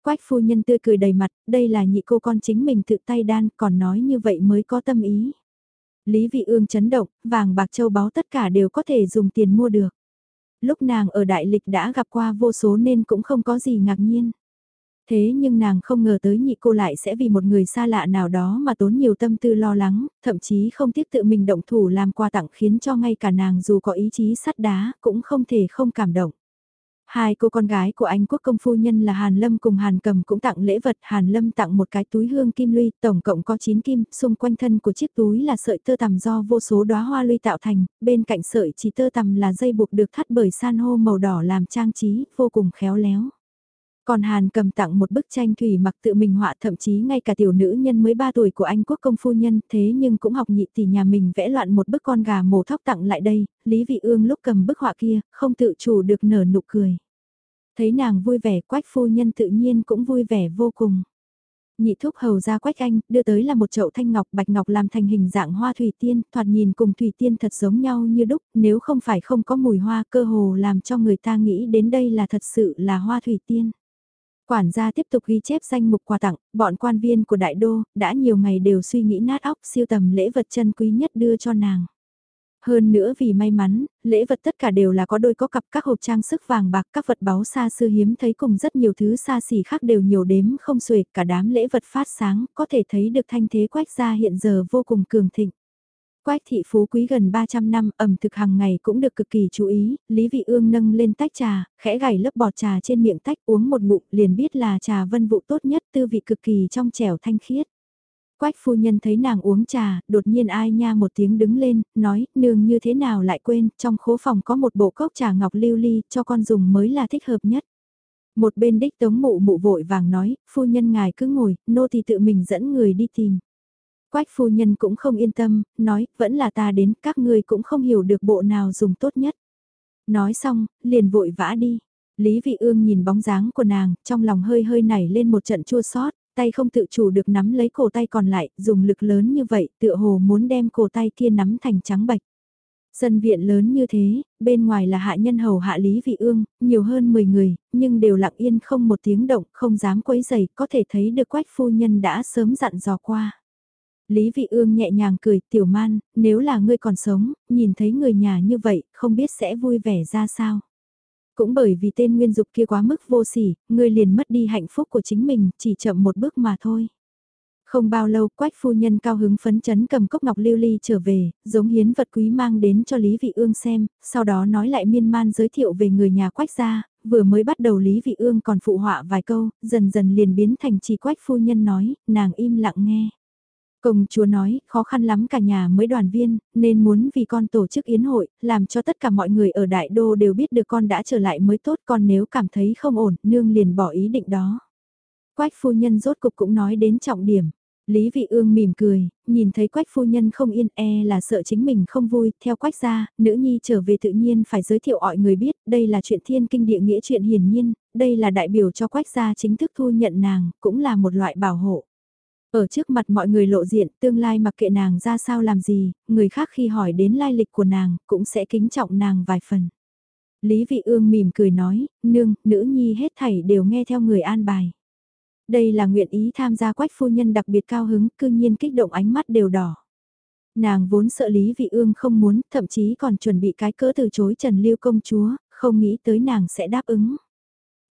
[SPEAKER 1] Quách phu nhân tươi cười đầy mặt, đây là nhị cô con chính mình tự tay đan, còn nói như vậy mới có tâm ý. Lý Vị Ương chấn động, vàng bạc châu báu tất cả đều có thể dùng tiền mua được. Lúc nàng ở đại lịch đã gặp qua vô số nên cũng không có gì ngạc nhiên. Thế nhưng nàng không ngờ tới nhị cô lại sẽ vì một người xa lạ nào đó mà tốn nhiều tâm tư lo lắng, thậm chí không tiếc tự mình động thủ làm quà tặng khiến cho ngay cả nàng dù có ý chí sắt đá cũng không thể không cảm động. Hai cô con gái của anh quốc công phu nhân là Hàn Lâm cùng Hàn Cầm cũng tặng lễ vật. Hàn Lâm tặng một cái túi hương kim luy, tổng cộng có 9 kim, xung quanh thân của chiếc túi là sợi tơ tằm do vô số đóa hoa luy tạo thành, bên cạnh sợi chỉ tơ tằm là dây buộc được thắt bởi san hô màu đỏ làm trang trí, vô cùng khéo léo. Còn Hàn cầm tặng một bức tranh thủy mặc tự mình họa thậm chí ngay cả tiểu nữ nhân mới 3 tuổi của anh quốc công phu nhân thế nhưng cũng học nhị tỷ nhà mình vẽ loạn một bức con gà mổ thóc tặng lại đây, Lý Vị Ương lúc cầm bức họa kia, không tự chủ được nở nụ cười. Thấy nàng vui vẻ quách phu nhân tự nhiên cũng vui vẻ vô cùng. Nhị thúc hầu ra quách anh, đưa tới là một chậu thanh ngọc bạch ngọc làm thành hình dạng hoa thủy tiên, thoạt nhìn cùng thủy tiên thật giống nhau như đúc, nếu không phải không có mùi hoa cơ hồ làm cho người ta nghĩ đến đây là thật sự là hoa thủy tiên. Quản gia tiếp tục ghi chép danh mục quà tặng, bọn quan viên của đại đô, đã nhiều ngày đều suy nghĩ nát óc siêu tầm lễ vật chân quý nhất đưa cho nàng. Hơn nữa vì may mắn, lễ vật tất cả đều là có đôi có cặp các hộp trang sức vàng bạc các vật báu xa xưa hiếm thấy cùng rất nhiều thứ xa xỉ khác đều nhiều đếm không xuể cả đám lễ vật phát sáng có thể thấy được thanh thế quách gia hiện giờ vô cùng cường thịnh. Quách thị phú quý gần 300 năm, ẩm thực hàng ngày cũng được cực kỳ chú ý, Lý Vị Ương nâng lên tách trà, khẽ gảy lớp bọt trà trên miệng tách uống một ngụm liền biết là trà vân vụ tốt nhất tư vị cực kỳ trong trẻo thanh khiết. Quách phu nhân thấy nàng uống trà, đột nhiên ai nha một tiếng đứng lên, nói, nương như thế nào lại quên, trong khố phòng có một bộ cốc trà ngọc lưu ly, cho con dùng mới là thích hợp nhất. Một bên đích tống mụ mụ vội vàng nói, phu nhân ngài cứ ngồi, nô thì tự mình dẫn người đi tìm. Quách phu nhân cũng không yên tâm, nói, vẫn là ta đến, các ngươi cũng không hiểu được bộ nào dùng tốt nhất. Nói xong, liền vội vã đi. Lý Vị Ương nhìn bóng dáng của nàng, trong lòng hơi hơi nảy lên một trận chua xót, tay không tự chủ được nắm lấy cổ tay còn lại, dùng lực lớn như vậy, tựa hồ muốn đem cổ tay kia nắm thành trắng bạch. Sân viện lớn như thế, bên ngoài là hạ nhân hầu hạ Lý Vị Ương, nhiều hơn 10 người, nhưng đều lặng yên không một tiếng động, không dám quấy rầy có thể thấy được quách phu nhân đã sớm dặn dò qua. Lý Vị Ương nhẹ nhàng cười, tiểu man, nếu là ngươi còn sống, nhìn thấy người nhà như vậy, không biết sẽ vui vẻ ra sao. Cũng bởi vì tên nguyên dục kia quá mức vô sỉ, ngươi liền mất đi hạnh phúc của chính mình, chỉ chậm một bước mà thôi. Không bao lâu, quách phu nhân cao hứng phấn chấn cầm cốc ngọc lưu ly trở về, giống hiến vật quý mang đến cho Lý Vị Ương xem, sau đó nói lại miên man giới thiệu về người nhà quách gia, vừa mới bắt đầu Lý Vị Ương còn phụ họa vài câu, dần dần liền biến thành chỉ quách phu nhân nói, nàng im lặng nghe. Công chúa nói, khó khăn lắm cả nhà mới đoàn viên, nên muốn vì con tổ chức yến hội, làm cho tất cả mọi người ở đại đô đều biết được con đã trở lại mới tốt, còn nếu cảm thấy không ổn, nương liền bỏ ý định đó. Quách phu nhân rốt cục cũng nói đến trọng điểm. Lý Vị Ương mỉm cười, nhìn thấy Quách phu nhân không yên e là sợ chính mình không vui, theo Quách gia, nữ nhi trở về tự nhiên phải giới thiệu mọi người biết, đây là chuyện thiên kinh địa nghĩa chuyện hiển nhiên, đây là đại biểu cho Quách gia chính thức thu nhận nàng, cũng là một loại bảo hộ. Ở trước mặt mọi người lộ diện, tương lai mặc kệ nàng ra sao làm gì, người khác khi hỏi đến lai lịch của nàng, cũng sẽ kính trọng nàng vài phần. Lý Vị Ương mỉm cười nói, nương, nữ nhi hết thảy đều nghe theo người an bài. Đây là nguyện ý tham gia quách phu nhân đặc biệt cao hứng, cương nhiên kích động ánh mắt đều đỏ. Nàng vốn sợ Lý Vị Ương không muốn, thậm chí còn chuẩn bị cái cỡ từ chối Trần Lưu công chúa, không nghĩ tới nàng sẽ đáp ứng.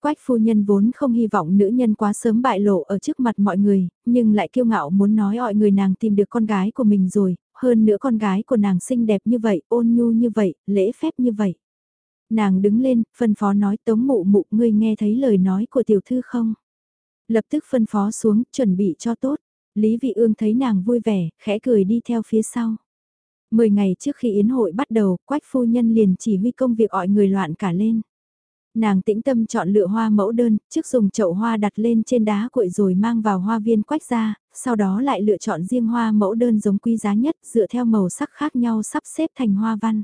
[SPEAKER 1] Quách phu nhân vốn không hy vọng nữ nhân quá sớm bại lộ ở trước mặt mọi người, nhưng lại kiêu ngạo muốn nói mọi người nàng tìm được con gái của mình rồi, hơn nữa con gái của nàng xinh đẹp như vậy, ôn nhu như vậy, lễ phép như vậy. Nàng đứng lên, phân phó nói tống mụ mụ ngươi nghe thấy lời nói của tiểu thư không? Lập tức phân phó xuống, chuẩn bị cho tốt. Lý Vị Ương thấy nàng vui vẻ, khẽ cười đi theo phía sau. Mười ngày trước khi yến hội bắt đầu, quách phu nhân liền chỉ huy công việc mọi người loạn cả lên. Nàng tĩnh tâm chọn lựa hoa mẫu đơn, trước dùng chậu hoa đặt lên trên đá cuội rồi mang vào hoa viên quách ra, sau đó lại lựa chọn riêng hoa mẫu đơn giống quý giá nhất dựa theo màu sắc khác nhau sắp xếp thành hoa văn.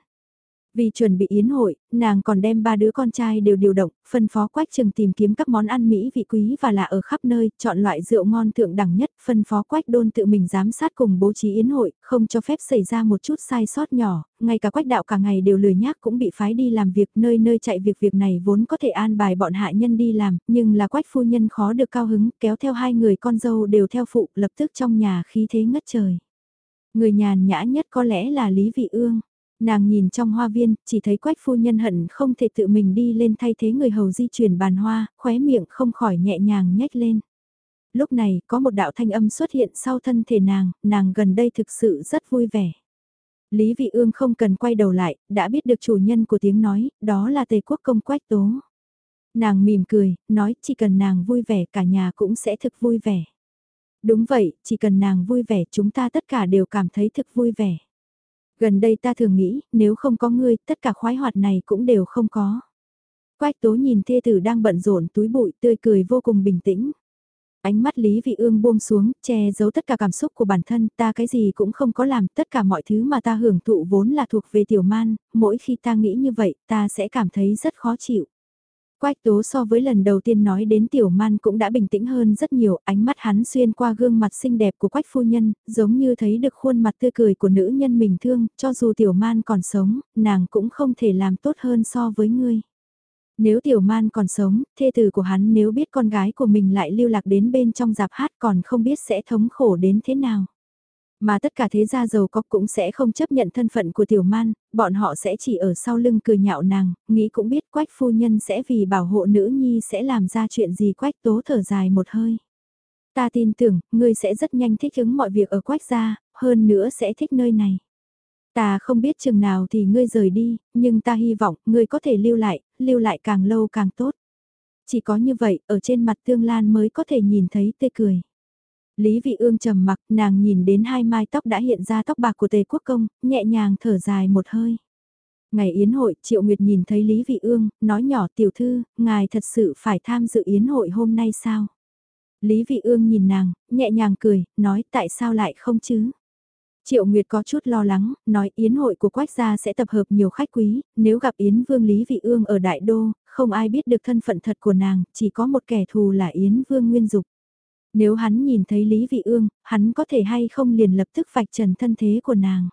[SPEAKER 1] Vì chuẩn bị yến hội, nàng còn đem ba đứa con trai đều điều động, phân phó quách trừng tìm kiếm các món ăn Mỹ vị quý và lạ ở khắp nơi, chọn loại rượu ngon thượng đẳng nhất, phân phó quách đôn tự mình giám sát cùng bố trí yến hội, không cho phép xảy ra một chút sai sót nhỏ, ngay cả quách đạo cả ngày đều lười nhác cũng bị phái đi làm việc nơi nơi chạy việc việc này vốn có thể an bài bọn hạ nhân đi làm, nhưng là quách phu nhân khó được cao hứng, kéo theo hai người con dâu đều theo phụ, lập tức trong nhà khí thế ngất trời. Người nhàn nhã nhất có lẽ là Lý Vị Ương. Nàng nhìn trong hoa viên, chỉ thấy quách phu nhân hận không thể tự mình đi lên thay thế người hầu di chuyển bàn hoa, khóe miệng không khỏi nhẹ nhàng nhếch lên. Lúc này, có một đạo thanh âm xuất hiện sau thân thể nàng, nàng gần đây thực sự rất vui vẻ. Lý Vị Ương không cần quay đầu lại, đã biết được chủ nhân của tiếng nói, đó là Tề Quốc công quách tố. Nàng mỉm cười, nói chỉ cần nàng vui vẻ cả nhà cũng sẽ thực vui vẻ. Đúng vậy, chỉ cần nàng vui vẻ chúng ta tất cả đều cảm thấy thực vui vẻ. Gần đây ta thường nghĩ, nếu không có ngươi, tất cả khoái hoạt này cũng đều không có. Quách tố nhìn thê tử đang bận rộn túi bụi tươi cười vô cùng bình tĩnh. Ánh mắt Lý Vị Ương buông xuống, che giấu tất cả cảm xúc của bản thân, ta cái gì cũng không có làm, tất cả mọi thứ mà ta hưởng thụ vốn là thuộc về tiểu man, mỗi khi ta nghĩ như vậy, ta sẽ cảm thấy rất khó chịu. Quách tố so với lần đầu tiên nói đến tiểu man cũng đã bình tĩnh hơn rất nhiều, ánh mắt hắn xuyên qua gương mặt xinh đẹp của quách phu nhân, giống như thấy được khuôn mặt tươi cười của nữ nhân mình thương, cho dù tiểu man còn sống, nàng cũng không thể làm tốt hơn so với ngươi. Nếu tiểu man còn sống, thê tử của hắn nếu biết con gái của mình lại lưu lạc đến bên trong giạp hát còn không biết sẽ thống khổ đến thế nào. Mà tất cả thế gia giàu có cũng sẽ không chấp nhận thân phận của tiểu man, bọn họ sẽ chỉ ở sau lưng cười nhạo nàng, nghĩ cũng biết quách phu nhân sẽ vì bảo hộ nữ nhi sẽ làm ra chuyện gì quách tố thở dài một hơi. Ta tin tưởng, ngươi sẽ rất nhanh thích ứng mọi việc ở quách gia, hơn nữa sẽ thích nơi này. Ta không biết chừng nào thì ngươi rời đi, nhưng ta hy vọng ngươi có thể lưu lại, lưu lại càng lâu càng tốt. Chỉ có như vậy, ở trên mặt tương lan mới có thể nhìn thấy tươi cười. Lý Vị Ương trầm mặc, nàng nhìn đến hai mai tóc đã hiện ra tóc bạc của Tề Quốc Công, nhẹ nhàng thở dài một hơi. Ngày yến hội, Triệu Nguyệt nhìn thấy Lý Vị Ương, nói nhỏ tiểu thư, ngài thật sự phải tham dự yến hội hôm nay sao? Lý Vị Ương nhìn nàng, nhẹ nhàng cười, nói tại sao lại không chứ? Triệu Nguyệt có chút lo lắng, nói yến hội của Quách gia sẽ tập hợp nhiều khách quý, nếu gặp Yến Vương Lý Vị Ương ở Đại Đô, không ai biết được thân phận thật của nàng, chỉ có một kẻ thù là Yến Vương Nguyên Dục. Nếu hắn nhìn thấy Lý Vị Ương, hắn có thể hay không liền lập tức vạch trần thân thế của nàng.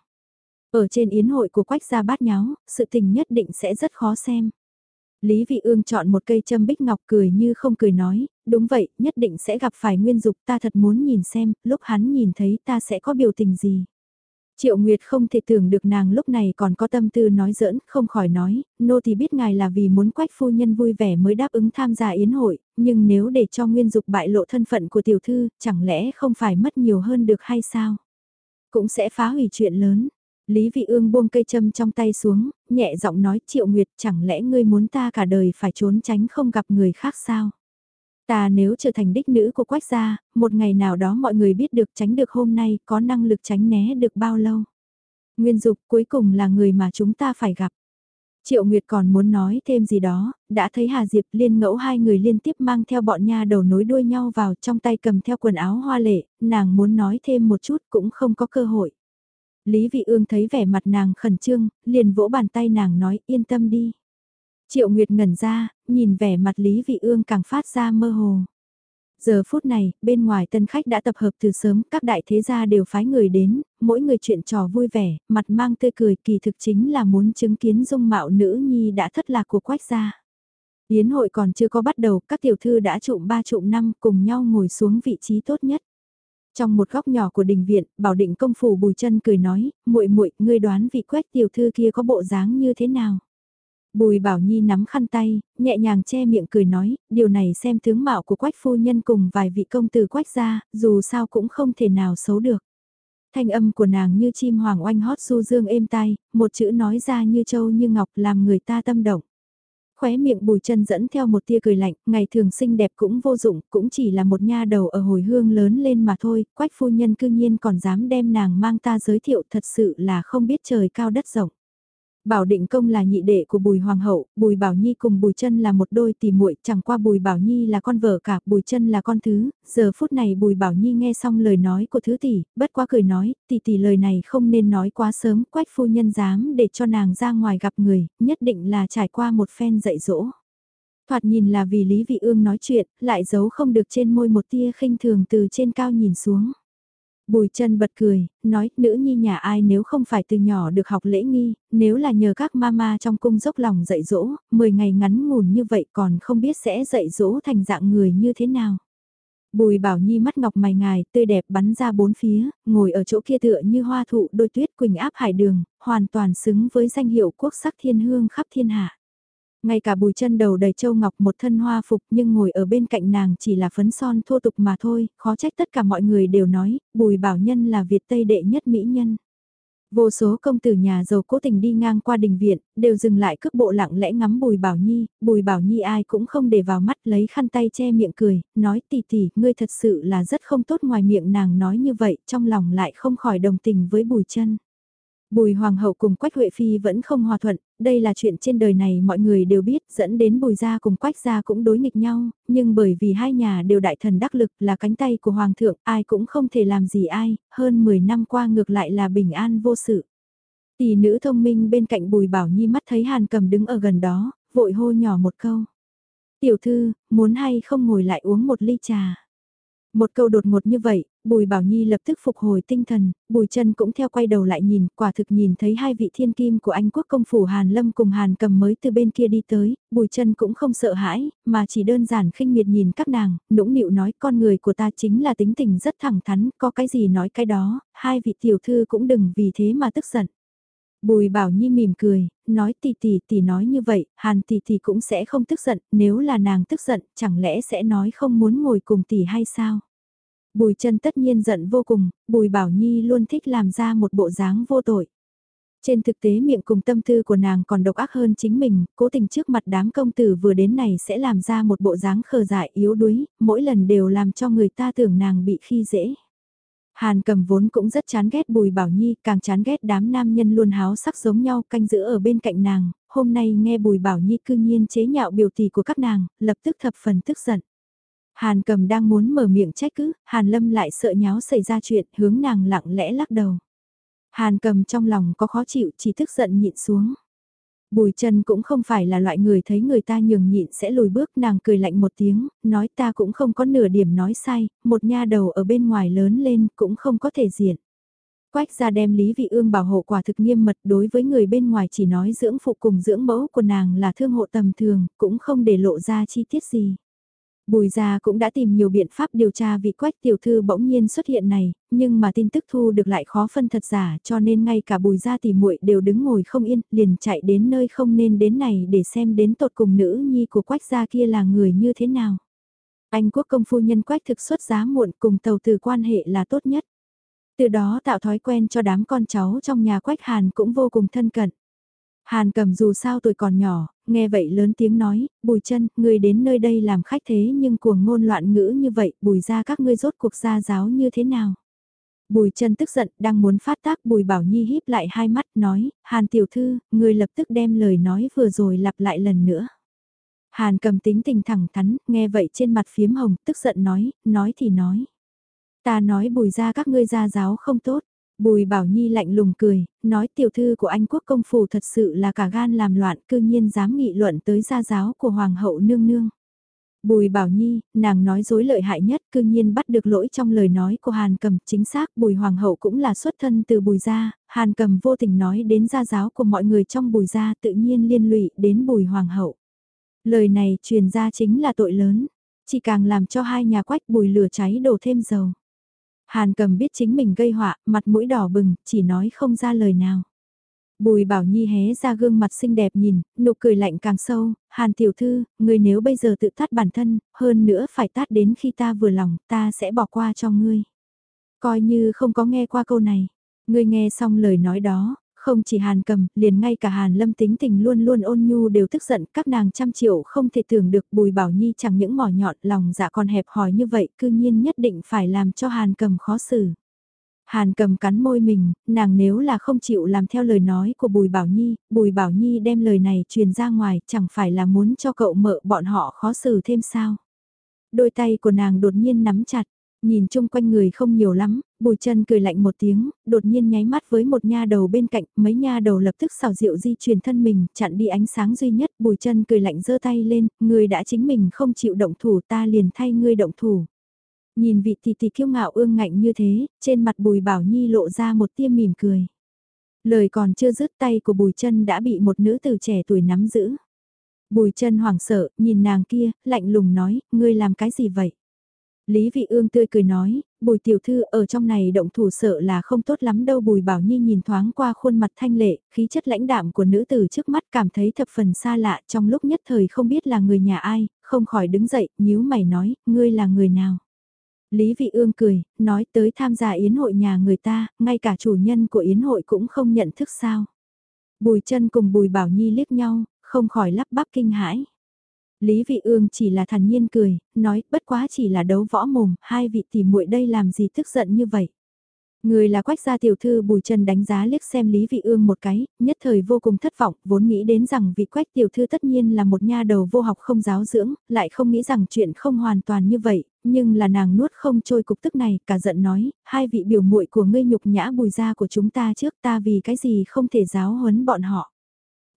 [SPEAKER 1] Ở trên yến hội của quách gia bát nháo, sự tình nhất định sẽ rất khó xem. Lý Vị Ương chọn một cây châm bích ngọc cười như không cười nói, đúng vậy, nhất định sẽ gặp phải nguyên dục ta thật muốn nhìn xem, lúc hắn nhìn thấy ta sẽ có biểu tình gì. Triệu Nguyệt không thể tưởng được nàng lúc này còn có tâm tư nói giỡn, không khỏi nói, nô thì biết ngài là vì muốn quách phu nhân vui vẻ mới đáp ứng tham gia yến hội, nhưng nếu để cho nguyên dục bại lộ thân phận của tiểu thư, chẳng lẽ không phải mất nhiều hơn được hay sao? Cũng sẽ phá hủy chuyện lớn. Lý Vị Ương buông cây châm trong tay xuống, nhẹ giọng nói Triệu Nguyệt chẳng lẽ ngươi muốn ta cả đời phải trốn tránh không gặp người khác sao? Ta nếu trở thành đích nữ của quách gia, một ngày nào đó mọi người biết được tránh được hôm nay có năng lực tránh né được bao lâu. Nguyên Dục cuối cùng là người mà chúng ta phải gặp. Triệu Nguyệt còn muốn nói thêm gì đó, đã thấy Hà Diệp liên ngẫu hai người liên tiếp mang theo bọn nha đầu nối đuôi nhau vào trong tay cầm theo quần áo hoa lệ, nàng muốn nói thêm một chút cũng không có cơ hội. Lý Vị Ương thấy vẻ mặt nàng khẩn trương, liền vỗ bàn tay nàng nói yên tâm đi. Triệu Nguyệt ngẩn ra, nhìn vẻ mặt Lý Vị Ương càng phát ra mơ hồ. Giờ phút này, bên ngoài tân khách đã tập hợp từ sớm, các đại thế gia đều phái người đến, mỗi người chuyện trò vui vẻ, mặt mang tươi cười kỳ thực chính là muốn chứng kiến dung mạo nữ nhi đã thất lạc của quách gia. Yến hội còn chưa có bắt đầu, các tiểu thư đã trụm ba trụm năm cùng nhau ngồi xuống vị trí tốt nhất. Trong một góc nhỏ của đình viện, bảo định công phủ bùi chân cười nói, muội muội ngươi đoán vị quách tiểu thư kia có bộ dáng như thế nào? Bùi Bảo Nhi nắm khăn tay, nhẹ nhàng che miệng cười nói, điều này xem tướng mạo của quách phu nhân cùng vài vị công tử quách gia, dù sao cũng không thể nào xấu được. Thanh âm của nàng như chim hoàng oanh hót du dương êm tai, một chữ nói ra như châu như ngọc làm người ta tâm động. Khóe miệng bùi chân dẫn theo một tia cười lạnh, ngày thường xinh đẹp cũng vô dụng, cũng chỉ là một nha đầu ở hồi hương lớn lên mà thôi, quách phu nhân cư nhiên còn dám đem nàng mang ta giới thiệu thật sự là không biết trời cao đất rộng. Bảo Định Công là nhị đệ của Bùi Hoàng hậu, Bùi Bảo Nhi cùng Bùi Chân là một đôi tỷ muội, chẳng qua Bùi Bảo Nhi là con vợ cả, Bùi Chân là con thứ. Giờ phút này Bùi Bảo Nhi nghe xong lời nói của thứ tỷ, bất quá cười nói, tỷ tỷ lời này không nên nói quá sớm, Quách phu nhân dám để cho nàng ra ngoài gặp người, nhất định là trải qua một phen dạy dỗ. Thoạt nhìn là vì Lý Vị Ương nói chuyện, lại giấu không được trên môi một tia khinh thường từ trên cao nhìn xuống. Bùi chân bật cười, nói, nữ nhi nhà ai nếu không phải từ nhỏ được học lễ nghi, nếu là nhờ các mama trong cung dốc lòng dạy dỗ, 10 ngày ngắn ngủn như vậy còn không biết sẽ dạy dỗ thành dạng người như thế nào. Bùi bảo nhi mắt ngọc mày ngài, tươi đẹp bắn ra bốn phía, ngồi ở chỗ kia tựa như hoa thụ đôi tuyết quỳnh áp hải đường, hoàn toàn xứng với danh hiệu quốc sắc thiên hương khắp thiên hạ. Ngay cả bùi chân đầu đầy châu ngọc một thân hoa phục nhưng ngồi ở bên cạnh nàng chỉ là phấn son thô tục mà thôi, khó trách tất cả mọi người đều nói, bùi bảo nhân là Việt Tây đệ nhất mỹ nhân. Vô số công tử nhà giàu cố tình đi ngang qua đình viện, đều dừng lại cước bộ lặng lẽ ngắm Bùi Bảo Nhi, Bùi Bảo Nhi ai cũng không để vào mắt lấy khăn tay che miệng cười, nói tỷ tỷ, ngươi thật sự là rất không tốt ngoài miệng nàng nói như vậy, trong lòng lại không khỏi đồng tình với Bùi chân. Bùi Hoàng hậu cùng Quách Huệ Phi vẫn không hòa thuận, đây là chuyện trên đời này mọi người đều biết, dẫn đến Bùi gia cùng Quách gia cũng đối nghịch nhau, nhưng bởi vì hai nhà đều đại thần đắc lực là cánh tay của Hoàng thượng, ai cũng không thể làm gì ai, hơn 10 năm qua ngược lại là bình an vô sự. Tỷ nữ thông minh bên cạnh Bùi Bảo Nhi mắt thấy Hàn cầm đứng ở gần đó, vội hô nhỏ một câu. Tiểu thư, muốn hay không ngồi lại uống một ly trà. Một câu đột ngột như vậy, Bùi Bảo Nhi lập tức phục hồi tinh thần, Bùi chân cũng theo quay đầu lại nhìn, quả thực nhìn thấy hai vị thiên kim của Anh quốc công phủ Hàn Lâm cùng Hàn cầm mới từ bên kia đi tới, Bùi chân cũng không sợ hãi, mà chỉ đơn giản khinh miệt nhìn các nàng, nũng nịu nói con người của ta chính là tính tình rất thẳng thắn, có cái gì nói cái đó, hai vị tiểu thư cũng đừng vì thế mà tức giận. Bùi Bảo Nhi mỉm cười, nói tỷ tỷ tỷ nói như vậy, Hàn tỷ tỷ cũng sẽ không tức giận, nếu là nàng tức giận, chẳng lẽ sẽ nói không muốn ngồi cùng tỷ hay sao? Bùi chân tất nhiên giận vô cùng, Bùi Bảo Nhi luôn thích làm ra một bộ dáng vô tội. Trên thực tế miệng cùng tâm tư của nàng còn độc ác hơn chính mình, cố tình trước mặt đám công tử vừa đến này sẽ làm ra một bộ dáng khờ dại yếu đuối, mỗi lần đều làm cho người ta tưởng nàng bị khi dễ. Hàn cầm vốn cũng rất chán ghét Bùi Bảo Nhi, càng chán ghét đám nam nhân luôn háo sắc giống nhau canh giữ ở bên cạnh nàng, hôm nay nghe Bùi Bảo Nhi cư nhiên chế nhạo biểu tỷ của các nàng, lập tức thập phần tức giận. Hàn cầm đang muốn mở miệng trách cứ, Hàn lâm lại sợ nháo xảy ra chuyện, hướng nàng lặng lẽ lắc đầu. Hàn cầm trong lòng có khó chịu, chỉ tức giận nhịn xuống. Bùi chân cũng không phải là loại người thấy người ta nhường nhịn sẽ lùi bước nàng cười lạnh một tiếng, nói ta cũng không có nửa điểm nói sai, một nha đầu ở bên ngoài lớn lên cũng không có thể diện. Quách ra đem Lý Vị Ương bảo hộ quả thực nghiêm mật đối với người bên ngoài chỉ nói dưỡng phụ cùng dưỡng mẫu của nàng là thương hộ tầm thường, cũng không để lộ ra chi tiết gì. Bùi gia cũng đã tìm nhiều biện pháp điều tra vị quách tiểu thư bỗng nhiên xuất hiện này, nhưng mà tin tức thu được lại khó phân thật giả cho nên ngay cả bùi gia tỷ muội đều đứng ngồi không yên, liền chạy đến nơi không nên đến này để xem đến tột cùng nữ nhi của quách gia kia là người như thế nào. Anh quốc công phu nhân quách thực xuất giá muộn cùng tàu từ quan hệ là tốt nhất. Từ đó tạo thói quen cho đám con cháu trong nhà quách hàn cũng vô cùng thân cận. Hàn cầm dù sao tuổi còn nhỏ, nghe vậy lớn tiếng nói, bùi chân, người đến nơi đây làm khách thế nhưng cuồng ngôn loạn ngữ như vậy, bùi ra các ngươi rốt cuộc gia giáo như thế nào? Bùi chân tức giận, đang muốn phát tác bùi bảo nhi híp lại hai mắt, nói, Hàn tiểu thư, người lập tức đem lời nói vừa rồi lặp lại lần nữa. Hàn cầm tính tình thẳng thắn, nghe vậy trên mặt phiếm hồng, tức giận nói, nói thì nói. Ta nói bùi ra các ngươi gia giáo không tốt, Bùi Bảo Nhi lạnh lùng cười, nói tiểu thư của Anh quốc công phủ thật sự là cả gan làm loạn cư nhiên dám nghị luận tới gia giáo của Hoàng hậu nương nương. Bùi Bảo Nhi, nàng nói dối lợi hại nhất cư nhiên bắt được lỗi trong lời nói của Hàn Cầm, chính xác Bùi Hoàng hậu cũng là xuất thân từ Bùi gia, Hàn Cầm vô tình nói đến gia giáo của mọi người trong Bùi gia tự nhiên liên lụy đến Bùi Hoàng hậu. Lời này truyền ra chính là tội lớn, chỉ càng làm cho hai nhà quách Bùi lửa cháy đổ thêm dầu. Hàn cầm biết chính mình gây họa, mặt mũi đỏ bừng, chỉ nói không ra lời nào. Bùi bảo nhi hé ra gương mặt xinh đẹp nhìn, nụ cười lạnh càng sâu, hàn tiểu thư, người nếu bây giờ tự tát bản thân, hơn nữa phải tát đến khi ta vừa lòng, ta sẽ bỏ qua cho ngươi. Coi như không có nghe qua câu này, ngươi nghe xong lời nói đó, không chỉ Hàn cầm, liền ngay cả Hàn lâm tính tình luôn luôn ôn nhu đều tức giận, các nàng trăm triệu không thể tưởng được Bùi Bảo Nhi chẳng những mỏ nhọn lòng dạ còn hẹp hòi như vậy, cư nhiên nhất định phải làm cho Hàn cầm khó xử. Hàn cầm cắn môi mình, nàng nếu là không chịu làm theo lời nói của Bùi Bảo Nhi, Bùi Bảo Nhi đem lời này truyền ra ngoài chẳng phải là muốn cho cậu mợ bọn họ khó xử thêm sao. Đôi tay của nàng đột nhiên nắm chặt, nhìn chung quanh người không nhiều lắm, Bùi chân cười lạnh một tiếng, đột nhiên nháy mắt với một nha đầu bên cạnh, mấy nha đầu lập tức xào rượu di chuyển thân mình, chặn đi ánh sáng duy nhất, Bùi chân cười lạnh giơ tay lên, người đã chính mình không chịu động thủ ta liền thay ngươi động thủ. Nhìn vị tỷ tỷ kiêu ngạo ương ngạnh như thế, trên mặt Bùi Bảo Nhi lộ ra một tia mỉm cười. Lời còn chưa dứt tay của Bùi chân đã bị một nữ tử trẻ tuổi nắm giữ. Bùi chân hoảng sợ, nhìn nàng kia, lạnh lùng nói, ngươi làm cái gì vậy? Lý Vị Ương tươi cười nói, bùi tiểu thư ở trong này động thủ sợ là không tốt lắm đâu bùi bảo nhi nhìn thoáng qua khuôn mặt thanh lệ, khí chất lãnh đạm của nữ tử trước mắt cảm thấy thập phần xa lạ trong lúc nhất thời không biết là người nhà ai, không khỏi đứng dậy, nhíu mày nói, ngươi là người nào. Lý Vị Ương cười, nói tới tham gia yến hội nhà người ta, ngay cả chủ nhân của yến hội cũng không nhận thức sao. Bùi chân cùng bùi bảo nhi liếc nhau, không khỏi lắp bắp kinh hãi. Lý Vị Ương chỉ là thản nhiên cười, nói bất quá chỉ là đấu võ mồm, hai vị tỷ muội đây làm gì tức giận như vậy. Người là quách gia tiểu thư bùi Trần đánh giá liếc xem Lý Vị Ương một cái, nhất thời vô cùng thất vọng, vốn nghĩ đến rằng vị quách tiểu thư tất nhiên là một nha đầu vô học không giáo dưỡng, lại không nghĩ rằng chuyện không hoàn toàn như vậy, nhưng là nàng nuốt không trôi cục tức này, cả giận nói, hai vị biểu muội của ngươi nhục nhã bùi gia của chúng ta trước ta vì cái gì không thể giáo huấn bọn họ.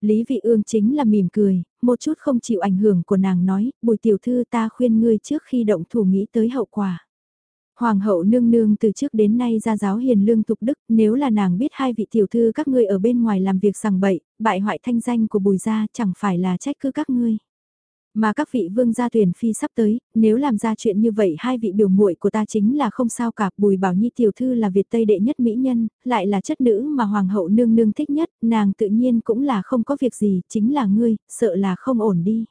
[SPEAKER 1] Lý Vị Ương chính là mỉm cười, một chút không chịu ảnh hưởng của nàng nói, bùi tiểu thư ta khuyên ngươi trước khi động thủ nghĩ tới hậu quả. Hoàng hậu nương nương từ trước đến nay ra giáo hiền lương tục đức, nếu là nàng biết hai vị tiểu thư các ngươi ở bên ngoài làm việc sằng bậy, bại hoại thanh danh của bùi gia chẳng phải là trách cứ các ngươi. Mà các vị vương gia tuyển phi sắp tới, nếu làm ra chuyện như vậy hai vị biểu muội của ta chính là không sao cả. Bùi Bảo Nhi tiểu thư là Việt Tây đệ nhất mỹ nhân, lại là chất nữ mà hoàng hậu nương nương thích nhất, nàng tự nhiên cũng là không có việc gì, chính là ngươi, sợ là không ổn đi.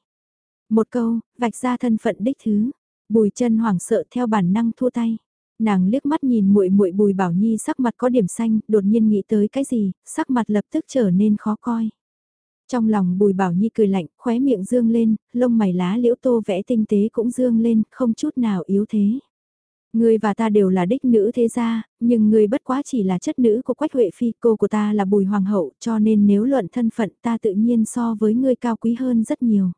[SPEAKER 1] Một câu, vạch ra thân phận đích thứ. Bùi chân hoảng sợ theo bản năng thua tay. Nàng liếc mắt nhìn muội muội Bùi Bảo Nhi sắc mặt có điểm xanh, đột nhiên nghĩ tới cái gì, sắc mặt lập tức trở nên khó coi. Trong lòng bùi bảo nhi cười lạnh, khóe miệng dương lên, lông mày lá liễu tô vẽ tinh tế cũng dương lên, không chút nào yếu thế. Ngươi và ta đều là đích nữ thế gia, nhưng ngươi bất quá chỉ là chất nữ của Quách Huệ Phi, cô của ta là Bùi Hoàng hậu, cho nên nếu luận thân phận ta tự nhiên so với ngươi cao quý hơn rất nhiều.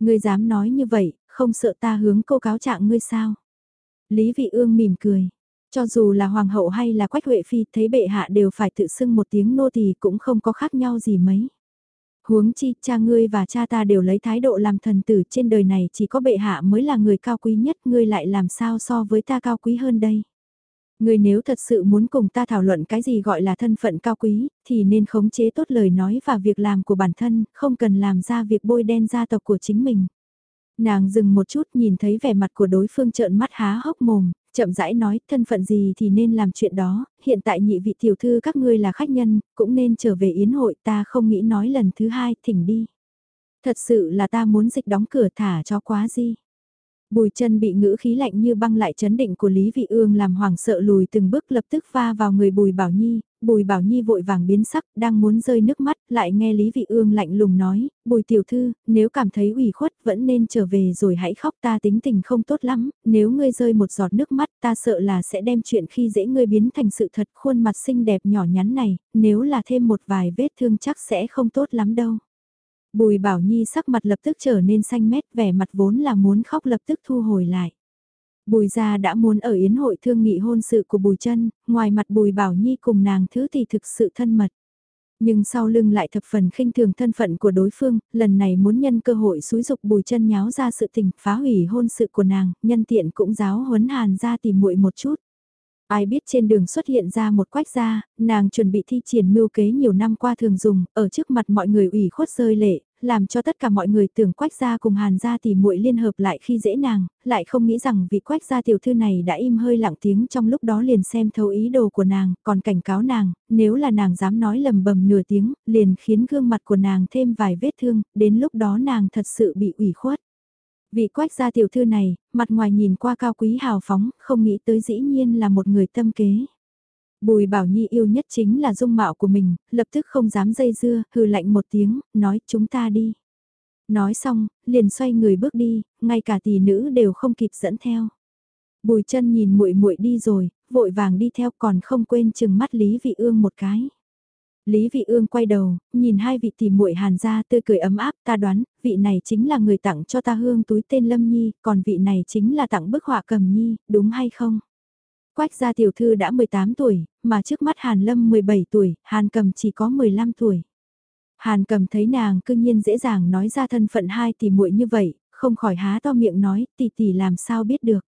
[SPEAKER 1] Ngươi dám nói như vậy, không sợ ta hướng cô cáo trạng ngươi sao? Lý Vị Ương mỉm cười. Cho dù là Hoàng hậu hay là Quách Huệ Phi thấy bệ hạ đều phải tự xưng một tiếng nô tỳ cũng không có khác nhau gì mấy. Huống chi, cha ngươi và cha ta đều lấy thái độ làm thần tử trên đời này chỉ có bệ hạ mới là người cao quý nhất, ngươi lại làm sao so với ta cao quý hơn đây. Ngươi nếu thật sự muốn cùng ta thảo luận cái gì gọi là thân phận cao quý, thì nên khống chế tốt lời nói và việc làm của bản thân, không cần làm ra việc bôi đen gia tộc của chính mình. Nàng dừng một chút nhìn thấy vẻ mặt của đối phương trợn mắt há hốc mồm, chậm rãi nói thân phận gì thì nên làm chuyện đó, hiện tại nhị vị tiểu thư các ngươi là khách nhân, cũng nên trở về yến hội ta không nghĩ nói lần thứ hai thỉnh đi. Thật sự là ta muốn dịch đóng cửa thả cho quá gì. Bùi chân bị ngữ khí lạnh như băng lại chấn định của Lý Vị Ương làm hoảng sợ lùi từng bước lập tức va vào người Bùi Bảo Nhi, Bùi Bảo Nhi vội vàng biến sắc, đang muốn rơi nước mắt, lại nghe Lý Vị Ương lạnh lùng nói, Bùi tiểu thư, nếu cảm thấy ủy khuất vẫn nên trở về rồi hãy khóc ta tính tình không tốt lắm, nếu ngươi rơi một giọt nước mắt ta sợ là sẽ đem chuyện khi dễ ngươi biến thành sự thật khuôn mặt xinh đẹp nhỏ nhắn này, nếu là thêm một vài vết thương chắc sẽ không tốt lắm đâu. Bùi Bảo Nhi sắc mặt lập tức trở nên xanh mét vẻ mặt vốn là muốn khóc lập tức thu hồi lại. Bùi gia đã muốn ở yến hội thương nghị hôn sự của Bùi chân, ngoài mặt Bùi Bảo Nhi cùng nàng thứ thì thực sự thân mật. Nhưng sau lưng lại thập phần khinh thường thân phận của đối phương, lần này muốn nhân cơ hội xúi dục Bùi chân nháo ra sự tình, phá hủy hôn sự của nàng, nhân tiện cũng giáo huấn hàn ra tìm muội một chút. Ai biết trên đường xuất hiện ra một quách gia, nàng chuẩn bị thi triển mưu kế nhiều năm qua thường dùng, ở trước mặt mọi người ủy khuất rơi lệ, làm cho tất cả mọi người tưởng quách gia cùng hàn gia thì muội liên hợp lại khi dễ nàng, lại không nghĩ rằng vị quách gia tiểu thư này đã im hơi lặng tiếng trong lúc đó liền xem thấu ý đồ của nàng, còn cảnh cáo nàng, nếu là nàng dám nói lầm bầm nửa tiếng, liền khiến gương mặt của nàng thêm vài vết thương, đến lúc đó nàng thật sự bị ủy khuất. Vị quách gia tiểu thư này, mặt ngoài nhìn qua cao quý hào phóng, không nghĩ tới dĩ nhiên là một người tâm kế. Bùi Bảo Nhi yêu nhất chính là dung mạo của mình, lập tức không dám dây dưa, hừ lạnh một tiếng, nói chúng ta đi. Nói xong, liền xoay người bước đi, ngay cả tỷ nữ đều không kịp dẫn theo. Bùi chân nhìn muội muội đi rồi, vội vàng đi theo còn không quên chừng mắt Lý Vị Ương một cái. Lý Vị Ương quay đầu, nhìn hai vị tỷ muội Hàn gia tươi cười ấm áp, ta đoán, vị này chính là người tặng cho ta hương túi tên Lâm Nhi, còn vị này chính là tặng bức họa cầm nhi, đúng hay không? Quách gia tiểu thư đã 18 tuổi, mà trước mắt Hàn Lâm 17 tuổi, Hàn cầm chỉ có 15 tuổi. Hàn cầm thấy nàng cương nhiên dễ dàng nói ra thân phận hai tỷ muội như vậy, không khỏi há to miệng nói tỷ tỷ làm sao biết được.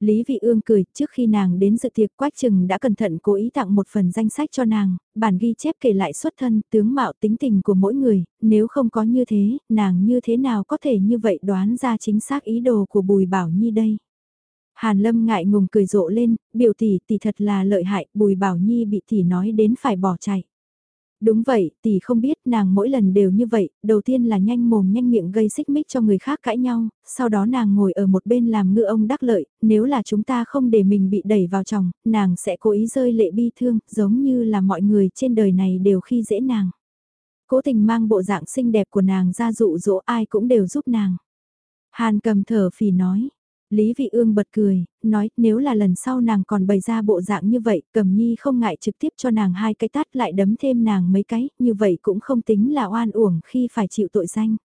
[SPEAKER 1] Lý Vị Ương cười, trước khi nàng đến dự tiệc Quách Trừng đã cẩn thận cố ý tặng một phần danh sách cho nàng, bản ghi chép kể lại xuất thân, tướng mạo tính tình của mỗi người, nếu không có như thế, nàng như thế nào có thể như vậy đoán ra chính xác ý đồ của Bùi Bảo Nhi đây. Hàn Lâm ngại ngùng cười rộ lên, biểu tỷ tỷ thật là lợi hại, Bùi Bảo Nhi bị tỷ nói đến phải bỏ chạy. Đúng vậy, tỷ không biết nàng mỗi lần đều như vậy, đầu tiên là nhanh mồm nhanh miệng gây xích mích cho người khác cãi nhau, sau đó nàng ngồi ở một bên làm ngựa ông đắc lợi, nếu là chúng ta không để mình bị đẩy vào chồng, nàng sẽ cố ý rơi lệ bi thương, giống như là mọi người trên đời này đều khi dễ nàng. Cố tình mang bộ dạng xinh đẹp của nàng ra dụ dỗ ai cũng đều giúp nàng. Hàn cầm thở phì nói, Lý Vị Ương bật cười, nói nếu là lần sau nàng còn bày ra bộ dạng như vậy, Cẩm Nhi không ngại trực tiếp cho nàng hai cái tát lại đấm thêm nàng mấy cái, như vậy cũng không tính là oan uổng khi phải chịu tội danh.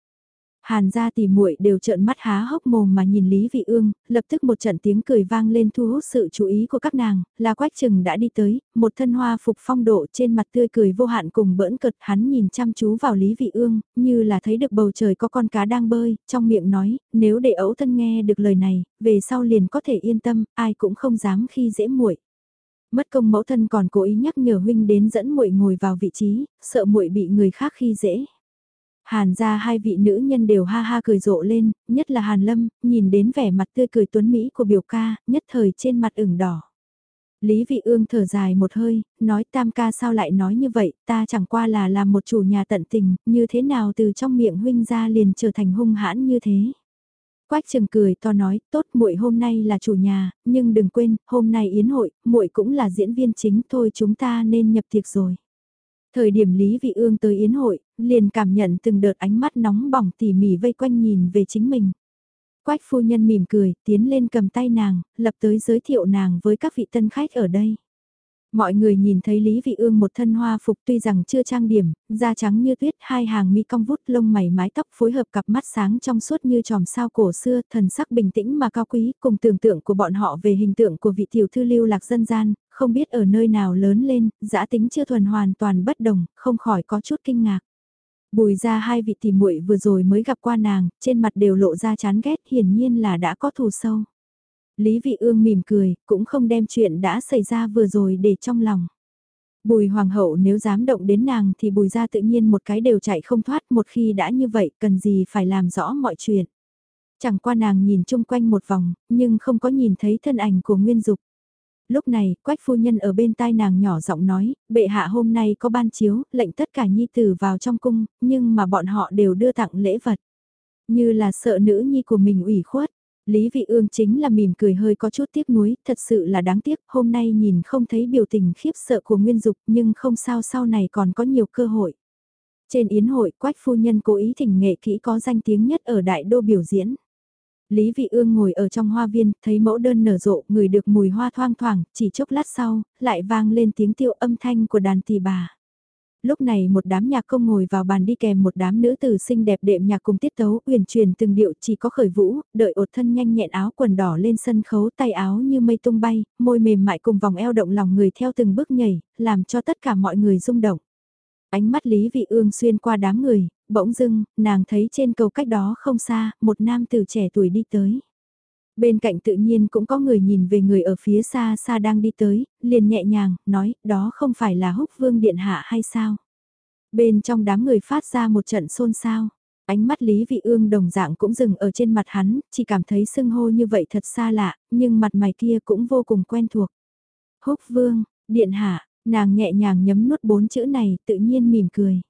[SPEAKER 1] Hàn gia tỷ muội đều trợn mắt há hốc mồm mà nhìn Lý Vị Ương, lập tức một trận tiếng cười vang lên thu hút sự chú ý của các nàng, là Quách Trừng đã đi tới, một thân hoa phục phong độ trên mặt tươi cười vô hạn cùng bỡn cợt, hắn nhìn chăm chú vào Lý Vị Ương, như là thấy được bầu trời có con cá đang bơi, trong miệng nói, nếu để ấu thân nghe được lời này, về sau liền có thể yên tâm, ai cũng không dám khi dễ muội. Mất công mẫu thân còn cố ý nhắc nhở huynh đến dẫn muội ngồi vào vị trí, sợ muội bị người khác khi dễ. Hàn ra hai vị nữ nhân đều ha ha cười rộ lên, nhất là Hàn Lâm, nhìn đến vẻ mặt tươi cười tuấn Mỹ của biểu ca, nhất thời trên mặt ửng đỏ. Lý Vị Ương thở dài một hơi, nói tam ca sao lại nói như vậy, ta chẳng qua là làm một chủ nhà tận tình, như thế nào từ trong miệng huynh ra liền trở thành hung hãn như thế. Quách Trừng cười to nói, tốt muội hôm nay là chủ nhà, nhưng đừng quên, hôm nay yến hội, muội cũng là diễn viên chính thôi chúng ta nên nhập tiệc rồi. Thời điểm Lý Vị Ương tới yến hội, liền cảm nhận từng đợt ánh mắt nóng bỏng tỉ mỉ vây quanh nhìn về chính mình. Quách phu nhân mỉm cười, tiến lên cầm tay nàng, lập tới giới thiệu nàng với các vị tân khách ở đây. Mọi người nhìn thấy Lý Vị Ương một thân hoa phục tuy rằng chưa trang điểm, da trắng như tuyết, hai hàng mi cong vút lông mày mái tóc phối hợp cặp mắt sáng trong suốt như tròm sao cổ xưa, thần sắc bình tĩnh mà cao quý, cùng tưởng tượng của bọn họ về hình tượng của vị tiểu thư lưu lạc dân gian, không biết ở nơi nào lớn lên, giã tính chưa thuần hoàn toàn bất đồng, không khỏi có chút kinh ngạc. Bùi ra hai vị tỷ muội vừa rồi mới gặp qua nàng, trên mặt đều lộ ra chán ghét hiển nhiên là đã có thù sâu. Lý Vị Ương mỉm cười, cũng không đem chuyện đã xảy ra vừa rồi để trong lòng. Bùi hoàng hậu nếu dám động đến nàng thì bùi ra tự nhiên một cái đều chạy không thoát một khi đã như vậy cần gì phải làm rõ mọi chuyện. Chẳng qua nàng nhìn chung quanh một vòng, nhưng không có nhìn thấy thân ảnh của Nguyên Dục. Lúc này, quách phu nhân ở bên tai nàng nhỏ giọng nói, bệ hạ hôm nay có ban chiếu, lệnh tất cả nhi tử vào trong cung, nhưng mà bọn họ đều đưa tặng lễ vật. Như là sợ nữ nhi của mình ủy khuất. Lý Vị Ương chính là mỉm cười hơi có chút tiếc nuối, thật sự là đáng tiếc, hôm nay nhìn không thấy biểu tình khiếp sợ của Nguyên Dục nhưng không sao sau này còn có nhiều cơ hội. Trên yến hội, Quách phu nhân cố ý thỉnh nghệ kỹ có danh tiếng nhất ở đại đô biểu diễn. Lý Vị Ương ngồi ở trong hoa viên, thấy mẫu đơn nở rộ, người được mùi hoa thoang thoảng, chỉ chốc lát sau, lại vang lên tiếng tiêu âm thanh của đàn tỳ bà. Lúc này một đám nhạc công ngồi vào bàn đi kèm một đám nữ tử xinh đẹp đệm nhạc cùng tiết tấu, uyển truyền từng điệu chỉ có khởi vũ, đợi ột thân nhanh nhẹn áo quần đỏ lên sân khấu tay áo như mây tung bay, môi mềm mại cùng vòng eo động lòng người theo từng bước nhảy, làm cho tất cả mọi người rung động. Ánh mắt Lý Vị Ương xuyên qua đám người, bỗng dưng, nàng thấy trên cầu cách đó không xa, một nam tử trẻ tuổi đi tới. Bên cạnh tự nhiên cũng có người nhìn về người ở phía xa xa đang đi tới, liền nhẹ nhàng, nói, đó không phải là húc vương điện hạ hay sao? Bên trong đám người phát ra một trận xôn xao. Ánh mắt Lý Vị Ương đồng dạng cũng dừng ở trên mặt hắn, chỉ cảm thấy sưng hô như vậy thật xa lạ, nhưng mặt mày kia cũng vô cùng quen thuộc. Húc vương, điện hạ, nàng nhẹ nhàng nhấm nuốt bốn chữ này, tự nhiên mỉm cười.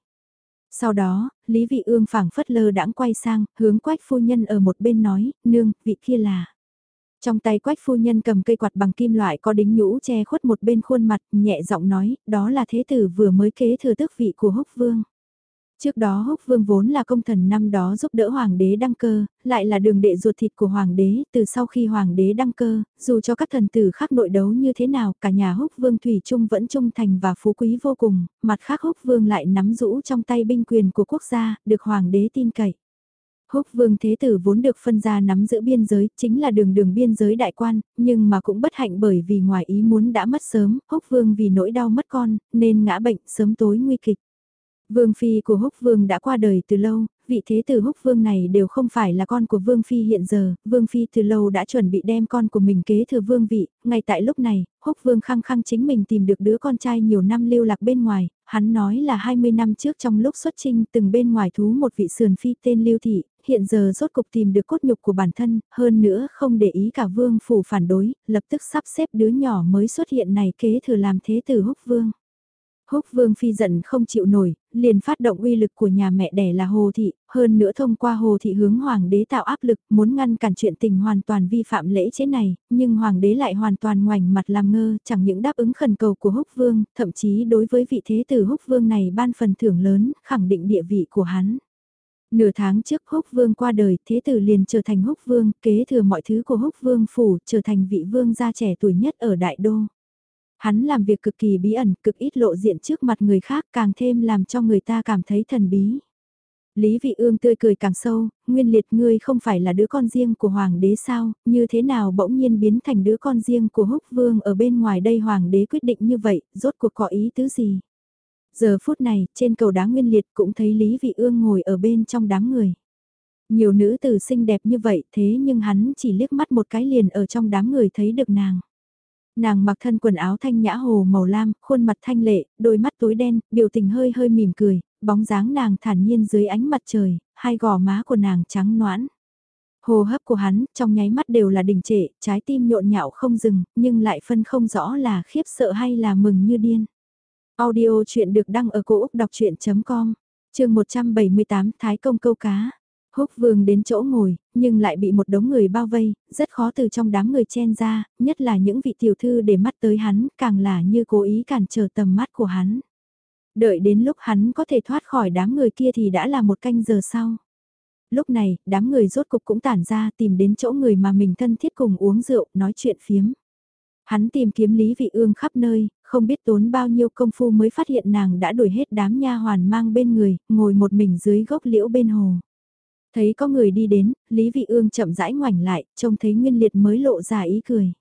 [SPEAKER 1] Sau đó, Lý Vị Ương phảng phất lơ đãng quay sang, hướng quách phu nhân ở một bên nói, nương, vị kia là. Trong tay quách phu nhân cầm cây quạt bằng kim loại có đính nhũ che khuất một bên khuôn mặt, nhẹ giọng nói, đó là thế tử vừa mới kế thừa tước vị của húc vương. Trước đó húc vương vốn là công thần năm đó giúp đỡ hoàng đế đăng cơ, lại là đường đệ ruột thịt của hoàng đế, từ sau khi hoàng đế đăng cơ, dù cho các thần tử khác nội đấu như thế nào, cả nhà húc vương Thủy Trung vẫn trung thành và phú quý vô cùng, mặt khác húc vương lại nắm giữ trong tay binh quyền của quốc gia, được hoàng đế tin cậy. Húc vương thế tử vốn được phân ra nắm giữ biên giới, chính là đường đường biên giới đại quan, nhưng mà cũng bất hạnh bởi vì ngoài ý muốn đã mất sớm, húc vương vì nỗi đau mất con, nên ngã bệnh sớm tối nguy kịch. Vương phi của Húc Vương đã qua đời từ lâu, vị thế tử Húc Vương này đều không phải là con của Vương phi hiện giờ, Vương phi từ lâu đã chuẩn bị đem con của mình kế thừa vương vị, ngay tại lúc này, Húc Vương khăng khăng chính mình tìm được đứa con trai nhiều năm lưu lạc bên ngoài, hắn nói là 20 năm trước trong lúc xuất trinh từng bên ngoài thú một vị sườn phi tên Lưu Thị, hiện giờ rốt cục tìm được cốt nhục của bản thân, hơn nữa không để ý cả Vương phủ phản đối, lập tức sắp xếp đứa nhỏ mới xuất hiện này kế thừa làm thế tử Húc Vương. Húc Vương Phi giận không chịu nổi, liền phát động uy lực của nhà mẹ đẻ là Hồ Thị, hơn nữa thông qua Hồ Thị hướng Hoàng đế tạo áp lực muốn ngăn cản chuyện tình hoàn toàn vi phạm lễ chế này, nhưng Hoàng đế lại hoàn toàn ngoảnh mặt làm ngơ, chẳng những đáp ứng khẩn cầu của Húc Vương, thậm chí đối với vị thế tử Húc Vương này ban phần thưởng lớn, khẳng định địa vị của hắn. Nửa tháng trước Húc Vương qua đời, thế tử liền trở thành Húc Vương, kế thừa mọi thứ của Húc Vương phủ, trở thành vị vương gia trẻ tuổi nhất ở Đại Đô. Hắn làm việc cực kỳ bí ẩn, cực ít lộ diện trước mặt người khác càng thêm làm cho người ta cảm thấy thần bí. Lý Vị Ương tươi cười càng sâu, nguyên liệt ngươi không phải là đứa con riêng của Hoàng đế sao, như thế nào bỗng nhiên biến thành đứa con riêng của Húc Vương ở bên ngoài đây Hoàng đế quyết định như vậy, rốt cuộc có ý tứ gì. Giờ phút này, trên cầu đá nguyên liệt cũng thấy Lý Vị Ương ngồi ở bên trong đám người. Nhiều nữ tử xinh đẹp như vậy thế nhưng hắn chỉ liếc mắt một cái liền ở trong đám người thấy được nàng. Nàng mặc thân quần áo thanh nhã hồ màu lam, khuôn mặt thanh lệ, đôi mắt tối đen, biểu tình hơi hơi mỉm cười, bóng dáng nàng thản nhiên dưới ánh mặt trời, hai gò má của nàng trắng noãn. Hồ hấp của hắn, trong nháy mắt đều là đình trệ, trái tim nhộn nhạo không dừng, nhưng lại phân không rõ là khiếp sợ hay là mừng như điên. Audio chuyện được đăng ở cổ Úc đọc chuyện.com, trường 178 Thái Công câu cá. Húc vương đến chỗ ngồi, nhưng lại bị một đống người bao vây, rất khó từ trong đám người chen ra, nhất là những vị tiểu thư để mắt tới hắn, càng là như cố ý cản trở tầm mắt của hắn. Đợi đến lúc hắn có thể thoát khỏi đám người kia thì đã là một canh giờ sau. Lúc này, đám người rốt cục cũng tản ra tìm đến chỗ người mà mình thân thiết cùng uống rượu, nói chuyện phiếm. Hắn tìm kiếm Lý Vị Ương khắp nơi, không biết tốn bao nhiêu công phu mới phát hiện nàng đã đuổi hết đám nha hoàn mang bên người, ngồi một mình dưới gốc liễu bên hồ. Thấy có người đi đến, Lý Vị Ương chậm rãi ngoảnh lại, trông thấy Nguyên Liệt mới lộ ra ý cười.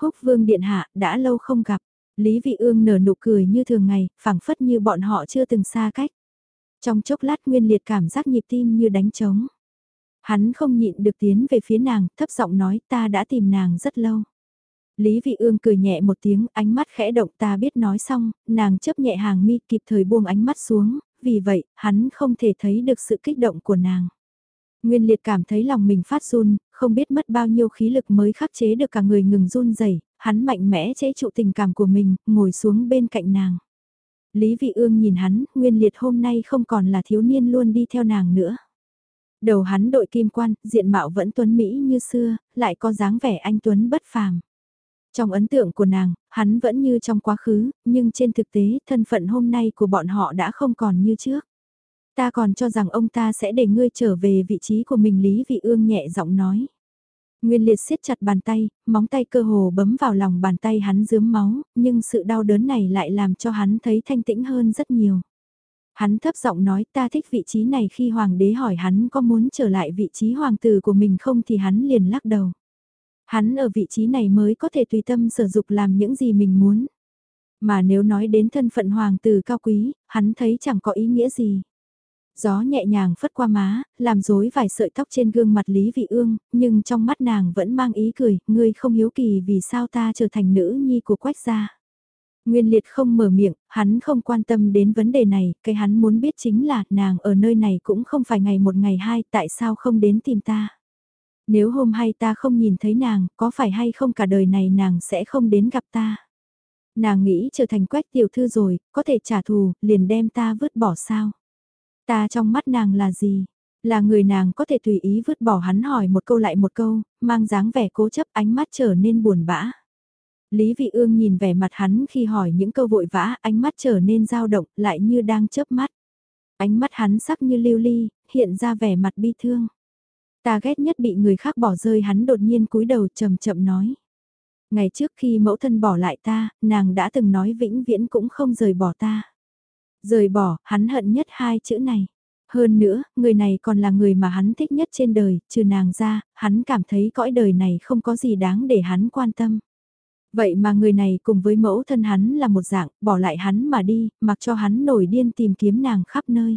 [SPEAKER 1] Húc Vương Điện Hạ, đã lâu không gặp. Lý Vị Ương nở nụ cười như thường ngày, phảng phất như bọn họ chưa từng xa cách. Trong chốc lát Nguyên Liệt cảm giác nhịp tim như đánh trống. Hắn không nhịn được tiến về phía nàng, thấp giọng nói ta đã tìm nàng rất lâu. Lý Vị Ương cười nhẹ một tiếng, ánh mắt khẽ động ta biết nói xong, nàng chấp nhẹ hàng mi kịp thời buông ánh mắt xuống, vì vậy, hắn không thể thấy được sự kích động của nàng. Nguyên liệt cảm thấy lòng mình phát run, không biết mất bao nhiêu khí lực mới khắc chế được cả người ngừng run rẩy, hắn mạnh mẽ chế trụ tình cảm của mình, ngồi xuống bên cạnh nàng. Lý Vị Ương nhìn hắn, Nguyên liệt hôm nay không còn là thiếu niên luôn đi theo nàng nữa. Đầu hắn đội kim quan, diện mạo vẫn tuấn Mỹ như xưa, lại có dáng vẻ anh tuấn bất phàm. Trong ấn tượng của nàng, hắn vẫn như trong quá khứ, nhưng trên thực tế, thân phận hôm nay của bọn họ đã không còn như trước. Ta còn cho rằng ông ta sẽ để ngươi trở về vị trí của mình Lý Vị Ương nhẹ giọng nói. Nguyên liệt siết chặt bàn tay, móng tay cơ hồ bấm vào lòng bàn tay hắn dướm máu, nhưng sự đau đớn này lại làm cho hắn thấy thanh tĩnh hơn rất nhiều. Hắn thấp giọng nói ta thích vị trí này khi hoàng đế hỏi hắn có muốn trở lại vị trí hoàng tử của mình không thì hắn liền lắc đầu. Hắn ở vị trí này mới có thể tùy tâm sử dụng làm những gì mình muốn. Mà nếu nói đến thân phận hoàng tử cao quý, hắn thấy chẳng có ý nghĩa gì. Gió nhẹ nhàng phất qua má, làm rối vài sợi tóc trên gương mặt Lý Vị Ương, nhưng trong mắt nàng vẫn mang ý cười, ngươi không hiếu kỳ vì sao ta trở thành nữ nhi của quách gia. Nguyên liệt không mở miệng, hắn không quan tâm đến vấn đề này, cái hắn muốn biết chính là nàng ở nơi này cũng không phải ngày một ngày hai, tại sao không đến tìm ta. Nếu hôm hay ta không nhìn thấy nàng, có phải hay không cả đời này nàng sẽ không đến gặp ta. Nàng nghĩ trở thành quách tiểu thư rồi, có thể trả thù, liền đem ta vứt bỏ sao. Ta trong mắt nàng là gì? Là người nàng có thể tùy ý vứt bỏ hắn hỏi một câu lại một câu, mang dáng vẻ cố chấp ánh mắt trở nên buồn bã. Lý Vị Ương nhìn vẻ mặt hắn khi hỏi những câu vội vã, ánh mắt trở nên dao động, lại như đang chớp mắt. Ánh mắt hắn sắc như lưu ly, hiện ra vẻ mặt bi thương. Ta ghét nhất bị người khác bỏ rơi hắn đột nhiên cúi đầu chậm chậm nói. Ngày trước khi mẫu thân bỏ lại ta, nàng đã từng nói vĩnh viễn cũng không rời bỏ ta. Rời bỏ, hắn hận nhất hai chữ này. Hơn nữa, người này còn là người mà hắn thích nhất trên đời, trừ nàng ra, hắn cảm thấy cõi đời này không có gì đáng để hắn quan tâm. Vậy mà người này cùng với mẫu thân hắn là một dạng, bỏ lại hắn mà đi, mặc cho hắn nổi điên tìm kiếm nàng khắp nơi.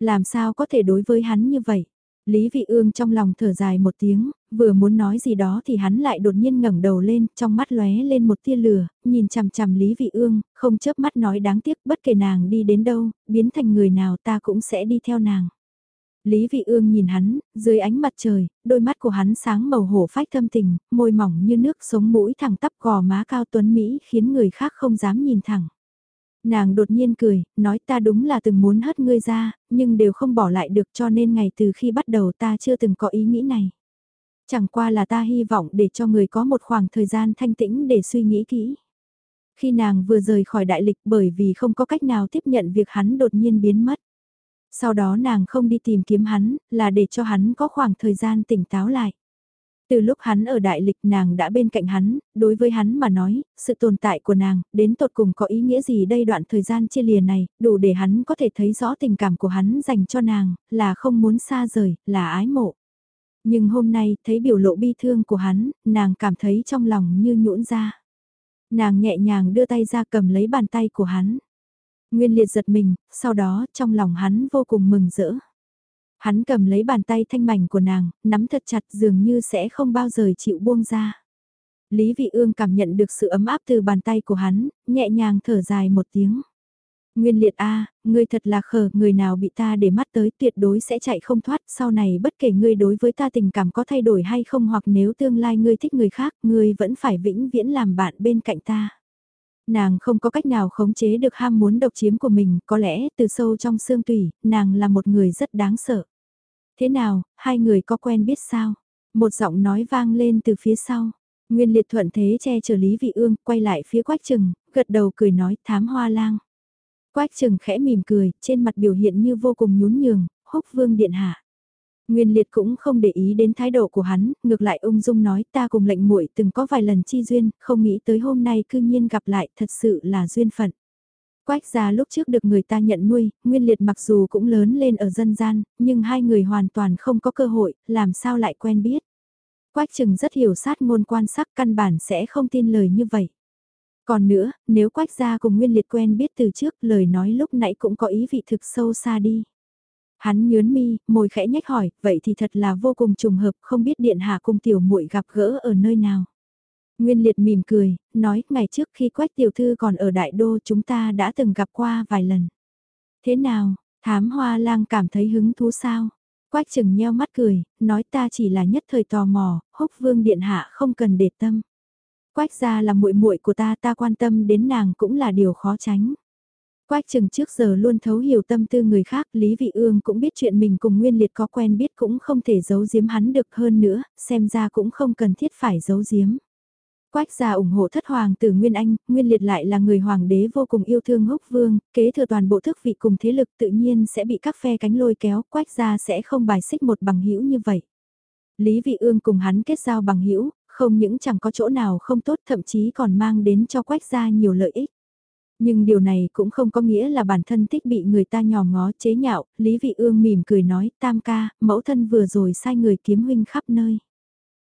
[SPEAKER 1] Làm sao có thể đối với hắn như vậy? Lý Vị Ương trong lòng thở dài một tiếng, vừa muốn nói gì đó thì hắn lại đột nhiên ngẩng đầu lên, trong mắt lóe lên một tia lửa, nhìn chằm chằm Lý Vị Ương, không chớp mắt nói đáng tiếc bất kể nàng đi đến đâu, biến thành người nào ta cũng sẽ đi theo nàng. Lý Vị Ương nhìn hắn, dưới ánh mặt trời, đôi mắt của hắn sáng màu hổ phách thâm tình, môi mỏng như nước sống mũi thẳng tắp gò má cao tuấn Mỹ khiến người khác không dám nhìn thẳng. Nàng đột nhiên cười, nói ta đúng là từng muốn hất ngươi ra, nhưng đều không bỏ lại được cho nên ngày từ khi bắt đầu ta chưa từng có ý nghĩ này. Chẳng qua là ta hy vọng để cho người có một khoảng thời gian thanh tĩnh để suy nghĩ kỹ. Khi nàng vừa rời khỏi đại lịch bởi vì không có cách nào tiếp nhận việc hắn đột nhiên biến mất. Sau đó nàng không đi tìm kiếm hắn, là để cho hắn có khoảng thời gian tỉnh táo lại. Từ lúc hắn ở đại lịch nàng đã bên cạnh hắn, đối với hắn mà nói, sự tồn tại của nàng, đến tột cùng có ý nghĩa gì đây đoạn thời gian chia lìa này, đủ để hắn có thể thấy rõ tình cảm của hắn dành cho nàng, là không muốn xa rời, là ái mộ. Nhưng hôm nay, thấy biểu lộ bi thương của hắn, nàng cảm thấy trong lòng như nhũn ra. Nàng nhẹ nhàng đưa tay ra cầm lấy bàn tay của hắn. Nguyên liệt giật mình, sau đó trong lòng hắn vô cùng mừng rỡ. Hắn cầm lấy bàn tay thanh mảnh của nàng, nắm thật chặt dường như sẽ không bao giờ chịu buông ra. Lý Vị Ương cảm nhận được sự ấm áp từ bàn tay của hắn, nhẹ nhàng thở dài một tiếng. Nguyên liệt A, ngươi thật là khờ, người nào bị ta để mắt tới tuyệt đối sẽ chạy không thoát, sau này bất kể ngươi đối với ta tình cảm có thay đổi hay không hoặc nếu tương lai ngươi thích người khác, ngươi vẫn phải vĩnh viễn làm bạn bên cạnh ta. Nàng không có cách nào khống chế được ham muốn độc chiếm của mình, có lẽ từ sâu trong xương tủy, nàng là một người rất đáng sợ. Thế nào, hai người có quen biết sao? Một giọng nói vang lên từ phía sau. Nguyên liệt thuận thế che chở Lý Vị Ương, quay lại phía Quách Trừng, gật đầu cười nói thám hoa lang. Quách Trừng khẽ mỉm cười, trên mặt biểu hiện như vô cùng nhún nhường, húc vương điện hạ. Nguyên liệt cũng không để ý đến thái độ của hắn, ngược lại ung dung nói ta cùng lệnh muội từng có vài lần chi duyên, không nghĩ tới hôm nay cư nhiên gặp lại, thật sự là duyên phận. Quách gia lúc trước được người ta nhận nuôi, Nguyên Liệt mặc dù cũng lớn lên ở dân gian, nhưng hai người hoàn toàn không có cơ hội, làm sao lại quen biết. Quách Trừng rất hiểu sát ngôn quan sắc căn bản sẽ không tin lời như vậy. Còn nữa, nếu Quách gia cùng Nguyên Liệt quen biết từ trước, lời nói lúc nãy cũng có ý vị thực sâu xa đi. Hắn nhớn mi, môi khẽ nhếch hỏi, vậy thì thật là vô cùng trùng hợp, không biết điện hạ cùng tiểu muội gặp gỡ ở nơi nào. Nguyên Liệt mỉm cười, nói, ngày trước khi Quách tiểu thư còn ở đại đô chúng ta đã từng gặp qua vài lần. Thế nào, thám hoa lang cảm thấy hứng thú sao? Quách chừng nheo mắt cười, nói ta chỉ là nhất thời tò mò, húc vương điện hạ không cần để tâm. Quách gia là muội muội của ta ta quan tâm đến nàng cũng là điều khó tránh. Quách chừng trước giờ luôn thấu hiểu tâm tư người khác, Lý Vị Ương cũng biết chuyện mình cùng Nguyên Liệt có quen biết cũng không thể giấu giếm hắn được hơn nữa, xem ra cũng không cần thiết phải giấu giếm. Quách gia ủng hộ thất hoàng tử Nguyên Anh, Nguyên Liệt lại là người hoàng đế vô cùng yêu thương húc vương, kế thừa toàn bộ thức vị cùng thế lực tự nhiên sẽ bị các phe cánh lôi kéo, quách gia sẽ không bài xích một bằng hữu như vậy. Lý Vị Ương cùng hắn kết giao bằng hữu, không những chẳng có chỗ nào không tốt thậm chí còn mang đến cho quách gia nhiều lợi ích. Nhưng điều này cũng không có nghĩa là bản thân thích bị người ta nhòm ngó chế nhạo, Lý Vị Ương mỉm cười nói, tam ca, mẫu thân vừa rồi sai người kiếm huynh khắp nơi.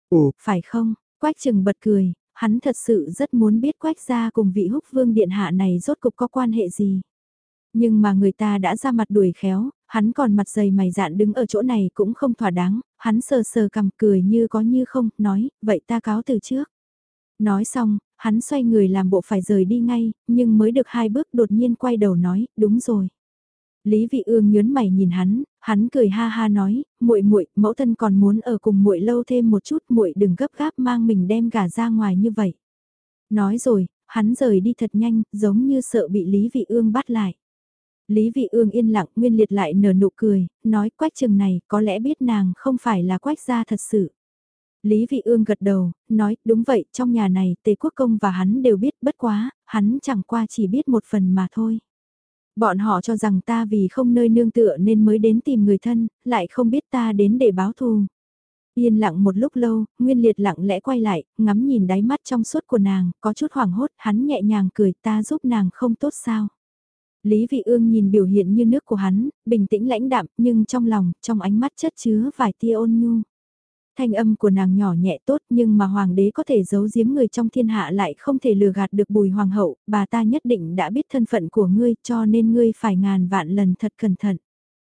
[SPEAKER 1] Ồ, phải không? Quách trừng bật cười, hắn thật sự rất muốn biết quách gia cùng vị húc vương điện hạ này rốt cục có quan hệ gì. Nhưng mà người ta đã ra mặt đuổi khéo, hắn còn mặt dày mày dạn đứng ở chỗ này cũng không thỏa đáng, hắn sờ sờ cầm cười như có như không, nói, vậy ta cáo từ trước. Nói xong, hắn xoay người làm bộ phải rời đi ngay, nhưng mới được hai bước đột nhiên quay đầu nói, đúng rồi. Lý Vị Ương nhớn mày nhìn hắn, hắn cười ha ha nói, muội muội, mẫu thân còn muốn ở cùng muội lâu thêm một chút, muội đừng gấp gáp mang mình đem gả ra ngoài như vậy. Nói rồi, hắn rời đi thật nhanh, giống như sợ bị Lý Vị Ương bắt lại. Lý Vị Ương yên lặng, Nguyên Liệt lại nở nụ cười, nói quách Trường này có lẽ biết nàng không phải là quách gia thật sự. Lý Vị Ương gật đầu, nói, đúng vậy, trong nhà này, Tề Quốc Công và hắn đều biết bất quá, hắn chẳng qua chỉ biết một phần mà thôi. Bọn họ cho rằng ta vì không nơi nương tựa nên mới đến tìm người thân, lại không biết ta đến để báo thù. Yên lặng một lúc lâu, Nguyên Liệt lặng lẽ quay lại, ngắm nhìn đáy mắt trong suốt của nàng, có chút hoảng hốt, hắn nhẹ nhàng cười ta giúp nàng không tốt sao. Lý Vị Ương nhìn biểu hiện như nước của hắn, bình tĩnh lãnh đạm, nhưng trong lòng, trong ánh mắt chất chứa vài tia ôn nhu. Thanh âm của nàng nhỏ nhẹ tốt nhưng mà hoàng đế có thể giấu giếm người trong thiên hạ lại không thể lừa gạt được bùi hoàng hậu, bà ta nhất định đã biết thân phận của ngươi cho nên ngươi phải ngàn vạn lần thật cẩn thận.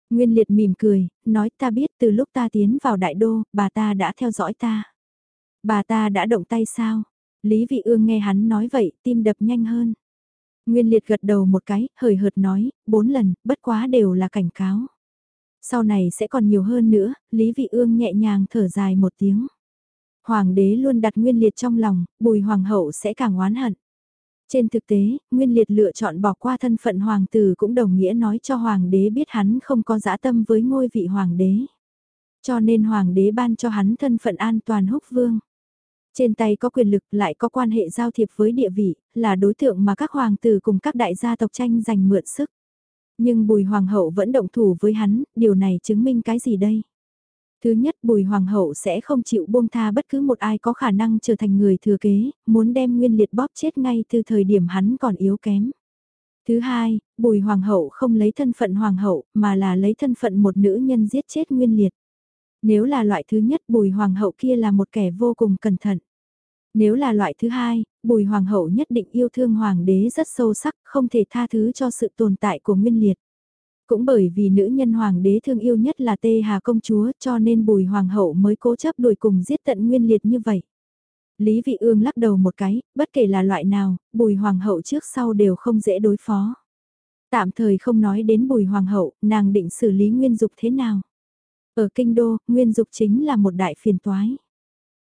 [SPEAKER 1] Nguyên liệt mỉm cười, nói ta biết từ lúc ta tiến vào đại đô, bà ta đã theo dõi ta. Bà ta đã động tay sao? Lý Vị Ương nghe hắn nói vậy, tim đập nhanh hơn. Nguyên liệt gật đầu một cái, hời hợt nói, bốn lần, bất quá đều là cảnh cáo. Sau này sẽ còn nhiều hơn nữa, Lý Vị Ương nhẹ nhàng thở dài một tiếng. Hoàng đế luôn đặt Nguyên liệt trong lòng, bùi hoàng hậu sẽ càng oán hận. Trên thực tế, Nguyên liệt lựa chọn bỏ qua thân phận hoàng tử cũng đồng nghĩa nói cho hoàng đế biết hắn không có dã tâm với ngôi vị hoàng đế. Cho nên hoàng đế ban cho hắn thân phận an toàn húc vương. Trên tay có quyền lực lại có quan hệ giao thiệp với địa vị, là đối tượng mà các hoàng tử cùng các đại gia tộc tranh giành mượn sức. Nhưng bùi hoàng hậu vẫn động thủ với hắn, điều này chứng minh cái gì đây? Thứ nhất bùi hoàng hậu sẽ không chịu buông tha bất cứ một ai có khả năng trở thành người thừa kế, muốn đem nguyên liệt bóp chết ngay từ thời điểm hắn còn yếu kém. Thứ hai, bùi hoàng hậu không lấy thân phận hoàng hậu mà là lấy thân phận một nữ nhân giết chết nguyên liệt. Nếu là loại thứ nhất bùi hoàng hậu kia là một kẻ vô cùng cẩn thận. Nếu là loại thứ hai, bùi hoàng hậu nhất định yêu thương hoàng đế rất sâu sắc, không thể tha thứ cho sự tồn tại của nguyên liệt. Cũng bởi vì nữ nhân hoàng đế thương yêu nhất là Tê Hà công chúa cho nên bùi hoàng hậu mới cố chấp đuổi cùng giết tận nguyên liệt như vậy. Lý Vị Ương lắc đầu một cái, bất kể là loại nào, bùi hoàng hậu trước sau đều không dễ đối phó. Tạm thời không nói đến bùi hoàng hậu, nàng định xử lý nguyên dục thế nào. Ở kinh đô, nguyên dục chính là một đại phiền toái.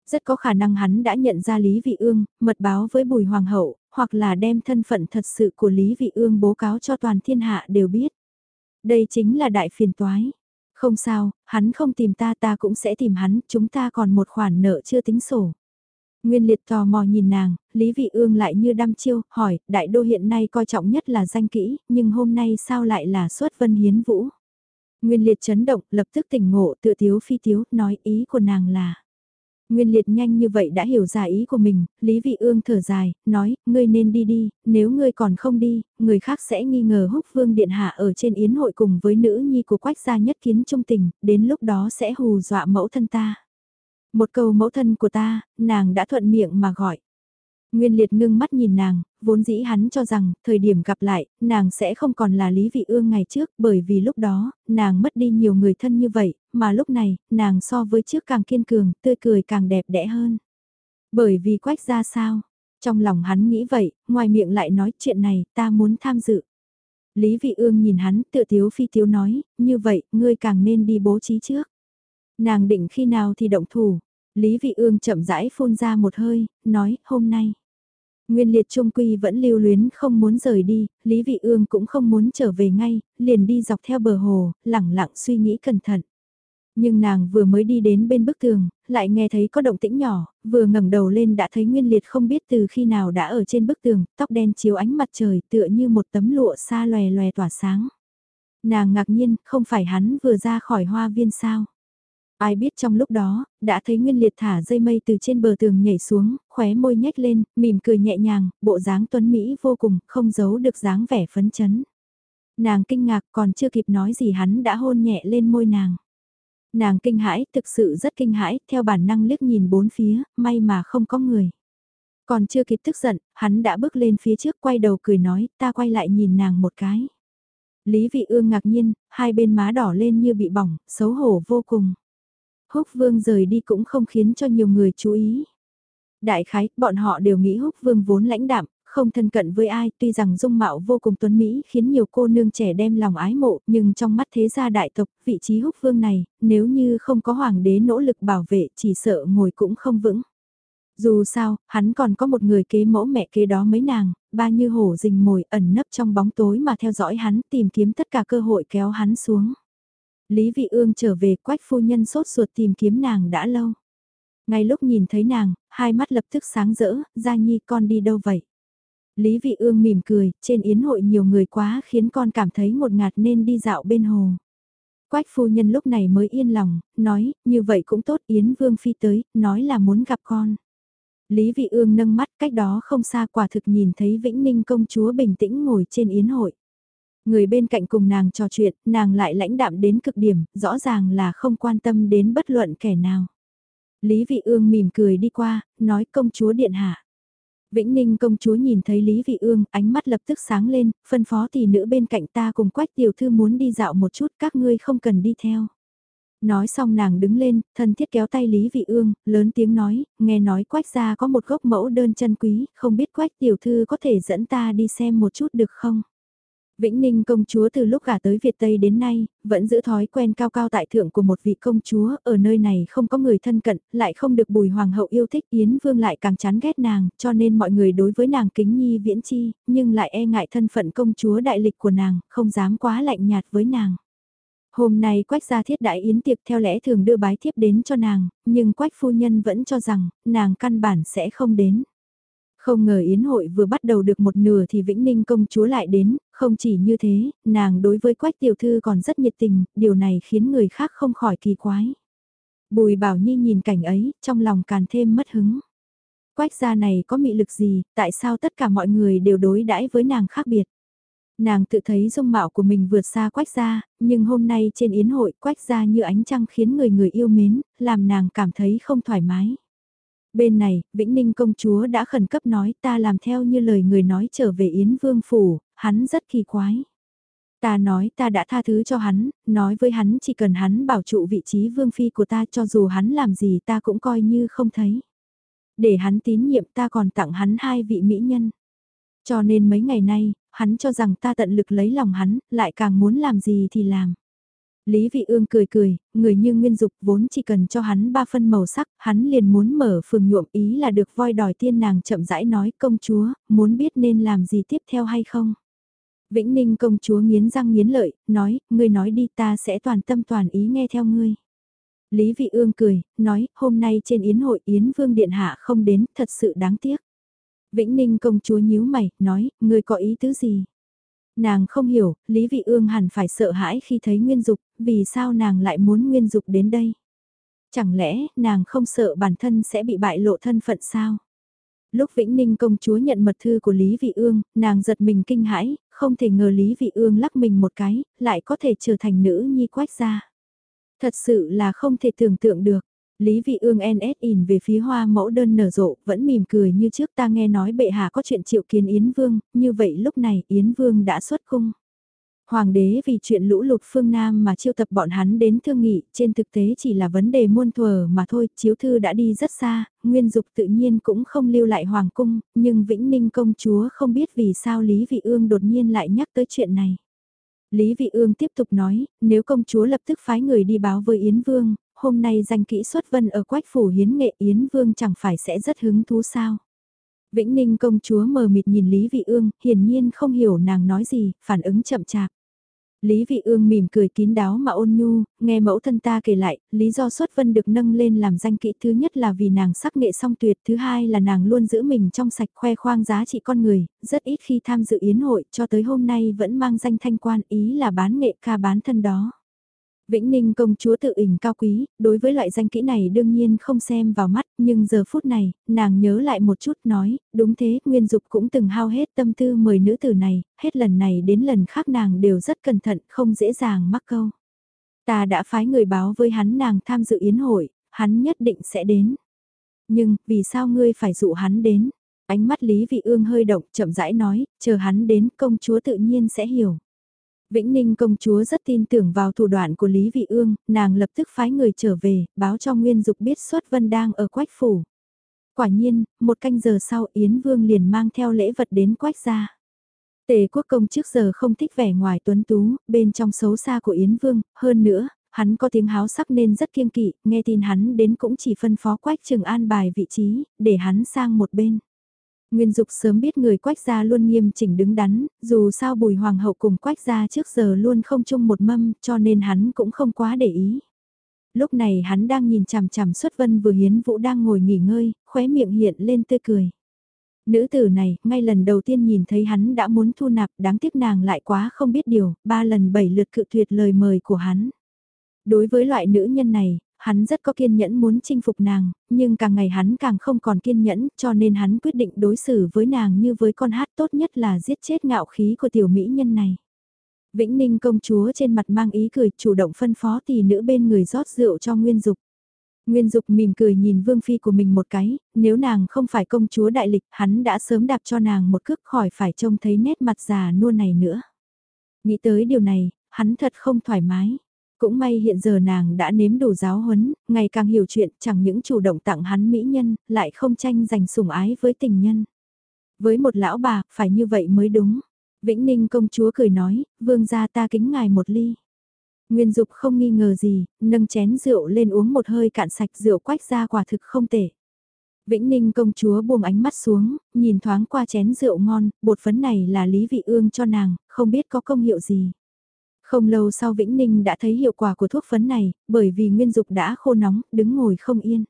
[SPEAKER 1] Rất có khả năng hắn đã nhận ra Lý Vị Ương, mật báo với Bùi Hoàng hậu, hoặc là đem thân phận thật sự của Lý Vị Ương bố cáo cho toàn thiên hạ đều biết. Đây chính là đại phiền toái. Không sao, hắn không tìm ta ta cũng sẽ tìm hắn, chúng ta còn một khoản nợ chưa tính sổ. Nguyên liệt tò mò nhìn nàng, Lý Vị Ương lại như đăm chiêu, hỏi, đại đô hiện nay coi trọng nhất là danh kỹ, nhưng hôm nay sao lại là xuất vân hiến vũ. Nguyên liệt chấn động, lập tức tỉnh ngộ, tự tiếu phi tiếu, nói ý của nàng là. Nguyên liệt nhanh như vậy đã hiểu ra ý của mình, Lý Vị Ương thở dài, nói, ngươi nên đi đi, nếu ngươi còn không đi, người khác sẽ nghi ngờ húc vương điện hạ ở trên yến hội cùng với nữ nhi của quách gia nhất kiến trung tình, đến lúc đó sẽ hù dọa mẫu thân ta. Một câu mẫu thân của ta, nàng đã thuận miệng mà gọi. Nguyên liệt ngưng mắt nhìn nàng, vốn dĩ hắn cho rằng, thời điểm gặp lại, nàng sẽ không còn là Lý Vị Ương ngày trước, bởi vì lúc đó, nàng mất đi nhiều người thân như vậy, mà lúc này, nàng so với trước càng kiên cường, tươi cười càng đẹp đẽ hơn. Bởi vì quách ra sao? Trong lòng hắn nghĩ vậy, ngoài miệng lại nói chuyện này, ta muốn tham dự. Lý Vị Ương nhìn hắn, tự tiếu phi tiếu nói, như vậy, ngươi càng nên đi bố trí trước. Nàng định khi nào thì động thủ. Lý Vị Ương chậm rãi phun ra một hơi, nói, hôm nay. Nguyên liệt trung quy vẫn lưu luyến không muốn rời đi, Lý Vị Ương cũng không muốn trở về ngay, liền đi dọc theo bờ hồ, lẳng lặng suy nghĩ cẩn thận. Nhưng nàng vừa mới đi đến bên bức tường, lại nghe thấy có động tĩnh nhỏ, vừa ngẩng đầu lên đã thấy Nguyên Liệt không biết từ khi nào đã ở trên bức tường, tóc đen chiếu ánh mặt trời tựa như một tấm lụa xa lòe lòe tỏa sáng. Nàng ngạc nhiên, không phải hắn vừa ra khỏi hoa viên sao? Ai biết trong lúc đó, đã thấy Nguyên Liệt thả dây mây từ trên bờ tường nhảy xuống, khóe môi nhếch lên, mỉm cười nhẹ nhàng, bộ dáng tuấn Mỹ vô cùng, không giấu được dáng vẻ phấn chấn. Nàng kinh ngạc còn chưa kịp nói gì hắn đã hôn nhẹ lên môi nàng. Nàng kinh hãi, thực sự rất kinh hãi, theo bản năng liếc nhìn bốn phía, may mà không có người. Còn chưa kịp tức giận, hắn đã bước lên phía trước quay đầu cười nói, ta quay lại nhìn nàng một cái. Lý vị ương ngạc nhiên, hai bên má đỏ lên như bị bỏng, xấu hổ vô cùng. Húc Vương rời đi cũng không khiến cho nhiều người chú ý. Đại khái, bọn họ đều nghĩ Húc Vương vốn lãnh đạm, không thân cận với ai, tuy rằng dung mạo vô cùng tuấn Mỹ khiến nhiều cô nương trẻ đem lòng ái mộ, nhưng trong mắt thế gia đại tộc, vị trí húc vương này, nếu như không có hoàng đế nỗ lực bảo vệ chỉ sợ ngồi cũng không vững. Dù sao, hắn còn có một người kế mẫu mẹ kế đó mấy nàng, ba như hổ rình mồi ẩn nấp trong bóng tối mà theo dõi hắn tìm kiếm tất cả cơ hội kéo hắn xuống. Lý Vị Ương trở về quách phu nhân sốt ruột tìm kiếm nàng đã lâu. Ngay lúc nhìn thấy nàng, hai mắt lập tức sáng rỡ, Gia Nhi con đi đâu vậy? Lý Vị Ương mỉm cười, trên yến hội nhiều người quá khiến con cảm thấy một ngạt nên đi dạo bên hồ. Quách phu nhân lúc này mới yên lòng, nói, như vậy cũng tốt Yến Vương Phi tới, nói là muốn gặp con. Lý Vị Ương nâng mắt cách đó không xa quả thực nhìn thấy Vĩnh Ninh công chúa bình tĩnh ngồi trên yến hội. Người bên cạnh cùng nàng trò chuyện, nàng lại lãnh đạm đến cực điểm, rõ ràng là không quan tâm đến bất luận kẻ nào. Lý Vị Ương mỉm cười đi qua, nói công chúa điện hạ. Vĩnh Ninh công chúa nhìn thấy Lý Vị Ương, ánh mắt lập tức sáng lên, phân phó tỷ nữ bên cạnh ta cùng quách tiểu thư muốn đi dạo một chút các ngươi không cần đi theo. Nói xong nàng đứng lên, thân thiết kéo tay Lý Vị Ương, lớn tiếng nói, nghe nói quách gia có một gốc mẫu đơn chân quý, không biết quách tiểu thư có thể dẫn ta đi xem một chút được không? Vĩnh Ninh công chúa từ lúc gả tới Việt Tây đến nay, vẫn giữ thói quen cao cao tại thượng của một vị công chúa, ở nơi này không có người thân cận, lại không được bùi hoàng hậu yêu thích Yến Vương lại càng chán ghét nàng, cho nên mọi người đối với nàng kính nhi viễn chi, nhưng lại e ngại thân phận công chúa đại lịch của nàng, không dám quá lạnh nhạt với nàng. Hôm nay quách gia thiết đại yến tiệc theo lẽ thường đưa bái thiếp đến cho nàng, nhưng quách phu nhân vẫn cho rằng, nàng căn bản sẽ không đến. Không ngờ yến hội vừa bắt đầu được một nửa thì Vĩnh Ninh công chúa lại đến, không chỉ như thế, nàng đối với quách tiểu thư còn rất nhiệt tình, điều này khiến người khác không khỏi kỳ quái. Bùi bảo nhi nhìn cảnh ấy, trong lòng càng thêm mất hứng. Quách gia này có mị lực gì, tại sao tất cả mọi người đều đối đãi với nàng khác biệt? Nàng tự thấy dung mạo của mình vượt xa quách gia, nhưng hôm nay trên yến hội quách gia như ánh trăng khiến người người yêu mến, làm nàng cảm thấy không thoải mái. Bên này, Vĩnh Ninh công chúa đã khẩn cấp nói ta làm theo như lời người nói trở về Yến Vương Phủ, hắn rất kỳ quái. Ta nói ta đã tha thứ cho hắn, nói với hắn chỉ cần hắn bảo trụ vị trí vương phi của ta cho dù hắn làm gì ta cũng coi như không thấy. Để hắn tín nhiệm ta còn tặng hắn hai vị mỹ nhân. Cho nên mấy ngày nay, hắn cho rằng ta tận lực lấy lòng hắn, lại càng muốn làm gì thì làm. Lý Vị Ương cười cười, người như Nguyên Dục vốn chỉ cần cho hắn ba phân màu sắc, hắn liền muốn mở phường nhuộm ý là được voi đòi tiên nàng chậm rãi nói công chúa, muốn biết nên làm gì tiếp theo hay không. Vĩnh Ninh công chúa nghiến răng nghiến lợi, nói, ngươi nói đi ta sẽ toàn tâm toàn ý nghe theo ngươi. Lý Vị Ương cười, nói, hôm nay trên yến hội Yến Vương Điện Hạ không đến, thật sự đáng tiếc. Vĩnh Ninh công chúa nhíu mày, nói, ngươi có ý tứ gì? Nàng không hiểu, Lý Vị Ương hẳn phải sợ hãi khi thấy Nguyên Dục, vì sao nàng lại muốn Nguyên Dục đến đây? Chẳng lẽ nàng không sợ bản thân sẽ bị bại lộ thân phận sao? Lúc Vĩnh Ninh công chúa nhận mật thư của Lý Vị Ương, nàng giật mình kinh hãi, không thể ngờ Lý Vị Ương lắc mình một cái, lại có thể trở thành nữ nhi quách gia. Thật sự là không thể tưởng tượng được. Lý Vị Ương NS in về phía hoa mẫu đơn nở rộ, vẫn mỉm cười như trước ta nghe nói bệ hạ có chuyện triệu kiến Yến Vương, như vậy lúc này Yến Vương đã xuất cung. Hoàng đế vì chuyện lũ lụt phương Nam mà chiêu tập bọn hắn đến thương nghị, trên thực tế chỉ là vấn đề muôn thuở mà thôi, chiếu thư đã đi rất xa, nguyên dục tự nhiên cũng không lưu lại Hoàng cung, nhưng Vĩnh Ninh công chúa không biết vì sao Lý Vị Ương đột nhiên lại nhắc tới chuyện này. Lý Vị Ương tiếp tục nói, nếu công chúa lập tức phái người đi báo với Yến Vương, hôm nay danh kỹ xuất vân ở quách phủ hiến nghệ Yến Vương chẳng phải sẽ rất hứng thú sao. Vĩnh Ninh công chúa mờ mịt nhìn Lý Vị Ương, hiển nhiên không hiểu nàng nói gì, phản ứng chậm chạp. Lý Vị Ương mỉm cười kín đáo mà ôn nhu, nghe mẫu thân ta kể lại, lý do xuất vân được nâng lên làm danh kỹ thứ nhất là vì nàng sắc nghệ song tuyệt, thứ hai là nàng luôn giữ mình trong sạch khoe khoang giá trị con người, rất ít khi tham dự yến hội, cho tới hôm nay vẫn mang danh thanh quan ý là bán nghệ ca bán thân đó. Vĩnh Ninh công chúa tự ỉnh cao quý, đối với loại danh kỹ này đương nhiên không xem vào mắt, nhưng giờ phút này, nàng nhớ lại một chút nói, đúng thế, Nguyên Dục cũng từng hao hết tâm tư mời nữ tử này, hết lần này đến lần khác nàng đều rất cẩn thận, không dễ dàng mắc câu. Ta đã phái người báo với hắn nàng tham dự yến hội, hắn nhất định sẽ đến. Nhưng, vì sao ngươi phải dụ hắn đến? Ánh mắt Lý Vị Ương hơi động, chậm rãi nói, chờ hắn đến, công chúa tự nhiên sẽ hiểu. Vĩnh Ninh công chúa rất tin tưởng vào thủ đoạn của Lý Vị Ương, nàng lập tức phái người trở về, báo cho Nguyên Dục biết xuất vân đang ở Quách Phủ. Quả nhiên, một canh giờ sau Yến Vương liền mang theo lễ vật đến Quách gia. Tề quốc công trước giờ không thích vẻ ngoài tuấn tú, bên trong xấu xa của Yến Vương, hơn nữa, hắn có tiếng háo sắc nên rất kiêng kỵ, nghe tin hắn đến cũng chỉ phân phó Quách Trường an bài vị trí, để hắn sang một bên. Nguyên Dục sớm biết người quách gia luôn nghiêm chỉnh đứng đắn, dù sao bùi hoàng hậu cùng quách gia trước giờ luôn không chung một mâm cho nên hắn cũng không quá để ý. Lúc này hắn đang nhìn chằm chằm xuất vân vừa hiến vũ đang ngồi nghỉ ngơi, khóe miệng hiện lên tươi cười. Nữ tử này, ngay lần đầu tiên nhìn thấy hắn đã muốn thu nạp, đáng tiếc nàng lại quá không biết điều, ba lần bảy lượt cự tuyệt lời mời của hắn. Đối với loại nữ nhân này, hắn rất có kiên nhẫn muốn chinh phục nàng, nhưng càng ngày hắn càng không còn kiên nhẫn, cho nên hắn quyết định đối xử với nàng như với con hát tốt nhất là giết chết ngạo khí của tiểu mỹ nhân này. Vĩnh Ninh công chúa trên mặt mang ý cười chủ động phân phó tỷ nữ bên người rót rượu cho Nguyên Dục. Nguyên Dục mỉm cười nhìn Vương Phi của mình một cái, nếu nàng không phải công chúa đại lịch, hắn đã sớm đạp cho nàng một cước khỏi phải trông thấy nét mặt già nua này nữa. Nghĩ tới điều này, hắn thật không thoải mái. Cũng may hiện giờ nàng đã nếm đủ giáo huấn, ngày càng hiểu chuyện chẳng những chủ động tặng hắn mỹ nhân, lại không tranh giành sủng ái với tình nhân. Với một lão bà, phải như vậy mới đúng. Vĩnh Ninh công chúa cười nói, vương gia ta kính ngài một ly. Nguyên Dục không nghi ngờ gì, nâng chén rượu lên uống một hơi cạn sạch rượu quách ra quả thực không tệ. Vĩnh Ninh công chúa buông ánh mắt xuống, nhìn thoáng qua chén rượu ngon, bột phấn này là Lý Vị Ương cho nàng, không biết có công hiệu gì. Không lâu sau Vĩnh Ninh đã thấy hiệu quả của thuốc phấn này, bởi vì Nguyên Dục đã khô nóng, đứng ngồi không yên.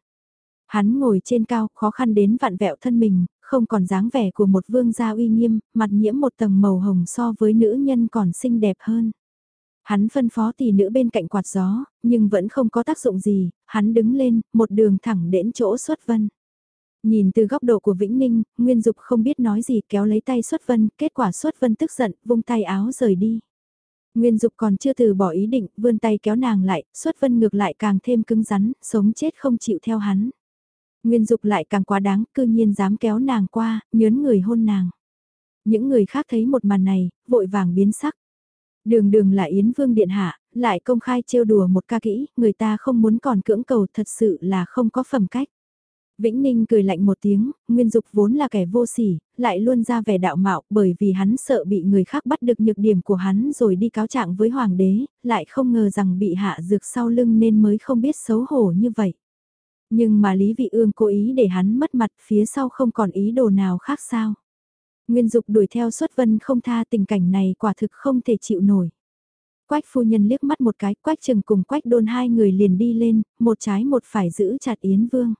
[SPEAKER 1] Hắn ngồi trên cao, khó khăn đến vạn vẹo thân mình, không còn dáng vẻ của một vương gia uy nghiêm, mặt nhiễm một tầng màu hồng so với nữ nhân còn xinh đẹp hơn. Hắn phân phó tỷ nữ bên cạnh quạt gió, nhưng vẫn không có tác dụng gì, hắn đứng lên, một đường thẳng đến chỗ xuất vân. Nhìn từ góc độ của Vĩnh Ninh, Nguyên Dục không biết nói gì kéo lấy tay xuất vân, kết quả xuất vân tức giận, vung tay áo rời đi. Nguyên Dục còn chưa từ bỏ ý định, vươn tay kéo nàng lại, xuất vân ngược lại càng thêm cứng rắn, sống chết không chịu theo hắn. Nguyên Dục lại càng quá đáng, cư nhiên dám kéo nàng qua, nhớn người hôn nàng. Những người khác thấy một màn này, vội vàng biến sắc. Đường đường là Yến Vương Điện Hạ, lại công khai trêu đùa một ca kỹ, người ta không muốn còn cưỡng cầu thật sự là không có phẩm cách. Vĩnh Ninh cười lạnh một tiếng, Nguyên Dục vốn là kẻ vô sỉ, lại luôn ra vẻ đạo mạo bởi vì hắn sợ bị người khác bắt được nhược điểm của hắn rồi đi cáo trạng với Hoàng đế, lại không ngờ rằng bị hạ dược sau lưng nên mới không biết xấu hổ như vậy. Nhưng mà Lý Vị Ương cố ý để hắn mất mặt phía sau không còn ý đồ nào khác sao. Nguyên Dục đuổi theo xuất vân không tha tình cảnh này quả thực không thể chịu nổi. Quách phu nhân liếc mắt một cái, quách trừng cùng quách đôn hai người liền đi lên, một trái một phải giữ chặt Yến Vương.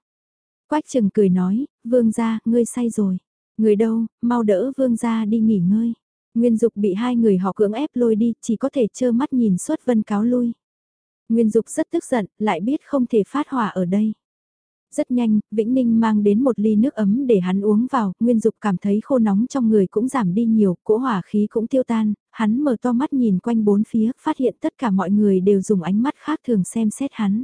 [SPEAKER 1] Quách trừng cười nói, Vương gia, ngươi say rồi. Người đâu, mau đỡ Vương gia đi nghỉ ngơi. Nguyên Dục bị hai người họ cưỡng ép lôi đi, chỉ có thể trơ mắt nhìn suốt vân cáo lui. Nguyên Dục rất tức giận, lại biết không thể phát hỏa ở đây. Rất nhanh, Vĩnh Ninh mang đến một ly nước ấm để hắn uống vào, Nguyên Dục cảm thấy khô nóng trong người cũng giảm đi nhiều, cỗ hỏa khí cũng tiêu tan, hắn mở to mắt nhìn quanh bốn phía, phát hiện tất cả mọi người đều dùng ánh mắt khác thường xem xét hắn.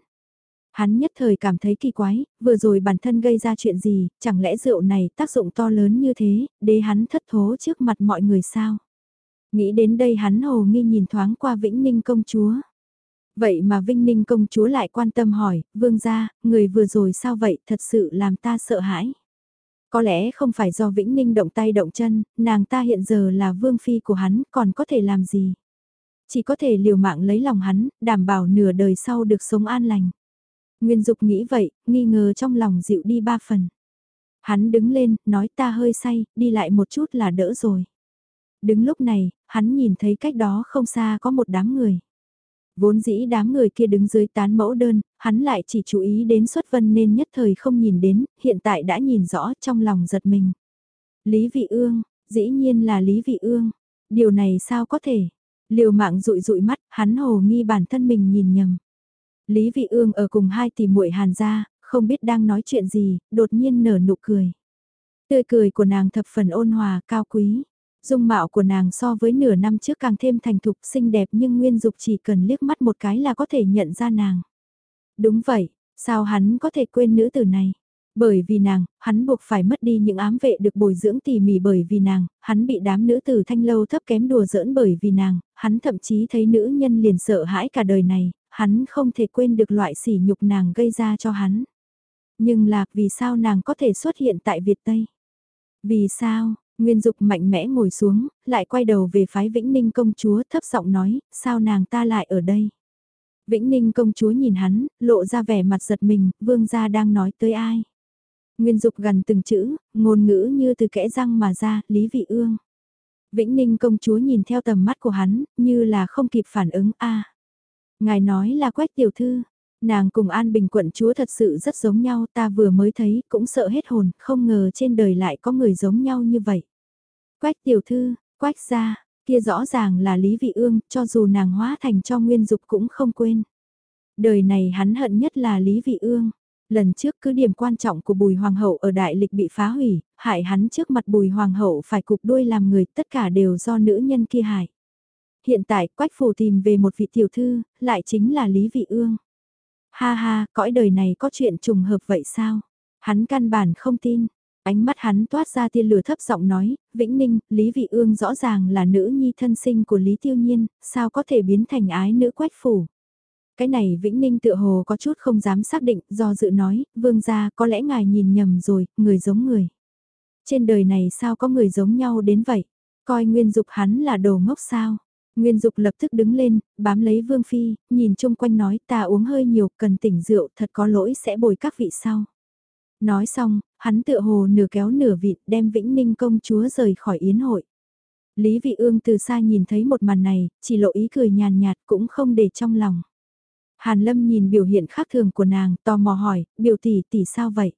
[SPEAKER 1] Hắn nhất thời cảm thấy kỳ quái, vừa rồi bản thân gây ra chuyện gì, chẳng lẽ rượu này tác dụng to lớn như thế, để hắn thất thố trước mặt mọi người sao? Nghĩ đến đây hắn hồ nghi nhìn thoáng qua Vĩnh Ninh công chúa. Vậy mà Vinh Ninh công chúa lại quan tâm hỏi, vương gia, người vừa rồi sao vậy, thật sự làm ta sợ hãi. Có lẽ không phải do Vĩnh Ninh động tay động chân, nàng ta hiện giờ là vương phi của hắn, còn có thể làm gì? Chỉ có thể liều mạng lấy lòng hắn, đảm bảo nửa đời sau được sống an lành. Nguyên Dục nghĩ vậy, nghi ngờ trong lòng dịu đi ba phần. Hắn đứng lên, nói ta hơi say, đi lại một chút là đỡ rồi. Đứng lúc này, hắn nhìn thấy cách đó không xa có một đám người. Vốn dĩ đám người kia đứng dưới tán mẫu đơn, hắn lại chỉ chú ý đến xuất vân nên nhất thời không nhìn đến, hiện tại đã nhìn rõ trong lòng giật mình. Lý Vị Ương, dĩ nhiên là Lý Vị Ương. Điều này sao có thể? Liều mạng rụi rụi mắt, hắn hồ nghi bản thân mình nhìn nhầm. Lý Vị Ương ở cùng hai tỷ muội Hàn gia, không biết đang nói chuyện gì, đột nhiên nở nụ cười. Tươi cười của nàng thập phần ôn hòa, cao quý. Dung mạo của nàng so với nửa năm trước càng thêm thành thục xinh đẹp nhưng Nguyên Dục chỉ cần liếc mắt một cái là có thể nhận ra nàng. Đúng vậy, sao hắn có thể quên nữ tử này? Bởi vì nàng, hắn buộc phải mất đi những ám vệ được bồi dưỡng tỉ mỉ bởi vì nàng, hắn bị đám nữ tử thanh lâu thấp kém đùa giỡn bởi vì nàng, hắn thậm chí thấy nữ nhân liền sợ hãi cả đời này, hắn không thể quên được loại sỉ nhục nàng gây ra cho hắn. Nhưng là vì sao nàng có thể xuất hiện tại Việt Tây? Vì sao, Nguyên Dục mạnh mẽ ngồi xuống, lại quay đầu về phái Vĩnh Ninh công chúa thấp giọng nói, sao nàng ta lại ở đây? Vĩnh Ninh công chúa nhìn hắn, lộ ra vẻ mặt giật mình, vương gia đang nói tới ai? Nguyên Dục gần từng chữ, ngôn ngữ như từ kẽ răng mà ra, Lý Vị Ương. Vĩnh Ninh công chúa nhìn theo tầm mắt của hắn, như là không kịp phản ứng a. Ngài nói là Quách tiểu thư, Nàng cùng An Bình quận chúa thật sự rất giống nhau ta vừa mới thấy cũng sợ hết hồn, không ngờ trên đời lại có người giống nhau như vậy. Quách tiểu thư, quách gia, kia rõ ràng là Lý Vị Ương, cho dù nàng hóa thành cho nguyên dục cũng không quên. Đời này hắn hận nhất là Lý Vị Ương. Lần trước cứ điểm quan trọng của Bùi Hoàng hậu ở Đại Lịch bị phá hủy, hại hắn trước mặt Bùi Hoàng hậu phải cục đuôi làm người, tất cả đều do nữ nhân kia hại. Hiện tại Quách Phủ tìm về một vị tiểu thư, lại chính là Lý Vị Ương. Ha ha, cõi đời này có chuyện trùng hợp vậy sao? Hắn căn bản không tin. Ánh mắt hắn toát ra tia lửa thấp giọng nói, Vĩnh Ninh, Lý Vị Ương rõ ràng là nữ nhi thân sinh của Lý Tiêu Nhiên, sao có thể biến thành ái nữ quách phủ. Cái này Vĩnh Ninh tựa hồ có chút không dám xác định, do dự nói, vương gia có lẽ ngài nhìn nhầm rồi, người giống người. Trên đời này sao có người giống nhau đến vậy? Coi nguyên dục hắn là đồ ngốc sao? Nguyên Dục lập tức đứng lên, bám lấy Vương Phi, nhìn chung quanh nói ta uống hơi nhiều, cần tỉnh rượu, thật có lỗi sẽ bồi các vị sau. Nói xong, hắn tựa hồ nửa kéo nửa vịt đem Vĩnh Ninh công chúa rời khỏi yến hội. Lý Vị Ương từ xa nhìn thấy một màn này, chỉ lộ ý cười nhàn nhạt cũng không để trong lòng. Hàn Lâm nhìn biểu hiện khác thường của nàng, tò mò hỏi, biểu tỷ tỷ sao vậy?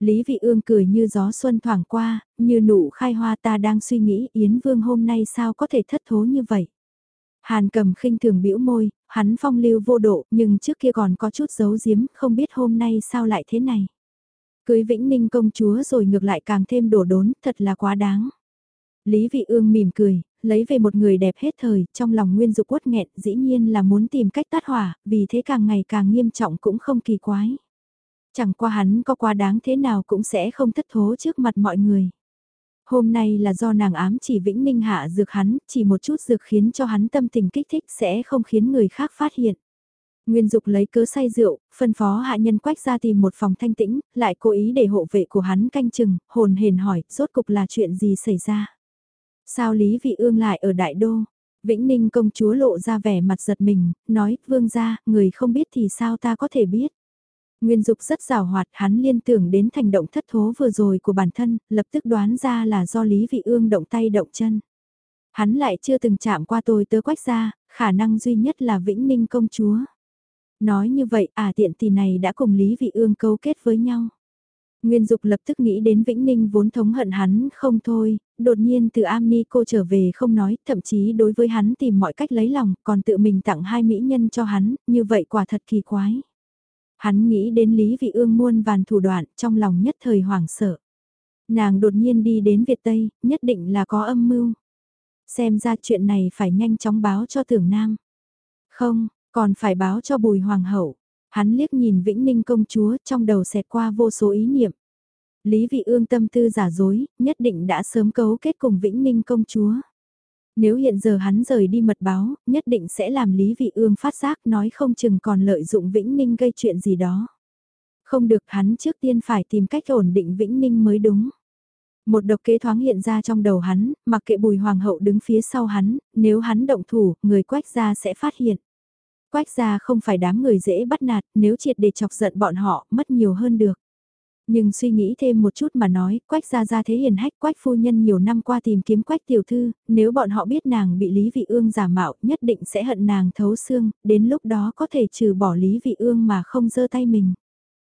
[SPEAKER 1] Lý Vị Ương cười như gió xuân thoảng qua, như nụ khai hoa ta đang suy nghĩ Yến Vương hôm nay sao có thể thất thố như vậy? Hàn cầm khinh thường bĩu môi, hắn phong lưu vô độ nhưng trước kia còn có chút giấu giếm, không biết hôm nay sao lại thế này. Cưới Vĩnh Ninh công chúa rồi ngược lại càng thêm đổ đốn, thật là quá đáng. Lý Vị Ương mỉm cười, lấy về một người đẹp hết thời, trong lòng nguyên dục quất nghẹn dĩ nhiên là muốn tìm cách tắt hỏa, vì thế càng ngày càng nghiêm trọng cũng không kỳ quái. Chẳng qua hắn có quá đáng thế nào cũng sẽ không thất thố trước mặt mọi người. Hôm nay là do nàng ám chỉ Vĩnh Ninh hạ dược hắn, chỉ một chút dược khiến cho hắn tâm tình kích thích sẽ không khiến người khác phát hiện. Nguyên Dục lấy cớ say rượu, phân phó hạ nhân quách ra tìm một phòng thanh tĩnh, lại cố ý để hộ vệ của hắn canh chừng, hồn hền hỏi, rốt cục là chuyện gì xảy ra. Sao Lý Vị Ương lại ở Đại Đô? Vĩnh Ninh công chúa lộ ra vẻ mặt giật mình, nói, vương gia, người không biết thì sao ta có thể biết. Nguyên Dục rất rào hoạt, hắn liên tưởng đến thành động thất thố vừa rồi của bản thân, lập tức đoán ra là do Lý Vị Ương động tay động chân. Hắn lại chưa từng chạm qua tôi tớ quách ra, khả năng duy nhất là Vĩnh Ninh công chúa. Nói như vậy, à tiện tỷ này đã cùng Lý Vị Ương cấu kết với nhau. Nguyên Dục lập tức nghĩ đến Vĩnh Ninh vốn thống hận hắn không thôi, đột nhiên từ am ni cô trở về không nói, thậm chí đối với hắn tìm mọi cách lấy lòng, còn tự mình tặng hai mỹ nhân cho hắn, như vậy quả thật kỳ quái. Hắn nghĩ đến Lý Vị Ương muôn vàn thủ đoạn, trong lòng nhất thời hoảng sợ. Nàng đột nhiên đi đến Việt Tây, nhất định là có âm mưu. Xem ra chuyện này phải nhanh chóng báo cho tưởng nam. Không, còn phải báo cho bùi hoàng hậu. Hắn liếc nhìn Vĩnh Ninh công chúa trong đầu xẹt qua vô số ý niệm. Lý vị ương tâm tư giả dối, nhất định đã sớm cấu kết cùng Vĩnh Ninh công chúa. Nếu hiện giờ hắn rời đi mật báo, nhất định sẽ làm Lý Vị Ương phát giác nói không chừng còn lợi dụng Vĩnh Ninh gây chuyện gì đó. Không được hắn trước tiên phải tìm cách ổn định Vĩnh Ninh mới đúng. Một độc kế thoáng hiện ra trong đầu hắn, mặc kệ bùi hoàng hậu đứng phía sau hắn, nếu hắn động thủ, người quách gia sẽ phát hiện. Quách gia không phải đám người dễ bắt nạt, nếu triệt để chọc giận bọn họ, mất nhiều hơn được. Nhưng suy nghĩ thêm một chút mà nói, quách gia gia thế hiền hách quách phu nhân nhiều năm qua tìm kiếm quách tiểu thư, nếu bọn họ biết nàng bị Lý Vị Ương giả mạo nhất định sẽ hận nàng thấu xương, đến lúc đó có thể trừ bỏ Lý Vị Ương mà không giơ tay mình.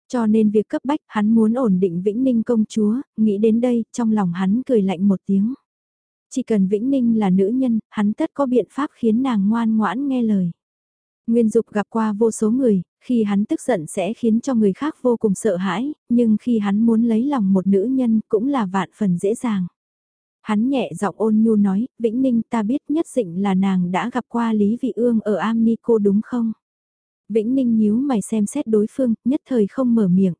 [SPEAKER 1] Cho nên việc cấp bách hắn muốn ổn định Vĩnh Ninh công chúa, nghĩ đến đây, trong lòng hắn cười lạnh một tiếng. Chỉ cần Vĩnh Ninh là nữ nhân, hắn tất có biện pháp khiến nàng ngoan ngoãn nghe lời. Nguyên Dục gặp qua vô số người, khi hắn tức giận sẽ khiến cho người khác vô cùng sợ hãi, nhưng khi hắn muốn lấy lòng một nữ nhân cũng là vạn phần dễ dàng. Hắn nhẹ giọng ôn nhu nói, Vĩnh Ninh ta biết nhất định là nàng đã gặp qua Lý Vị Ương ở Am Ni đúng không? Vĩnh Ninh nhíu mày xem xét đối phương, nhất thời không mở miệng.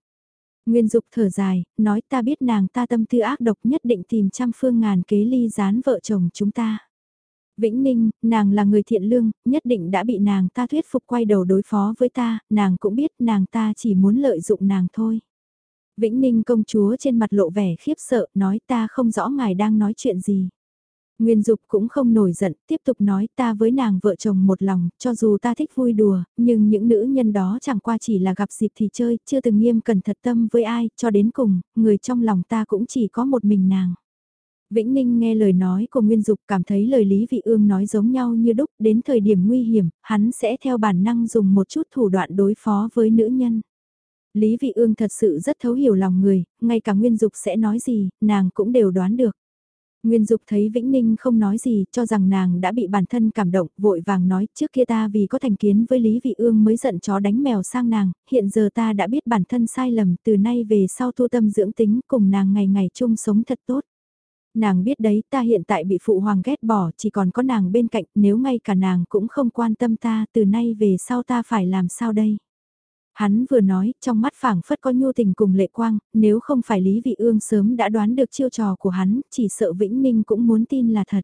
[SPEAKER 1] Nguyên Dục thở dài, nói ta biết nàng ta tâm tư ác độc nhất định tìm trăm phương ngàn kế ly gián vợ chồng chúng ta. Vĩnh Ninh, nàng là người thiện lương, nhất định đã bị nàng ta thuyết phục quay đầu đối phó với ta, nàng cũng biết nàng ta chỉ muốn lợi dụng nàng thôi. Vĩnh Ninh công chúa trên mặt lộ vẻ khiếp sợ, nói ta không rõ ngài đang nói chuyện gì. Nguyên Dục cũng không nổi giận, tiếp tục nói ta với nàng vợ chồng một lòng, cho dù ta thích vui đùa, nhưng những nữ nhân đó chẳng qua chỉ là gặp dịp thì chơi, chưa từng nghiêm cẩn thật tâm với ai, cho đến cùng, người trong lòng ta cũng chỉ có một mình nàng. Vĩnh Ninh nghe lời nói của Nguyên Dục cảm thấy lời Lý Vị Ương nói giống nhau như đúc, đến thời điểm nguy hiểm, hắn sẽ theo bản năng dùng một chút thủ đoạn đối phó với nữ nhân. Lý Vị Ương thật sự rất thấu hiểu lòng người, ngay cả Nguyên Dục sẽ nói gì, nàng cũng đều đoán được. Nguyên Dục thấy Vĩnh Ninh không nói gì, cho rằng nàng đã bị bản thân cảm động, vội vàng nói, trước kia ta vì có thành kiến với Lý Vị Ương mới giận chó đánh mèo sang nàng, hiện giờ ta đã biết bản thân sai lầm, từ nay về sau tu tâm dưỡng tính, cùng nàng ngày ngày chung sống thật tốt. Nàng biết đấy, ta hiện tại bị phụ hoàng ghét bỏ, chỉ còn có nàng bên cạnh, nếu ngay cả nàng cũng không quan tâm ta, từ nay về sau ta phải làm sao đây? Hắn vừa nói, trong mắt phảng phất có nhu tình cùng lệ quang, nếu không phải Lý Vị Ương sớm đã đoán được chiêu trò của hắn, chỉ sợ Vĩnh Ninh cũng muốn tin là thật.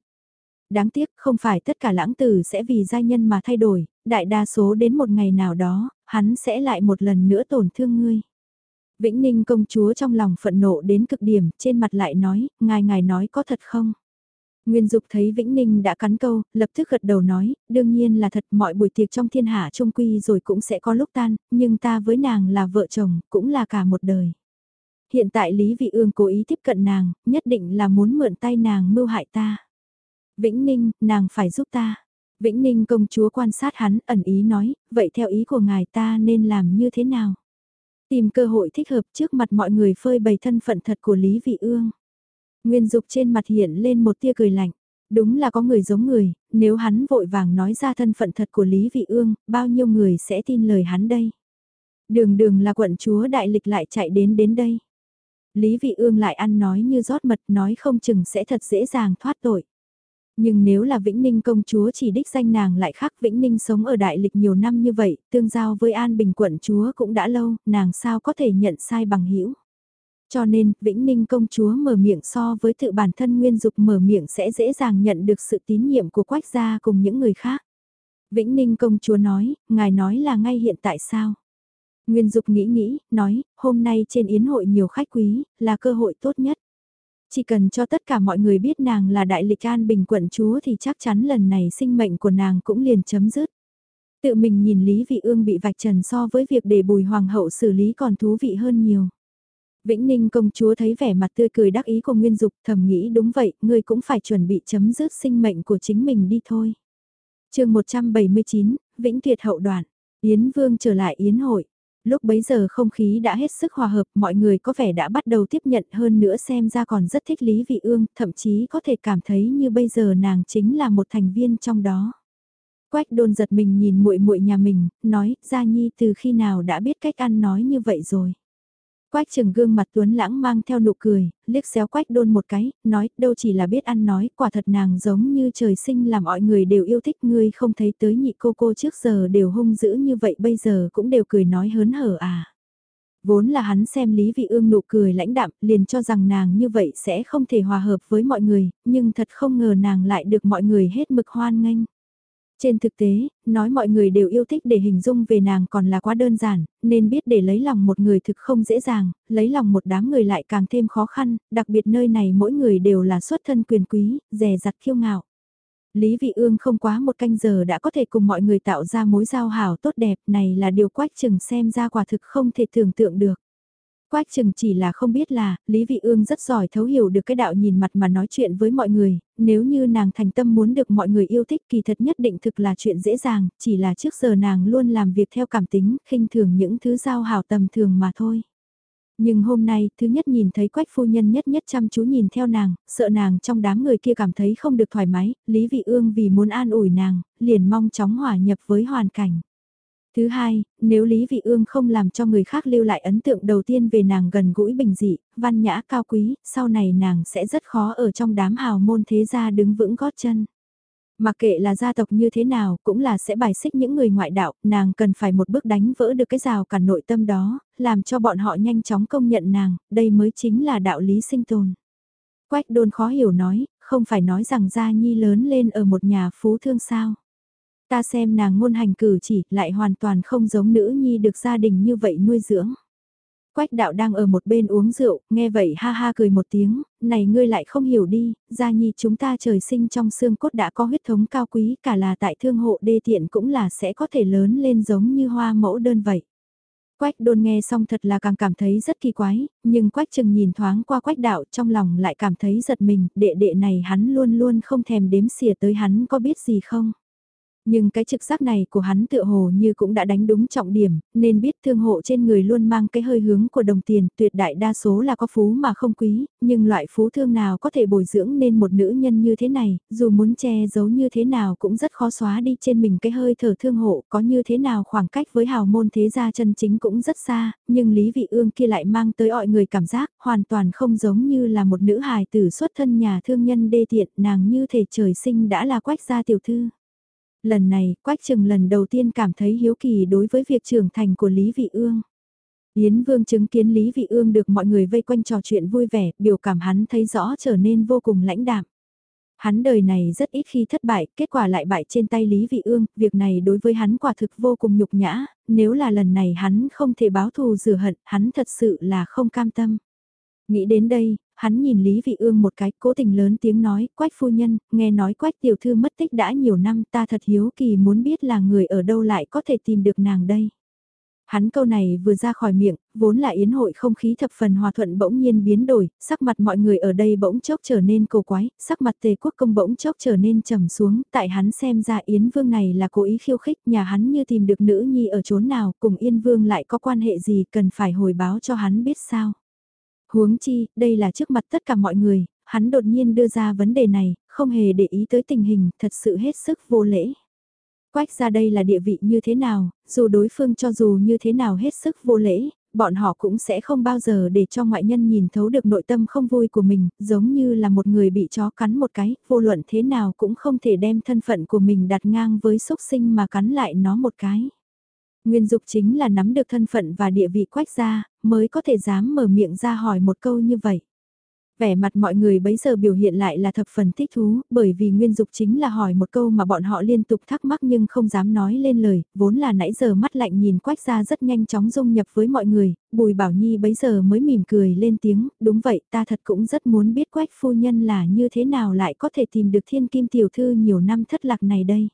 [SPEAKER 1] Đáng tiếc không phải tất cả lãng tử sẽ vì giai nhân mà thay đổi, đại đa số đến một ngày nào đó, hắn sẽ lại một lần nữa tổn thương ngươi. Vĩnh Ninh công chúa trong lòng phận nộ đến cực điểm, trên mặt lại nói, ngài ngài nói có thật không? Nguyên Dục thấy Vĩnh Ninh đã cắn câu, lập tức gật đầu nói, đương nhiên là thật mọi buổi tiệc trong thiên hạ trung quy rồi cũng sẽ có lúc tan, nhưng ta với nàng là vợ chồng, cũng là cả một đời. Hiện tại Lý Vị Ương cố ý tiếp cận nàng, nhất định là muốn mượn tay nàng mưu hại ta. Vĩnh Ninh, nàng phải giúp ta. Vĩnh Ninh công chúa quan sát hắn, ẩn ý nói, vậy theo ý của ngài ta nên làm như thế nào? Tìm cơ hội thích hợp trước mặt mọi người phơi bày thân phận thật của Lý Vị Ương. Nguyên Dục trên mặt hiện lên một tia cười lạnh. Đúng là có người giống người, nếu hắn vội vàng nói ra thân phận thật của Lý Vị Ương, bao nhiêu người sẽ tin lời hắn đây? Đường đường là quận chúa đại lịch lại chạy đến đến đây. Lý Vị Ương lại ăn nói như rót mật nói không chừng sẽ thật dễ dàng thoát tội. Nhưng nếu là Vĩnh Ninh công chúa chỉ đích danh nàng lại khác Vĩnh Ninh sống ở đại lịch nhiều năm như vậy, tương giao với An Bình quận chúa cũng đã lâu, nàng sao có thể nhận sai bằng hữu cho nên, Vĩnh Ninh công chúa mở miệng so với tự bản thân Nguyên Dục mở miệng sẽ dễ dàng nhận được sự tín nhiệm của quách gia cùng những người khác. Vĩnh Ninh công chúa nói, ngài nói là ngay hiện tại sao? Nguyên Dục nghĩ nghĩ, nói, hôm nay trên yến hội nhiều khách quý, là cơ hội tốt nhất. Chỉ cần cho tất cả mọi người biết nàng là đại lịch an bình quận chúa thì chắc chắn lần này sinh mệnh của nàng cũng liền chấm dứt. Tự mình nhìn Lý Vị Ương bị vạch trần so với việc để bùi hoàng hậu xử lý còn thú vị hơn nhiều. Vĩnh Ninh công chúa thấy vẻ mặt tươi cười đắc ý của Nguyên Dục thầm nghĩ đúng vậy, ngươi cũng phải chuẩn bị chấm dứt sinh mệnh của chính mình đi thôi. chương 179, Vĩnh Tuyệt hậu đoạn, Yến Vương trở lại Yến hội. Lúc bấy giờ không khí đã hết sức hòa hợp, mọi người có vẻ đã bắt đầu tiếp nhận hơn nữa xem ra còn rất thích Lý Vị Ương, thậm chí có thể cảm thấy như bây giờ nàng chính là một thành viên trong đó. Quách đôn giật mình nhìn muội muội nhà mình, nói, Gia Nhi từ khi nào đã biết cách ăn nói như vậy rồi. Quách trừng gương mặt tuấn lãng mang theo nụ cười, liếc xéo quách đôn một cái, nói đâu chỉ là biết ăn nói, quả thật nàng giống như trời sinh làm mọi người đều yêu thích ngươi không thấy tới nhị cô cô trước giờ đều hung dữ như vậy bây giờ cũng đều cười nói hớn hở à. Vốn là hắn xem Lý Vị Ương nụ cười lãnh đạm liền cho rằng nàng như vậy sẽ không thể hòa hợp với mọi người, nhưng thật không ngờ nàng lại được mọi người hết mực hoan nghênh. Trên thực tế, nói mọi người đều yêu thích để hình dung về nàng còn là quá đơn giản, nên biết để lấy lòng một người thực không dễ dàng, lấy lòng một đám người lại càng thêm khó khăn, đặc biệt nơi này mỗi người đều là xuất thân quyền quý, rè rặt kiêu ngạo. Lý Vị Ương không quá một canh giờ đã có thể cùng mọi người tạo ra mối giao hảo tốt đẹp này là điều quách chừng xem ra quả thực không thể tưởng tượng được. Quách chừng chỉ là không biết là, Lý Vị Ương rất giỏi thấu hiểu được cái đạo nhìn mặt mà nói chuyện với mọi người, nếu như nàng thành tâm muốn được mọi người yêu thích kỳ thật nhất định thực là chuyện dễ dàng, chỉ là trước giờ nàng luôn làm việc theo cảm tính, khinh thường những thứ giao hảo tầm thường mà thôi. Nhưng hôm nay, thứ nhất nhìn thấy quách phu nhân nhất nhất chăm chú nhìn theo nàng, sợ nàng trong đám người kia cảm thấy không được thoải mái, Lý Vị Ương vì muốn an ủi nàng, liền mong chóng hòa nhập với hoàn cảnh. Thứ hai, nếu Lý Vị Ương không làm cho người khác lưu lại ấn tượng đầu tiên về nàng gần gũi bình dị, văn nhã cao quý, sau này nàng sẽ rất khó ở trong đám hào môn thế gia đứng vững gót chân. Mặc kệ là gia tộc như thế nào, cũng là sẽ bài xích những người ngoại đạo, nàng cần phải một bước đánh vỡ được cái rào cản nội tâm đó, làm cho bọn họ nhanh chóng công nhận nàng, đây mới chính là đạo lý sinh tồn. Quách đôn khó hiểu nói, không phải nói rằng Gia Nhi lớn lên ở một nhà phú thương sao. Ta xem nàng ngôn hành cử chỉ lại hoàn toàn không giống nữ nhi được gia đình như vậy nuôi dưỡng. Quách đạo đang ở một bên uống rượu, nghe vậy ha ha cười một tiếng, này ngươi lại không hiểu đi, gia nhi chúng ta trời sinh trong xương cốt đã có huyết thống cao quý cả là tại thương hộ đê tiện cũng là sẽ có thể lớn lên giống như hoa mẫu đơn vậy. Quách đôn nghe xong thật là càng cảm thấy rất kỳ quái, nhưng quách chừng nhìn thoáng qua quách đạo trong lòng lại cảm thấy giật mình, đệ đệ này hắn luôn luôn không thèm đếm xỉa tới hắn có biết gì không. Nhưng cái trực giác này của hắn tựa hồ như cũng đã đánh đúng trọng điểm, nên biết thương hộ trên người luôn mang cái hơi hướng của đồng tiền, tuyệt đại đa số là có phú mà không quý, nhưng loại phú thương nào có thể bồi dưỡng nên một nữ nhân như thế này, dù muốn che giấu như thế nào cũng rất khó xóa đi trên mình cái hơi thở thương hộ, có như thế nào khoảng cách với hào môn thế gia chân chính cũng rất xa, nhưng Lý Vị Ương kia lại mang tới mọi người cảm giác hoàn toàn không giống như là một nữ hài tử xuất thân nhà thương nhân đê tiện, nàng như thể trời sinh đã là quách gia tiểu thư. Lần này, Quách Trừng lần đầu tiên cảm thấy hiếu kỳ đối với việc trưởng thành của Lý Vị Ương. Yến Vương chứng kiến Lý Vị Ương được mọi người vây quanh trò chuyện vui vẻ, biểu cảm hắn thấy rõ trở nên vô cùng lãnh đạm. Hắn đời này rất ít khi thất bại, kết quả lại bại trên tay Lý Vị Ương, việc này đối với hắn quả thực vô cùng nhục nhã, nếu là lần này hắn không thể báo thù rửa hận, hắn thật sự là không cam tâm. Nghĩ đến đây, hắn nhìn Lý Vị Ương một cái, cố tình lớn tiếng nói, quách phu nhân, nghe nói quách tiểu thư mất tích đã nhiều năm ta thật hiếu kỳ muốn biết là người ở đâu lại có thể tìm được nàng đây. Hắn câu này vừa ra khỏi miệng, vốn là yến hội không khí thập phần hòa thuận bỗng nhiên biến đổi, sắc mặt mọi người ở đây bỗng chốc trở nên cổ quái, sắc mặt tề quốc công bỗng chốc trở nên trầm xuống, tại hắn xem ra yến vương này là cố ý khiêu khích, nhà hắn như tìm được nữ nhi ở chốn nào, cùng yên vương lại có quan hệ gì cần phải hồi báo cho hắn biết sao. Huống chi, đây là trước mặt tất cả mọi người, hắn đột nhiên đưa ra vấn đề này, không hề để ý tới tình hình, thật sự hết sức vô lễ. Quách ra đây là địa vị như thế nào, dù đối phương cho dù như thế nào hết sức vô lễ, bọn họ cũng sẽ không bao giờ để cho ngoại nhân nhìn thấu được nội tâm không vui của mình, giống như là một người bị chó cắn một cái, vô luận thế nào cũng không thể đem thân phận của mình đặt ngang với xúc sinh mà cắn lại nó một cái. Nguyên dục chính là nắm được thân phận và địa vị quách gia, mới có thể dám mở miệng ra hỏi một câu như vậy. Vẻ mặt mọi người bấy giờ biểu hiện lại là thập phần thích thú, bởi vì nguyên dục chính là hỏi một câu mà bọn họ liên tục thắc mắc nhưng không dám nói lên lời, vốn là nãy giờ mắt lạnh nhìn quách gia rất nhanh chóng dung nhập với mọi người, bùi bảo nhi bấy giờ mới mỉm cười lên tiếng, đúng vậy ta thật cũng rất muốn biết quách phu nhân là như thế nào lại có thể tìm được thiên kim tiểu thư nhiều năm thất lạc này đây.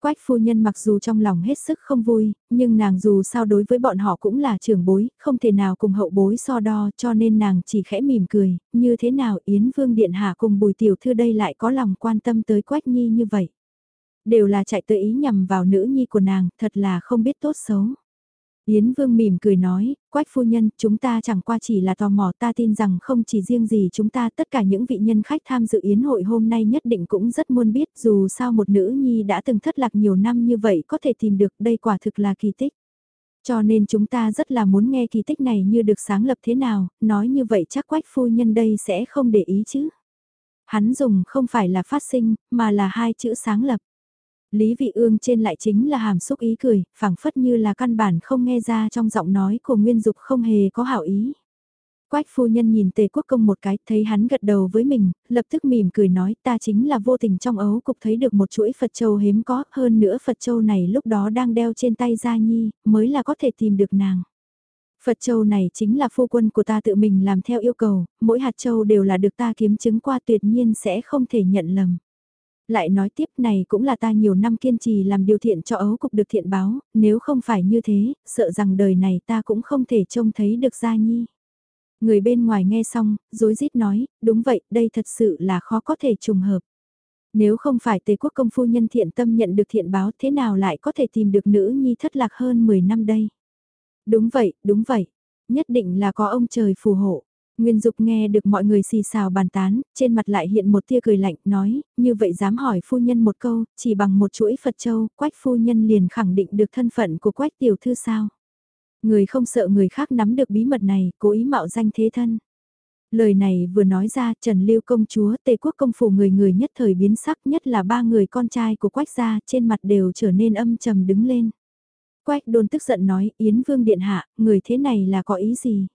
[SPEAKER 1] Quách phu nhân mặc dù trong lòng hết sức không vui, nhưng nàng dù sao đối với bọn họ cũng là trưởng bối, không thể nào cùng hậu bối so đo cho nên nàng chỉ khẽ mỉm cười, như thế nào Yến Vương Điện Hạ cùng Bùi Tiểu Thư đây lại có lòng quan tâm tới Quách Nhi như vậy. Đều là chạy tới ý nhằm vào nữ nhi của nàng, thật là không biết tốt xấu. Yến Vương mỉm cười nói, Quách phu nhân, chúng ta chẳng qua chỉ là tò mò ta tin rằng không chỉ riêng gì chúng ta tất cả những vị nhân khách tham dự Yến hội hôm nay nhất định cũng rất muốn biết dù sao một nữ nhi đã từng thất lạc nhiều năm như vậy có thể tìm được đây quả thực là kỳ tích. Cho nên chúng ta rất là muốn nghe kỳ tích này như được sáng lập thế nào, nói như vậy chắc Quách phu nhân đây sẽ không để ý chứ. Hắn dùng không phải là phát sinh, mà là hai chữ sáng lập. Lý Vị Ương trên lại chính là hàm xúc ý cười, phảng phất như là căn bản không nghe ra trong giọng nói của Nguyên Dục không hề có hảo ý. Quách phu nhân nhìn Tề Quốc Công một cái, thấy hắn gật đầu với mình, lập tức mỉm cười nói ta chính là vô tình trong ấu cục thấy được một chuỗi Phật Châu hiếm có, hơn nữa Phật Châu này lúc đó đang đeo trên tay Gia Nhi, mới là có thể tìm được nàng. Phật Châu này chính là phu quân của ta tự mình làm theo yêu cầu, mỗi hạt châu đều là được ta kiếm chứng qua tuyệt nhiên sẽ không thể nhận lầm. Lại nói tiếp này cũng là ta nhiều năm kiên trì làm điều thiện cho ấu cục được thiện báo, nếu không phải như thế, sợ rằng đời này ta cũng không thể trông thấy được Gia Nhi. Người bên ngoài nghe xong, dối rít nói, đúng vậy, đây thật sự là khó có thể trùng hợp. Nếu không phải Tề quốc công phu nhân thiện tâm nhận được thiện báo thế nào lại có thể tìm được nữ nhi thất lạc hơn 10 năm đây? Đúng vậy, đúng vậy. Nhất định là có ông trời phù hộ. Nguyên Dục nghe được mọi người xì xào bàn tán, trên mặt lại hiện một tia cười lạnh, nói, như vậy dám hỏi phu nhân một câu, chỉ bằng một chuỗi Phật Châu, Quách phu nhân liền khẳng định được thân phận của Quách tiểu thư sao. Người không sợ người khác nắm được bí mật này, cố ý mạo danh thế thân. Lời này vừa nói ra, Trần Lưu công chúa, Tề quốc công phủ người người nhất thời biến sắc nhất là ba người con trai của Quách gia, trên mặt đều trở nên âm trầm đứng lên. Quách đôn tức giận nói, Yến Vương Điện Hạ, người thế này là có ý gì?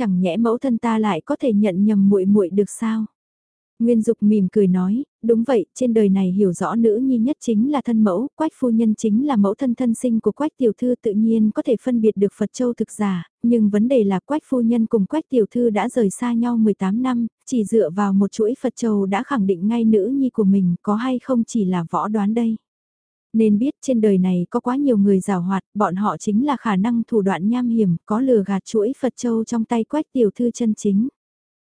[SPEAKER 1] Chẳng nhẽ mẫu thân ta lại có thể nhận nhầm muội muội được sao? Nguyên Dục mỉm cười nói, đúng vậy, trên đời này hiểu rõ nữ nhi nhất chính là thân mẫu, quách phu nhân chính là mẫu thân thân sinh của quách tiểu thư tự nhiên có thể phân biệt được Phật Châu thực giả, nhưng vấn đề là quách phu nhân cùng quách tiểu thư đã rời xa nhau 18 năm, chỉ dựa vào một chuỗi Phật Châu đã khẳng định ngay nữ nhi của mình có hay không chỉ là võ đoán đây. Nên biết trên đời này có quá nhiều người rào hoạt, bọn họ chính là khả năng thủ đoạn nham hiểm, có lừa gạt chuỗi Phật Châu trong tay quách tiểu thư chân chính.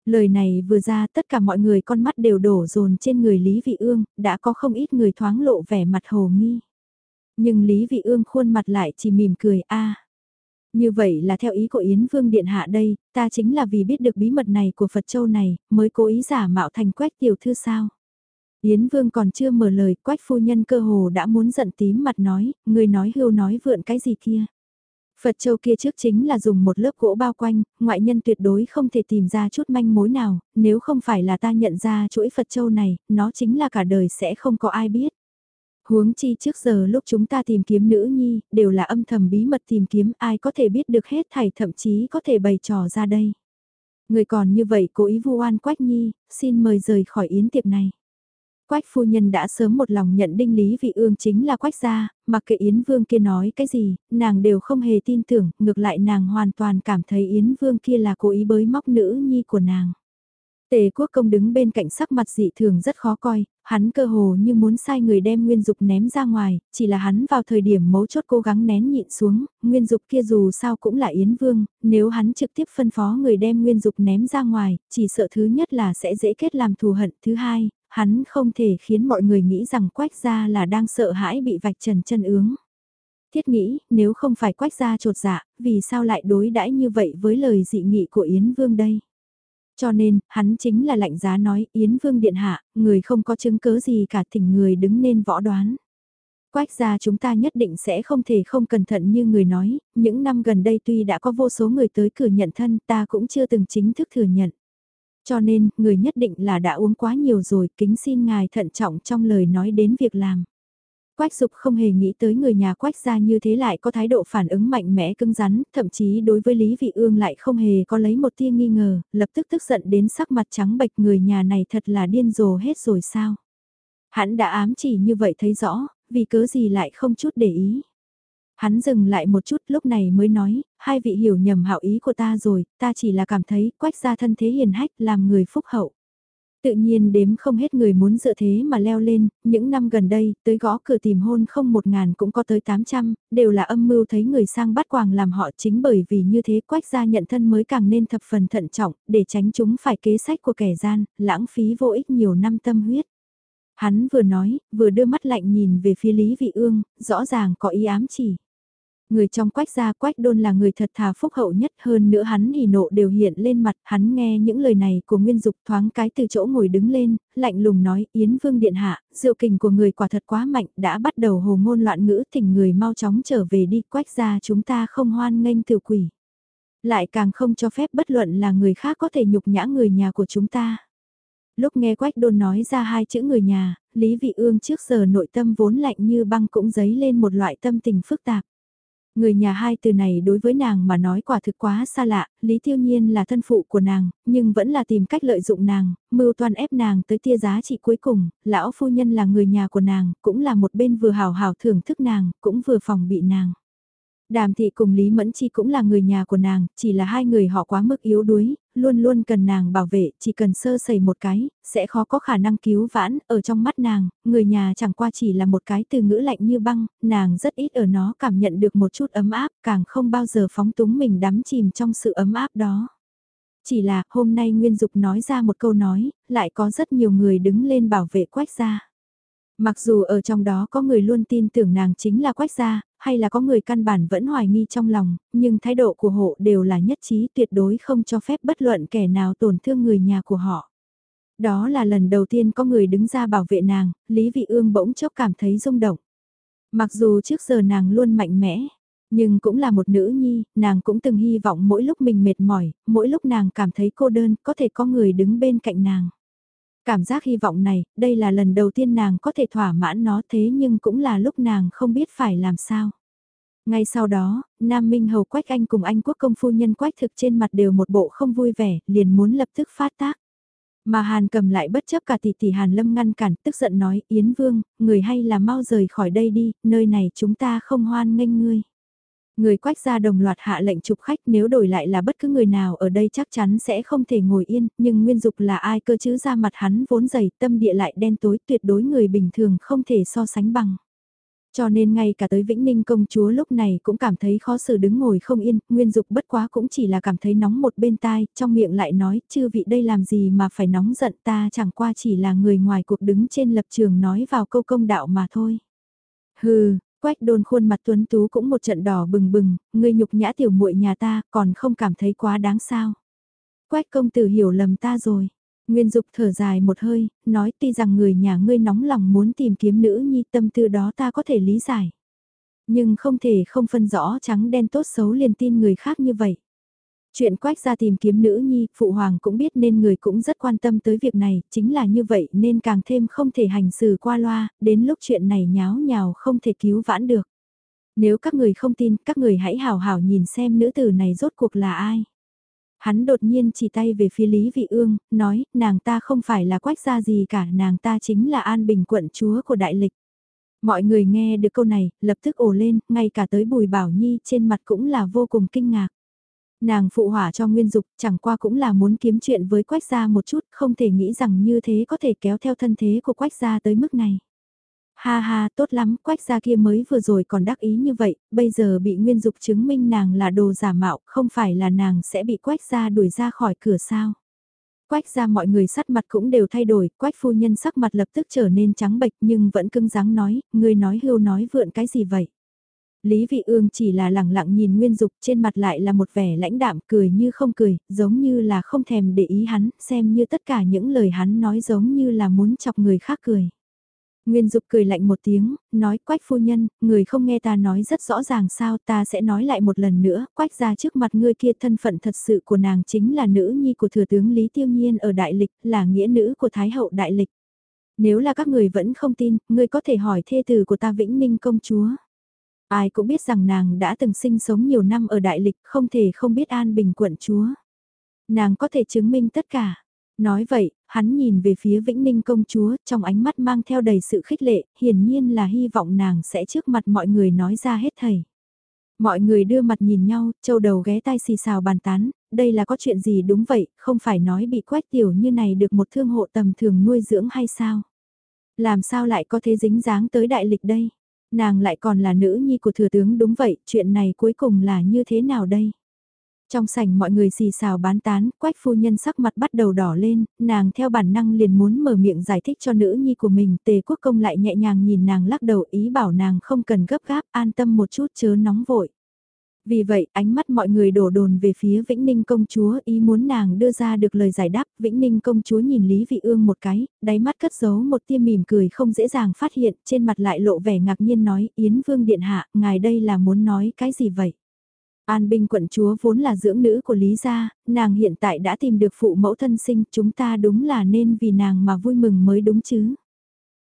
[SPEAKER 1] Lời này vừa ra tất cả mọi người con mắt đều đổ dồn trên người Lý Vị Ương, đã có không ít người thoáng lộ vẻ mặt hồ nghi. Nhưng Lý Vị Ương khuôn mặt lại chỉ mỉm cười a Như vậy là theo ý của Yến Vương Điện Hạ đây, ta chính là vì biết được bí mật này của Phật Châu này, mới cố ý giả mạo thành quách tiểu thư sao. Yến Vương còn chưa mở lời, quách phu nhân cơ hồ đã muốn giận tím mặt nói, người nói hưu nói vượn cái gì kia. Phật châu kia trước chính là dùng một lớp gỗ bao quanh, ngoại nhân tuyệt đối không thể tìm ra chút manh mối nào, nếu không phải là ta nhận ra chuỗi Phật châu này, nó chính là cả đời sẽ không có ai biết. Huống chi trước giờ lúc chúng ta tìm kiếm nữ nhi, đều là âm thầm bí mật tìm kiếm ai có thể biết được hết thảy thậm chí có thể bày trò ra đây. Người còn như vậy cố ý vu oan Quách Nhi, xin mời rời khỏi yến tiệc này. Quách phu nhân đã sớm một lòng nhận đinh lý vị ương chính là quách gia, mặc kệ Yến Vương kia nói cái gì, nàng đều không hề tin tưởng, ngược lại nàng hoàn toàn cảm thấy Yến Vương kia là cố ý bới móc nữ nhi của nàng. Tề quốc công đứng bên cạnh sắc mặt dị thường rất khó coi, hắn cơ hồ như muốn sai người đem nguyên dục ném ra ngoài, chỉ là hắn vào thời điểm mấu chốt cố gắng nén nhịn xuống, nguyên dục kia dù sao cũng là Yến Vương, nếu hắn trực tiếp phân phó người đem nguyên dục ném ra ngoài, chỉ sợ thứ nhất là sẽ dễ kết làm thù hận, thứ hai, hắn không thể khiến mọi người nghĩ rằng quách gia là đang sợ hãi bị vạch trần chân ướng. Thiết nghĩ, nếu không phải quách gia trột dạ, vì sao lại đối đãi như vậy với lời dị nghị của Yến Vương đây? Cho nên, hắn chính là lạnh giá nói, Yến Vương Điện Hạ, người không có chứng cứ gì cả thỉnh người đứng nên võ đoán. Quách gia chúng ta nhất định sẽ không thể không cẩn thận như người nói, những năm gần đây tuy đã có vô số người tới cửa nhận thân ta cũng chưa từng chính thức thừa nhận. Cho nên, người nhất định là đã uống quá nhiều rồi, kính xin ngài thận trọng trong lời nói đến việc làm. Quách dục không hề nghĩ tới người nhà quách gia như thế lại có thái độ phản ứng mạnh mẽ cứng rắn, thậm chí đối với Lý Vị Ương lại không hề có lấy một tia nghi ngờ, lập tức tức giận đến sắc mặt trắng bệch người nhà này thật là điên rồ hết rồi sao. Hắn đã ám chỉ như vậy thấy rõ, vì cớ gì lại không chút để ý. Hắn dừng lại một chút lúc này mới nói, hai vị hiểu nhầm hảo ý của ta rồi, ta chỉ là cảm thấy quách gia thân thế hiền hách làm người phúc hậu. Tự nhiên đếm không hết người muốn dựa thế mà leo lên, những năm gần đây, tới gõ cửa tìm hôn không một ngàn cũng có tới 800, đều là âm mưu thấy người sang bắt quàng làm họ chính bởi vì như thế quách gia nhận thân mới càng nên thập phần thận trọng, để tránh chúng phải kế sách của kẻ gian, lãng phí vô ích nhiều năm tâm huyết. Hắn vừa nói, vừa đưa mắt lạnh nhìn về phía Lý Vị Ương, rõ ràng có ý ám chỉ. Người trong quách gia quách đôn là người thật thà phúc hậu nhất hơn nữa hắn hỉ nộ đều hiện lên mặt, hắn nghe những lời này của Nguyên Dục thoáng cái từ chỗ ngồi đứng lên, lạnh lùng nói, Yến Vương Điện Hạ, diệu kình của người quả thật quá mạnh, đã bắt đầu hồ ngôn loạn ngữ thỉnh người mau chóng trở về đi, quách gia chúng ta không hoan nghênh tiểu quỷ. Lại càng không cho phép bất luận là người khác có thể nhục nhã người nhà của chúng ta. Lúc nghe Quách Đôn nói ra hai chữ người nhà, Lý Vị Ương trước giờ nội tâm vốn lạnh như băng cũng dấy lên một loại tâm tình phức tạp. Người nhà hai từ này đối với nàng mà nói quả thực quá xa lạ, Lý Tiêu Nhiên là thân phụ của nàng, nhưng vẫn là tìm cách lợi dụng nàng, mưu toan ép nàng tới tia giá trị cuối cùng, lão phu nhân là người nhà của nàng, cũng là một bên vừa hào hào thưởng thức nàng, cũng vừa phòng bị nàng. Đàm thị cùng Lý Mẫn Chi cũng là người nhà của nàng, chỉ là hai người họ quá mức yếu đuối, luôn luôn cần nàng bảo vệ, chỉ cần sơ sẩy một cái, sẽ khó có khả năng cứu vãn, ở trong mắt nàng, người nhà chẳng qua chỉ là một cái từ ngữ lạnh như băng, nàng rất ít ở nó cảm nhận được một chút ấm áp, càng không bao giờ phóng túng mình đắm chìm trong sự ấm áp đó. Chỉ là, hôm nay Nguyên Dục nói ra một câu nói, lại có rất nhiều người đứng lên bảo vệ quách gia. Mặc dù ở trong đó có người luôn tin tưởng nàng chính là quách gia, hay là có người căn bản vẫn hoài nghi trong lòng, nhưng thái độ của hộ đều là nhất trí tuyệt đối không cho phép bất luận kẻ nào tổn thương người nhà của họ. Đó là lần đầu tiên có người đứng ra bảo vệ nàng, Lý Vị Ương bỗng chốc cảm thấy rung động. Mặc dù trước giờ nàng luôn mạnh mẽ, nhưng cũng là một nữ nhi, nàng cũng từng hy vọng mỗi lúc mình mệt mỏi, mỗi lúc nàng cảm thấy cô đơn, có thể có người đứng bên cạnh nàng. Cảm giác hy vọng này, đây là lần đầu tiên nàng có thể thỏa mãn nó thế nhưng cũng là lúc nàng không biết phải làm sao. Ngay sau đó, Nam Minh Hầu Quách Anh cùng Anh Quốc công phu nhân Quách thực trên mặt đều một bộ không vui vẻ, liền muốn lập tức phát tác. Mà Hàn cầm lại bất chấp cả tỷ tỷ Hàn Lâm ngăn cản, tức giận nói, Yến Vương, người hay là mau rời khỏi đây đi, nơi này chúng ta không hoan nghênh ngươi. Người quách ra đồng loạt hạ lệnh chụp khách nếu đổi lại là bất cứ người nào ở đây chắc chắn sẽ không thể ngồi yên, nhưng nguyên dục là ai cơ chứ ra mặt hắn vốn dày tâm địa lại đen tối tuyệt đối người bình thường không thể so sánh bằng. Cho nên ngay cả tới Vĩnh Ninh công chúa lúc này cũng cảm thấy khó xử đứng ngồi không yên, nguyên dục bất quá cũng chỉ là cảm thấy nóng một bên tai, trong miệng lại nói, chư vị đây làm gì mà phải nóng giận ta chẳng qua chỉ là người ngoài cuộc đứng trên lập trường nói vào câu công đạo mà thôi. Hừ, quách đôn khuôn mặt tuấn tú cũng một trận đỏ bừng bừng, ngươi nhục nhã tiểu muội nhà ta còn không cảm thấy quá đáng sao. Quách công tử hiểu lầm ta rồi. Nguyên Dục thở dài một hơi, nói tuy rằng người nhà ngươi nóng lòng muốn tìm kiếm nữ nhi tâm tư đó ta có thể lý giải. Nhưng không thể không phân rõ trắng đen tốt xấu liền tin người khác như vậy. Chuyện quách ra tìm kiếm nữ nhi, phụ hoàng cũng biết nên người cũng rất quan tâm tới việc này, chính là như vậy nên càng thêm không thể hành xử qua loa, đến lúc chuyện này nháo nhào không thể cứu vãn được. Nếu các người không tin, các người hãy hào hào nhìn xem nữ tử này rốt cuộc là ai. Hắn đột nhiên chỉ tay về phía Lý Vị Ương, nói, nàng ta không phải là quách gia gì cả, nàng ta chính là An Bình quận chúa của Đại Lịch. Mọi người nghe được câu này, lập tức ồ lên, ngay cả tới Bùi Bảo Nhi trên mặt cũng là vô cùng kinh ngạc. Nàng phụ hỏa cho Nguyên Dục chẳng qua cũng là muốn kiếm chuyện với Quách Gia một chút, không thể nghĩ rằng như thế có thể kéo theo thân thế của Quách Gia tới mức này. Ha ha, tốt lắm, quách gia kia mới vừa rồi còn đắc ý như vậy, bây giờ bị nguyên dục chứng minh nàng là đồ giả mạo, không phải là nàng sẽ bị quách gia đuổi ra khỏi cửa sao. Quách gia mọi người sắc mặt cũng đều thay đổi, quách phu nhân sắc mặt lập tức trở nên trắng bệch nhưng vẫn cưng dáng nói, người nói hưu nói vượn cái gì vậy. Lý Vị Ương chỉ là lẳng lặng nhìn Nguyên Dục trên mặt lại là một vẻ lãnh đạm cười như không cười, giống như là không thèm để ý hắn, xem như tất cả những lời hắn nói giống như là muốn chọc người khác cười. Nguyên Dục cười lạnh một tiếng, nói quách phu nhân, người không nghe ta nói rất rõ ràng sao ta sẽ nói lại một lần nữa, quách ra trước mặt ngươi kia thân phận thật sự của nàng chính là nữ nhi của thừa tướng Lý Tiêu Nhiên ở Đại Lịch, là nghĩa nữ của Thái hậu Đại Lịch. Nếu là các người vẫn không tin, ngươi có thể hỏi thê tử của ta Vĩnh Ninh công chúa. Ai cũng biết rằng nàng đã từng sinh sống nhiều năm ở Đại Lịch, không thể không biết an bình quận chúa. Nàng có thể chứng minh tất cả. Nói vậy, hắn nhìn về phía Vĩnh Ninh công chúa, trong ánh mắt mang theo đầy sự khích lệ, hiển nhiên là hy vọng nàng sẽ trước mặt mọi người nói ra hết thầy. Mọi người đưa mặt nhìn nhau, châu đầu ghé tai xì xào bàn tán, đây là có chuyện gì đúng vậy, không phải nói bị quét tiểu như này được một thương hộ tầm thường nuôi dưỡng hay sao? Làm sao lại có thế dính dáng tới đại lịch đây? Nàng lại còn là nữ nhi của thừa tướng đúng vậy, chuyện này cuối cùng là như thế nào đây? Trong sảnh mọi người xì xào bán tán, quách phu nhân sắc mặt bắt đầu đỏ lên, nàng theo bản năng liền muốn mở miệng giải thích cho nữ nhi của mình, tề quốc công lại nhẹ nhàng nhìn nàng lắc đầu ý bảo nàng không cần gấp gáp, an tâm một chút chớ nóng vội. Vì vậy, ánh mắt mọi người đổ đồn về phía Vĩnh Ninh công chúa ý muốn nàng đưa ra được lời giải đáp. Vĩnh Ninh công chúa nhìn Lý Vị Ương một cái, đáy mắt cất giấu một tia mỉm cười không dễ dàng phát hiện, trên mặt lại lộ vẻ ngạc nhiên nói, Yến Vương Điện Hạ, ngài đây là muốn nói cái gì vậy? An bình quận chúa vốn là dưỡng nữ của Lý Gia, nàng hiện tại đã tìm được phụ mẫu thân sinh, chúng ta đúng là nên vì nàng mà vui mừng mới đúng chứ.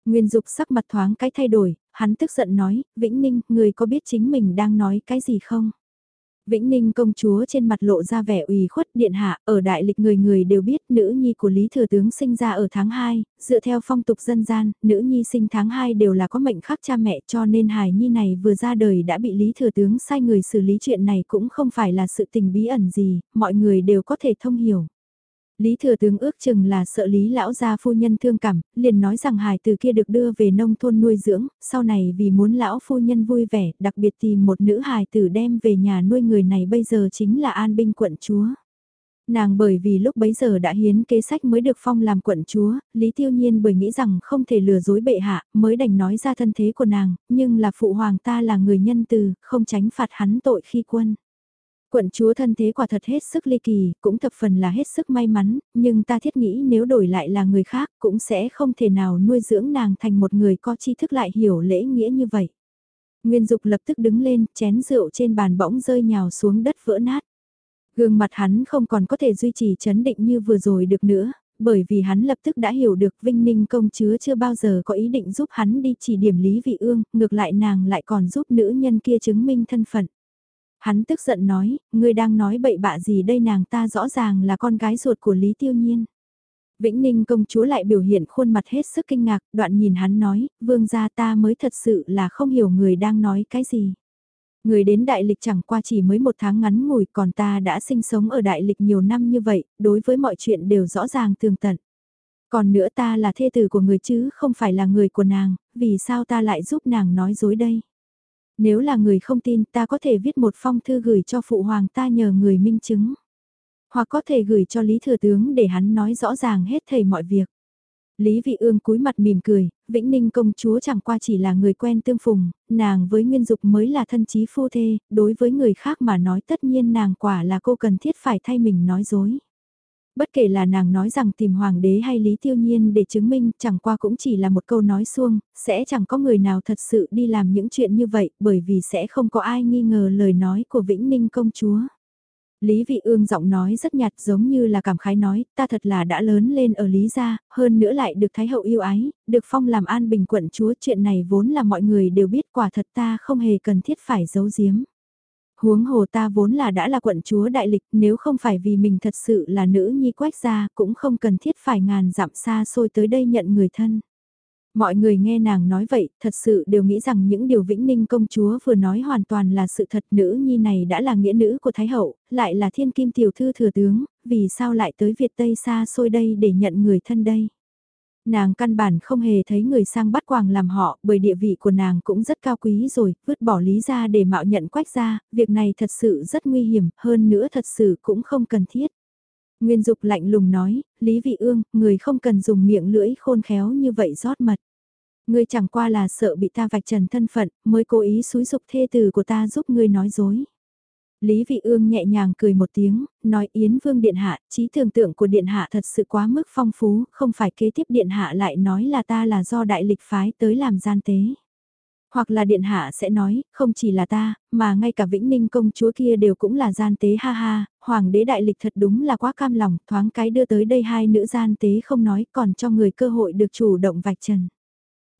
[SPEAKER 1] Nguyên Dục sắc mặt thoáng cái thay đổi, hắn tức giận nói, Vĩnh Ninh, người có biết chính mình đang nói cái gì không? Vĩnh Ninh công chúa trên mặt lộ ra vẻ ủy khuất điện hạ, ở đại lịch người người đều biết nữ nhi của Lý Thừa Tướng sinh ra ở tháng 2, dựa theo phong tục dân gian, nữ nhi sinh tháng 2 đều là có mệnh khắc cha mẹ cho nên hài nhi này vừa ra đời đã bị Lý Thừa Tướng sai người xử lý chuyện này cũng không phải là sự tình bí ẩn gì, mọi người đều có thể thông hiểu. Lý thừa tướng ước chừng là sợ lý lão gia phu nhân thương cảm, liền nói rằng hài từ kia được đưa về nông thôn nuôi dưỡng, sau này vì muốn lão phu nhân vui vẻ, đặc biệt tìm một nữ hài tử đem về nhà nuôi người này bây giờ chính là an binh quận chúa. Nàng bởi vì lúc bấy giờ đã hiến kế sách mới được phong làm quận chúa, Lý Tiêu Nhiên bởi nghĩ rằng không thể lừa dối bệ hạ, mới đành nói ra thân thế của nàng, nhưng là phụ hoàng ta là người nhân từ, không tránh phạt hắn tội khi quân. Quận chúa thân thế quả thật hết sức ly kỳ, cũng thập phần là hết sức may mắn, nhưng ta thiết nghĩ nếu đổi lại là người khác cũng sẽ không thể nào nuôi dưỡng nàng thành một người có tri thức lại hiểu lễ nghĩa như vậy. Nguyên Dục lập tức đứng lên, chén rượu trên bàn bỗng rơi nhào xuống đất vỡ nát. Gương mặt hắn không còn có thể duy trì chấn định như vừa rồi được nữa, bởi vì hắn lập tức đã hiểu được Vinh Ninh công chúa chưa bao giờ có ý định giúp hắn đi chỉ điểm Lý Vị Ương, ngược lại nàng lại còn giúp nữ nhân kia chứng minh thân phận. Hắn tức giận nói, ngươi đang nói bậy bạ gì đây nàng ta rõ ràng là con gái ruột của Lý Tiêu Nhiên. Vĩnh Ninh công chúa lại biểu hiện khuôn mặt hết sức kinh ngạc, đoạn nhìn hắn nói, vương gia ta mới thật sự là không hiểu người đang nói cái gì. Người đến đại lịch chẳng qua chỉ mới một tháng ngắn ngủi còn ta đã sinh sống ở đại lịch nhiều năm như vậy, đối với mọi chuyện đều rõ ràng tường tận. Còn nữa ta là thê tử của người chứ không phải là người của nàng, vì sao ta lại giúp nàng nói dối đây? Nếu là người không tin ta có thể viết một phong thư gửi cho phụ hoàng ta nhờ người minh chứng. Hoặc có thể gửi cho Lý Thừa Tướng để hắn nói rõ ràng hết thầy mọi việc. Lý Vị Ương cúi mặt mỉm cười, Vĩnh Ninh công chúa chẳng qua chỉ là người quen tương phùng, nàng với Nguyên Dục mới là thân chí phu thê, đối với người khác mà nói tất nhiên nàng quả là cô cần thiết phải thay mình nói dối. Bất kể là nàng nói rằng tìm hoàng đế hay Lý Tiêu Nhiên để chứng minh chẳng qua cũng chỉ là một câu nói xuông, sẽ chẳng có người nào thật sự đi làm những chuyện như vậy bởi vì sẽ không có ai nghi ngờ lời nói của Vĩnh Ninh công chúa. Lý Vị Ương giọng nói rất nhạt giống như là cảm khái nói, ta thật là đã lớn lên ở Lý gia, hơn nữa lại được Thái hậu yêu ái, được phong làm an bình quận chúa chuyện này vốn là mọi người đều biết quả thật ta không hề cần thiết phải giấu giếm. Huống hồ ta vốn là đã là quận chúa đại lịch, nếu không phải vì mình thật sự là nữ nhi quách gia, cũng không cần thiết phải ngàn dặm xa xôi tới đây nhận người thân. Mọi người nghe nàng nói vậy, thật sự đều nghĩ rằng những điều Vĩnh Ninh công chúa vừa nói hoàn toàn là sự thật nữ nhi này đã là nghĩa nữ của Thái Hậu, lại là thiên kim tiểu thư thừa tướng, vì sao lại tới Việt Tây xa xôi đây để nhận người thân đây. Nàng căn bản không hề thấy người sang bắt quàng làm họ, bởi địa vị của nàng cũng rất cao quý rồi, vứt bỏ lý ra để mạo nhận quách ra, việc này thật sự rất nguy hiểm, hơn nữa thật sự cũng không cần thiết. Nguyên Dục lạnh lùng nói, Lý Vị Ương, người không cần dùng miệng lưỡi khôn khéo như vậy rót mật. Ngươi chẳng qua là sợ bị ta vạch trần thân phận, mới cố ý xúi dục thê tử của ta giúp ngươi nói dối. Lý Vị Ương nhẹ nhàng cười một tiếng, nói Yến Vương Điện Hạ, trí tưởng tượng của Điện Hạ thật sự quá mức phong phú, không phải kế tiếp Điện Hạ lại nói là ta là do đại lịch phái tới làm gian tế. Hoặc là Điện Hạ sẽ nói, không chỉ là ta, mà ngay cả Vĩnh Ninh công chúa kia đều cũng là gian tế ha ha, Hoàng đế đại lịch thật đúng là quá cam lòng, thoáng cái đưa tới đây hai nữ gian tế không nói còn cho người cơ hội được chủ động vạch trần.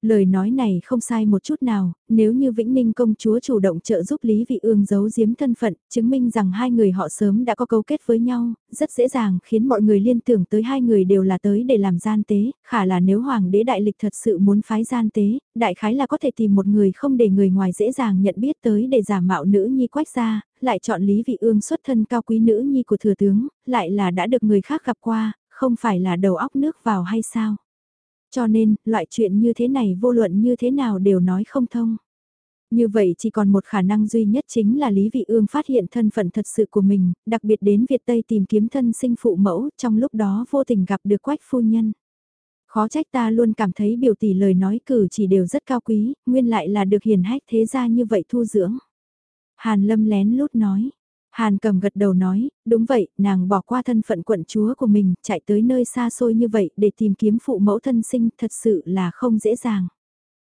[SPEAKER 1] Lời nói này không sai một chút nào, nếu như Vĩnh Ninh công chúa chủ động trợ giúp Lý Vị Ương giấu giếm thân phận, chứng minh rằng hai người họ sớm đã có cấu kết với nhau, rất dễ dàng khiến mọi người liên tưởng tới hai người đều là tới để làm gian tế, khả là nếu Hoàng đế đại lịch thật sự muốn phái gian tế, đại khái là có thể tìm một người không để người ngoài dễ dàng nhận biết tới để giả mạo nữ nhi quách ra, lại chọn Lý Vị Ương xuất thân cao quý nữ nhi của thừa tướng, lại là đã được người khác gặp qua, không phải là đầu óc nước vào hay sao? Cho nên, loại chuyện như thế này vô luận như thế nào đều nói không thông. Như vậy chỉ còn một khả năng duy nhất chính là Lý Vị Ương phát hiện thân phận thật sự của mình, đặc biệt đến Việt Tây tìm kiếm thân sinh phụ mẫu, trong lúc đó vô tình gặp được quách phu nhân. Khó trách ta luôn cảm thấy biểu tỷ lời nói cử chỉ đều rất cao quý, nguyên lại là được hiền hách thế gia như vậy thu dưỡng. Hàn Lâm lén lút nói, Hàn cầm gật đầu nói, đúng vậy, nàng bỏ qua thân phận quận chúa của mình, chạy tới nơi xa xôi như vậy để tìm kiếm phụ mẫu thân sinh thật sự là không dễ dàng.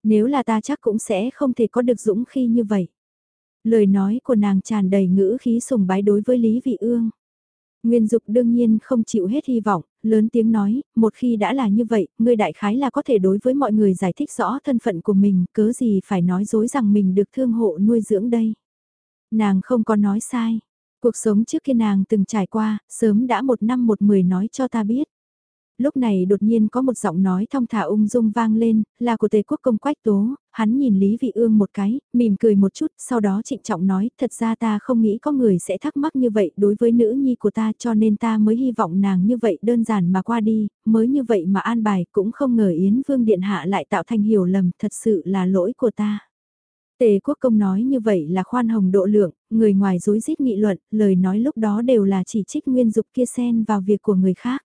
[SPEAKER 1] Nếu là ta chắc cũng sẽ không thể có được dũng khi như vậy. Lời nói của nàng tràn đầy ngữ khí sùng bái đối với Lý Vị Ương. Nguyên Dục đương nhiên không chịu hết hy vọng, lớn tiếng nói, một khi đã là như vậy, ngươi đại khái là có thể đối với mọi người giải thích rõ thân phận của mình, cớ gì phải nói dối rằng mình được thương hộ nuôi dưỡng đây. Nàng không có nói sai. Cuộc sống trước kia nàng từng trải qua, sớm đã một năm một mười nói cho ta biết. Lúc này đột nhiên có một giọng nói thong thả ung dung vang lên, là của tề quốc công quách tố, hắn nhìn Lý Vị Ương một cái, mỉm cười một chút, sau đó trịnh trọng nói, thật ra ta không nghĩ có người sẽ thắc mắc như vậy đối với nữ nhi của ta cho nên ta mới hy vọng nàng như vậy đơn giản mà qua đi, mới như vậy mà an bài cũng không ngờ Yến Vương Điện Hạ lại tạo thành hiểu lầm, thật sự là lỗi của ta. Tề quốc công nói như vậy là khoan hồng độ lượng, người ngoài dối rít nghị luận, lời nói lúc đó đều là chỉ trích nguyên dục kia xen vào việc của người khác.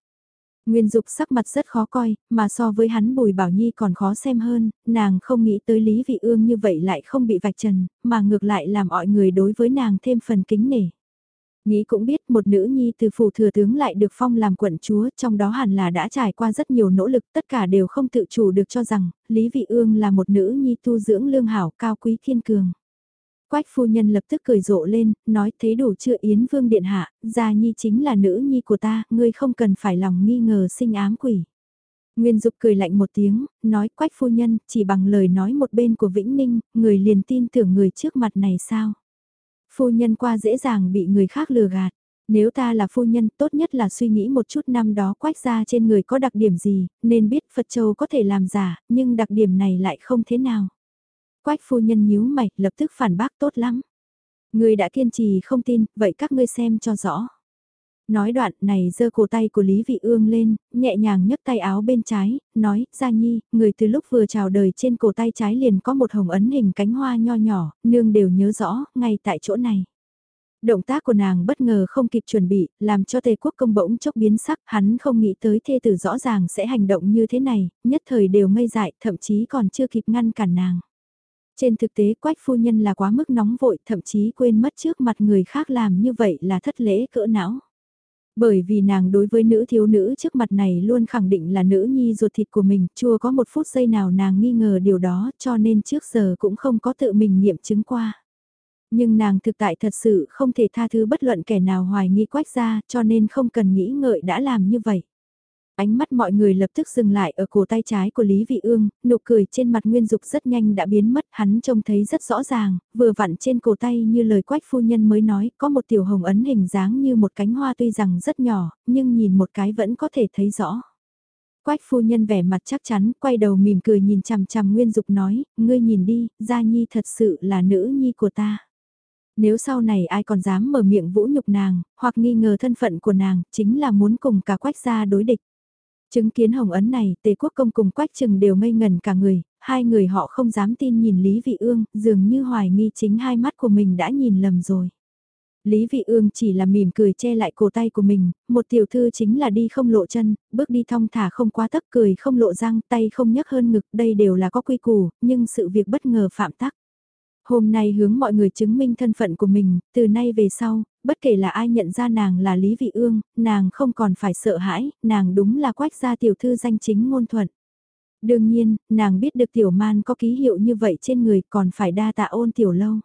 [SPEAKER 1] Nguyên dục sắc mặt rất khó coi, mà so với hắn Bùi Bảo Nhi còn khó xem hơn, nàng không nghĩ tới Lý Vị Ương như vậy lại không bị vạch trần, mà ngược lại làm mọi người đối với nàng thêm phần kính nể. Nghĩ cũng biết một nữ nhi từ phủ thừa tướng lại được phong làm quận chúa, trong đó hẳn là đã trải qua rất nhiều nỗ lực, tất cả đều không tự chủ được cho rằng, Lý Vị Ương là một nữ nhi tu dưỡng lương hảo cao quý thiên cường. Quách phu nhân lập tức cười rộ lên, nói thế đủ chưa Yến Vương Điện Hạ, gia nhi chính là nữ nhi của ta, ngươi không cần phải lòng nghi ngờ sinh ám quỷ. Nguyên Dục cười lạnh một tiếng, nói quách phu nhân, chỉ bằng lời nói một bên của Vĩnh Ninh, người liền tin tưởng người trước mặt này sao? Phu nhân qua dễ dàng bị người khác lừa gạt. Nếu ta là phu nhân tốt nhất là suy nghĩ một chút năm đó quách ra trên người có đặc điểm gì, nên biết Phật Châu có thể làm giả, nhưng đặc điểm này lại không thế nào. Quách phu nhân nhíu mày, lập tức phản bác tốt lắm. Người đã kiên trì không tin, vậy các ngươi xem cho rõ. Nói đoạn này giơ cổ tay của Lý Vị Ương lên, nhẹ nhàng nhấc tay áo bên trái, nói, Gia Nhi, người từ lúc vừa chào đời trên cổ tay trái liền có một hồng ấn hình cánh hoa nho nhỏ, nương đều nhớ rõ, ngay tại chỗ này. Động tác của nàng bất ngờ không kịp chuẩn bị, làm cho tề quốc công bỗng chốc biến sắc, hắn không nghĩ tới thê tử rõ ràng sẽ hành động như thế này, nhất thời đều ngây dại, thậm chí còn chưa kịp ngăn cản nàng. Trên thực tế quách phu nhân là quá mức nóng vội, thậm chí quên mất trước mặt người khác làm như vậy là thất lễ cỡ não. Bởi vì nàng đối với nữ thiếu nữ trước mặt này luôn khẳng định là nữ nhi ruột thịt của mình, chưa có một phút giây nào nàng nghi ngờ điều đó cho nên trước giờ cũng không có tự mình nghiệm chứng qua. Nhưng nàng thực tại thật sự không thể tha thứ bất luận kẻ nào hoài nghi quách ra cho nên không cần nghĩ ngợi đã làm như vậy. Ánh mắt mọi người lập tức dừng lại ở cổ tay trái của Lý Vị Ương, nụ cười trên mặt Nguyên Dục rất nhanh đã biến mất, hắn trông thấy rất rõ ràng, vừa vặn trên cổ tay như lời quách phu nhân mới nói, có một tiểu hồng ấn hình dáng như một cánh hoa tuy rằng rất nhỏ, nhưng nhìn một cái vẫn có thể thấy rõ. Quách phu nhân vẻ mặt chắc chắn, quay đầu mỉm cười nhìn chằm chằm Nguyên Dục nói, ngươi nhìn đi, Gia Nhi thật sự là nữ nhi của ta. Nếu sau này ai còn dám mở miệng vũ nhục nàng, hoặc nghi ngờ thân phận của nàng, chính là muốn cùng cả quách gia đối địch. Chứng kiến hồng ấn này, tề quốc công cùng quách trừng đều ngây ngần cả người, hai người họ không dám tin nhìn Lý Vị Ương, dường như hoài nghi chính hai mắt của mình đã nhìn lầm rồi. Lý Vị Ương chỉ là mỉm cười che lại cổ tay của mình, một tiểu thư chính là đi không lộ chân, bước đi thong thả không quá tấp cười không lộ răng, tay không nhấc hơn ngực, đây đều là có quy củ, nhưng sự việc bất ngờ phạm tắc. Hôm nay hướng mọi người chứng minh thân phận của mình, từ nay về sau, bất kể là ai nhận ra nàng là Lý Vị Ương, nàng không còn phải sợ hãi, nàng đúng là quách gia tiểu thư danh chính ngôn thuận. Đương nhiên, nàng biết được tiểu man có ký hiệu như vậy trên người còn phải đa tạ ôn tiểu lâu.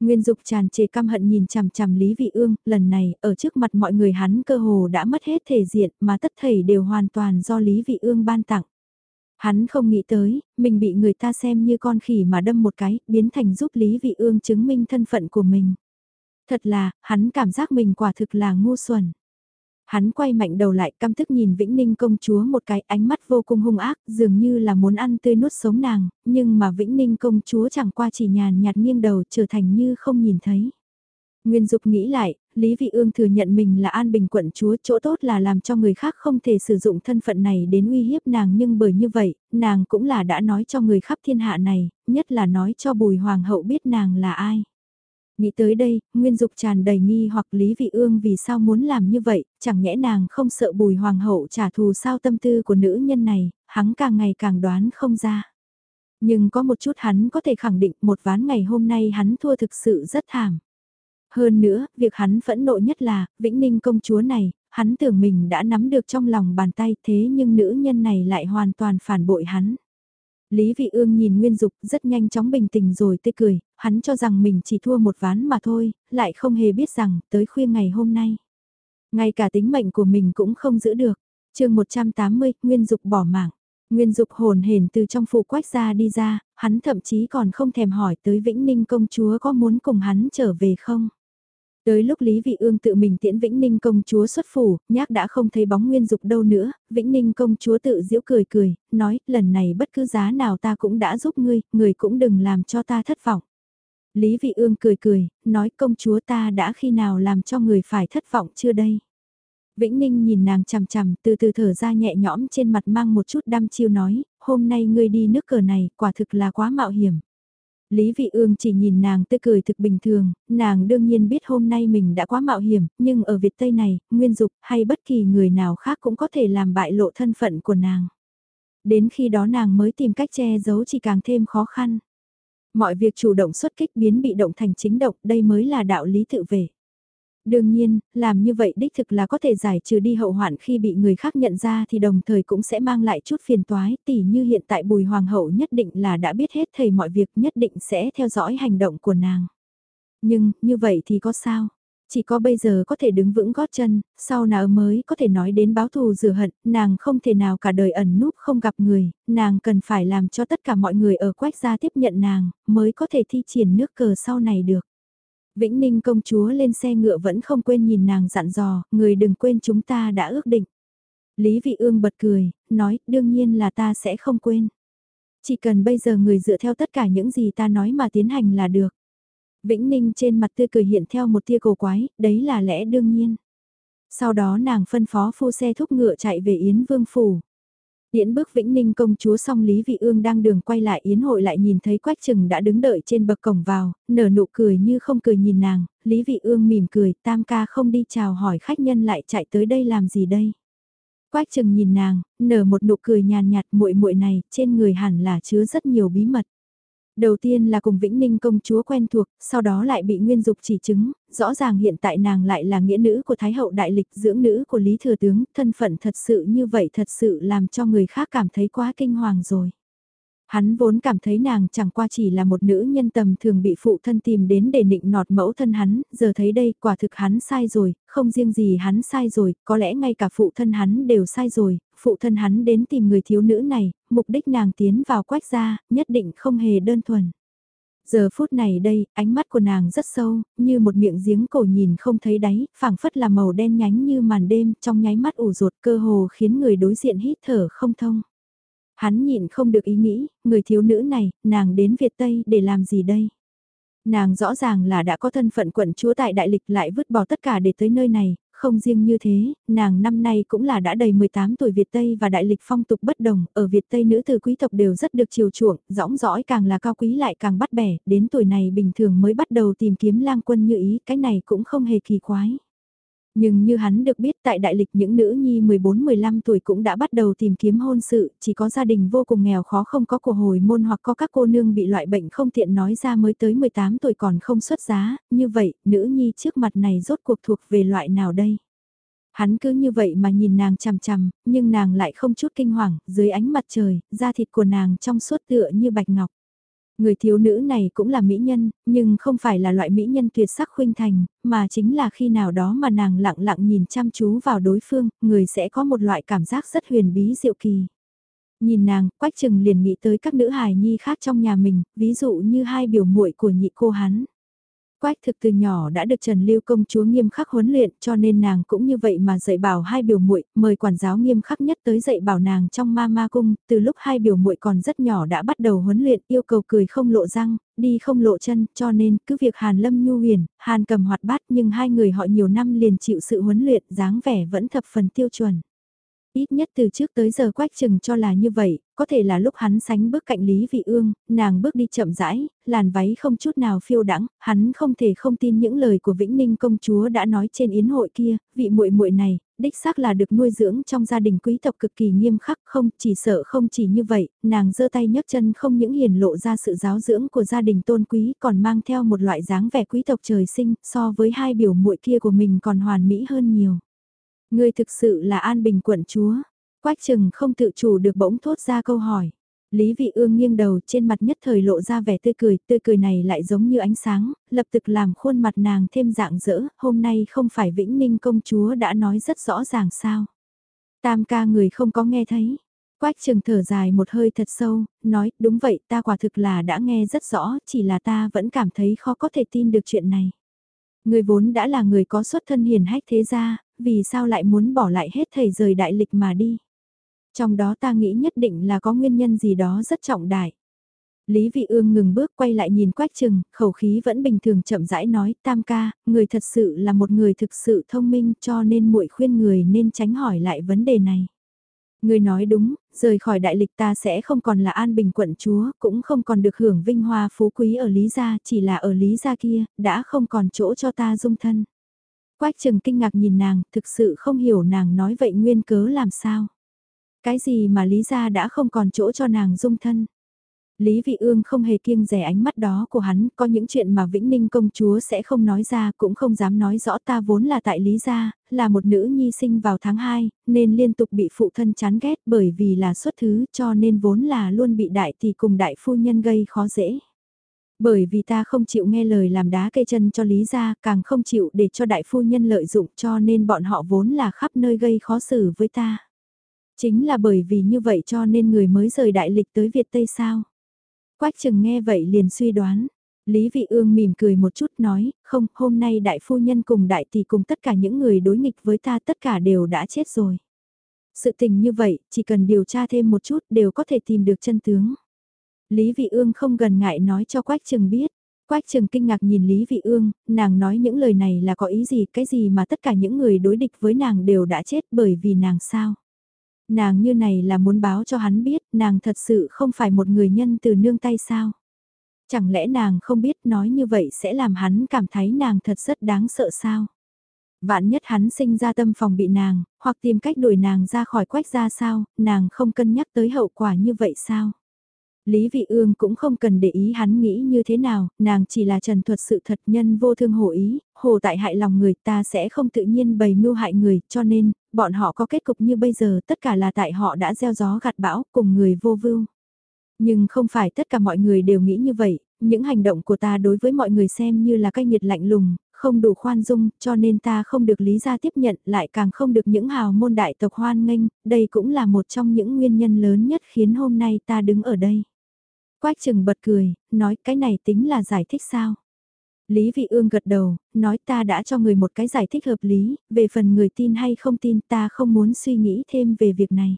[SPEAKER 1] Nguyên Dục tràn trề căm hận nhìn chằm chằm Lý Vị Ương, lần này, ở trước mặt mọi người hắn cơ hồ đã mất hết thể diện mà tất thảy đều hoàn toàn do Lý Vị Ương ban tặng. Hắn không nghĩ tới, mình bị người ta xem như con khỉ mà đâm một cái, biến thành giúp Lý Vị Ương chứng minh thân phận của mình. Thật là, hắn cảm giác mình quả thực là ngu xuẩn. Hắn quay mạnh đầu lại căm tức nhìn Vĩnh Ninh công chúa một cái ánh mắt vô cùng hung ác, dường như là muốn ăn tươi nuốt sống nàng, nhưng mà Vĩnh Ninh công chúa chẳng qua chỉ nhàn nhạt nghiêng đầu trở thành như không nhìn thấy. Nguyên Dục nghĩ lại, Lý Vị Ương thừa nhận mình là An Bình quận chúa, chỗ tốt là làm cho người khác không thể sử dụng thân phận này đến uy hiếp nàng nhưng bởi như vậy, nàng cũng là đã nói cho người khắp thiên hạ này, nhất là nói cho Bùi Hoàng hậu biết nàng là ai. Nghĩ tới đây, Nguyên Dục tràn đầy nghi hoặc Lý Vị Ương vì sao muốn làm như vậy, chẳng nhẽ nàng không sợ Bùi Hoàng hậu trả thù sao tâm tư của nữ nhân này, hắn càng ngày càng đoán không ra. Nhưng có một chút hắn có thể khẳng định một ván ngày hôm nay hắn thua thực sự rất thảm. Hơn nữa, việc hắn phẫn nộ nhất là, Vĩnh Ninh công chúa này, hắn tưởng mình đã nắm được trong lòng bàn tay thế nhưng nữ nhân này lại hoàn toàn phản bội hắn. Lý Vị Ương nhìn Nguyên Dục rất nhanh chóng bình tĩnh rồi tươi cười, hắn cho rằng mình chỉ thua một ván mà thôi, lại không hề biết rằng tới khuya ngày hôm nay. Ngay cả tính mệnh của mình cũng không giữ được. chương 180, Nguyên Dục bỏ mạng. Nguyên Dục hồn hển từ trong phủ quách ra đi ra, hắn thậm chí còn không thèm hỏi tới Vĩnh Ninh công chúa có muốn cùng hắn trở về không. Tới lúc Lý Vị Ương tự mình tiễn Vĩnh Ninh công chúa xuất phủ, nhác đã không thấy bóng nguyên dục đâu nữa, Vĩnh Ninh công chúa tự giễu cười cười, nói, lần này bất cứ giá nào ta cũng đã giúp ngươi, người cũng đừng làm cho ta thất vọng. Lý Vị Ương cười cười, nói công chúa ta đã khi nào làm cho người phải thất vọng chưa đây. Vĩnh Ninh nhìn nàng chằm chằm, từ từ thở ra nhẹ nhõm trên mặt mang một chút đăm chiêu nói, hôm nay ngươi đi nước cờ này, quả thực là quá mạo hiểm. Lý Vị Ương chỉ nhìn nàng tươi cười thực bình thường, nàng đương nhiên biết hôm nay mình đã quá mạo hiểm, nhưng ở Việt Tây này, Nguyên Dục hay bất kỳ người nào khác cũng có thể làm bại lộ thân phận của nàng. Đến khi đó nàng mới tìm cách che giấu chỉ càng thêm khó khăn. Mọi việc chủ động xuất kích biến bị động thành chính động, đây mới là đạo lý tự vệ. Đương nhiên, làm như vậy đích thực là có thể giải trừ đi hậu hoạn khi bị người khác nhận ra thì đồng thời cũng sẽ mang lại chút phiền toái, tỉ như hiện tại bùi hoàng hậu nhất định là đã biết hết thầy mọi việc nhất định sẽ theo dõi hành động của nàng. Nhưng, như vậy thì có sao? Chỉ có bây giờ có thể đứng vững gót chân, sau nào mới có thể nói đến báo thù rửa hận, nàng không thể nào cả đời ẩn núp không gặp người, nàng cần phải làm cho tất cả mọi người ở quách gia tiếp nhận nàng, mới có thể thi triển nước cờ sau này được. Vĩnh Ninh công chúa lên xe ngựa vẫn không quên nhìn nàng dặn dò, người đừng quên chúng ta đã ước định. Lý Vị Ương bật cười, nói, đương nhiên là ta sẽ không quên. Chỉ cần bây giờ người dựa theo tất cả những gì ta nói mà tiến hành là được. Vĩnh Ninh trên mặt tươi cười hiện theo một tia cổ quái, đấy là lẽ đương nhiên. Sau đó nàng phân phó phu xe thúc ngựa chạy về Yến Vương Phủ. Tiễn bước Vĩnh Ninh công chúa xong Lý Vị Ương đang đường quay lại Yến hội lại nhìn thấy Quách Trừng đã đứng đợi trên bậc cổng vào, nở nụ cười như không cười nhìn nàng, Lý Vị Ương mỉm cười, tam ca không đi chào hỏi khách nhân lại chạy tới đây làm gì đây. Quách Trừng nhìn nàng, nở một nụ cười nhàn nhạt muội muội này, trên người hẳn là chứa rất nhiều bí mật. Đầu tiên là cùng Vĩnh Ninh công chúa quen thuộc, sau đó lại bị Nguyên Dục chỉ chứng, rõ ràng hiện tại nàng lại là nghĩa nữ của Thái hậu đại lịch dưỡng nữ của Lý Thừa Tướng, thân phận thật sự như vậy thật sự làm cho người khác cảm thấy quá kinh hoàng rồi. Hắn vốn cảm thấy nàng chẳng qua chỉ là một nữ nhân tầm thường bị phụ thân tìm đến để nịnh nọt mẫu thân hắn, giờ thấy đây quả thực hắn sai rồi, không riêng gì hắn sai rồi, có lẽ ngay cả phụ thân hắn đều sai rồi, phụ thân hắn đến tìm người thiếu nữ này, mục đích nàng tiến vào quách gia, nhất định không hề đơn thuần. Giờ phút này đây, ánh mắt của nàng rất sâu, như một miệng giếng cổ nhìn không thấy đáy, phảng phất là màu đen nhánh như màn đêm, trong nháy mắt ủ rột cơ hồ khiến người đối diện hít thở không thông. Hắn nhịn không được ý nghĩ, người thiếu nữ này, nàng đến Việt Tây để làm gì đây? Nàng rõ ràng là đã có thân phận quận chúa tại đại lịch lại vứt bỏ tất cả để tới nơi này, không riêng như thế, nàng năm nay cũng là đã đầy 18 tuổi Việt Tây và đại lịch phong tục bất đồng, ở Việt Tây nữ từ quý tộc đều rất được chiều chuộng, rõng rõi càng là cao quý lại càng bắt bẻ, đến tuổi này bình thường mới bắt đầu tìm kiếm lang quân như ý, cái này cũng không hề kỳ quái. Nhưng như hắn được biết tại đại lịch những nữ nhi 14-15 tuổi cũng đã bắt đầu tìm kiếm hôn sự, chỉ có gia đình vô cùng nghèo khó không có của hồi môn hoặc có các cô nương bị loại bệnh không tiện nói ra mới tới 18 tuổi còn không xuất giá, như vậy, nữ nhi trước mặt này rốt cuộc thuộc về loại nào đây? Hắn cứ như vậy mà nhìn nàng chằm chằm, nhưng nàng lại không chút kinh hoàng, dưới ánh mặt trời, da thịt của nàng trong suốt tựa như bạch ngọc. Người thiếu nữ này cũng là mỹ nhân, nhưng không phải là loại mỹ nhân tuyệt sắc khuynh thành, mà chính là khi nào đó mà nàng lặng lặng nhìn chăm chú vào đối phương, người sẽ có một loại cảm giác rất huyền bí diệu kỳ. Nhìn nàng, Quách Trừng liền nghĩ tới các nữ hài nhi khác trong nhà mình, ví dụ như hai biểu muội của nhị cô hắn. Quách thực từ nhỏ đã được Trần Lưu công chúa nghiêm khắc huấn luyện cho nên nàng cũng như vậy mà dạy bảo hai biểu muội mời quản giáo nghiêm khắc nhất tới dạy bảo nàng trong ma ma cung, từ lúc hai biểu muội còn rất nhỏ đã bắt đầu huấn luyện yêu cầu cười không lộ răng, đi không lộ chân cho nên cứ việc Hàn Lâm nhu huyền, Hàn cầm hoạt bát nhưng hai người họ nhiều năm liền chịu sự huấn luyện dáng vẻ vẫn thập phần tiêu chuẩn. Ít nhất từ trước tới giờ quách chừng cho là như vậy, có thể là lúc hắn sánh bước cạnh Lý Vị Ương, nàng bước đi chậm rãi, làn váy không chút nào phiêu đãng, hắn không thể không tin những lời của Vĩnh Ninh công chúa đã nói trên yến hội kia, vị muội muội này, đích xác là được nuôi dưỡng trong gia đình quý tộc cực kỳ nghiêm khắc, không chỉ sợ không chỉ như vậy, nàng giơ tay nhấc chân không những hiển lộ ra sự giáo dưỡng của gia đình tôn quý, còn mang theo một loại dáng vẻ quý tộc trời sinh, so với hai biểu muội kia của mình còn hoàn mỹ hơn nhiều. Ngươi thực sự là An Bình quận chúa. Quách trừng không tự chủ được bỗng thốt ra câu hỏi. Lý Vị Ương nghiêng đầu trên mặt nhất thời lộ ra vẻ tươi cười, tươi cười này lại giống như ánh sáng, lập tức làm khuôn mặt nàng thêm dạng dỡ, hôm nay không phải Vĩnh Ninh công chúa đã nói rất rõ ràng sao. Tam ca người không có nghe thấy. Quách trừng thở dài một hơi thật sâu, nói, đúng vậy ta quả thực là đã nghe rất rõ, chỉ là ta vẫn cảm thấy khó có thể tin được chuyện này. Người vốn đã là người có xuất thân hiền hách thế gia, vì sao lại muốn bỏ lại hết thầy rời đại lịch mà đi. Trong đó ta nghĩ nhất định là có nguyên nhân gì đó rất trọng đại. Lý Vị Ương ngừng bước quay lại nhìn Quách Trừng, khẩu khí vẫn bình thường chậm rãi nói, tam ca, người thật sự là một người thực sự thông minh cho nên muội khuyên người nên tránh hỏi lại vấn đề này. Người nói đúng, rời khỏi đại lịch ta sẽ không còn là an bình quận chúa, cũng không còn được hưởng vinh hoa phú quý ở Lý Gia, chỉ là ở Lý Gia kia, đã không còn chỗ cho ta dung thân. Quách trừng kinh ngạc nhìn nàng, thực sự không hiểu nàng nói vậy nguyên cớ làm sao. Cái gì mà Lý Gia đã không còn chỗ cho nàng dung thân. Lý Vị Ương không hề kiêng rẻ ánh mắt đó của hắn, có những chuyện mà Vĩnh Ninh công chúa sẽ không nói ra, cũng không dám nói rõ ta vốn là tại Lý Gia, là một nữ nhi sinh vào tháng 2, nên liên tục bị phụ thân chán ghét bởi vì là xuất thứ cho nên vốn là luôn bị đại tỷ cùng đại phu nhân gây khó dễ. Bởi vì ta không chịu nghe lời làm đá cây chân cho Lý Gia, càng không chịu để cho đại phu nhân lợi dụng cho nên bọn họ vốn là khắp nơi gây khó xử với ta. Chính là bởi vì như vậy cho nên người mới rời đại lịch tới Việt Tây sao. Quách chừng nghe vậy liền suy đoán. Lý Vị Ương mỉm cười một chút nói, không, hôm nay đại phu nhân cùng đại tỷ cùng tất cả những người đối nghịch với ta tất cả đều đã chết rồi. Sự tình như vậy, chỉ cần điều tra thêm một chút đều có thể tìm được chân tướng. Lý Vị Ương không gần ngại nói cho Quách Trừng biết. Quách Trừng kinh ngạc nhìn Lý Vị Ương, nàng nói những lời này là có ý gì, cái gì mà tất cả những người đối địch với nàng đều đã chết bởi vì nàng sao? Nàng như này là muốn báo cho hắn biết, nàng thật sự không phải một người nhân từ nương tay sao? Chẳng lẽ nàng không biết nói như vậy sẽ làm hắn cảm thấy nàng thật rất đáng sợ sao? Vạn nhất hắn sinh ra tâm phòng bị nàng, hoặc tìm cách đuổi nàng ra khỏi quách ra sao, nàng không cân nhắc tới hậu quả như vậy sao? Lý Vị Ương cũng không cần để ý hắn nghĩ như thế nào, nàng chỉ là trần thuật sự thật nhân vô thương hổ ý, hồ tại hại lòng người ta sẽ không tự nhiên bày mưu hại người, cho nên, bọn họ có kết cục như bây giờ tất cả là tại họ đã gieo gió gặt bão cùng người vô vưu. Nhưng không phải tất cả mọi người đều nghĩ như vậy, những hành động của ta đối với mọi người xem như là cái nhiệt lạnh lùng, không đủ khoan dung, cho nên ta không được lý gia tiếp nhận, lại càng không được những hào môn đại tộc hoan nghênh, đây cũng là một trong những nguyên nhân lớn nhất khiến hôm nay ta đứng ở đây. Quách trừng bật cười, nói cái này tính là giải thích sao? Lý Vị Ương gật đầu, nói ta đã cho người một cái giải thích hợp lý, về phần người tin hay không tin ta không muốn suy nghĩ thêm về việc này.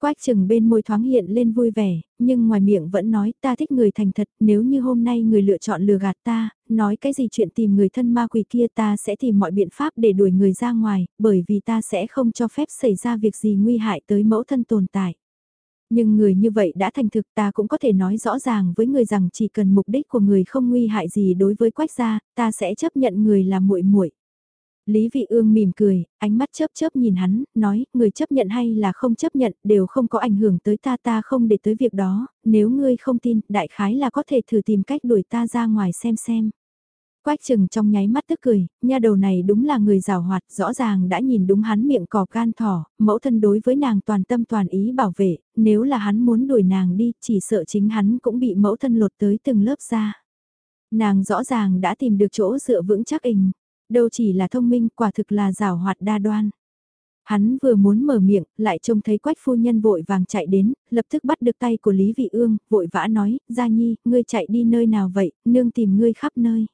[SPEAKER 1] Quách trừng bên môi thoáng hiện lên vui vẻ, nhưng ngoài miệng vẫn nói ta thích người thành thật, nếu như hôm nay người lựa chọn lừa gạt ta, nói cái gì chuyện tìm người thân ma quỷ kia ta sẽ tìm mọi biện pháp để đuổi người ra ngoài, bởi vì ta sẽ không cho phép xảy ra việc gì nguy hại tới mẫu thân tồn tại. Nhưng người như vậy đã thành thực ta cũng có thể nói rõ ràng với người rằng chỉ cần mục đích của người không nguy hại gì đối với quách gia, ta sẽ chấp nhận người là muội muội. Lý Vị Ương mỉm cười, ánh mắt chớp chớp nhìn hắn, nói, người chấp nhận hay là không chấp nhận đều không có ảnh hưởng tới ta ta không để tới việc đó, nếu ngươi không tin, đại khái là có thể thử tìm cách đuổi ta ra ngoài xem xem. Quách chừng trong nháy mắt tức cười, nha đầu này đúng là người rào hoạt, rõ ràng đã nhìn đúng hắn miệng cỏ gan thỏ, mẫu thân đối với nàng toàn tâm toàn ý bảo vệ, nếu là hắn muốn đuổi nàng đi, chỉ sợ chính hắn cũng bị mẫu thân lột tới từng lớp da. Nàng rõ ràng đã tìm được chỗ dựa vững chắc ình, đâu chỉ là thông minh, quả thực là rào hoạt đa đoan. Hắn vừa muốn mở miệng, lại trông thấy quách phu nhân vội vàng chạy đến, lập tức bắt được tay của Lý Vị Ương, vội vã nói, Gia Nhi, ngươi chạy đi nơi nào vậy, nương tìm ngươi khắp nơi.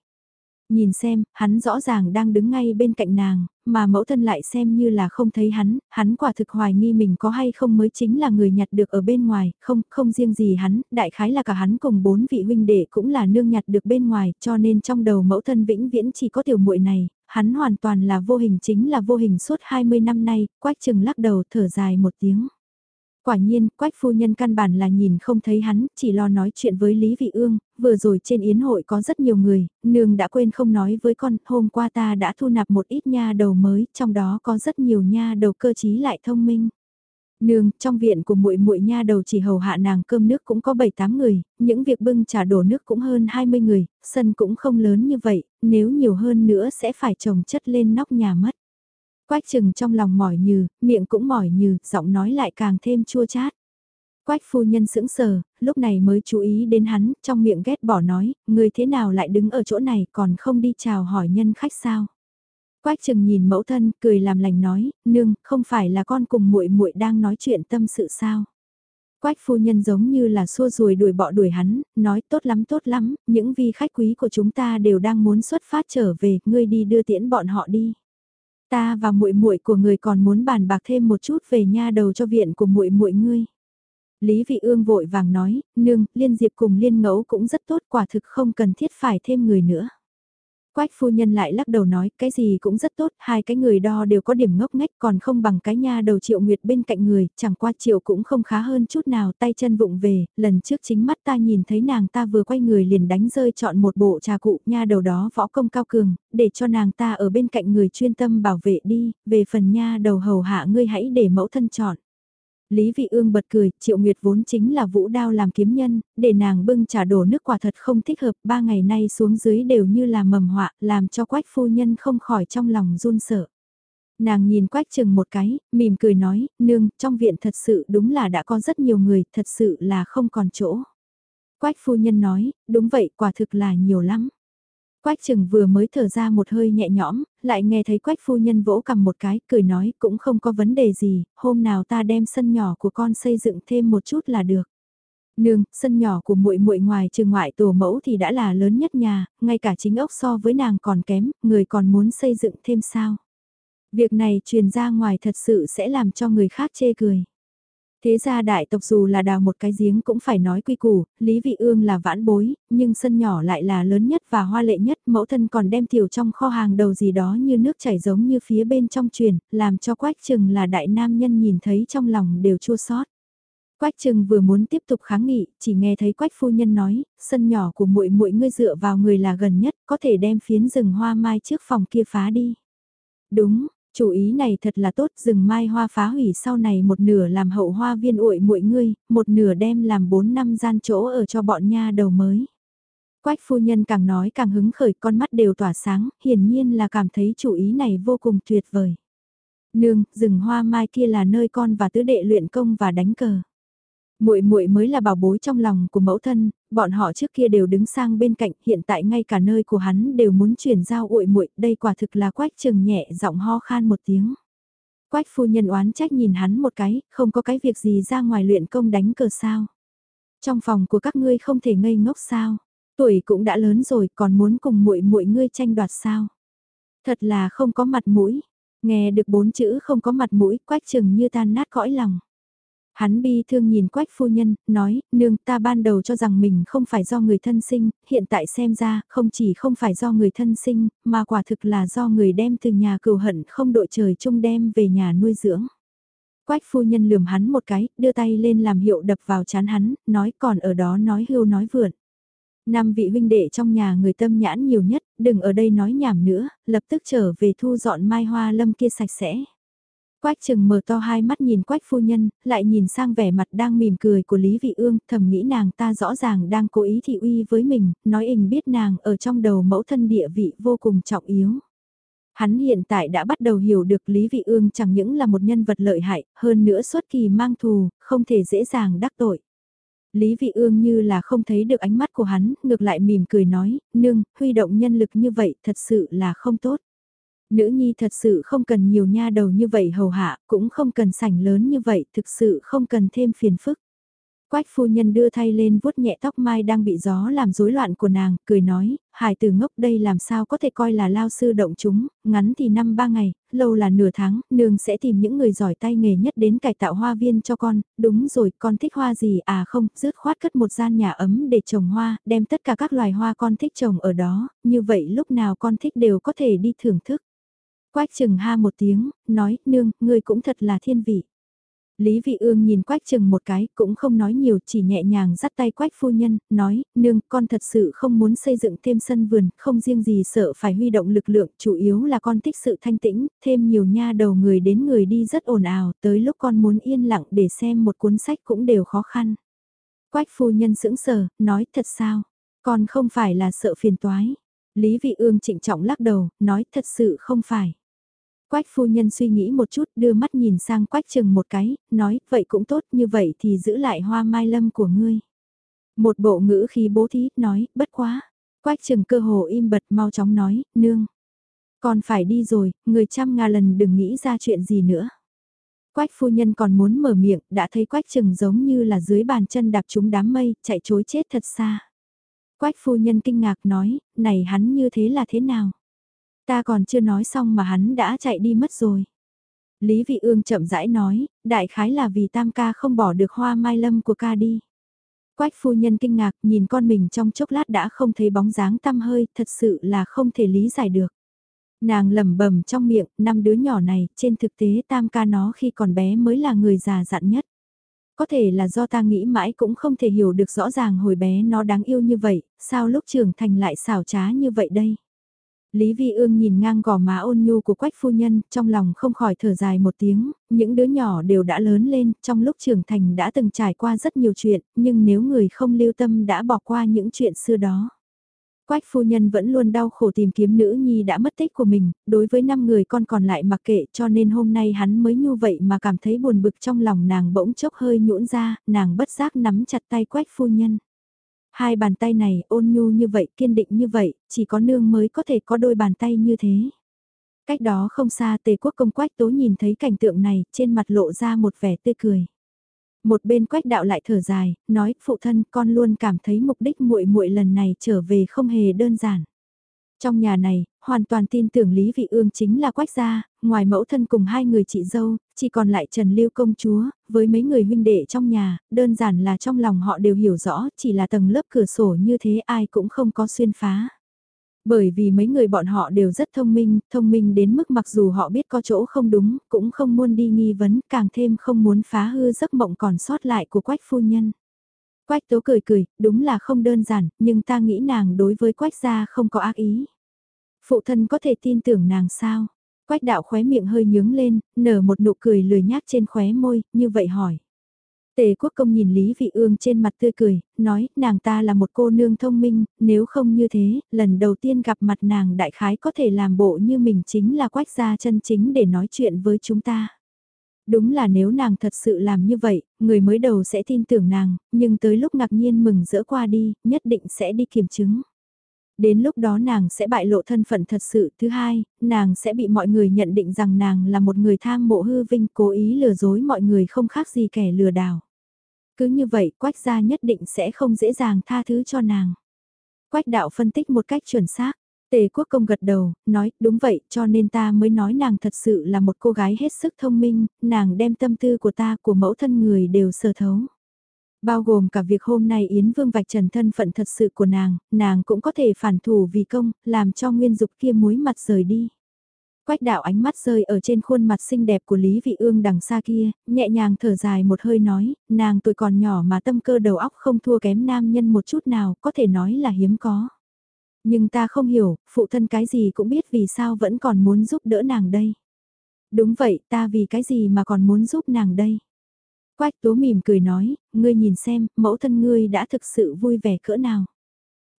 [SPEAKER 1] Nhìn xem, hắn rõ ràng đang đứng ngay bên cạnh nàng, mà mẫu thân lại xem như là không thấy hắn, hắn quả thực hoài nghi mình có hay không mới chính là người nhặt được ở bên ngoài, không, không riêng gì hắn, đại khái là cả hắn cùng bốn vị huynh đệ cũng là nương nhặt được bên ngoài, cho nên trong đầu mẫu thân vĩnh viễn chỉ có tiểu muội này, hắn hoàn toàn là vô hình chính là vô hình suốt 20 năm nay, quách chừng lắc đầu thở dài một tiếng. Quả nhiên, quách phu nhân căn bản là nhìn không thấy hắn, chỉ lo nói chuyện với Lý Vị Ương, vừa rồi trên yến hội có rất nhiều người, nương đã quên không nói với con, hôm qua ta đã thu nạp một ít nha đầu mới, trong đó có rất nhiều nha đầu cơ trí lại thông minh. Nương, trong viện của muội muội nha đầu chỉ hầu hạ nàng cơm nước cũng có 7-8 người, những việc bưng trà đổ nước cũng hơn 20 người, sân cũng không lớn như vậy, nếu nhiều hơn nữa sẽ phải trồng chất lên nóc nhà mất. Quách trừng trong lòng mỏi nhừ, miệng cũng mỏi nhừ, giọng nói lại càng thêm chua chát. Quách phu nhân sững sờ, lúc này mới chú ý đến hắn, trong miệng ghét bỏ nói, người thế nào lại đứng ở chỗ này còn không đi chào hỏi nhân khách sao. Quách trừng nhìn mẫu thân, cười làm lành nói, nương, không phải là con cùng muội muội đang nói chuyện tâm sự sao. Quách phu nhân giống như là xua ruồi đuổi bọ đuổi hắn, nói tốt lắm tốt lắm, những vi khách quý của chúng ta đều đang muốn xuất phát trở về, ngươi đi đưa tiễn bọn họ đi. Ta và muội muội của người còn muốn bàn bạc thêm một chút về nha đầu cho viện của muội muội ngươi. Lý Vị Ương vội vàng nói, nương, Liên Diệp cùng Liên Ngẫu cũng rất tốt quả thực không cần thiết phải thêm người nữa. Quách phu nhân lại lắc đầu nói, cái gì cũng rất tốt, hai cái người đo đều có điểm ngốc nghếch còn không bằng cái nha đầu triệu nguyệt bên cạnh người, chẳng qua triệu cũng không khá hơn chút nào, tay chân vụng về, lần trước chính mắt ta nhìn thấy nàng ta vừa quay người liền đánh rơi chọn một bộ trà cụ, nha đầu đó võ công cao cường, để cho nàng ta ở bên cạnh người chuyên tâm bảo vệ đi, về phần nha đầu hầu hạ ngươi hãy để mẫu thân chọn. Lý Vị Ương bật cười, Triệu Nguyệt vốn chính là vũ đao làm kiếm nhân, để nàng bưng trả đổ nước quả thật không thích hợp, ba ngày nay xuống dưới đều như là mầm họa, làm cho quách phu nhân không khỏi trong lòng run sợ. Nàng nhìn quách chừng một cái, mỉm cười nói, nương, trong viện thật sự đúng là đã có rất nhiều người, thật sự là không còn chỗ. Quách phu nhân nói, đúng vậy, quả thực là nhiều lắm. Quách chừng vừa mới thở ra một hơi nhẹ nhõm, lại nghe thấy quách phu nhân vỗ cầm một cái, cười nói cũng không có vấn đề gì, hôm nào ta đem sân nhỏ của con xây dựng thêm một chút là được. Nương, sân nhỏ của muội muội ngoài trường ngoại tổ mẫu thì đã là lớn nhất nhà, ngay cả chính ốc so với nàng còn kém, người còn muốn xây dựng thêm sao. Việc này truyền ra ngoài thật sự sẽ làm cho người khác chê cười. Thế ra đại tộc dù là đào một cái giếng cũng phải nói quy củ, Lý Vị Ương là vãn bối, nhưng sân nhỏ lại là lớn nhất và hoa lệ nhất, mẫu thân còn đem tiểu trong kho hàng đầu gì đó như nước chảy giống như phía bên trong truyền, làm cho quách trừng là đại nam nhân nhìn thấy trong lòng đều chua xót. Quách Trừng vừa muốn tiếp tục kháng nghị, chỉ nghe thấy Quách phu nhân nói, sân nhỏ của muội muội ngươi dựa vào người là gần nhất, có thể đem phiến rừng hoa mai trước phòng kia phá đi. Đúng, chủ ý này thật là tốt, rừng mai hoa phá hủy sau này một nửa làm hậu hoa viên uội muội ngươi, một nửa đem làm bốn năm gian chỗ ở cho bọn nha đầu mới. Quách phu nhân càng nói càng hứng khởi con mắt đều tỏa sáng, hiển nhiên là cảm thấy chủ ý này vô cùng tuyệt vời. Nương, rừng hoa mai kia là nơi con và tứ đệ luyện công và đánh cờ muội muội mới là bảo bối trong lòng của mẫu thân, bọn họ trước kia đều đứng sang bên cạnh, hiện tại ngay cả nơi của hắn đều muốn chuyển giao uội muội, đây quả thực là Quách Trừng nhẹ giọng ho khan một tiếng. Quách phu nhân oán trách nhìn hắn một cái, không có cái việc gì ra ngoài luyện công đánh cờ sao. Trong phòng của các ngươi không thể ngây ngốc sao, tuổi cũng đã lớn rồi còn muốn cùng muội muội ngươi tranh đoạt sao. Thật là không có mặt mũi, nghe được bốn chữ không có mặt mũi, Quách Trừng như tan nát cõi lòng. Hắn bi thương nhìn quách phu nhân, nói, nương ta ban đầu cho rằng mình không phải do người thân sinh, hiện tại xem ra, không chỉ không phải do người thân sinh, mà quả thực là do người đem từ nhà cừu hận không đội trời chung đem về nhà nuôi dưỡng. Quách phu nhân lườm hắn một cái, đưa tay lên làm hiệu đập vào chán hắn, nói còn ở đó nói hưu nói vượn. Năm vị huynh đệ trong nhà người tâm nhãn nhiều nhất, đừng ở đây nói nhảm nữa, lập tức trở về thu dọn mai hoa lâm kia sạch sẽ. Quách chừng mở to hai mắt nhìn quách phu nhân, lại nhìn sang vẻ mặt đang mỉm cười của Lý Vị Ương, thầm nghĩ nàng ta rõ ràng đang cố ý thị uy với mình, nói ình biết nàng ở trong đầu mẫu thân địa vị vô cùng trọng yếu. Hắn hiện tại đã bắt đầu hiểu được Lý Vị Ương chẳng những là một nhân vật lợi hại, hơn nữa xuất kỳ mang thù, không thể dễ dàng đắc tội. Lý Vị Ương như là không thấy được ánh mắt của hắn, ngược lại mỉm cười nói, nương, huy động nhân lực như vậy thật sự là không tốt. Nữ nhi thật sự không cần nhiều nha đầu như vậy hầu hạ, cũng không cần sảnh lớn như vậy, thực sự không cần thêm phiền phức. Quách phu nhân đưa thay lên vuốt nhẹ tóc mai đang bị gió làm rối loạn của nàng, cười nói, hải tử ngốc đây làm sao có thể coi là lao sư động chúng, ngắn thì năm ba ngày, lâu là nửa tháng, nương sẽ tìm những người giỏi tay nghề nhất đến cải tạo hoa viên cho con, đúng rồi, con thích hoa gì à không, rứt khoát cất một gian nhà ấm để trồng hoa, đem tất cả các loài hoa con thích trồng ở đó, như vậy lúc nào con thích đều có thể đi thưởng thức. Quách trừng ha một tiếng, nói, nương, ngươi cũng thật là thiên vị. Lý Vị Ương nhìn Quách Trừng một cái, cũng không nói nhiều, chỉ nhẹ nhàng dắt tay Quách phu nhân, nói, nương, con thật sự không muốn xây dựng thêm sân vườn, không riêng gì sợ phải huy động lực lượng, chủ yếu là con thích sự thanh tĩnh, thêm nhiều nha đầu người đến người đi rất ồn ào, tới lúc con muốn yên lặng để xem một cuốn sách cũng đều khó khăn. Quách phu nhân sững sờ, nói, thật sao, con không phải là sợ phiền toái. Lý Vị Ương trịnh trọng lắc đầu, nói, thật sự không phải. Quách phu nhân suy nghĩ một chút đưa mắt nhìn sang quách trừng một cái, nói, vậy cũng tốt như vậy thì giữ lại hoa mai lâm của ngươi. Một bộ ngữ khí bố thí, nói, bất quá. Quách trừng cơ hồ im bật mau chóng nói, nương. Còn phải đi rồi, người trăm ngàn lần đừng nghĩ ra chuyện gì nữa. Quách phu nhân còn muốn mở miệng, đã thấy quách trừng giống như là dưới bàn chân đạp trúng đám mây, chạy chối chết thật xa. Quách phu nhân kinh ngạc nói, này hắn như thế là thế nào? Ta còn chưa nói xong mà hắn đã chạy đi mất rồi. Lý Vị Ương chậm rãi nói, đại khái là vì tam ca không bỏ được hoa mai lâm của ca đi. Quách phu nhân kinh ngạc nhìn con mình trong chốc lát đã không thấy bóng dáng tăm hơi, thật sự là không thể lý giải được. Nàng lẩm bẩm trong miệng, năm đứa nhỏ này, trên thực tế tam ca nó khi còn bé mới là người già dặn nhất. Có thể là do ta nghĩ mãi cũng không thể hiểu được rõ ràng hồi bé nó đáng yêu như vậy, sao lúc trưởng thành lại xảo trá như vậy đây. Lý Vi Ương nhìn ngang gò má ôn nhu của quách phu nhân, trong lòng không khỏi thở dài một tiếng, những đứa nhỏ đều đã lớn lên, trong lúc trưởng thành đã từng trải qua rất nhiều chuyện, nhưng nếu người không lưu tâm đã bỏ qua những chuyện xưa đó. Quách phu nhân vẫn luôn đau khổ tìm kiếm nữ nhi đã mất tích của mình, đối với năm người con còn lại mặc kệ cho nên hôm nay hắn mới như vậy mà cảm thấy buồn bực trong lòng nàng bỗng chốc hơi nhũn ra, nàng bất giác nắm chặt tay quách phu nhân. Hai bàn tay này ôn nhu như vậy, kiên định như vậy, chỉ có nương mới có thể có đôi bàn tay như thế. Cách đó không xa tề quốc công quách tố nhìn thấy cảnh tượng này, trên mặt lộ ra một vẻ tươi cười. Một bên quách đạo lại thở dài, nói phụ thân con luôn cảm thấy mục đích muội muội lần này trở về không hề đơn giản. Trong nhà này, hoàn toàn tin tưởng Lý Vị Ương chính là quách gia, ngoài mẫu thân cùng hai người chị dâu, chỉ còn lại Trần Lưu công chúa, với mấy người huynh đệ trong nhà, đơn giản là trong lòng họ đều hiểu rõ, chỉ là tầng lớp cửa sổ như thế ai cũng không có xuyên phá. Bởi vì mấy người bọn họ đều rất thông minh, thông minh đến mức mặc dù họ biết có chỗ không đúng, cũng không muốn đi nghi vấn, càng thêm không muốn phá hư giấc mộng còn sót lại của quách phu nhân. Quách tố cười cười, đúng là không đơn giản, nhưng ta nghĩ nàng đối với quách gia không có ác ý. Phụ thân có thể tin tưởng nàng sao? Quách đạo khóe miệng hơi nhướng lên, nở một nụ cười lười nhác trên khóe môi, như vậy hỏi. Tề quốc công nhìn Lý Vị Ương trên mặt tươi cười, nói, nàng ta là một cô nương thông minh, nếu không như thế, lần đầu tiên gặp mặt nàng đại khái có thể làm bộ như mình chính là quách gia chân chính để nói chuyện với chúng ta. Đúng là nếu nàng thật sự làm như vậy, người mới đầu sẽ tin tưởng nàng, nhưng tới lúc ngạc nhiên mừng rỡ qua đi, nhất định sẽ đi kiểm chứng. Đến lúc đó nàng sẽ bại lộ thân phận thật sự. Thứ hai, nàng sẽ bị mọi người nhận định rằng nàng là một người tham mộ hư vinh cố ý lừa dối mọi người không khác gì kẻ lừa đảo. Cứ như vậy quách gia nhất định sẽ không dễ dàng tha thứ cho nàng. Quách đạo phân tích một cách chuẩn xác. Tề quốc công gật đầu, nói, đúng vậy, cho nên ta mới nói nàng thật sự là một cô gái hết sức thông minh, nàng đem tâm tư của ta của mẫu thân người đều sơ thấu. Bao gồm cả việc hôm nay Yến Vương vạch trần thân phận thật sự của nàng, nàng cũng có thể phản thủ vì công, làm cho nguyên dục kia muối mặt rời đi. Quách đạo ánh mắt rơi ở trên khuôn mặt xinh đẹp của Lý Vị Ương đằng xa kia, nhẹ nhàng thở dài một hơi nói, nàng tuổi còn nhỏ mà tâm cơ đầu óc không thua kém nam nhân một chút nào, có thể nói là hiếm có. Nhưng ta không hiểu, phụ thân cái gì cũng biết vì sao vẫn còn muốn giúp đỡ nàng đây. Đúng vậy, ta vì cái gì mà còn muốn giúp nàng đây. Quách tố mỉm cười nói, ngươi nhìn xem, mẫu thân ngươi đã thực sự vui vẻ cỡ nào.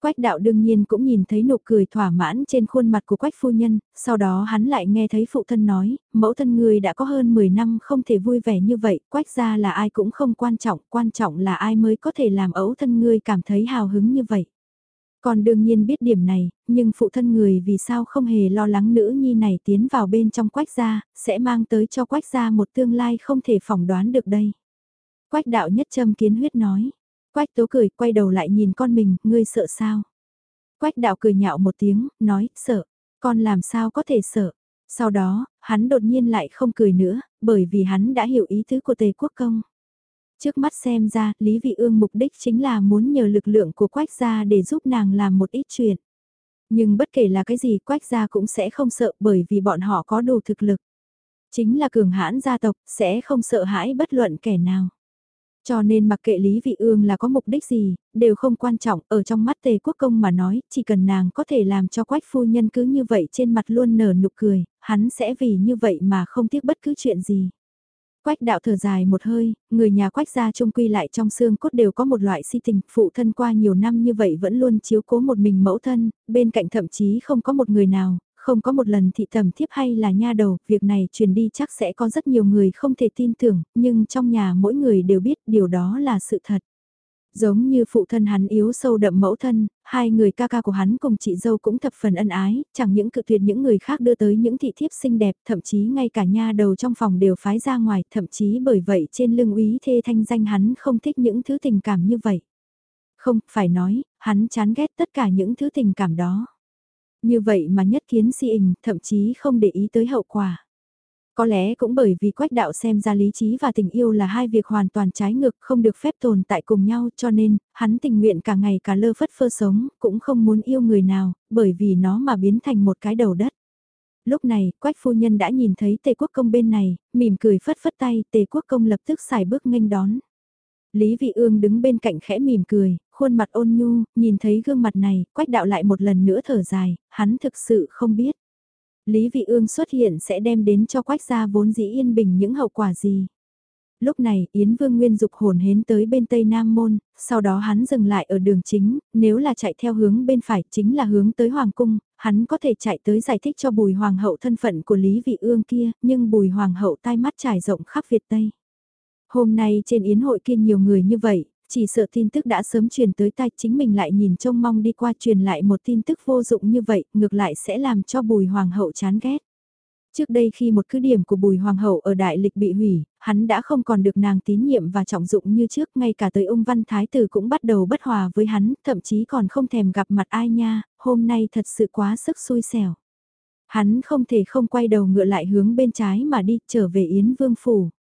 [SPEAKER 1] Quách đạo đương nhiên cũng nhìn thấy nụ cười thỏa mãn trên khuôn mặt của quách phu nhân, sau đó hắn lại nghe thấy phụ thân nói, mẫu thân ngươi đã có hơn 10 năm không thể vui vẻ như vậy, quách ra là ai cũng không quan trọng, quan trọng là ai mới có thể làm ấu thân ngươi cảm thấy hào hứng như vậy. Còn đương nhiên biết điểm này, nhưng phụ thân người vì sao không hề lo lắng nữ nhi này tiến vào bên trong quách gia, sẽ mang tới cho quách gia một tương lai không thể phỏng đoán được đây. Quách đạo nhất châm kiến huyết nói. Quách tố cười, quay đầu lại nhìn con mình, ngươi sợ sao? Quách đạo cười nhạo một tiếng, nói, sợ, con làm sao có thể sợ? Sau đó, hắn đột nhiên lại không cười nữa, bởi vì hắn đã hiểu ý tứ của tề quốc công. Trước mắt xem ra, Lý Vị Ương mục đích chính là muốn nhờ lực lượng của Quách gia để giúp nàng làm một ít chuyện. Nhưng bất kể là cái gì Quách gia cũng sẽ không sợ bởi vì bọn họ có đủ thực lực. Chính là cường hãn gia tộc, sẽ không sợ hãi bất luận kẻ nào. Cho nên mặc kệ Lý Vị Ương là có mục đích gì, đều không quan trọng, ở trong mắt Tề Quốc Công mà nói, chỉ cần nàng có thể làm cho quách phu nhân cứ như vậy trên mặt luôn nở nụ cười, hắn sẽ vì như vậy mà không tiếc bất cứ chuyện gì. Quách đạo thở dài một hơi, người nhà quách gia trung quy lại trong xương cốt đều có một loại si tình, phụ thân qua nhiều năm như vậy vẫn luôn chiếu cố một mình mẫu thân, bên cạnh thậm chí không có một người nào, không có một lần thị tầm thiếp hay là nha đầu, việc này truyền đi chắc sẽ có rất nhiều người không thể tin tưởng, nhưng trong nhà mỗi người đều biết điều đó là sự thật. Giống như phụ thân hắn yếu sâu đậm mẫu thân, hai người ca ca của hắn cùng chị dâu cũng thập phần ân ái, chẳng những cự tuyệt những người khác đưa tới những thị thiếp xinh đẹp, thậm chí ngay cả nha đầu trong phòng đều phái ra ngoài, thậm chí bởi vậy trên lưng úy thê thanh danh hắn không thích những thứ tình cảm như vậy. Không, phải nói, hắn chán ghét tất cả những thứ tình cảm đó. Như vậy mà nhất kiến si ình, thậm chí không để ý tới hậu quả. Có lẽ cũng bởi vì quách đạo xem ra lý trí và tình yêu là hai việc hoàn toàn trái ngược không được phép tồn tại cùng nhau cho nên, hắn tình nguyện cả ngày cả lơ phất phơ sống, cũng không muốn yêu người nào, bởi vì nó mà biến thành một cái đầu đất. Lúc này, quách phu nhân đã nhìn thấy tề quốc công bên này, mỉm cười phất phất tay, tề quốc công lập tức xài bước nghênh đón. Lý Vị Ương đứng bên cạnh khẽ mỉm cười, khuôn mặt ôn nhu, nhìn thấy gương mặt này, quách đạo lại một lần nữa thở dài, hắn thực sự không biết. Lý Vị Ương xuất hiện sẽ đem đến cho quách gia vốn dĩ yên bình những hậu quả gì. Lúc này, Yến Vương Nguyên dục hồn hến tới bên Tây Nam Môn, sau đó hắn dừng lại ở đường chính, nếu là chạy theo hướng bên phải chính là hướng tới Hoàng Cung, hắn có thể chạy tới giải thích cho bùi Hoàng hậu thân phận của Lý Vị Ương kia, nhưng bùi Hoàng hậu tai mắt trải rộng khắp Việt Tây. Hôm nay trên yến hội kia nhiều người như vậy, chỉ sợ tin tức đã sớm truyền tới tai chính mình lại nhìn trông mong đi qua truyền lại một tin tức vô dụng như vậy, ngược lại sẽ làm cho bùi hoàng hậu chán ghét. Trước đây khi một cứ điểm của Bùi Hoàng hậu ở Đại Lịch bị hủy, hắn đã không còn được nàng tín nhiệm và trọng dụng như trước, ngay cả tới ông văn thái tử cũng bắt đầu bất hòa với hắn, thậm chí còn không thèm gặp mặt ai nha, hôm nay thật sự quá sức xui xẻo. Hắn không thể không quay đầu ngựa lại hướng bên trái mà đi trở về Yến Vương Phủ.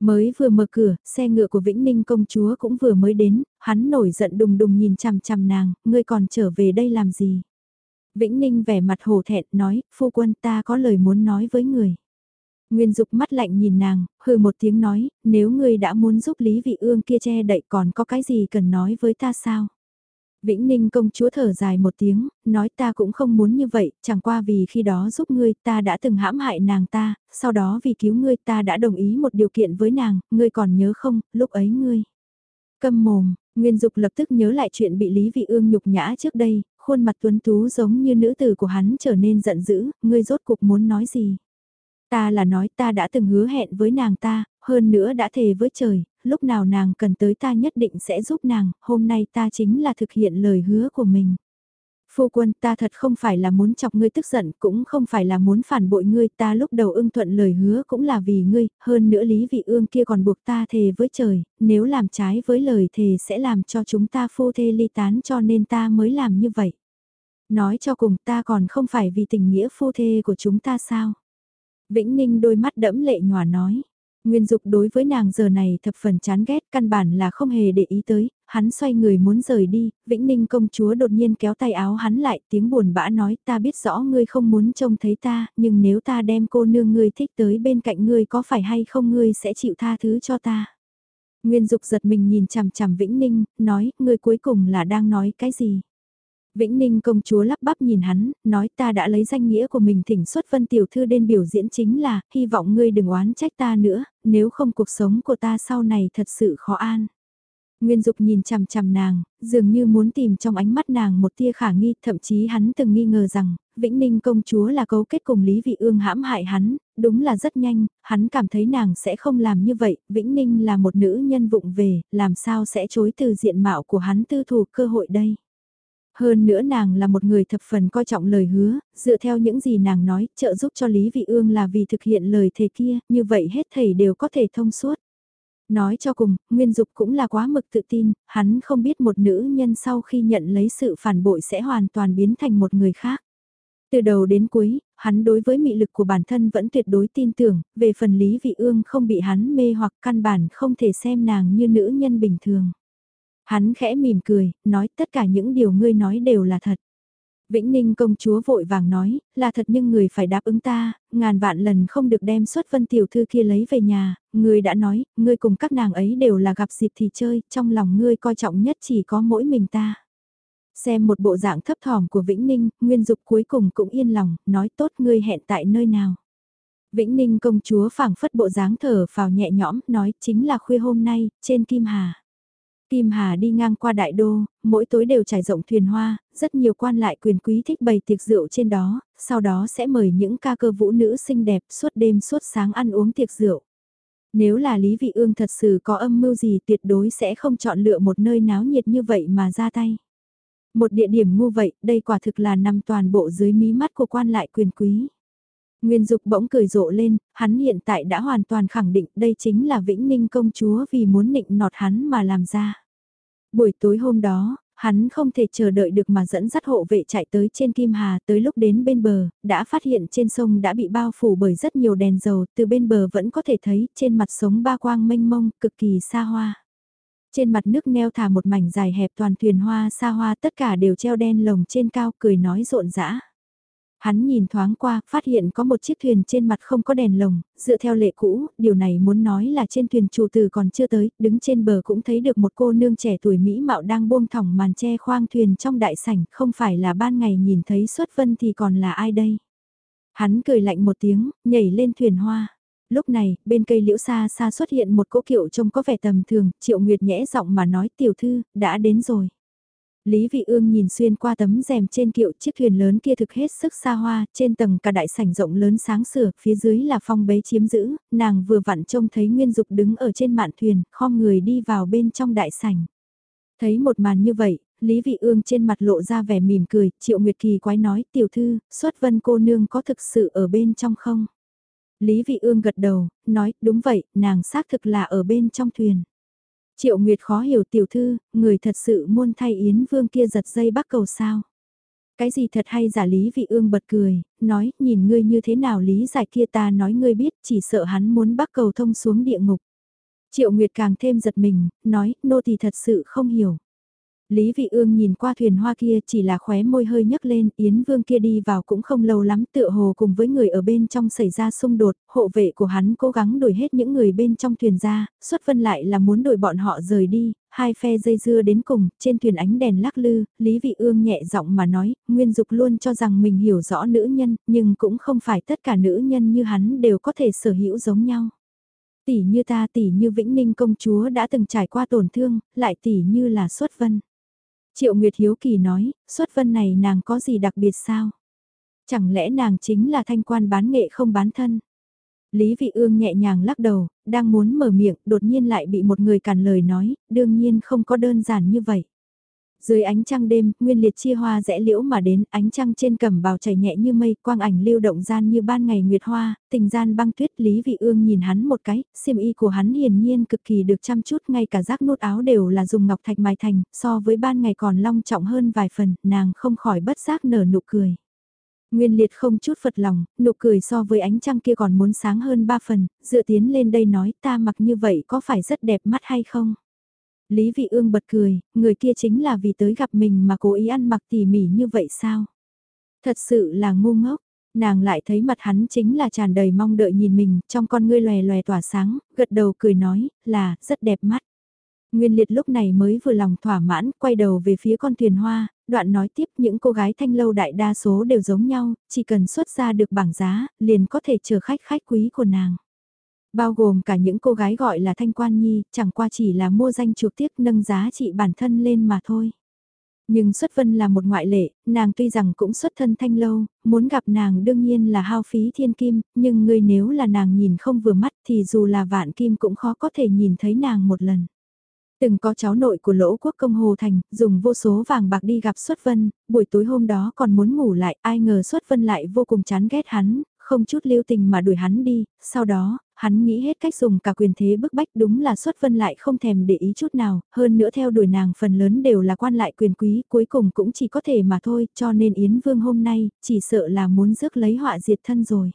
[SPEAKER 1] Mới vừa mở cửa, xe ngựa của Vĩnh Ninh công chúa cũng vừa mới đến, hắn nổi giận đùng đùng nhìn chằm chằm nàng, ngươi còn trở về đây làm gì? Vĩnh Ninh vẻ mặt hổ thẹn nói, phu quân ta có lời muốn nói với người. Nguyên Dục mắt lạnh nhìn nàng, hừ một tiếng nói, nếu ngươi đã muốn giúp Lý Vị Ương kia che đậy còn có cái gì cần nói với ta sao? Vĩnh Ninh công chúa thở dài một tiếng, nói ta cũng không muốn như vậy, chẳng qua vì khi đó giúp ngươi ta đã từng hãm hại nàng ta, sau đó vì cứu ngươi ta đã đồng ý một điều kiện với nàng, ngươi còn nhớ không, lúc ấy ngươi. Câm mồm, Nguyên Dục lập tức nhớ lại chuyện bị Lý Vị Ương nhục nhã trước đây, khuôn mặt tuấn tú giống như nữ tử của hắn trở nên giận dữ, ngươi rốt cuộc muốn nói gì. Ta là nói ta đã từng hứa hẹn với nàng ta, hơn nữa đã thề với trời, lúc nào nàng cần tới ta nhất định sẽ giúp nàng, hôm nay ta chính là thực hiện lời hứa của mình. Phu quân ta thật không phải là muốn chọc ngươi tức giận, cũng không phải là muốn phản bội ngươi, ta lúc đầu ưng thuận lời hứa cũng là vì ngươi, hơn nữa lý vị ương kia còn buộc ta thề với trời, nếu làm trái với lời thề sẽ làm cho chúng ta phu thê ly tán cho nên ta mới làm như vậy. Nói cho cùng ta còn không phải vì tình nghĩa phu thê của chúng ta sao? Vĩnh Ninh đôi mắt đẫm lệ nhòa nói. Nguyên Dục đối với nàng giờ này thập phần chán ghét, căn bản là không hề để ý tới, hắn xoay người muốn rời đi, Vĩnh Ninh công chúa đột nhiên kéo tay áo hắn lại, tiếng buồn bã nói ta biết rõ ngươi không muốn trông thấy ta, nhưng nếu ta đem cô nương ngươi thích tới bên cạnh ngươi có phải hay không ngươi sẽ chịu tha thứ cho ta. Nguyên Dục giật mình nhìn chằm chằm Vĩnh Ninh, nói, ngươi cuối cùng là đang nói cái gì? Vĩnh Ninh công chúa lắp bắp nhìn hắn, nói ta đã lấy danh nghĩa của mình thỉnh xuất vân tiểu thư đến biểu diễn chính là, hy vọng ngươi đừng oán trách ta nữa, nếu không cuộc sống của ta sau này thật sự khó an. Nguyên Dục nhìn chằm chằm nàng, dường như muốn tìm trong ánh mắt nàng một tia khả nghi, thậm chí hắn từng nghi ngờ rằng, Vĩnh Ninh công chúa là cấu kết cùng Lý Vị Ương hãm hại hắn, đúng là rất nhanh, hắn cảm thấy nàng sẽ không làm như vậy, Vĩnh Ninh là một nữ nhân vụng về, làm sao sẽ chối từ diện mạo của hắn tư thủ cơ hội đây. Hơn nữa nàng là một người thập phần coi trọng lời hứa, dựa theo những gì nàng nói, trợ giúp cho Lý Vị Ương là vì thực hiện lời thề kia, như vậy hết thầy đều có thể thông suốt. Nói cho cùng, Nguyên Dục cũng là quá mực tự tin, hắn không biết một nữ nhân sau khi nhận lấy sự phản bội sẽ hoàn toàn biến thành một người khác. Từ đầu đến cuối, hắn đối với mị lực của bản thân vẫn tuyệt đối tin tưởng, về phần Lý Vị Ương không bị hắn mê hoặc căn bản không thể xem nàng như nữ nhân bình thường. Hắn khẽ mỉm cười, nói tất cả những điều ngươi nói đều là thật. Vĩnh Ninh công chúa vội vàng nói, là thật nhưng người phải đáp ứng ta, ngàn vạn lần không được đem xuất vân tiểu thư kia lấy về nhà, người đã nói, ngươi cùng các nàng ấy đều là gặp dịp thì chơi, trong lòng ngươi coi trọng nhất chỉ có mỗi mình ta. Xem một bộ dạng thấp thỏm của Vĩnh Ninh, Nguyên Dục cuối cùng cũng yên lòng, nói tốt ngươi hẹn tại nơi nào. Vĩnh Ninh công chúa phảng phất bộ dáng thở vào nhẹ nhõm, nói chính là khuya hôm nay, trên Kim Hà. Kim Hà đi ngang qua đại đô, mỗi tối đều trải rộng thuyền hoa, rất nhiều quan lại quyền quý thích bày tiệc rượu trên đó, sau đó sẽ mời những ca cơ vũ nữ xinh đẹp suốt đêm suốt sáng ăn uống tiệc rượu. Nếu là Lý Vị Ương thật sự có âm mưu gì tuyệt đối sẽ không chọn lựa một nơi náo nhiệt như vậy mà ra tay. Một địa điểm ngu vậy, đây quả thực là nằm toàn bộ dưới mí mắt của quan lại quyền quý. Nguyên Dục bỗng cười rộ lên, hắn hiện tại đã hoàn toàn khẳng định đây chính là Vĩnh Ninh công chúa vì muốn nịnh nọt hắn mà làm ra. Buổi tối hôm đó, hắn không thể chờ đợi được mà dẫn dắt hộ vệ chạy tới trên Kim Hà tới lúc đến bên bờ, đã phát hiện trên sông đã bị bao phủ bởi rất nhiều đèn dầu, từ bên bờ vẫn có thể thấy trên mặt sống ba quang mênh mông, cực kỳ xa hoa. Trên mặt nước neo thả một mảnh dài hẹp toàn thuyền hoa xa hoa tất cả đều treo đen lồng trên cao cười nói rộn rã. Hắn nhìn thoáng qua, phát hiện có một chiếc thuyền trên mặt không có đèn lồng, dựa theo lệ cũ, điều này muốn nói là trên thuyền chủ tử còn chưa tới, đứng trên bờ cũng thấy được một cô nương trẻ tuổi Mỹ mạo đang buông thỏng màn che khoang thuyền trong đại sảnh, không phải là ban ngày nhìn thấy xuất vân thì còn là ai đây. Hắn cười lạnh một tiếng, nhảy lên thuyền hoa. Lúc này, bên cây liễu xa xa xuất hiện một cỗ kiệu trông có vẻ tầm thường, triệu nguyệt nhẽ giọng mà nói tiểu thư, đã đến rồi. Lý Vị Ương nhìn xuyên qua tấm rèm trên kiệu chiếc thuyền lớn kia thực hết sức xa hoa, trên tầng cả đại sảnh rộng lớn sáng sửa, phía dưới là phong bế chiếm giữ, nàng vừa vặn trông thấy Nguyên Dục đứng ở trên mạn thuyền, khom người đi vào bên trong đại sảnh. Thấy một màn như vậy, Lý Vị Ương trên mặt lộ ra vẻ mỉm cười, Triệu Nguyệt Kỳ quái nói, tiểu thư, xuất vân cô nương có thực sự ở bên trong không? Lý Vị Ương gật đầu, nói, đúng vậy, nàng xác thực là ở bên trong thuyền. Triệu Nguyệt khó hiểu tiểu thư, người thật sự muôn thay Yến Vương kia giật dây bắt cầu sao. Cái gì thật hay giả Lý Vị Ương bật cười, nói, nhìn ngươi như thế nào lý giải kia ta nói ngươi biết, chỉ sợ hắn muốn bắt cầu thông xuống địa ngục. Triệu Nguyệt càng thêm giật mình, nói, nô thì thật sự không hiểu. Lý Vị Ương nhìn qua thuyền hoa kia chỉ là khóe môi hơi nhấc lên, Yến Vương kia đi vào cũng không lâu lắm tựa hồ cùng với người ở bên trong xảy ra xung đột, hộ vệ của hắn cố gắng đuổi hết những người bên trong thuyền ra, xuất vân lại là muốn đuổi bọn họ rời đi, hai phe dây dưa đến cùng, trên thuyền ánh đèn lắc lư, Lý Vị Ương nhẹ giọng mà nói, Nguyên Dục luôn cho rằng mình hiểu rõ nữ nhân, nhưng cũng không phải tất cả nữ nhân như hắn đều có thể sở hữu giống nhau tỷ như ta tỷ như Vĩnh Ninh công chúa đã từng trải qua tổn thương, lại tỷ như là xuất vân. Triệu Nguyệt Hiếu Kỳ nói, xuất vân này nàng có gì đặc biệt sao? Chẳng lẽ nàng chính là thanh quan bán nghệ không bán thân? Lý Vị Ương nhẹ nhàng lắc đầu, đang muốn mở miệng, đột nhiên lại bị một người cản lời nói, đương nhiên không có đơn giản như vậy. Dưới ánh trăng đêm, nguyên liệt chia hoa rẽ liễu mà đến, ánh trăng trên cẩm bào chảy nhẹ như mây, quang ảnh lưu động gian như ban ngày nguyệt hoa, tình gian băng tuyết Lý Vị Ương nhìn hắn một cái, xiêm y của hắn hiển nhiên cực kỳ được chăm chút, ngay cả rác nút áo đều là dùng ngọc thạch mài thành, so với ban ngày còn long trọng hơn vài phần, nàng không khỏi bất giác nở nụ cười. Nguyên liệt không chút phật lòng, nụ cười so với ánh trăng kia còn muốn sáng hơn ba phần, dựa tiến lên đây nói ta mặc như vậy có phải rất đẹp mắt hay không? Lý Vị Ương bật cười, người kia chính là vì tới gặp mình mà cố ý ăn mặc tỉ mỉ như vậy sao? Thật sự là ngu ngốc, nàng lại thấy mặt hắn chính là tràn đầy mong đợi nhìn mình, trong con ngươi lòe lòe tỏa sáng, gật đầu cười nói, là, rất đẹp mắt. Nguyên liệt lúc này mới vừa lòng thỏa mãn, quay đầu về phía con thuyền hoa, đoạn nói tiếp những cô gái thanh lâu đại đa số đều giống nhau, chỉ cần xuất ra được bảng giá, liền có thể chờ khách khách quý của nàng. Bao gồm cả những cô gái gọi là thanh quan nhi, chẳng qua chỉ là mua danh chuộc tiếc nâng giá trị bản thân lên mà thôi. Nhưng xuất vân là một ngoại lệ, nàng tuy rằng cũng xuất thân thanh lâu, muốn gặp nàng đương nhiên là hao phí thiên kim, nhưng người nếu là nàng nhìn không vừa mắt thì dù là vạn kim cũng khó có thể nhìn thấy nàng một lần. Từng có cháu nội của lỗ quốc công Hồ Thành, dùng vô số vàng bạc đi gặp Xuất Vân, buổi tối hôm đó còn muốn ngủ lại, ai ngờ Xuất Vân lại vô cùng chán ghét hắn, không chút lưu tình mà đuổi hắn đi, sau đó, hắn nghĩ hết cách dùng cả quyền thế bức bách đúng là xuất vân lại không thèm để ý chút nào, hơn nữa theo đuổi nàng phần lớn đều là quan lại quyền quý, cuối cùng cũng chỉ có thể mà thôi, cho nên Yến Vương hôm nay, chỉ sợ là muốn rước lấy họa diệt thân rồi.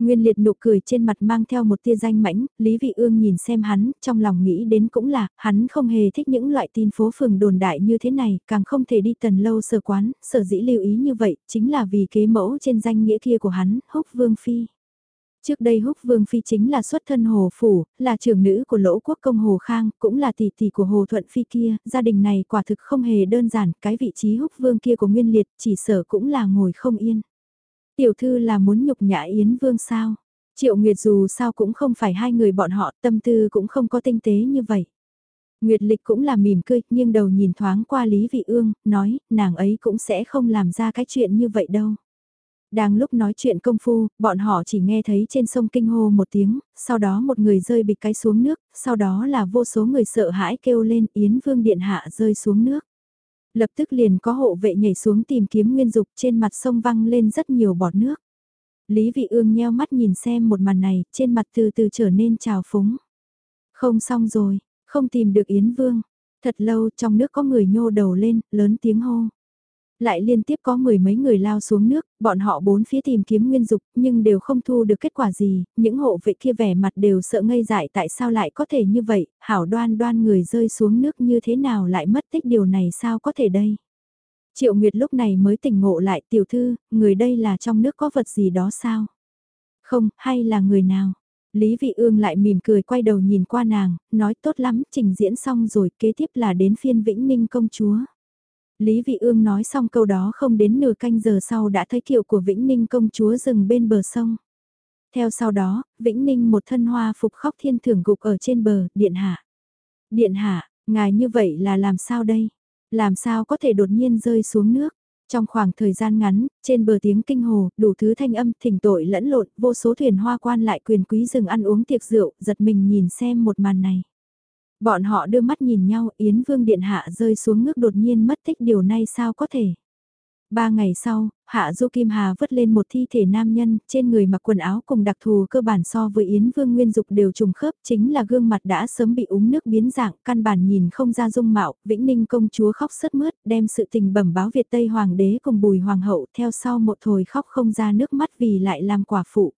[SPEAKER 1] Nguyên liệt nụ cười trên mặt mang theo một tia danh mãnh, Lý Vị Ương nhìn xem hắn, trong lòng nghĩ đến cũng là, hắn không hề thích những loại tin phố phường đồn đại như thế này, càng không thể đi tần lâu sở quán, sở dĩ lưu ý như vậy, chính là vì kế mẫu trên danh nghĩa kia của hắn, húc vương phi. Trước đây Húc Vương Phi chính là xuất thân Hồ Phủ, là trưởng nữ của lỗ quốc công Hồ Khang, cũng là tỷ tỷ của Hồ Thuận Phi kia, gia đình này quả thực không hề đơn giản, cái vị trí Húc Vương kia của Nguyên Liệt chỉ sở cũng là ngồi không yên. Tiểu thư là muốn nhục nhã Yến Vương sao? Triệu Nguyệt dù sao cũng không phải hai người bọn họ, tâm tư cũng không có tinh tế như vậy. Nguyệt Lịch cũng là mỉm cười, nhưng đầu nhìn thoáng qua Lý Vị Ương, nói, nàng ấy cũng sẽ không làm ra cái chuyện như vậy đâu. Đang lúc nói chuyện công phu, bọn họ chỉ nghe thấy trên sông kinh hô một tiếng, sau đó một người rơi bịch cái xuống nước, sau đó là vô số người sợ hãi kêu lên Yến Vương Điện Hạ rơi xuống nước. Lập tức liền có hộ vệ nhảy xuống tìm kiếm nguyên dục trên mặt sông văng lên rất nhiều bọt nước. Lý Vị Ương nheo mắt nhìn xem một màn này, trên mặt từ từ trở nên trào phúng. Không xong rồi, không tìm được Yến Vương. Thật lâu trong nước có người nhô đầu lên, lớn tiếng hô lại liên tiếp có mười mấy người lao xuống nước, bọn họ bốn phía tìm kiếm nguyên dục, nhưng đều không thu được kết quả gì, những hộ vệ kia vẻ mặt đều sợ ngây dại tại sao lại có thể như vậy, hảo đoan đoan người rơi xuống nước như thế nào lại mất tích điều này sao có thể đây. Triệu Nguyệt lúc này mới tỉnh ngộ lại tiểu thư, người đây là trong nước có vật gì đó sao? Không, hay là người nào? Lý Vị Ương lại mỉm cười quay đầu nhìn qua nàng, nói tốt lắm, trình diễn xong rồi kế tiếp là đến phiên Vĩnh Ninh công chúa. Lý Vị Ương nói xong câu đó không đến nửa canh giờ sau đã thấy kiệu của Vĩnh Ninh công chúa dừng bên bờ sông. Theo sau đó, Vĩnh Ninh một thân hoa phục khóc thiên thưởng gục ở trên bờ, điện hạ. Điện hạ, ngài như vậy là làm sao đây? Làm sao có thể đột nhiên rơi xuống nước? Trong khoảng thời gian ngắn, trên bờ tiếng kinh hồ, đủ thứ thanh âm thỉnh tội lẫn lộn, vô số thuyền hoa quan lại quyền quý dừng ăn uống tiệc rượu, giật mình nhìn xem một màn này. Bọn họ đưa mắt nhìn nhau, Yến Vương Điện Hạ rơi xuống ngước đột nhiên mất tích điều này sao có thể. Ba ngày sau, Hạ Du Kim Hà vứt lên một thi thể nam nhân, trên người mặc quần áo cùng đặc thù cơ bản so với Yến Vương Nguyên Dục đều trùng khớp, chính là gương mặt đã sớm bị úng nước biến dạng, căn bản nhìn không ra dung mạo, Vĩnh Ninh công chúa khóc sướt mướt, đem sự tình bẩm báo Việt Tây Hoàng đế cùng Bùi Hoàng hậu, theo sau một thời khóc không ra nước mắt vì lại làm quả phụ.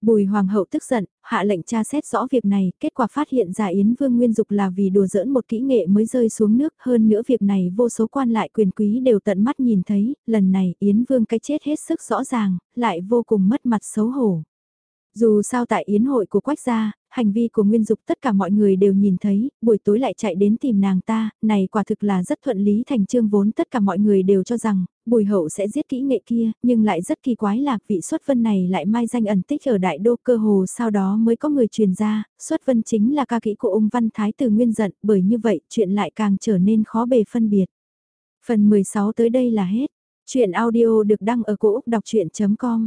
[SPEAKER 1] Bùi hoàng hậu tức giận, hạ lệnh tra xét rõ việc này, kết quả phát hiện ra Yến Vương Nguyên Dục là vì đùa giỡn một kỹ nghệ mới rơi xuống nước, hơn nữa việc này vô số quan lại quyền quý đều tận mắt nhìn thấy, lần này Yến Vương cái chết hết sức rõ ràng, lại vô cùng mất mặt xấu hổ. Dù sao tại yến hội của quách gia, hành vi của Nguyên Dục tất cả mọi người đều nhìn thấy, buổi tối lại chạy đến tìm nàng ta, này quả thực là rất thuận lý thành trương vốn tất cả mọi người đều cho rằng, bùi hậu sẽ giết kỹ nghệ kia, nhưng lại rất kỳ quái là vị xuất vân này lại mai danh ẩn tích ở đại đô cơ hồ sau đó mới có người truyền ra, xuất vân chính là ca kỹ của ông Văn Thái từ Nguyên giận, bởi như vậy chuyện lại càng trở nên khó bề phân biệt. Phần 16 tới đây là hết. Chuyện audio được đăng ở cổ Úc đọc chuyện.com